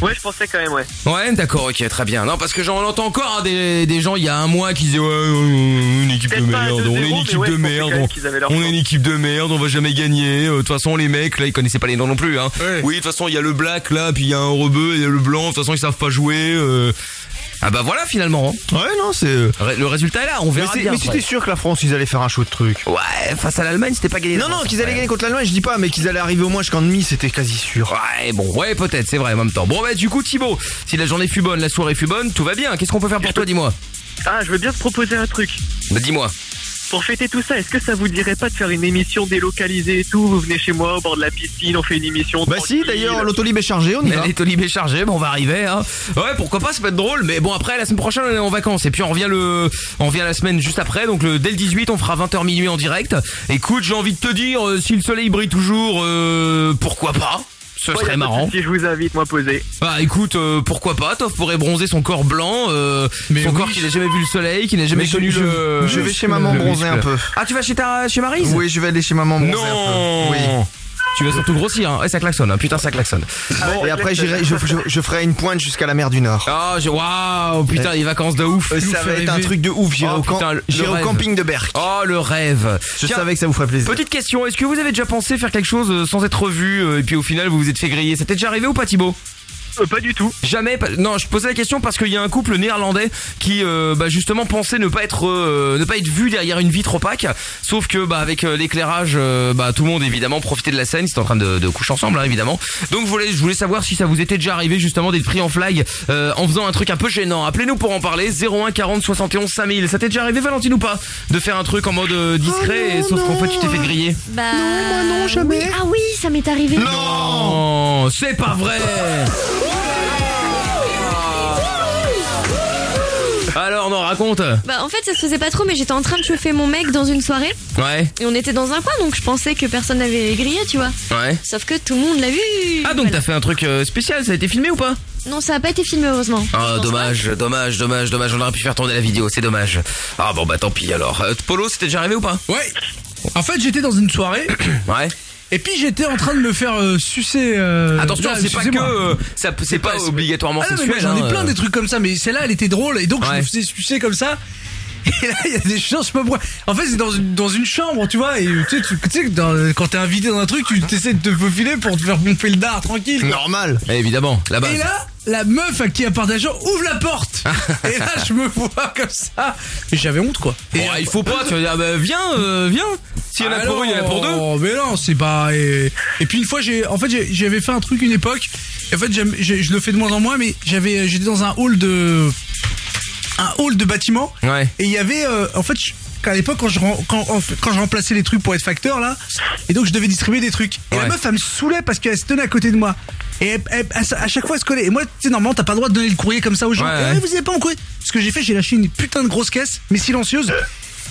Ouais je pensais quand même ouais Ouais, d'accord, ok, très bien. Non, parce que j'en entends encore hein, des, des gens il y a un mois qui disaient ouais, une équipe de merde, on est 2-0, une équipe ouais, de merde, on, est une équipe de merde, on va jamais gagner. Euh, De toute façon, les mecs là, ils connaissaient pas les noms non plus. Hein. Oui, de toute façon, il y a le black là, puis il y a un rebeu, il y a le blanc. De toute façon, ils savent pas jouer. euh. Ah bah voilà finalement. hein. Ouais, non, c'est. euh, Le résultat est là, on Mais verra bien. mais c'était sûr que la France, ils allaient faire un show de truc. Ouais, face à l'Allemagne, c'était pas gagné. Non, non, qu'ils allaient gagner contre l'Allemagne, je dis pas, mais qu'ils allaient arriver au moins jusqu'en demi, c'était quasi sûr. Ouais, bon, ouais, peut-être, c'est vrai en même temps. Bon, bah, du coup, Thibaut, si la journée fut bonne, la soirée fut bonne, tout va bien. Qu'est-ce qu'on peut faire pour toi, dis-moi? Ah je veux bien te proposer un truc Bah, dis-moi. Pour fêter tout ça, est-ce que ça vous dirait pas de faire une émission délocalisée et tout? Vous venez chez moi au bord de la piscine, on fait une émission. Bah si, d'ailleurs, l'autolib est chargé, on y va. L'autolib est chargé, bon, on va arriver, hein. Ouais, pourquoi pas, ça peut être drôle, mais bon, après, la semaine prochaine, on est en vacances, et puis on revient le, on revient la semaine juste après, donc le, dès le 18, on fera 20h minuit en direct. Écoute, j'ai envie de te dire, euh, si le soleil brille toujours, euh, pourquoi pas? Ce serait marrant. souci, je vous invite, moi, poser. Bah écoute, euh, pourquoi pas, Toff pourrait bronzer son corps blanc, euh, son corps qui n'a jamais vu le soleil, qui n'a jamais connu je- le... je vais chez maman bronzer un peu. Ah tu vas chez ta chez Maryse Oui, je vais aller chez maman bronzer Non un peu. Oui. Tu vas surtout grossir, hein. Ouais, ça klaxonne, hein. putain ça klaxonne. et après, j'irai, je, je, je ferai une pointe jusqu'à la mer du Nord. Ah, j'ai- waouh, putain, les vacances de ouf. Euh, Ça va être un truc de ouf. J'irai Oh, au, camp- putain, le- j'irai le au rêve. camping de Berck. Oh, le rêve. Je Tiens, savais que ça vous ferait plaisir. Petite question, est-ce que vous avez déjà pensé faire quelque chose euh, sans être vu euh, et puis au final vous vous êtes fait griller? Ça t'est déjà arrivé ou pas Thibaut? Euh, pas du tout. Jamais. pas- Non, je posais la question parce qu'il y a un couple néerlandais qui, euh, bah, justement, pensait ne pas être, euh, ne pas être vu derrière une vitre opaque. Sauf que, bah, avec euh, l'éclairage, euh, bah, tout le monde évidemment profitait de la scène. Ils étaient en train de, de coucher ensemble, hein, évidemment. Donc, je voulais, je voulais savoir si ça vous était déjà arrivé justement d'être pris en flag euh, en faisant un truc un peu gênant. Appelez-nous pour en parler. 01 40 71 5000. Ça t'est déjà arrivé, Valentine ou pas, de faire un truc en mode discret, et, sauf qu'en fait tu t'es fait griller. Bah. Non, moi non, jamais. Ah oui, ça m'est arrivé. Non, c'est pas vrai. Alors, non, raconte. Bah en fait ça se faisait pas trop mais j'étais en train de chauffer mon mec dans une soirée Ouais, et on était dans un coin donc je pensais que personne n'avait grillé tu vois. ouais. Sauf que tout le monde l'a vu. Ah donc t'as fait un truc euh, spécial, ça a été filmé ou pas? Non ça a pas été filmé heureusement. Ah dommage, dommage, dommage, dommage, on aurait pu faire tourner la vidéo, c'est dommage. Ah bon bah tant pis alors. Euh, Polo, c'était déjà arrivé ou pas? Ouais. En fait, j'étais dans une soirée. Ouais. Et puis j'étais en train de me faire euh, sucer. euh, Attention, là, c'est pas que euh, ça c'est pas obligatoirement Ah non, mais moi, sexuel. J'en ai hein, plein euh. des trucs comme ça, mais celle-là, elle était drôle et donc je Ouais. me faisais sucer comme ça. Et là, il y a des gens, je sais pas pourquoi. En fait, c'est dans une, dans une chambre, tu vois, et tu sais, tu, tu sais que dans- quand t'es invité dans un truc, tu essaies de te faufiler pour te faire pomper le dard tranquille. quoi. Normal. Évidemment, la base. Et là, la meuf à qui appartient l'argent ouvre la porte. et là, je me vois comme ça. Et j'avais honte, quoi. Bon, il faut pas, tu vas dire, bah, viens, euh, viens. S'il y en a Ah pour un, il y en a pour deux. non, mais non, c'est pas. Et, et puis une fois, j'ai, en fait, j'ai- j'avais fait un truc une époque. Et en fait, je le fais de moins en moins, mais j'avais, j'étais dans un hall de, un hall de bâtiment. Ouais. Et il y avait, euh, en fait, je- qu'à l'époque, quand je, ren- quand, en fait, quand je remplaçais les trucs pour être facteur là, et donc je devais distribuer des trucs. Et la meuf, elle me saoulait parce qu'elle se tenait à côté de moi. Et elle- elle- à, à chaque fois, elle se collait. Et moi, tu sais, normalement, t'as pas le droit de donner le courrier comme ça aux gens. Ouais, Eh, vous avez pas mon courrier Ce que j'ai fait, j'ai lâché une putain de grosse caisse, mais silencieuse.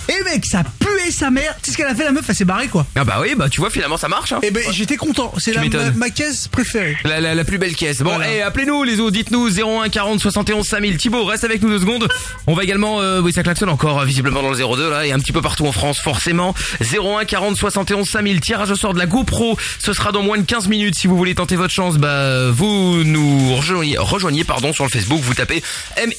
Et mec, ça puait sa mère. Tu sais ce qu'elle a fait, la meuf, elle s'est barrée quoi. Ah bah oui, bah tu vois, finalement ça marche. Hein. Et ben, j'étais content. C'est la, ma, ma caisse préférée. La, la, la plus belle caisse. Bon, Voilà. et appelez-nous les autres, dites-nous 01 40 71 5000. Thibaut, reste avec nous deux secondes. On va également, euh, oui ça klaxonne encore euh, visiblement dans le 02 là et un petit peu partout en France forcément. 01 40 71 5000. Tirage au sort de la GoPro. Ce sera dans moins de 15 minutes. Si vous voulez tenter votre chance, bah vous nous rejoignez, rejoignez pardon sur le Facebook. Vous tapez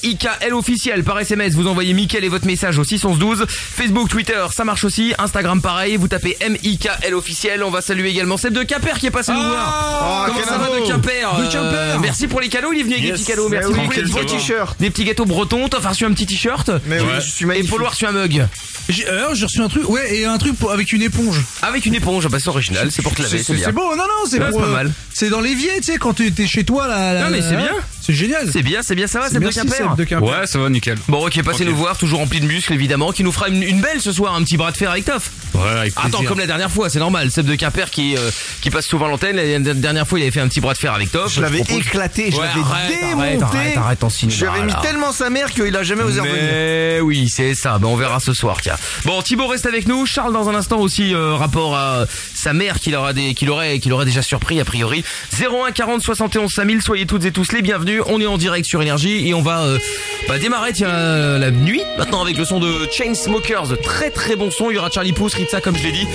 MIKL officiel par SMS. Vous envoyez Mickaël et votre message au 612. Facebook, Twitter, ça marche aussi. Instagram pareil. Vous tapez MIKL officiel. On va saluer également Seb de Quimper qui est passé nous voir. Comment quel ça va de Quimper De Quimper. Euh, Merci pour les cadeaux, il est venu avec Yes. des petits cadeaux. Merci Mais oui, beaucoup. quel les petits beau gâteaux. t-shirt. Des petits gâteaux bretons, t'as reçu un petit t-shirt. Mais oui, je suis Et magnifique. Paul a reçu un mug. J'ai euh, j'ai reçu un truc, ouais, et un truc pour- avec une éponge. Avec une éponge, bah c'est original, c'est pour te laver, C'est c'est bien. c'est beau, non, non, c'est pour, pas euh, mal. C'est dans l'évier, tu sais, quand tu es chez toi là. Non mais c'est bien. C'est génial. C'est bien, c'est bien, ça va, C'est de Quimper. Seb de Quimper. Ouais, ça va nickel. Bon, ok, passez nous voir, toujours rempli de muscles évidemment, qui nous fera une, une belle ce soir, un petit bras de fer avec Toff. Ouais, avec Attends, plaisir. comme la dernière fois, c'est normal. Seb de Quimper qui euh, qui passe souvent l'antenne. La dernière fois, il avait fait un petit bras de fer avec Toff. Je l'avais propose- éclaté, je Ouais, l'avais démonté. Arrête, arrête, arrête cinéma. J'avais mis tellement sa mère qu'il a jamais osé revenir. Mais oui, c'est ça. Ben on verra ce soir, tiens. Bon, Thibaut reste avec nous. Charles dans un instant aussi euh, rapport à sa mère qui l'aura des, qui l'aurait, qui l'aurait déjà surpris a priori. 01 40 71 5000. Soyez toutes et tous les bienvenus. On est en direct sur énergie et on va euh, bah, démarrer tiens la, nuit maintenant avec le son de Chainsmokers. Très très bon son. Il y aura Charlie Puth, Ritza comme je l'ai dit.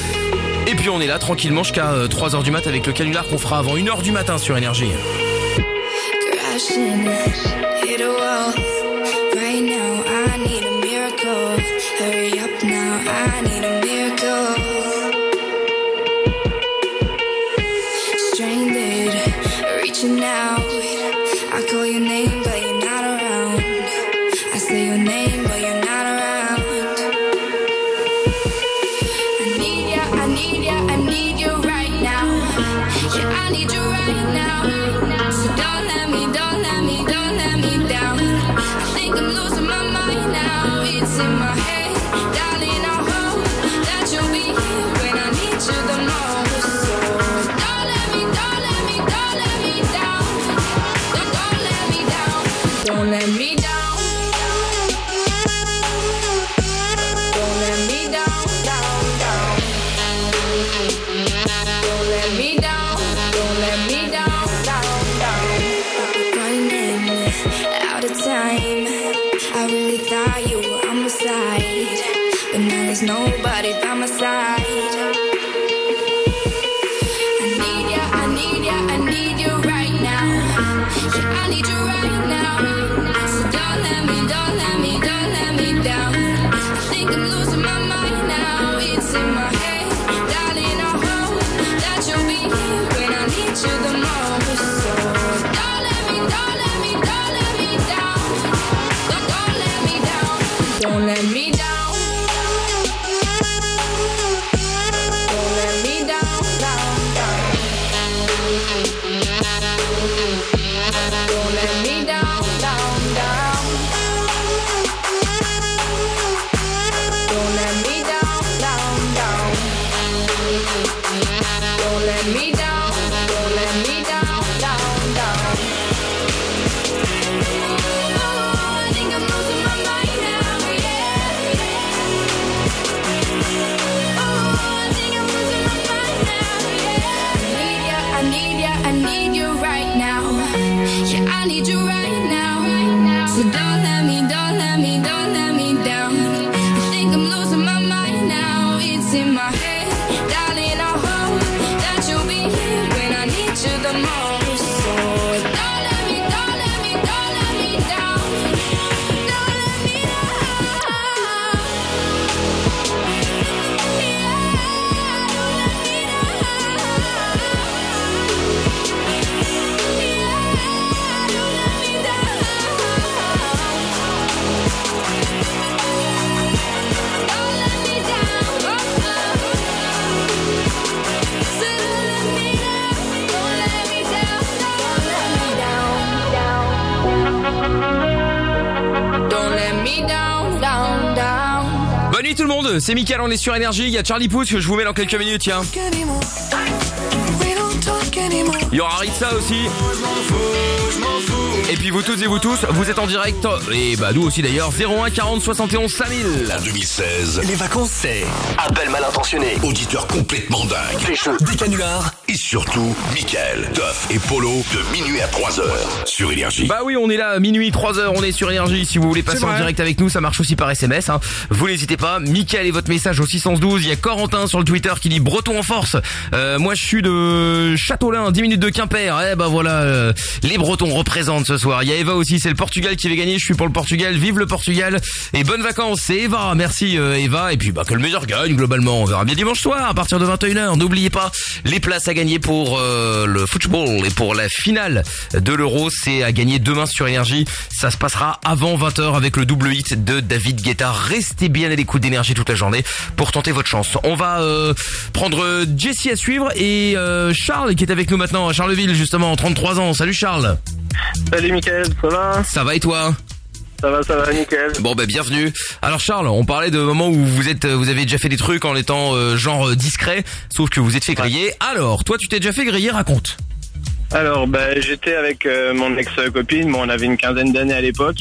Et puis on est là tranquillement jusqu'à 3h du mat avec le canular qu'on fera avant 1h du matin sur énergie. now, call your name, but c'est Mickaël, on est sur Énergie, il y a Charlie Pouce que je vous mets dans quelques minutes, tiens. Il y aura Ritza aussi. Et puis vous tous et vous tous, vous êtes en direct, et bah nous aussi d'ailleurs, 01 40 71 5000. En 2016, les vacances c'est appel mal intentionné, auditeur complètement dingue, des jeux, des canulars et surtout Mickaël, Duff et Polo de minuit à 3 heures sur Énergie. Bah oui, on est là, minuit, 3 heures, on est sur Énergie. Si vous voulez passer en direct avec nous, ça marche aussi par SMS. Hein. Vous n'hésitez pas. Mickaël et votre message au 612. Il y a Corentin sur le Twitter qui dit Breton en force. Euh, moi, je suis de Châteaulin, 10 minutes de Quimper. Eh bah voilà, euh, les Bretons représentent ce soir. Il y a Eva aussi, c'est le Portugal qui va gagner. Je suis pour le Portugal. Vive le Portugal et bonnes vacances. C'est Eva, merci euh, Eva. Et puis bah que le meilleur gagne globalement. On verra bien dimanche soir à partir de 21h. N'oubliez pas les places à gagner pour euh, le football et pour la finale de l'Euro. C'est à gagner demain sur Énergie. Ça se passera avant 20h avec le double hit de David Guetta. Restez bien à l'écoute d'énergie toute la journée pour tenter votre chance. On va euh, prendre Jessie à suivre et euh, Charles qui est avec nous maintenant à Charleville justement, 33 ans. Salut Charles. Salut Mickaël, ça va? Ça va et toi? Ça va, ça va, nickel. Bon bah bienvenue. Alors Charles, on parlait de moments où vous êtes, vous avez déjà fait des trucs en étant euh, genre euh, discret, sauf que vous êtes fait griller. Alors, toi tu t'es déjà fait griller, raconte. Alors, bah, j'étais avec euh, mon ex-copine, bon, on avait une quinzaine d'années à l'époque.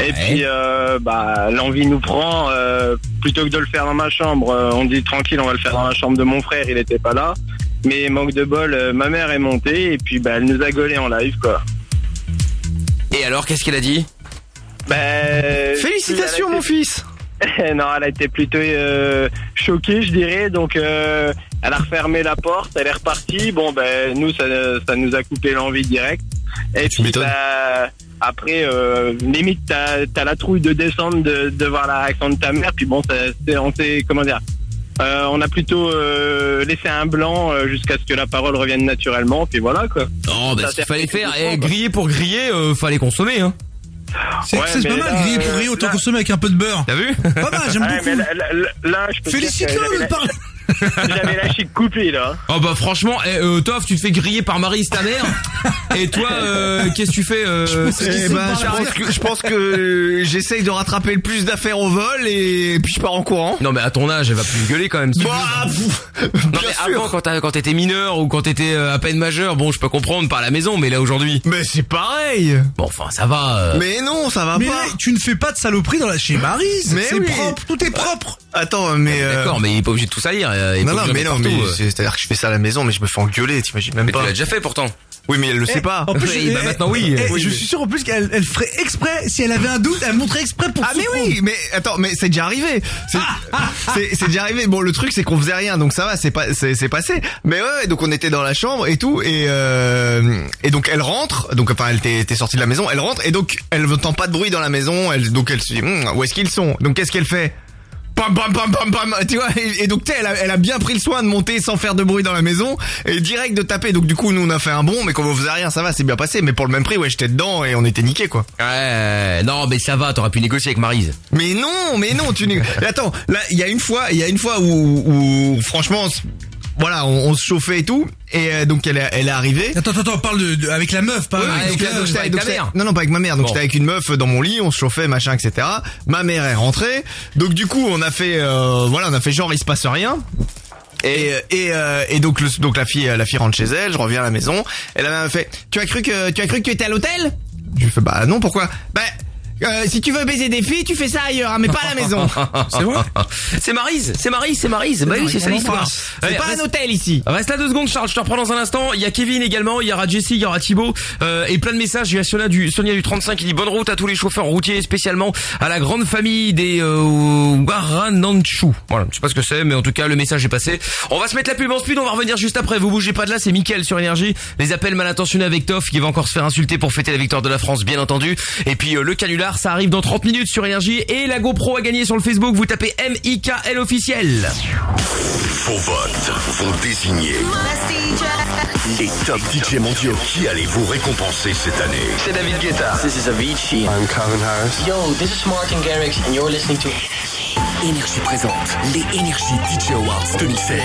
Et puis, euh, bah, l'envie nous prend. euh, plutôt que de le faire dans ma chambre, on dit tranquille, on va le faire dans la chambre de mon frère, il était pas là. Mais manque de bol, ma mère est montée et puis bah, elle nous a gaulé en live, quoi. Et alors, qu'est-ce qu'elle a dit? Ben, Félicitations, mon fils Non, elle a été plutôt euh, choquée, je dirais. Donc, euh, elle a refermé la porte, elle est repartie. Bon, ben, nous, ça, ça nous a coupé l'envie direct. Et puis, ben, après, euh, limite, t'as as la trouille de descendre, de, de voir la réaction de ta mère. Puis bon, ça- on s'est, comment dire, euh, on a plutôt euh, laissé un blanc euh, jusqu'à ce que la parole revienne naturellement. Puis voilà, quoi. Non, bah Ça ce qu'il fallait faire, eh, griller pour griller, euh, fallait consommer hein. C'est Ouais, pas mal, là, griller pour euh, autant consommer avec un peu de beurre. T'as vu Pas mal, j'aime beaucoup. là, là- Félicite-le parler. J'avais la chic coupée, là. Oh bah franchement, eh, euh, Toff, tu te fais griller par Marie, ta mère. Et toi, euh, qu'est-ce que tu fais euh, Eh ben, je pense que, je pense que j'essaye de rattraper le plus d'affaires au vol et puis je pars en courant. Non mais à ton âge, elle va plus gueuler quand même. Bah, pff, Non bien mais sûr. avant, quand t'as- quand t'étais mineur ou quand t'étais euh, à peine majeur, bon, je peux comprendre par la maison, mais là aujourd'hui. Mais c'est pareil. Bon, enfin, ça va. euh. Mais non, ça va Mais pas. tu ne fais pas de saloperie dans la chez Maryse. Mais C'est oui. propre, tout est propre. Attends, mais euh, D'accord, mais il est pas obligé de tout salir. Euh, non, non, mais non, mais euh. c'est-à-dire que je fais ça à la maison, mais je me fais engueuler, t'imagines même Mais tu pas. l'as déjà fait pourtant. Oui, mais elle le sait pas. En plus, Oui, bah eh, maintenant, oui. eh, Oui, je mais- suis sûr en plus qu'elle elle ferait exprès, si elle avait un doute, elle montrait exprès pour Ah mais oui, mais attends, mais c'est déjà arrivé. C'est c'est- c'est déjà arrivé. Bon, le truc c'est qu'on faisait rien, donc ça va, c'est pas, c'est c'est passé. Mais ouais, donc on était dans la chambre et tout, et euh, et donc elle rentre, donc enfin elle était, était sortie de la maison, elle rentre et donc elle n'entend pas de bruit dans la maison, elle donc elle se dit Hum, où est-ce qu'ils sont? Donc qu'est-ce qu'elle fait? Pam pam pam pam pam. Tu vois et, et donc tu sais elle a, elle a bien pris le soin de monter sans faire de bruit dans la maison et direct de taper. Donc du coup nous on a fait un bon mais comme on faisait rien ça va c'est bien passé. Mais pour le même prix ouais j'étais dedans et on était niqué quoi. Ouais, non, mais ça va, t'aurais pu négocier avec Marise. mais non, mais non, tu Attends, là, il y a une fois, il y a une fois où, où franchement, voilà, on, on se chauffait et tout, et euh, donc elle est, elle est arrivée. Attends, attends, attends, parle de, de- avec la meuf, pas Ouais, avec donc, la- donc, avec donc, ta j'étais- mère. Non, non, pas avec ma mère. Donc Bon. j'étais avec une meuf dans mon lit, on se chauffait, machin, etc. Ma mère est rentrée. Donc du coup, on a fait, euh, voilà, on a fait genre il se passe rien. Et, et, euh, et donc le, donc la fille la fille rentre chez elle, je reviens à la maison. Elle m'a fait tu as cru que tu as cru que tu étais à l'hôtel? Je lui fais bah non pourquoi? Bah euh, si tu veux baiser des filles, tu fais ça ailleurs, hein, mais pas à la maison. C'est vrai C'est Marise, c'est Marise, c'est Marise. Bah oui, c'est ça l'histoire. C'est pas reste- un hôtel ici. Reste là deux secondes, Charles. Je te reprends dans un instant. Il y a Kevin également, il y aura Jessie, il y aura Thibaut euh, et plein de messages. Il y a Sonia du Sonia du 35 qui dit bonne route à tous les chauffeurs routiers, spécialement à la grande famille des euh, Warananchu. Voilà, je sais pas ce que c'est, mais en tout cas le message est passé. On va se mettre la pub en speed. On va revenir juste après. Vous bougez pas de là. C'est Mickaël sur énergie. Les appels mal intentionnés avec Toff qui va encore se faire insulter pour fêter la victoire de la France, bien entendu. Et puis euh, le canular, ça arrive dans 30 minutes sur énergie et la GoPro a gagné sur le Facebook. Vous tapez M I K L officiel. Vos votes vont désigner les top DJ mondiaux qui allez vous récompenser cette année? C'est David Guetta. This is Avicii. I'm Calvin Harris. Yo, this is Martin Garrix and you're listening to Énergie présente les Énergie DJ Awards 2016.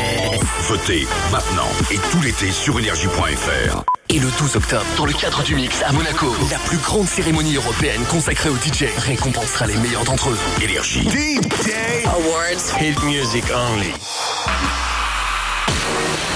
Votez maintenant et tout l'été sur énergie.fr. Et le 12 octobre, dans le cadre du Mix à Monaco, la plus grande cérémonie européenne consacrée aux DJ récompensera les meilleurs d'entre eux. Énergie. DJ Awards. Hit music only.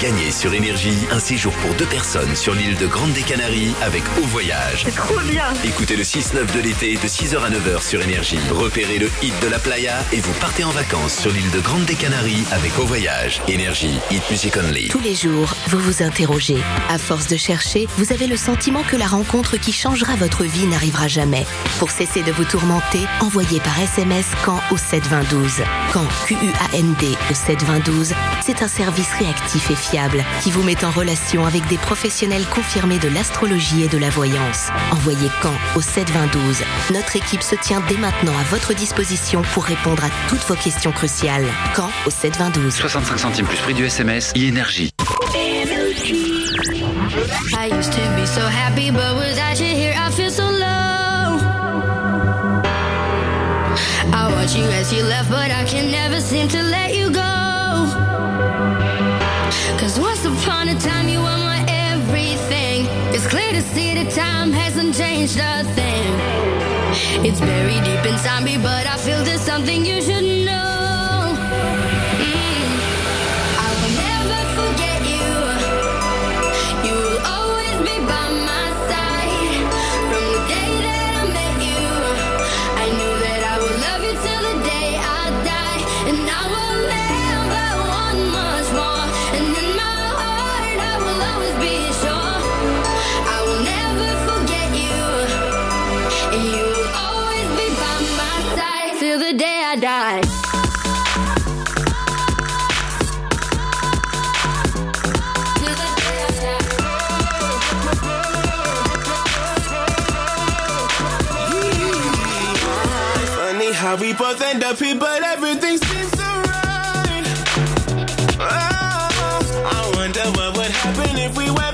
Gagnez sur Énergie un séjour pour deux personnes sur l'île de Grande des Canaries avec Au Voyage. C'est trop bien. Écoutez le 6-9 de l'été de 6h à 9h sur Énergie. Repérez le hit de la playa et vous partez en vacances sur l'île de Grande des Canaries avec Au Voyage. Énergie, hit music only. Tous les jours, vous vous interrogez. À force de chercher, vous avez le sentiment que la rencontre qui changera votre vie n'arrivera jamais. Pour cesser de vous tourmenter, envoyez par SMS quand au 72012. Quand Q-U-A-N-D au 72012, c'est un service réactif et fiable qui vous met en relation avec des professionnels confirmés de l'astrologie et de la voyance. Envoyez quand au 72012. Notre équipe se tient dès maintenant à votre disposition pour répondre à toutes vos questions cruciales. Quand au 72012. 65 centimes plus prix du SMS, e-énergie. I used to be so happy, but without you here, I feel so low. I watch you as you left, but I can never seem to It's clear to see that time hasn't changed a thing. It's buried deep inside me, but I feel there's something you should know. We both end up here, but everything seems so right. Oh, I wonder what would happen if we went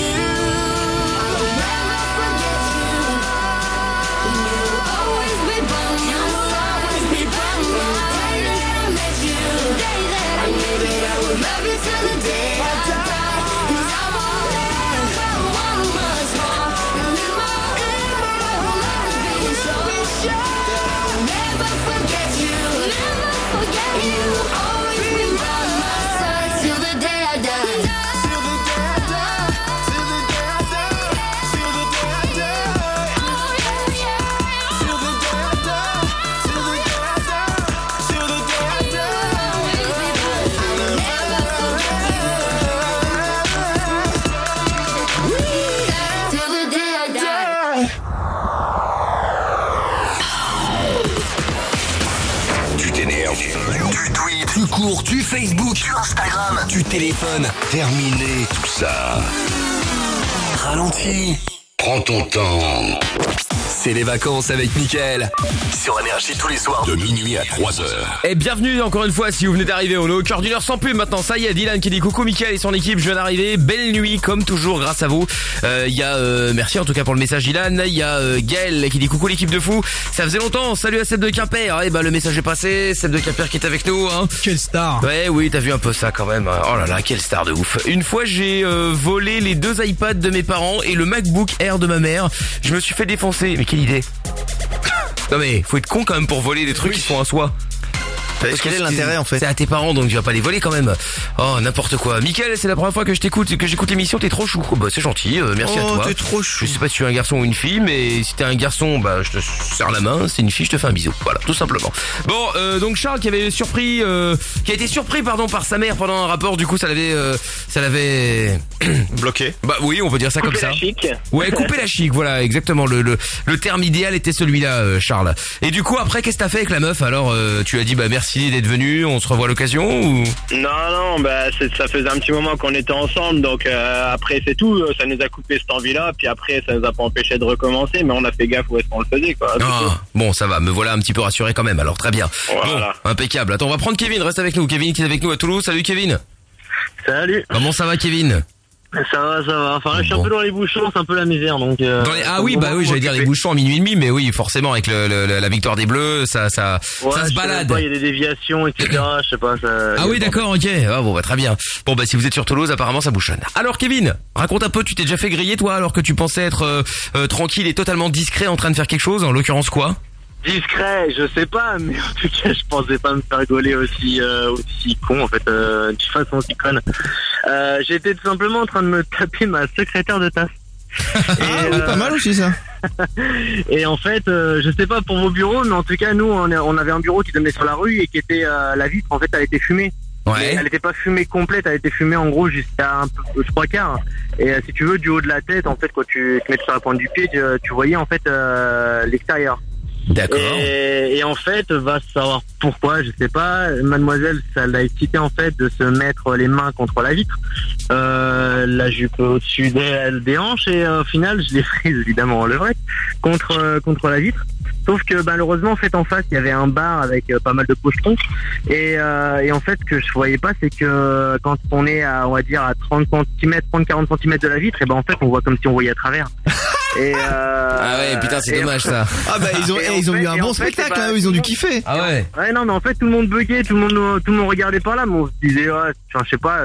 Love you till the day Facebook, Instagram, tu téléphones. Terminé tout ça. Ralentis. Prends ton temps. C'est les vacances avec Mickaël. Sur Énergie tous les soirs de minuit à 3h. Et bienvenue encore une fois si vous venez d'arriver, on est au cœur d'une heure sans pub maintenant, ça y est, Dylan qui dit coucou Mickaël et son équipe, je viens d'arriver, belle nuit comme toujours grâce à vous. Euh, Il y a, euh, merci en tout cas pour le message Dylan, il y a euh, Gaël qui dit coucou l'équipe de fou, ça faisait longtemps, salut à Seb de Quimper, et bah le message est passé, Seb de Quimper qui est avec nous. Hein. Quelle star Ouais oui, t'as vu un peu ça quand même, oh là là, quelle star de ouf. Une fois j'ai euh, volé les deux iPads de mes parents et le MacBook Air de ma mère, je me suis fait défoncer, mais quelle idée non mais faut être con quand même pour voler des trucs qui sont à soi. Parce quel que est l'intérêt, en fait C'est à tes parents donc tu vas pas les voler quand même. Oh n'importe quoi. Michael, c'est la première fois que je t'écoute que j'écoute l'émission, t'es trop chou. Oh, bah c'est gentil, euh, merci à Oh, toi. t'es trop chou. Je sais pas si tu es un garçon ou une fille, mais si t'es un garçon, bah je te serre la main. Si c'est une fille, je te fais un bisou. Voilà, tout simplement. Bon, euh, donc Charles qui avait surpris, euh, qui a été surpris pardon par sa mère pendant un rapport. Du coup, ça l'avait, euh, ça l'avait bloqué. Bah oui, on peut dire ça Couper comme ça. la chic. Ouais, couper la chic, voilà, exactement. Le, le, le terme idéal était celui-là, euh, Charles. Et du coup, après, qu'est-ce que t'as fait avec la meuf? Alors, euh, tu as dit, bah merci d'être venu, on se revoit à l'occasion ou? Non, non, bah, c'est- ça faisait un petit moment qu'on était ensemble, donc euh, après c'est tout, ça nous a coupé cette envie-là, puis après ça nous a pas empêché de recommencer, mais on a fait gaffe où est-ce qu'on le faisait, quoi. Ah, bon, ça va, me voilà un petit peu rassuré quand même. Alors, très bien. Voilà. Bon, impeccable. Attends, on va prendre Kevin, reste avec nous. Kevin qui est avec nous à Toulouse. Salut Kevin. Salut. Comment ça va Kevin? Ça va, ça va. Enfin, là, je suis un peu dans les bouchons, c'est un peu la misère, donc. euh, Dans les- Ah oui, bah oui, j'allais dire les bouchons à minuit et demi, mais oui, forcément avec le, le- la victoire des Bleus, ça, ça, Ouais, ça je se balade. Il y a des déviations, etc. Je sais pas. Ça... Ah oui, d'accord, ok. Ah bon, bah très bien. Bon, bah si vous êtes sur Toulouse, apparemment ça bouchonne. Alors Kevin, raconte un peu, tu t'es déjà fait griller toi, alors que tu pensais être euh, euh, tranquille et totalement discret en train de faire quelque chose. En l'occurrence quoi? Discret, je sais pas, mais en tout cas, je pensais pas me faire gauler aussi, euh, aussi con, en fait, euh, de façon aussi conne. Euh, J'étais tout simplement en train de me taper ma secrétaire de tasse. Ah oui, pas mal aussi ça. Et en fait, euh, je sais pas pour vos bureaux, mais en tout cas, nous, on, avait un bureau qui donnait sur la rue et qui était euh, la vitre. En fait, elle était fumée. Ouais. Elle n'était pas fumée complète, elle était fumée en gros jusqu'à un peu trois quarts. Et euh, si tu veux, du haut de la tête, en fait, quand tu te mets sur la pointe du pied, tu, tu voyais en fait euh, l'extérieur. D'accord. Et, en fait, va savoir pourquoi, je sais pas. Mademoiselle, ça l'a excité en fait de se mettre les mains contre la vitre, euh, la jupe au-dessus des, des hanches, et euh, au final, je l'ai prise évidemment en levrette contre euh, contre la vitre. Sauf que malheureusement, en fait, en face, il y avait un bar avec euh, pas mal de pochetons. Et, et en fait, ce que je voyais pas, c'est que quand on est à, on va dire, à 30 cm, 30-40 cm de la vitre, et ben en fait, on voit comme si on voyait à travers. Et euh, Ah ouais, putain, c'est dommage ça. Ah bah ils ont, eh, ils ont fait- eu un bon fait, spectacle, eh ben, hein, ils ont dû kiffer. Ah ouais. Ouais, non, mais en fait, tout le monde buguait, tout le monde, tout le monde regardait par là, mais on se disait, ouais, je sais pas,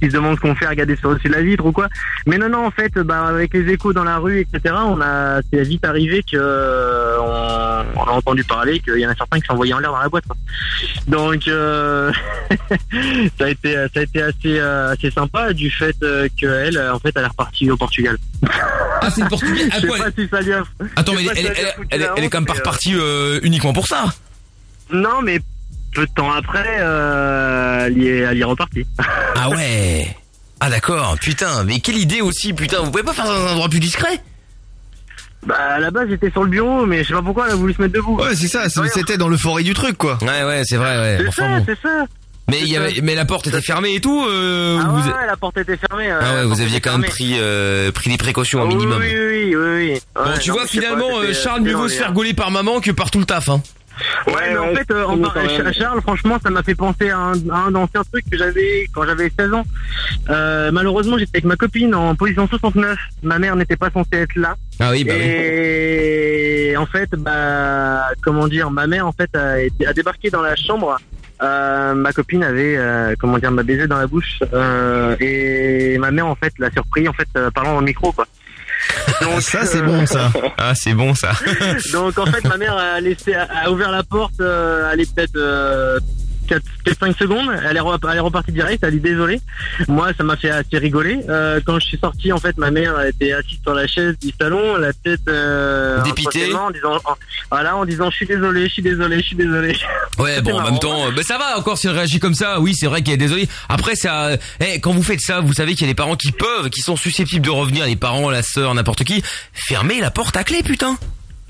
qu'ils se demandent ce qu'on fait, regarder sur de la vitre ou quoi. Mais non, non, en fait, bah, avec les échos dans la rue, etc., on a, c'est vite arrivé que, euh, on, on a entendu parler qu'il y en a certains qui s'envoyaient en l'air dans la boîte, quoi. Donc, euh, ça a été, ça a été assez, euh, assez sympa du fait euh, qu'elle, en fait, elle est repartie au Portugal. Ah, c'est une portugaise. Je sais pas si ça Attends, mais elle, elle, elle, elle est- elle quand même pas mais, euh, repartie euh, uniquement pour ça. Non, mais peu de temps après, euh, elle, y est, elle y est repartie. Ah ouais. Ah d'accord, putain, mais quelle idée aussi, putain, vous pouvez pas faire ça dans un endroit plus discret? Bah, à la base, j'étais sur le bureau, mais je sais pas pourquoi elle a voulu se mettre debout. Ouais, c'est ça, c'est- c'était dans l'euphorie du truc quoi. Ouais, ouais, c'est vrai, ouais. C'est Enfin, ça, bon. c'est ça. Mais, il y avait, mais la porte était fermée et tout euh, Ah vous... ouais, la porte était fermée. euh, Ah ouais, la vous aviez était quand même fermée. pris, euh, pris des précautions au Oui, minimum. Oui, oui, oui, oui. oui. Bon, Ouais, tu non, vois, mais je sais pas, finalement, euh, c'était- Charles, mieux vaut se faire gauler par maman que par tout le taf, hein. Ouais, mais en fait, euh, en par- Ch- Charles, franchement, ça m'a fait penser à un, à un ancien truc que j'avais quand j'avais 16 ans. Euh, malheureusement, j'étais avec ma copine en position 69. Ma mère n'était pas censée être là. Ah oui, bah oui. Et en fait, bah, comment dire, ma mère en fait a, été- a débarqué dans la chambre. Euh, ma copine avait, euh, comment dire, m'a baisé dans la bouche euh, et ma mère en fait l'a surpris en fait parlant dans le micro quoi. Donc, Ça c'est euh, bon ça. Ah, c'est bon ça. donc en fait, ma mère a laissé, a ouvert la porte, euh, elle est peut-être euh, 4-5 secondes, elle est, re- elle est repartie direct, elle dit désolé. Moi, ça m'a fait assez rigoler. Euh, quand je suis sorti, en fait, ma mère était assise sur la chaise du salon, la tête euh, Dépitée. en disant, en- voilà, en disant, je suis désolé, je suis désolé, je suis désolé. Ouais, bon, en même temps, euh, bah, ça va encore si elle réagit comme ça. Oui, c'est vrai qu'elle est désolée. Après, ça, eh, quand vous faites ça, vous savez qu'il y a des parents qui peuvent, qui sont susceptibles de revenir, les parents, la sœur, n'importe qui. Fermez la porte à clé, putain.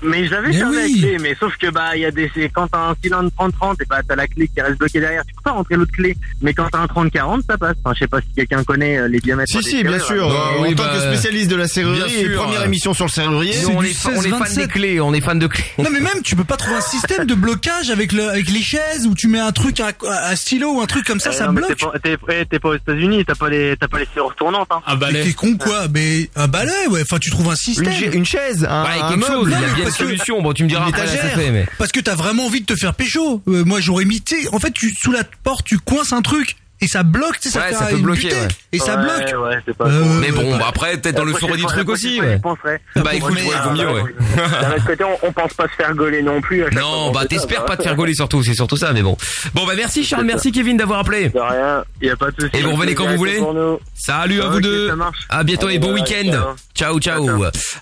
Mais j'avais Mais fermé oui. la clé, mais sauf que bah il y a des c'est- quand t'as un cylindre 30-30 et bah t'as la clé qui reste bloquée derrière, tu peux pas rentrer l'autre clé. Mais quand t'as un 30-40, ça passe. Enfin, je sais pas si quelqu'un connaît euh, les diamètres. Si, si, bien serrures. sûr. Ah en oui, tant bah, que spécialiste de la serrurerie, bien sûr. première émission sur le serrurier. On est, on est fan 16-27. des clés, on est fan de clés. Non mais même tu peux pas trouver un système de blocage avec le avec les chaises où tu mets un truc un, un stylo ou un truc comme ça Eh ça non, mais bloque. T'es pas, t'es, t'es pas aux États-Unis, t'as pas les t'as pas les serrures tournantes. Hein. Un balai. t'es con quoi? Mais un balai ouais. Enfin tu trouves un système. Une, cha- une chaise, un, Ouais, un quelque chose, parce que- solution. Bon, tu me diras après, ça fait, mais. Parce que t'as vraiment envie de te faire pécho. Euh, moi j'aurais mis, tu en fait tu sous la porte tu coinces un truc et ça bloque, tu sais, ça Ouais, fait ça peut bloquer, ouais. et ça Ouais, bloque. Ouais, c'est pas Euh. Mais bon, bah après, peut-être dans le fourreau du truc aussi, ouais. Bah écoute, ouais, vaut mieux, ouais. D'un autre côté, on, on pense pas se faire gauler non plus. à chaque fois Non, bah ça, t'espères bah. pas te faire gauler surtout, c'est surtout ça, mais bon. Bon bah merci Charles, merci Kevin d'avoir appelé. De rien, y a pas de souci. Et vous revenez quand vous voulez. Salut à vous deux. ça marche. À bientôt et bon Allez, week-end. Ciao ciao.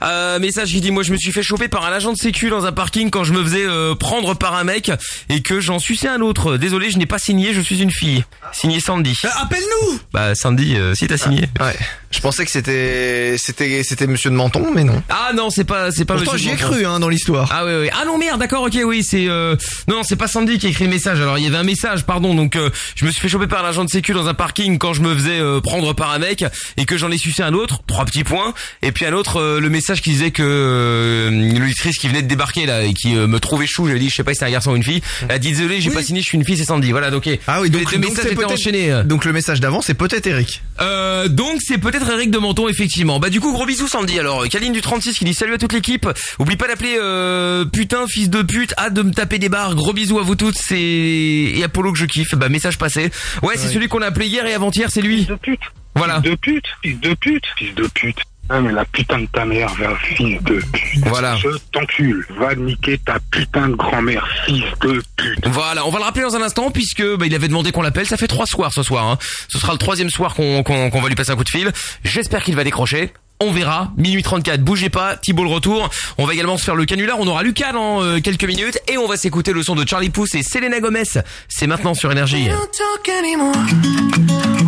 Euh, message qui dit moi je me suis fait choper par un agent de sécu dans un parking quand je me faisais euh, prendre par un mec et que j'en suçais un autre. Désolé, je n'ai pas signé, je suis une fille. Signé Sandy. Euh, Appelle-nous Bah Sandy, euh, si t'as signé. Ouais. Je pensais que c'était c'était c'était Monsieur de Menton, mais non. Ah non, c'est pas c'est pas Pourtant j'y ai cru hein dans l'histoire. Ah oui oui. Ah non merde, d'accord, OK, oui, c'est euh... non, c'est pas Sandy qui a écrit le message. Alors il y avait un message, pardon. Donc euh, je me suis fait choper par l'agent de sécu dans un parking quand je me faisais euh, prendre par un mec et que j'en ai sucé un autre, trois petits points et puis un autre euh, le message qui disait que euh, l'auditrice qui venait de débarquer là et qui me trouvait chou, je lui ai dit je sais pas si c'est un garçon ou une fille. Elle a dit désolé, j'ai pas signé, je suis une fille, c'est Sandy. Voilà, donc OK. Ah oui, donc, les deux donc messages c'est étaient peut-être enchaînés. Euh. Donc le message d'avant c'est peut-être Eric. Euh, donc c'est peut-être Eric de Menton effectivement. Bah du coup gros bisous Sandy. Alors Kaline du 36 qui dit salut à toute l'équipe. Oublie pas d'appeler euh, putain fils de pute. Hâte de me taper des barres. Gros bisous à vous toutes. C'est et Apollo que je kiffe. Bah message passé. Ouais c'est celui qu'on a appelé hier et avant-hier. C'est lui. de pute. Voilà. Fils de pute, fils de pute, fils de pute. Ah mais la putain de ta mère, va fils de pute. Voilà. Je t'encule. Va niquer ta putain de grand-mère, fils de pute. Voilà, on va le rappeler dans un instant puisque bah, il avait demandé qu'on l'appelle. Ça fait trois soirs ce soir. Hein. Ce sera le troisième soir qu'on qu'on qu'on va lui passer un coup de fil. J'espère qu'il va décrocher. On verra. Minuit 34, bougez pas. Thibault le retour. On va également se faire le canular. On aura Lucas dans euh, quelques minutes et on va s'écouter le son de Charlie Puth et Selena Gomez. C'est maintenant sur énergie. We don't talk anymore.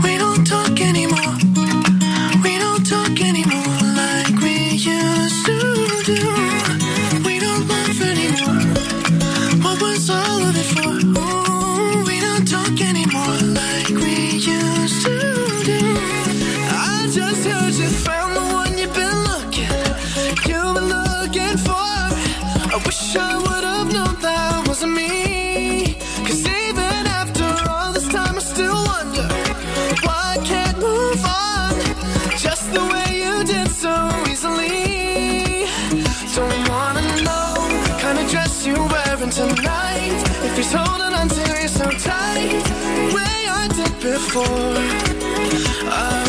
We don't talk anymore. Tonight. If he's holding on just the way you did so easily You told me want to you so tight, the way I did before. I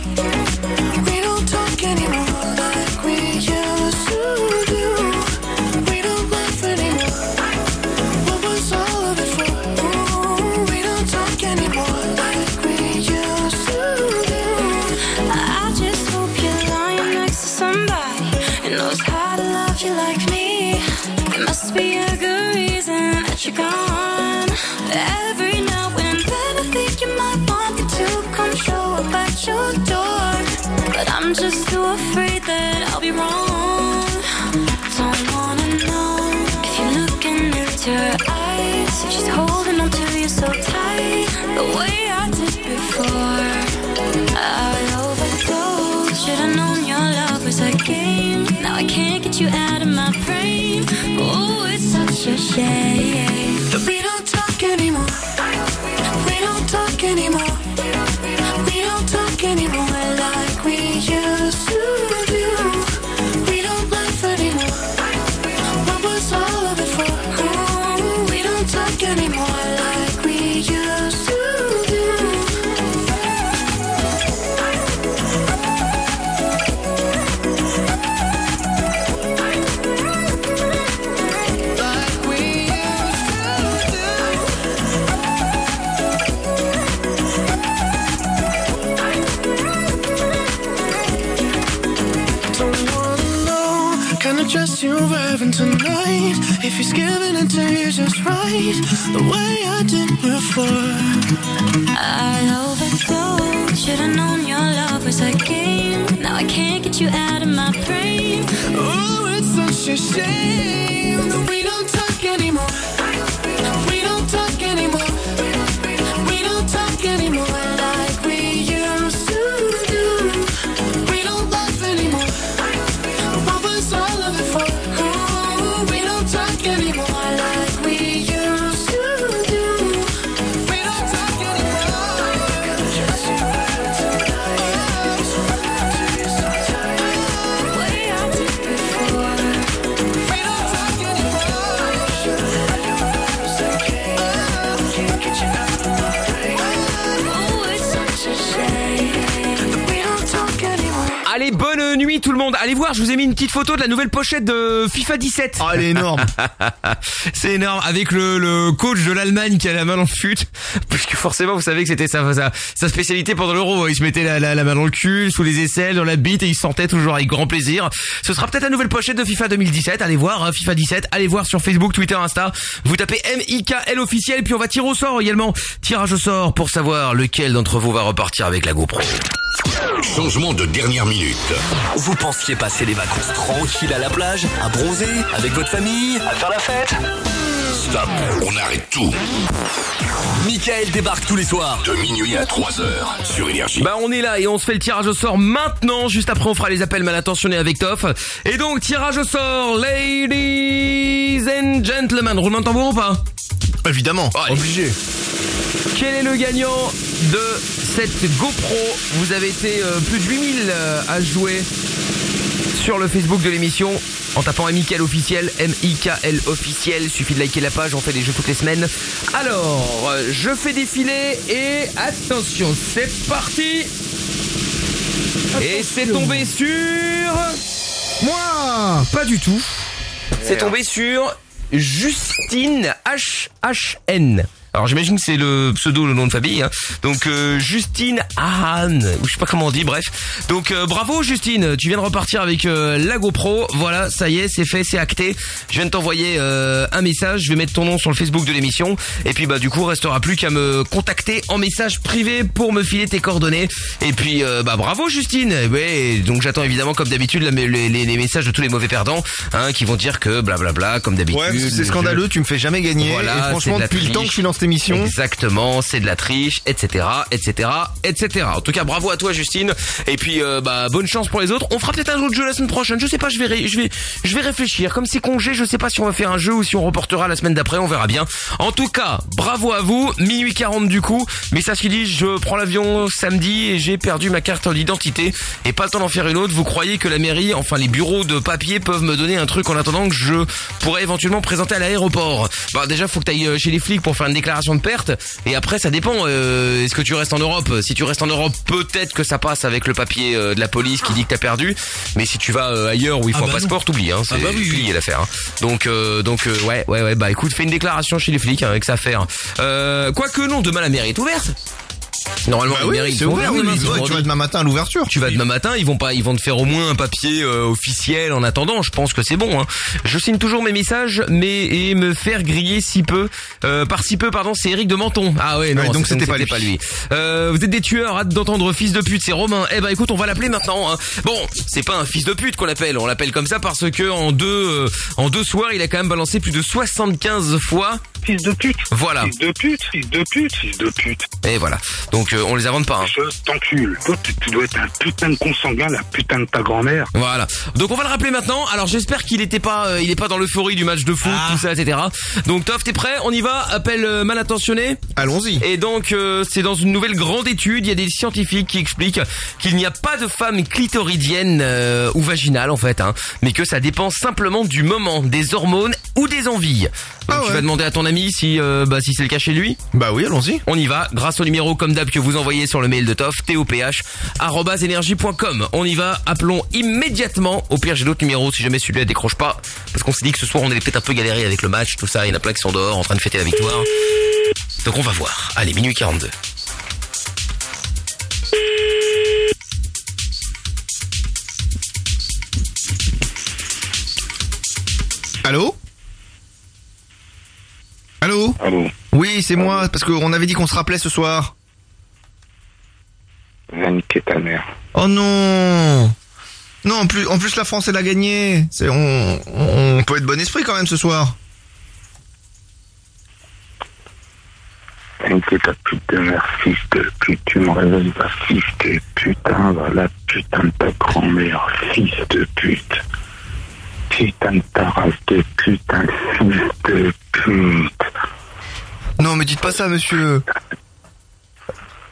You're. Every now and then I think you might want me to come show up at your door. But I'm just too afraid that I'll be wrong. Don't wanna know if you look into her eyes. If she's holding on to you so tight, the way I did before. I overdosed. Should've known your love was a game. Now I can't get you out of my brain. Oh, it's such a shame. Dress you're wearing tonight. If he's giving it to you just right, the way I did before. I overdosed. Should've known your love was a game. Now I can't get you out of my brain. Oh, it's such a shame Allez voir, je vous ai mis une petite photo de la nouvelle pochette de FIFA 17. Oh, elle est énorme. C'est énorme avec le, le coach de l'Allemagne qui a la main dans le fut. Parce que forcément, vous savez que c'était sa, sa, sa spécialité pendant l'Euro. Il se mettait la, la, la main dans le cul, sous les aisselles, dans la bite et il se sentait toujours avec grand plaisir. Ce sera peut-être la nouvelle pochette de FIFA 2017. Allez voir, hein, FIFA 17. Allez voir sur Facebook, Twitter, Insta. Vous tapez M-I-K-L officiel puis on va tirer au sort également. Tirage au sort pour savoir lequel d'entre vous va repartir avec la GoPro. Changement de dernière minute. Vous pensiez passer les vacances tranquilles à la plage, à bronzer, avec votre famille, à faire la fête? Stop, on arrête tout. Michael débarque tous les soirs. De minuit à 3 heures sur Énergie. Bah on est là et on se fait le tirage au sort maintenant. Juste après on fera les appels mal intentionnés avec Toff. Et donc tirage au sort, ladies and gentlemen. Roulement de tambour ou pas? Évidemment, obligé. Quel est le gagnant de cette GoPro? Vous avez été euh, plus de 8000 euh, à jouer sur le Facebook de l'émission en tapant Michael officiel, M-I-K-L officiel. Suffit de liker la page, on fait des jeux toutes les semaines. Alors, euh, je fais défiler et attention, c'est parti Et c'est tombé sur... Moi Pas du tout. C'est tombé sur Justine H-H-N. Alors j'imagine que c'est le pseudo, le nom de famille. Hein. Donc euh, Justine Ahan, ou je sais pas comment on dit, bref. Donc euh, bravo Justine, tu viens de repartir avec euh, la GoPro. Voilà, ça y est, c'est fait, c'est acté. Je viens de t'envoyer euh, un message, je vais mettre ton nom sur le Facebook de l'émission. Et puis bah du coup, restera plus qu'à me contacter en message privé pour me filer tes coordonnées. Et puis euh, bah bravo Justine. Ouais, donc j'attends évidemment comme d'habitude les, les- les messages de tous les mauvais perdants, hein, qui vont dire que blablabla, comme d'habitude. Ouais, c'est scandaleux, tu me fais jamais gagner. Voilà, et franchement, depuis le temps que je suis dans Exactement, c'est de la triche, etc., etc., etc. En tout cas, bravo à toi, Justine. Et puis, euh, bah, bonne chance pour les autres. On fera peut-être un autre jeu la semaine prochaine. Je sais pas, je vais, je vais, je vais réfléchir. Comme c'est congé, je sais pas si on va faire un jeu ou si on reportera la semaine d'après. On verra bien. En tout cas, bravo à vous. Minuit 40 du coup. Mais ça se dit, je prends l'avion samedi et j'ai perdu ma carte d'identité et pas le temps d'en faire une autre. Vous croyez que la mairie, enfin les bureaux de papier peuvent me donner un truc en attendant que je pourrais éventuellement présenter à l'aéroport? Bah déjà, faut que tu ailles chez les flics pour faire une déclaration de perte. Et après, ça dépend. euh, Est-ce que tu restes en Europe? Si tu restes en Europe, peut-être que ça passe avec le papier euh, de la police qui dit que t'as perdu. Mais si tu vas euh, ailleurs où il faut Ah un bah passeport, non. t'oublies. Hein, c'est Ah bah oui, oui. plié l'affaire. hein. Donc, donc ouais, ouais, ouais. Bah écoute, fais une déclaration chez les flics hein, avec ça à faire. Euh, Quoique non, demain la mairie est ouverte. Normalement, Bah oui, ils sont ouvert, oui, mais toi, tu vas demain matin à l'ouverture. Tu vas demain matin, ils vont pas, ils vont te faire au moins un papier euh, officiel en attendant. Je pense que c'est bon. Hein. Je signe toujours mes messages, mais et me faire griller si peu, euh, par si peu, pardon, c'est Eric de Menton. Ah ouais, non, Ouais, donc c'était pas lui. pas lui. Euh, vous êtes des tueurs, hâte d'entendre fils de pute, c'est Romain. Eh ben écoute, on va l'appeler maintenant. hein. Bon, c'est pas un fils de pute qu'on l'appelle, on l'appelle comme ça parce que en deux, euh, en deux soirs, il a quand même balancé plus de 75 fois. Fils de pute. Voilà. Fils de pute, fils de pute, fils de pute. Et voilà. Donc euh, on les invente pas. Hein. Je t'encule. Toi, tu, tu dois être un putain de consanguin, la putain de ta grand-mère. Voilà. Donc on va le rappeler maintenant. Alors j'espère qu'il était pas, euh, il est pas dans l'euphorie du match de foot, tout ça, etc. Donc Toff, t'es prêt? On y va. Appel euh, mal intentionné. Allons-y. Et donc euh, c'est dans une nouvelle grande étude. Il y a des scientifiques qui expliquent qu'il n'y a pas de femme clitoridienne euh, ou vaginale en fait, hein, mais que ça dépend simplement du moment, des hormones ou des envies. Donc, tu vas demander à ton ami si, euh, bah, si c'est le cas chez lui. Bah oui, allons-y. On y va, grâce au numéro comme d'hab que vous envoyez sur le mail de Toff, toph, arobase énergie.com. On y va, appelons immédiatement. Au pire, j'ai d'autres numéros si jamais celui-là décroche pas. Parce qu'on s'est dit que ce soir, on allait peut-être un peu galérer avec le match, tout ça. Il y en a plein qui sont dehors en train de fêter la victoire. Donc on va voir. Allez, minuit 42. Allô? Allô Allô Oui, c'est moi, parce qu'on avait dit qu'on se rappelait ce soir. Va niquer ta mère. Oh non Non, en plus, en plus la France, elle a gagné. C'est, on, on, on peut être bon esprit quand même ce soir. Va niquer ta pute de mère, fils de pute. Tu me réveilles, va, fils de putain. Va la putain de ta grand-mère, fils de pute. Putain de ta race de putain, fils de pute. Non, mais dites pas ça, monsieur.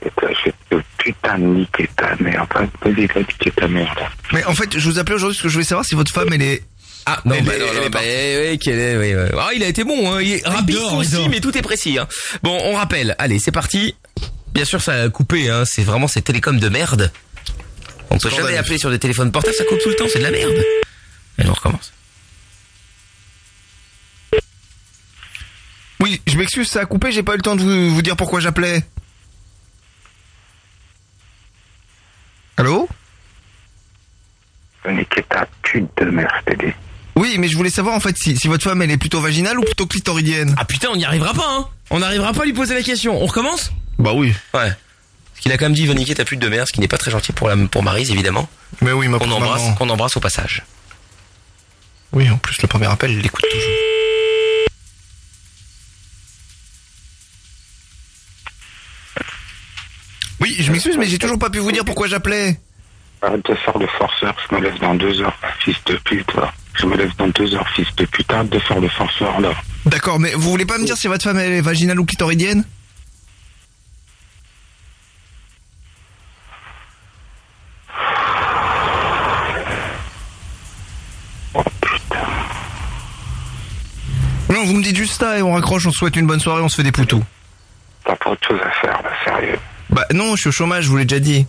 Et toi, je vais te putain de niquer ta mère. Va, Vas-y, va niquer ta mère, là. Mais en fait, je vous appelais aujourd'hui parce que je voulais savoir si votre femme, elle est... Ah non, Elle bah, est- non, elle non, est bah, partie. oui, quel est, oui, oui. Ah, il a été bon, hein. il est rapide, dort, il concis, dort. mais tout est précis. Hein. Bon, on rappelle. Allez, c'est parti. Bien sûr, ça a coupé. Hein. C'est vraiment ces télécoms de merde. On peut jamais appeler sur des téléphones portables, ça coupe tout le temps. C'est de la merde. Et on recommence. Oui, je m'excuse, ça a coupé, j'ai pas eu le temps de vous, vous dire pourquoi j'appelais. Allô? Niquer ta pute de t'ai dit. Oui, mais je voulais savoir en fait si, si votre femme, elle est plutôt vaginale ou plutôt clitoridienne. Ah putain, on n'y arrivera pas. Hein. On n'arrivera pas à lui poser la question. On recommence? Bah oui. Ouais. Parce qu'il a quand même dit va niquer ta pute de merde, ce qui n'est pas très gentil pour la pour Maryse évidemment. Mais oui, ma Qu'on embrasse, qu'on embrasse au passage. Oui, en plus, le premier appel, il l'écoute toujours. Oui, je m'excuse, mais j'ai toujours pas pu vous dire pourquoi j'appelais. Arrête de faire le forceur, je me lève dans deux heures, fils de pute, là. Je me lève dans deux heures, fils de pute. Arrête de faire le forceur, là. D'accord, mais vous voulez pas me dire si votre femme, elle est vaginale ou clitoridienne? Non, vous me dites juste ça et on raccroche, on se souhaite une bonne soirée, on se fait des poutous. T'as pas autre chose à faire, là, sérieux. Bah non, je suis au chômage, je vous l'ai déjà dit.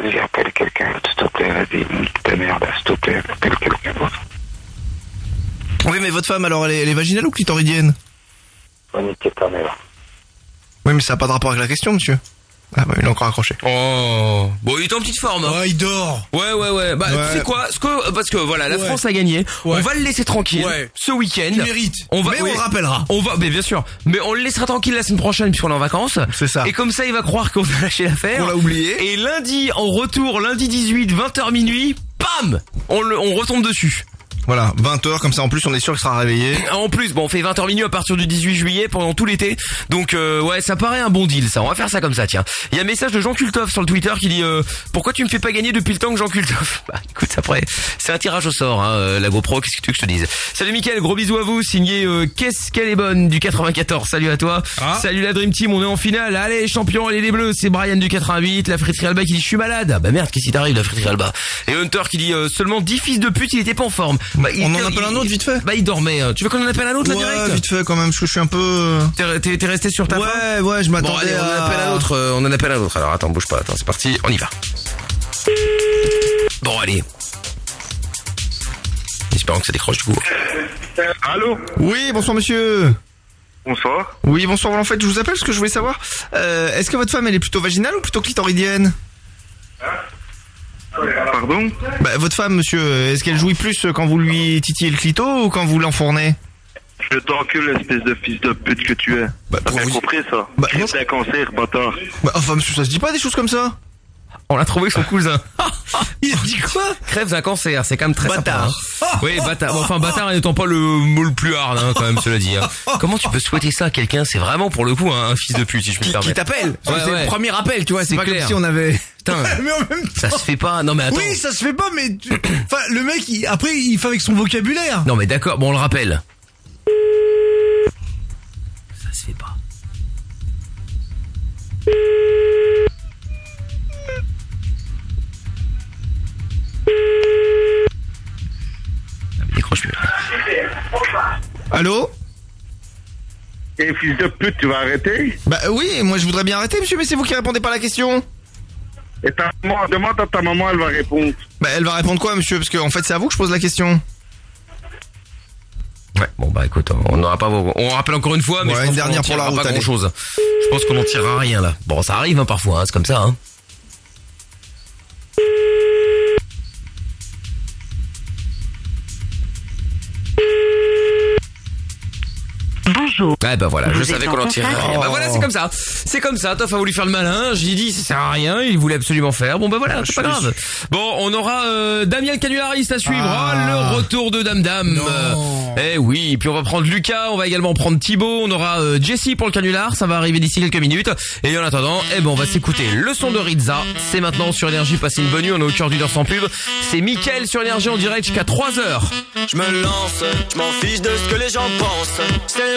Vas-y, appelle quelqu'un, s'il te plaît, vas-y, ta merde, s'il te plaît, appelle quelqu'un d'autre. Oui, mais votre femme, alors, elle est, elle est vaginale ou clitoridienne? Oui, mais ça n'a pas de rapport avec la question, monsieur. Ah bah, il a encore accroché. Oh, bon, il est en petite forme. Hein. il dort. Ouais, ouais, ouais. Bah, Ouais. tu sais quoi ce que, Parce que voilà, la Ouais. France a gagné. On Ouais. va le laisser tranquille Ouais. ce week-end. Il mérite. On va, Mais on le rappellera. On va, mais bien sûr. Mais on le laissera tranquille la semaine prochaine puisqu'on est en vacances. C'est ça. Et comme ça, il va croire qu'on a lâché l'affaire. On l'a oublié. Et lundi, en retour, lundi 18, 20h minuit, bam on, le, on retombe dessus. Voilà, 20h, comme ça en plus on est sûr qu'il sera réveillé. En plus, bon, on fait 20h minuit à partir du 18 juillet pendant tout l'été. Donc euh, ouais, ça paraît un bon deal ça. On va faire ça comme ça, tiens. Il y a un message de Jean Kultov sur le Twitter qui dit euh, pourquoi tu me fais pas gagner depuis le temps que Jean Kultov Bah écoute, après c'est un tirage au sort hein, euh, la GoPro, qu'est-ce que tu veux que je te dise? Salut Mickaël, gros bisous à vous, signé euh, qu'est-ce qu'elle est bonne du 94. Salut à toi. Ah. Salut la Dream Team, on est en finale. Allez, champion, allez les bleus, c'est Brian du 88, la friterie Alba qui dit je suis malade. Ah, bah merde, qu'est-ce qui t'arrive la friterie Alba Et Hunter qui dit euh, seulement 10 fils de pute, il était pas en forme. Bah, il- On en appelle il- un autre vite fait. Bah il dormait. euh. Tu veux qu'on en appelle un autre là direct Ouais, vite fait quand même, parce que je suis un peu... euh, T'es- resté sur ta faim Ouais, ouais, je Bon m'attendais allez, on en appelle un autre, euh, on en appelle un autre. Alors attends, bouge pas, attends, c'est parti, on y va. Bon allez. Espérons que ça décroche du coup. Allô? Oui, bonsoir monsieur. Bonsoir. Oui, bonsoir, en fait, je vous appelle parce que je voulais savoir, euh, est-ce que votre femme, elle est plutôt vaginale ou plutôt clitoridienne? Pardon Bah, votre femme, monsieur, est-ce qu'elle jouit plus quand vous lui titillez le clito ou quand vous l'enfournez Je t'encule, espèce de fils de pute que tu es. Bah, T'as bien vous- compris ça Bah, C'est un cancer, bâtard. Bah, enfin, monsieur, ça se dit pas des choses comme ça On l'a trouvé son cousin. Il a dit quoi? Crève d'un cancer, c'est quand même très Bâtard. sympa. hein. Oui, bâtard. Enfin, bâtard n'étant pas le mot le plus hard, hein, quand même, cela dit. hein. Comment tu peux souhaiter ça à quelqu'un? C'est vraiment pour le coup un, fils de pute, si je puis me Qui, permettre. qui t'appelle Ouais, C'est ouais. le premier appel, tu vois, c'est pas clair. comme si on avait... Putain, Mais en même ça se fait pas. Non mais attends. Oui, ça se fait pas, mais enfin, le mec, il- après, il fait avec son vocabulaire. Non mais d'accord, bon on le rappelle. Ça se fait pas. Allô Et fils de pute, tu vas arrêter Bah oui, moi je voudrais bien arrêter, monsieur, mais c'est vous qui répondez pas à la question. Et ta maman, demande à ta maman, elle va répondre. Bah elle va répondre quoi, monsieur? Parce qu'en fait, c'est à vous que je pose la question. Ouais, bon bah écoute, on n'aura pas. On rappelle encore une fois, mais Ouais, je une pense dernière qu'on en pour la route, pas grand chose. Je pense qu'on en tirera rien là. Bon, ça arrive hein, parfois, hein, c'est comme ça. Hein. Bonjour. Ouais bah voilà, je savais qu'on en tirerait contact rien. Bah voilà, c'est comme ça. C'est comme ça. Toff a voulu faire le malin. J'ai dit ça sert à rien. Il voulait absolument faire. Bon bah voilà, c'est pas grave. Bon, on aura euh, Damien le canulariste à suivre. Ah. Oh, le retour de Dame Dame. Eh oui. Puis on va prendre Lucas. On va également prendre Thibaut. On aura euh, Jessie pour le canular. Ça va arriver d'ici quelques minutes. Et en attendant, eh ben on va s'écouter le son de Rizza. C'est maintenant sur énergie. Passez une bonne nuit. On est au cœur d'une heure sans pub. C'est Mickaël sur énergie en direct jusqu'à 3 heures. Je me lance, je m'en fiche de ce que les gens pensent. C'est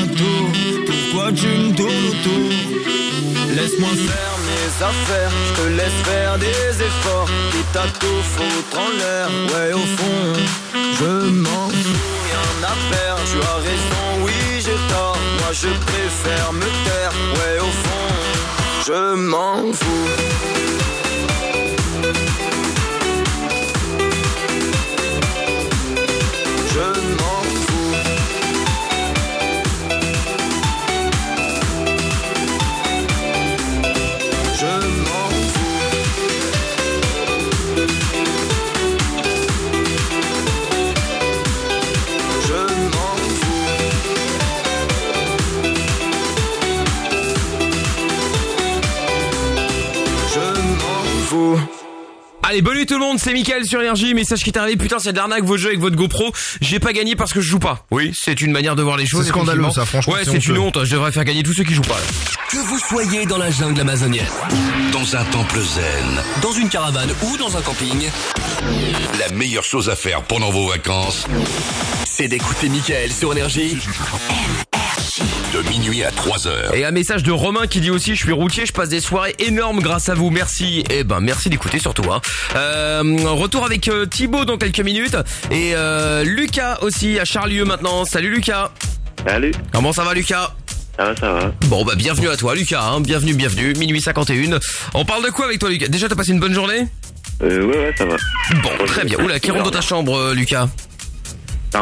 Pourquoi tu Laisse-moi faire mes affaires. Je te laisse faire des efforts. À tout foutre en l'air. Ouais, au fond, je m'en fous. Rien à perdre. Tu as raison, oui, j'ai tort. Moi, je préfère me taire. Ouais, au fond, je m'en fous. Allez, bonne nuit tout le monde, c'est Mickaël sur Énergie. Message qui est arrivé, putain, c'est de l'arnaque vos jeux avec votre GoPro. J'ai pas gagné parce que je joue pas. Oui, c'est une manière de voir les choses. C'est scandaleux, ça, franchement, Ouais, c'est une honte. Je devrais faire gagner tous ceux qui jouent pas. Que vous soyez dans la jungle amazonienne, dans un temple zen, dans une caravane ou dans un camping, la meilleure chose à faire pendant vos vacances, c'est d'écouter Michael sur Énergie. De minuit à 3 heures. Et un message de Romain qui dit aussi je suis routier, je passe des soirées énormes grâce à vous, merci. Eh ben merci d'écouter surtout. Hein. Euh, retour avec euh, Thibaut dans quelques minutes et euh, Lucas aussi à Charlieu maintenant. Salut Lucas. Salut. Comment ça va Lucas? Ça va, ça va. Bon bah bienvenue à toi Lucas, hein. bienvenue, bienvenue, minuit 51. On parle de quoi avec toi Lucas? Déjà t'as passé une bonne journée? Euh, ouais, ouais, ça va. Bon, très bien. Oula, qui rentre dans ta chambre euh, Lucas?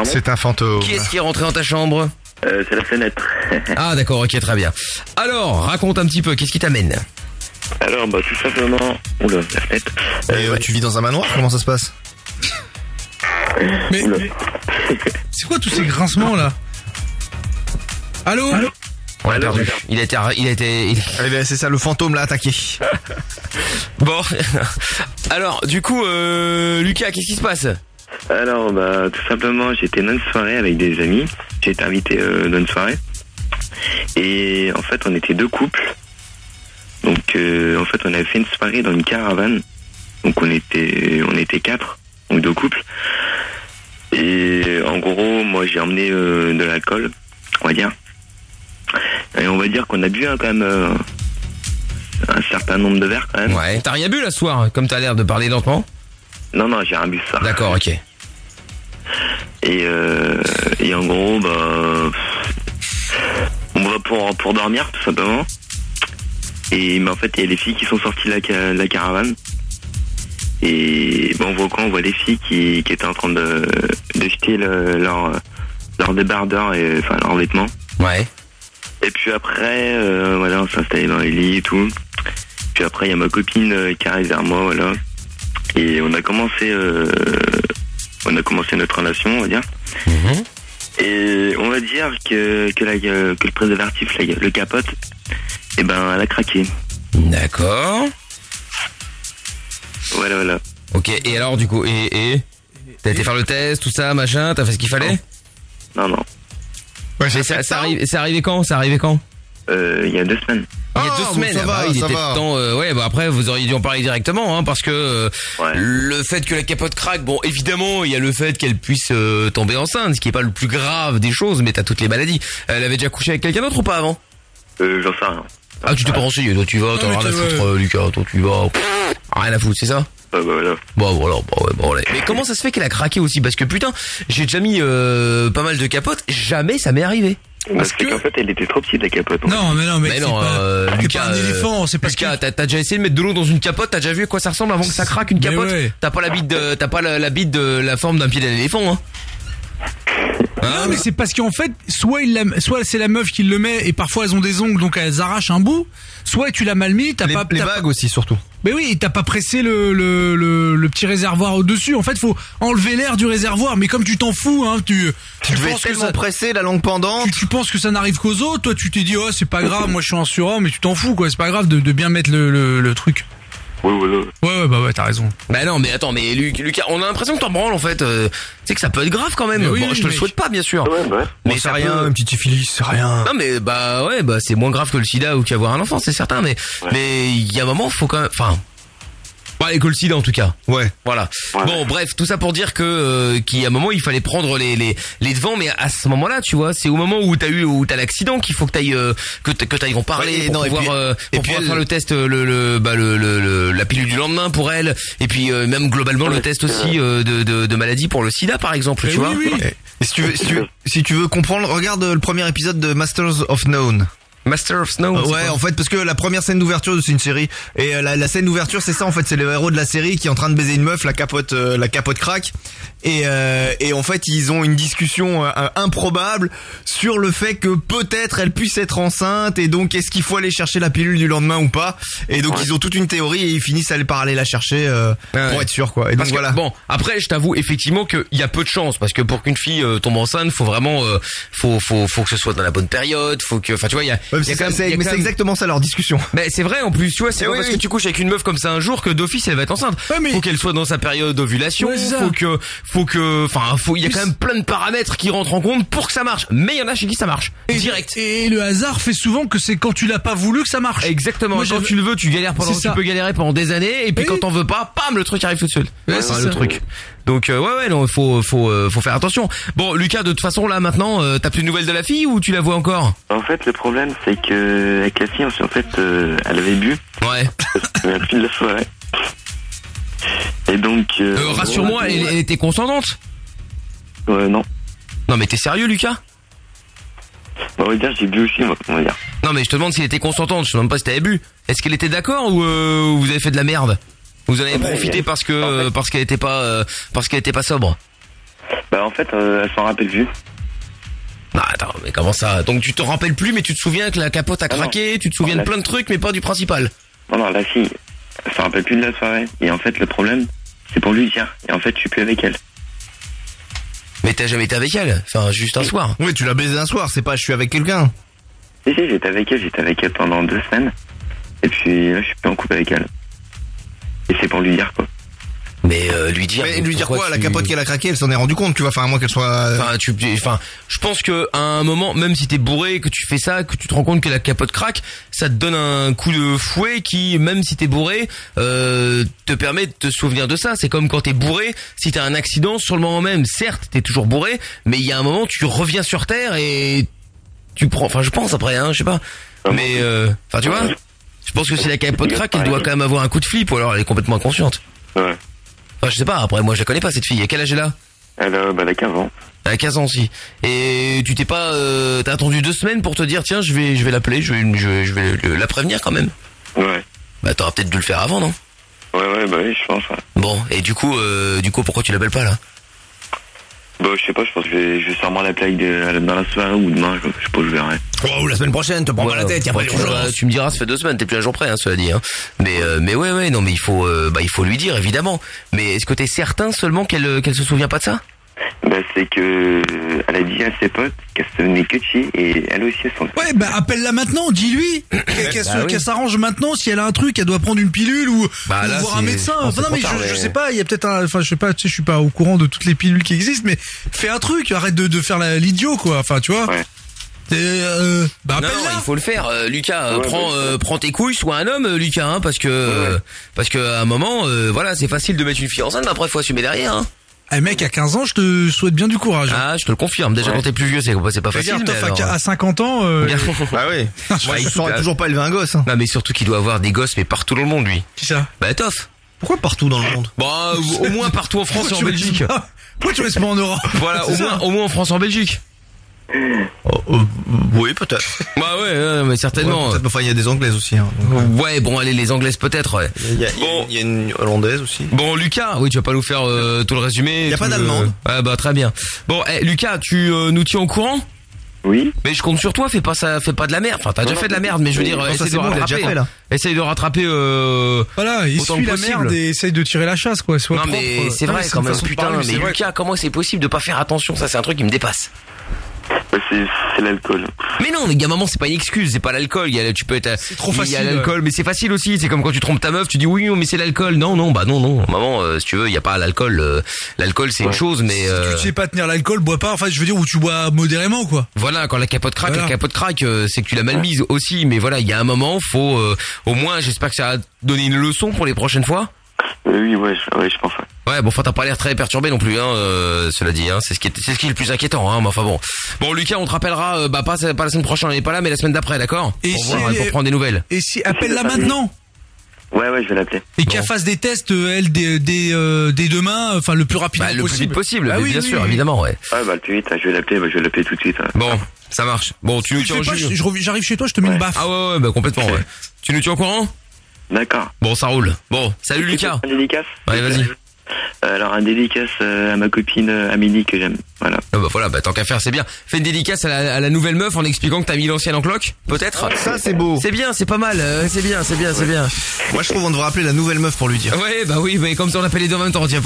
C'est un fantôme. Qui est-ce qui est rentré dans ta chambre? Euh, c'est la fenêtre. Ah d'accord, ok, très bien. Alors, raconte un petit peu, qu'est-ce qui t'amène Alors, bah, tout simplement. Oula, la fenêtre. Et euh, tu vis dans un manoir Comment ça se passe Mais c'est quoi tous ces grincements là Allô On l'a perdu. Il a été, il a été. il- Eh ben, c'est ça, le fantôme l'a attaqué. Bon, alors, du coup, euh, Lucas, qu'est-ce qui se passe Alors, bah, tout simplement, j'étais dans une soirée avec des amis. J'ai été invité euh, dans une soirée. Et en fait, on était deux couples. Donc, euh, en fait, on avait fait une soirée dans une caravane. Donc, on était, on était quatre, donc deux couples. Et en gros, moi, j'ai emmené euh, de l'alcool, on va dire. Et on va dire qu'on a bu hein, quand même un certain nombre de verres quand même. Ouais. T'as rien bu ce soir, comme t'as l'air de parler lentement? Non, non, j'ai rien bu ça. D'accord, ok. Et, euh, et en gros, bah, on va pour, pour dormir, tout simplement. Et mais en fait, il y a les filles qui sont sorties de la, ca- la caravane. Et bon, on voit quoi? On voit les filles qui, qui étaient en train de, de jeter le- leur, leur débardeur et enfin leurs vêtements. Ouais. Et puis après, euh, voilà, on s'est installé dans les lits et tout. Puis après, il y a ma copine euh, qui arrive vers moi, voilà. Et on a commencé, euh, on a commencé notre relation, on va dire. Et on va dire que que, la, que le préservatif, la- le capote, eh ben, elle a craqué. D'accord. Voilà, voilà. Ok, et alors du coup, et, et T'as été faire le test, tout ça, machin, t'as fait ce qu'il fallait Non, non. Mais ça, ça arrive, c'est arrivé quand C'est arrivé quand? Euh, il y a deux semaines. Il y a Ah, deux bon, semaines, ça ah va, bah oui, il ça était va. temps. euh, ouais, bah après vous auriez dû en parler directement, hein, parce que euh, le fait que la capote craque, bon, évidemment, il y a le fait qu'elle puisse euh, tomber enceinte, ce qui est pas le plus grave des choses, mais t'as toutes les maladies. Elle avait déjà couché avec quelqu'un d'autre ou pas avant? Euh, j'en sais rien. Ah, tu t'es pas renseigné, toi tu vas, t'en as rien à foutre, euh, Lucas, toi tu vas, rien à foutre, c'est ça? Bah voilà. Bon voilà, bon, ouais, bon, voilà. Mais comment ça se fait qu'elle a craqué aussi Parce que putain, j'ai déjà mis euh, pas mal de capotes, jamais ça m'est arrivé. Parce qu'en fait, elle était trop petite, la capote. Non, mais non, mais, c'est non, pas, euh, c'est Lucas, pas un euh, éléphant, c'est pas Lucas, t'as t'as déjà essayé de mettre de l'eau dans une capote, t'as déjà vu à quoi ça ressemble avant que ça craque une capote ouais. T'as pas la bite de, t'as pas la, la bite de la forme d'un pied d'un éléphant, hein non, mais c'est parce qu'en fait, soit il la- soit c'est la meuf qui le met et parfois elles ont des ongles donc elles arrachent un bout, soit tu l'as mal mis, t'as pas les bagues aussi surtout. Mais oui, t'as pas pressé le, le, le, le petit réservoir au-dessus. En fait, faut enlever l'air du réservoir. Mais comme tu t'en fous, hein, tu, Tu devais la langue pendante. Tu, tu penses que ça n'arrive qu'aux autres. Toi, tu t'es dit, oh, c'est pas grave, moi je suis un surhomme, mais tu t'en fous, quoi. C'est pas grave de, de bien mettre le, le, le truc. Ouais, voilà. Ouais, ouais, bah ouais, t'as raison. Bah non, mais attends, mais Luc- Lucas, on a l'impression que t'en branles en fait. Euh, tu sais que ça peut être grave quand même. Mais oui, bon, oui, je te le mec. souhaite pas, bien sûr. Mais c'est rien, peut- un petit syphilis, c'est rien. Non mais bah ouais, bah c'est moins grave que le sida ou qu'avoir un enfant, c'est certain. Mais mais il y a un moment, faut quand même, enfin. Ouais, que le sida en tout cas. Ouais. Voilà. Bon, bref, tout ça pour dire que euh, qu'il y a un moment il fallait prendre les les les devants, mais à ce moment-là, tu vois, c'est au moment où t'as eu où t'as l'accident qu'il faut que t'ailles euh, que que t'ailles en parler Ouais, et pour non, et pouvoir puis- euh, et pour puis pouvoir elle- faire le test euh, le le bah le, le, le- la pilule du lendemain pour elle et puis euh, même globalement le test aussi euh, de, de de maladie pour le sida par exemple, tu vois. Et si tu veux, si tu veux, si tu veux comprendre, regarde le premier épisode de Masters of Known. Master of Snow. Euh, ouais, en fait, parce que la première scène d'ouverture, c'est une série, et euh, la, la scène d'ouverture, c'est ça, en fait, c'est le héros de la série qui est en train de baiser une meuf, la capote, euh, la capote craque, et euh, et en fait, ils ont une discussion euh, improbable sur le fait que peut-être elle puisse être enceinte, et donc est-ce qu'il faut aller chercher la pilule du lendemain ou pas, et donc ils ont toute une théorie et ils finissent à aller par aller la chercher euh, pour être sûr, quoi. Et donc Parce que, voilà. bon, après, je t'avoue effectivement qu'il y a peu de chance parce que pour qu'une fille euh, tombe enceinte, faut vraiment, euh, faut, faut, faut que ce soit dans la bonne période, faut que, enfin, tu vois, il y a, Ouais, mais c'est même, mais exactement ça leur discussion. Mais c'est vrai en plus, tu vois, c'est Eh pas oui, parce oui. que tu couches avec une meuf comme ça un jour que d'office elle va être enceinte. Faut qu'elle soit dans sa période d'ovulation, Ouais, faut que, faut que, enfin, faut, il y a quand même plein de paramètres qui rentrent en compte pour que ça marche. Mais il y en a chez qui ça marche. Direct. Et le hasard fait souvent que c'est quand tu l'as pas voulu que ça marche. Exactement. Moi, quand tu le veux, tu galères pendant, tu peux galérer pendant des années, et puis quand t'en veux pas, pam, le truc arrive tout de suite. Ouais, Ouais, c'est le truc. Donc euh, ouais, ouais, non, faut, faut, euh, faut faire attention. Bon, Lucas, de toute façon, là maintenant, euh, t'as plus de nouvelles de la fille ou tu la vois encore? En fait, le problème, c'est que avec la fille, en fait, euh, elle avait bu. Ouais. Elle plus de la soirée. Et donc. Euh, Euh, Rassure-moi, elle, elle était consentante? Ouais, non. Non, mais t'es sérieux, Lucas? On va dire, j'ai bu aussi, moi, on va dire. Non, mais je te demande si elle était consentante. Je te demande pas si t'avais bu. Est-ce qu'elle était d'accord ou euh, vous avez fait de la merde? Vous en avez Ouais, profité parce que euh, parce qu'elle était pas euh, parce qu'elle était pas sobre. Bah, en fait, euh, elle s'en rappelle plus. Ah, attends, mais comment ça? Donc tu te rappelles plus, mais tu te souviens que la capote a Ah non. craqué, tu te souviens de la- plein de trucs, mais pas du principal. Non, non, la fille, elle s'en rappelle plus de la soirée. Et en fait, le problème, c'est pour lui dire. Et en fait, je suis plus avec elle. Mais t'as jamais été avec elle? Enfin, juste un soir. Oui, tu l'as baisé un soir, c'est pas je suis avec quelqu'un. Si, si, j'étais avec elle, j'étais avec elle pendant deux semaines. Et puis là, je suis plus en couple avec elle. Et c'est pour lui dire, quoi. Mais euh, lui dire. Mais lui dire quoi? La capote qu'elle a craqué, elle s'en est rendu compte, tu vois. Enfin, à moins qu'elle soit. euh, Enfin, tu, enfin, je pense que à un moment, même si t'es bourré, que tu fais ça, que tu te rends compte que la capote craque, ça te donne un coup de fouet qui, même si t'es bourré, euh, te permet de te souvenir de ça. C'est comme quand t'es bourré, si t'as un accident sur le moment même, certes, t'es toujours bourré, mais il y a un moment, tu reviens sur terre et tu prends. Enfin, je pense après, hein, je sais pas. Mais, euh, enfin, tu vois, je pense que si la capote craque, elle doit quand même avoir un coup de flip, ou alors elle est complètement inconsciente. Ouais. Enfin, je sais pas. Après, moi, je la connais pas cette fille. À quel âge elle a? Elle a, bah, elle a 15 ans. Elle a 15 ans aussi. Et tu t'es pas, euh, t'as attendu deux semaines pour te dire tiens je vais, je vais l'appeler, je vais, je, vais- je vais le- la prévenir quand même? Ouais. Bah t'aurais peut-être dû le faire avant non? Ouais, ouais, bah oui, je pense. ouais. Bon et du coup, euh, du coup pourquoi tu l'appelles pas là? Bah, je sais pas, je pense que je vais, je vais sûrement l'appeler avec des- dans la soirée ou demain, je, je sais pas, je verrai. Oh, la semaine prochaine, te prends pas la tête, y a pas d'urgence. Tu me diras, ça fait deux semaines, t'es plus un jour près, hein, cela dit. Hein. Mais, euh, mais ouais, ouais, non, mais il faut, euh, bah, il faut lui dire, évidemment. Mais est-ce que t'es certain seulement qu'elle, euh, qu'elle se souvient pas de ça? Bah, c'est que, euh, elle a dit à ses potes qu'elle se venait que chier et elle aussi, elle s'en Ouais, bah appelle-la maintenant, dis-lui qu'elle Bah oui. qu'elle s'arrange maintenant si elle a un truc, elle doit prendre une pilule ou, Bah ou là, voir un médecin. non, Enfin non mais je, je sais pas, il y a peut-être un, enfin je sais pas, tu sais, je suis pas au courant de toutes les pilules qui existent, mais fais un truc, arrête de, de faire la- l'idiot quoi. Enfin tu vois. Et, euh, bah Non, il faut le faire, euh, Lucas. euh, Ouais, prends, bah, euh, prends tes couilles, sois un homme, euh, Lucas, hein, parce que, euh, parce que à un moment, euh, voilà, c'est facile de mettre une fille enceinte, mais après, faut assumer derrière. Hein. Eh mec, à 15 ans, je te souhaite bien du courage. Ah, je te le confirme. Déjà, quand t'es plus vieux, c'est pas facile. Mais Toff, à- alors, à, euh, 50 ans. Euh, Bah oui. je saurais toujours pas élever un gosse. hein. Non, mais surtout qu'il doit avoir des gosses, mais partout dans le monde, lui. Qui ça? Bah, Toff. Pourquoi partout dans le monde? Bah, au moins partout en France et en Belgique. Pourquoi tu restes pas en Europe? Voilà, au moins, au moins en France et en Belgique. Oui, peut-être. Bah ouais, ouais, mais certainement. Ouais, peut-être, enfin, il y a des anglaises aussi. Hein, Ouais, bon, allez, les anglaises peut-être, ouais. Il y, a, il y a une hollandaise aussi. Bon, Lucas, oui, tu vas pas nous faire euh, tout le résumé. Y a tout pas le- d'allemande. Ouais, bah très bien. Bon, eh, Lucas, tu euh, nous tiens au courant? Oui. Mais je compte sur toi, fais pas ça, fais pas de la merde. Enfin, t'as déjà fait de la merde, mais je veux dire, non, essaye c'est de bon, il a rattraper. déjà fait, là. Essaye de rattraper. Euh, Voilà, il suit la merde et essaye de tirer la chasse quoi. Non propre. mais c'est vrai quand même putain parler, mais. Lucas comment c'est possible de pas faire attention? Ça c'est un truc qui me dépasse c'est, l'alcool. mais non les gars maman c'est pas une excuse c'est pas l'alcool il y a tu peux être trop il y a facile, l'alcool mais c'est facile aussi c'est comme quand tu trompes ta meuf tu dis oui mais c'est l'alcool non non bah non non maman euh, si tu veux il y a pas l'alcool euh, l'alcool c'est une chose mais euh, Tu sais pas tenir l'alcool, bois pas. Enfin, je veux dire où tu bois modérément quoi. Voilà, quand la capote craque, Voilà. la capote craque, euh, c'est que tu l'as mal mise aussi. Mais voilà, il y a un moment, faut euh, au moins, j'espère que ça va donner une leçon pour les prochaines fois. Oui, ouais, je- ouais, je pense. Ouais. Ouais, bon, enfin, t'as pas l'air très perturbé non plus, hein, euh, cela dit, hein, c'est ce qui est, c'est ce qui est le plus inquiétant, hein, mais enfin bon. Bon, Lucas, on te rappellera, euh, bah pas, pas la semaine prochaine, on est pas là, mais la semaine d'après, d'accord? Et Pour si voir, pour prendre des nouvelles. Et si appelle-la maintenant Ouais, ouais, je vais l'appeler. et qu'elle fasse des tests euh, elle dès dès, euh, dès demain, enfin le plus rapidement Bah, le plus possible. vite possible, Bah mais oui, bien oui, sûr, oui. évidemment, ouais. Ouais, bah, le plus vite, hein, je vais l'appeler, bah, je vais l'appeler tout de suite. ouais. Bon, ça marche. Bon, tu nous tiens au J'arrive chez toi, je te mets une baffe. Ah ouais, ouais, bah complètement, ouais. Tu nous tiens au courant? D'accord. Bon, ça roule. Bon, salut Lucas. Un dédicace Ouais, vas-y. Euh, Alors, un dédicace euh, à ma copine euh, Amélie que j'aime. Voilà. Ah bah voilà, bah tant qu'à faire, c'est bien. Fais une dédicace à la, à la nouvelle meuf en expliquant que t'as mis l'ancienne en cloque, peut-être Ça, c'est beau. C'est bien, c'est pas mal, euh, c'est bien, c'est bien, c'est bien. Moi, je trouve qu'on devrait appeler la nouvelle meuf pour lui dire. Ouais, bah oui, mais comme ça on appelle les deux en même temps, tiens.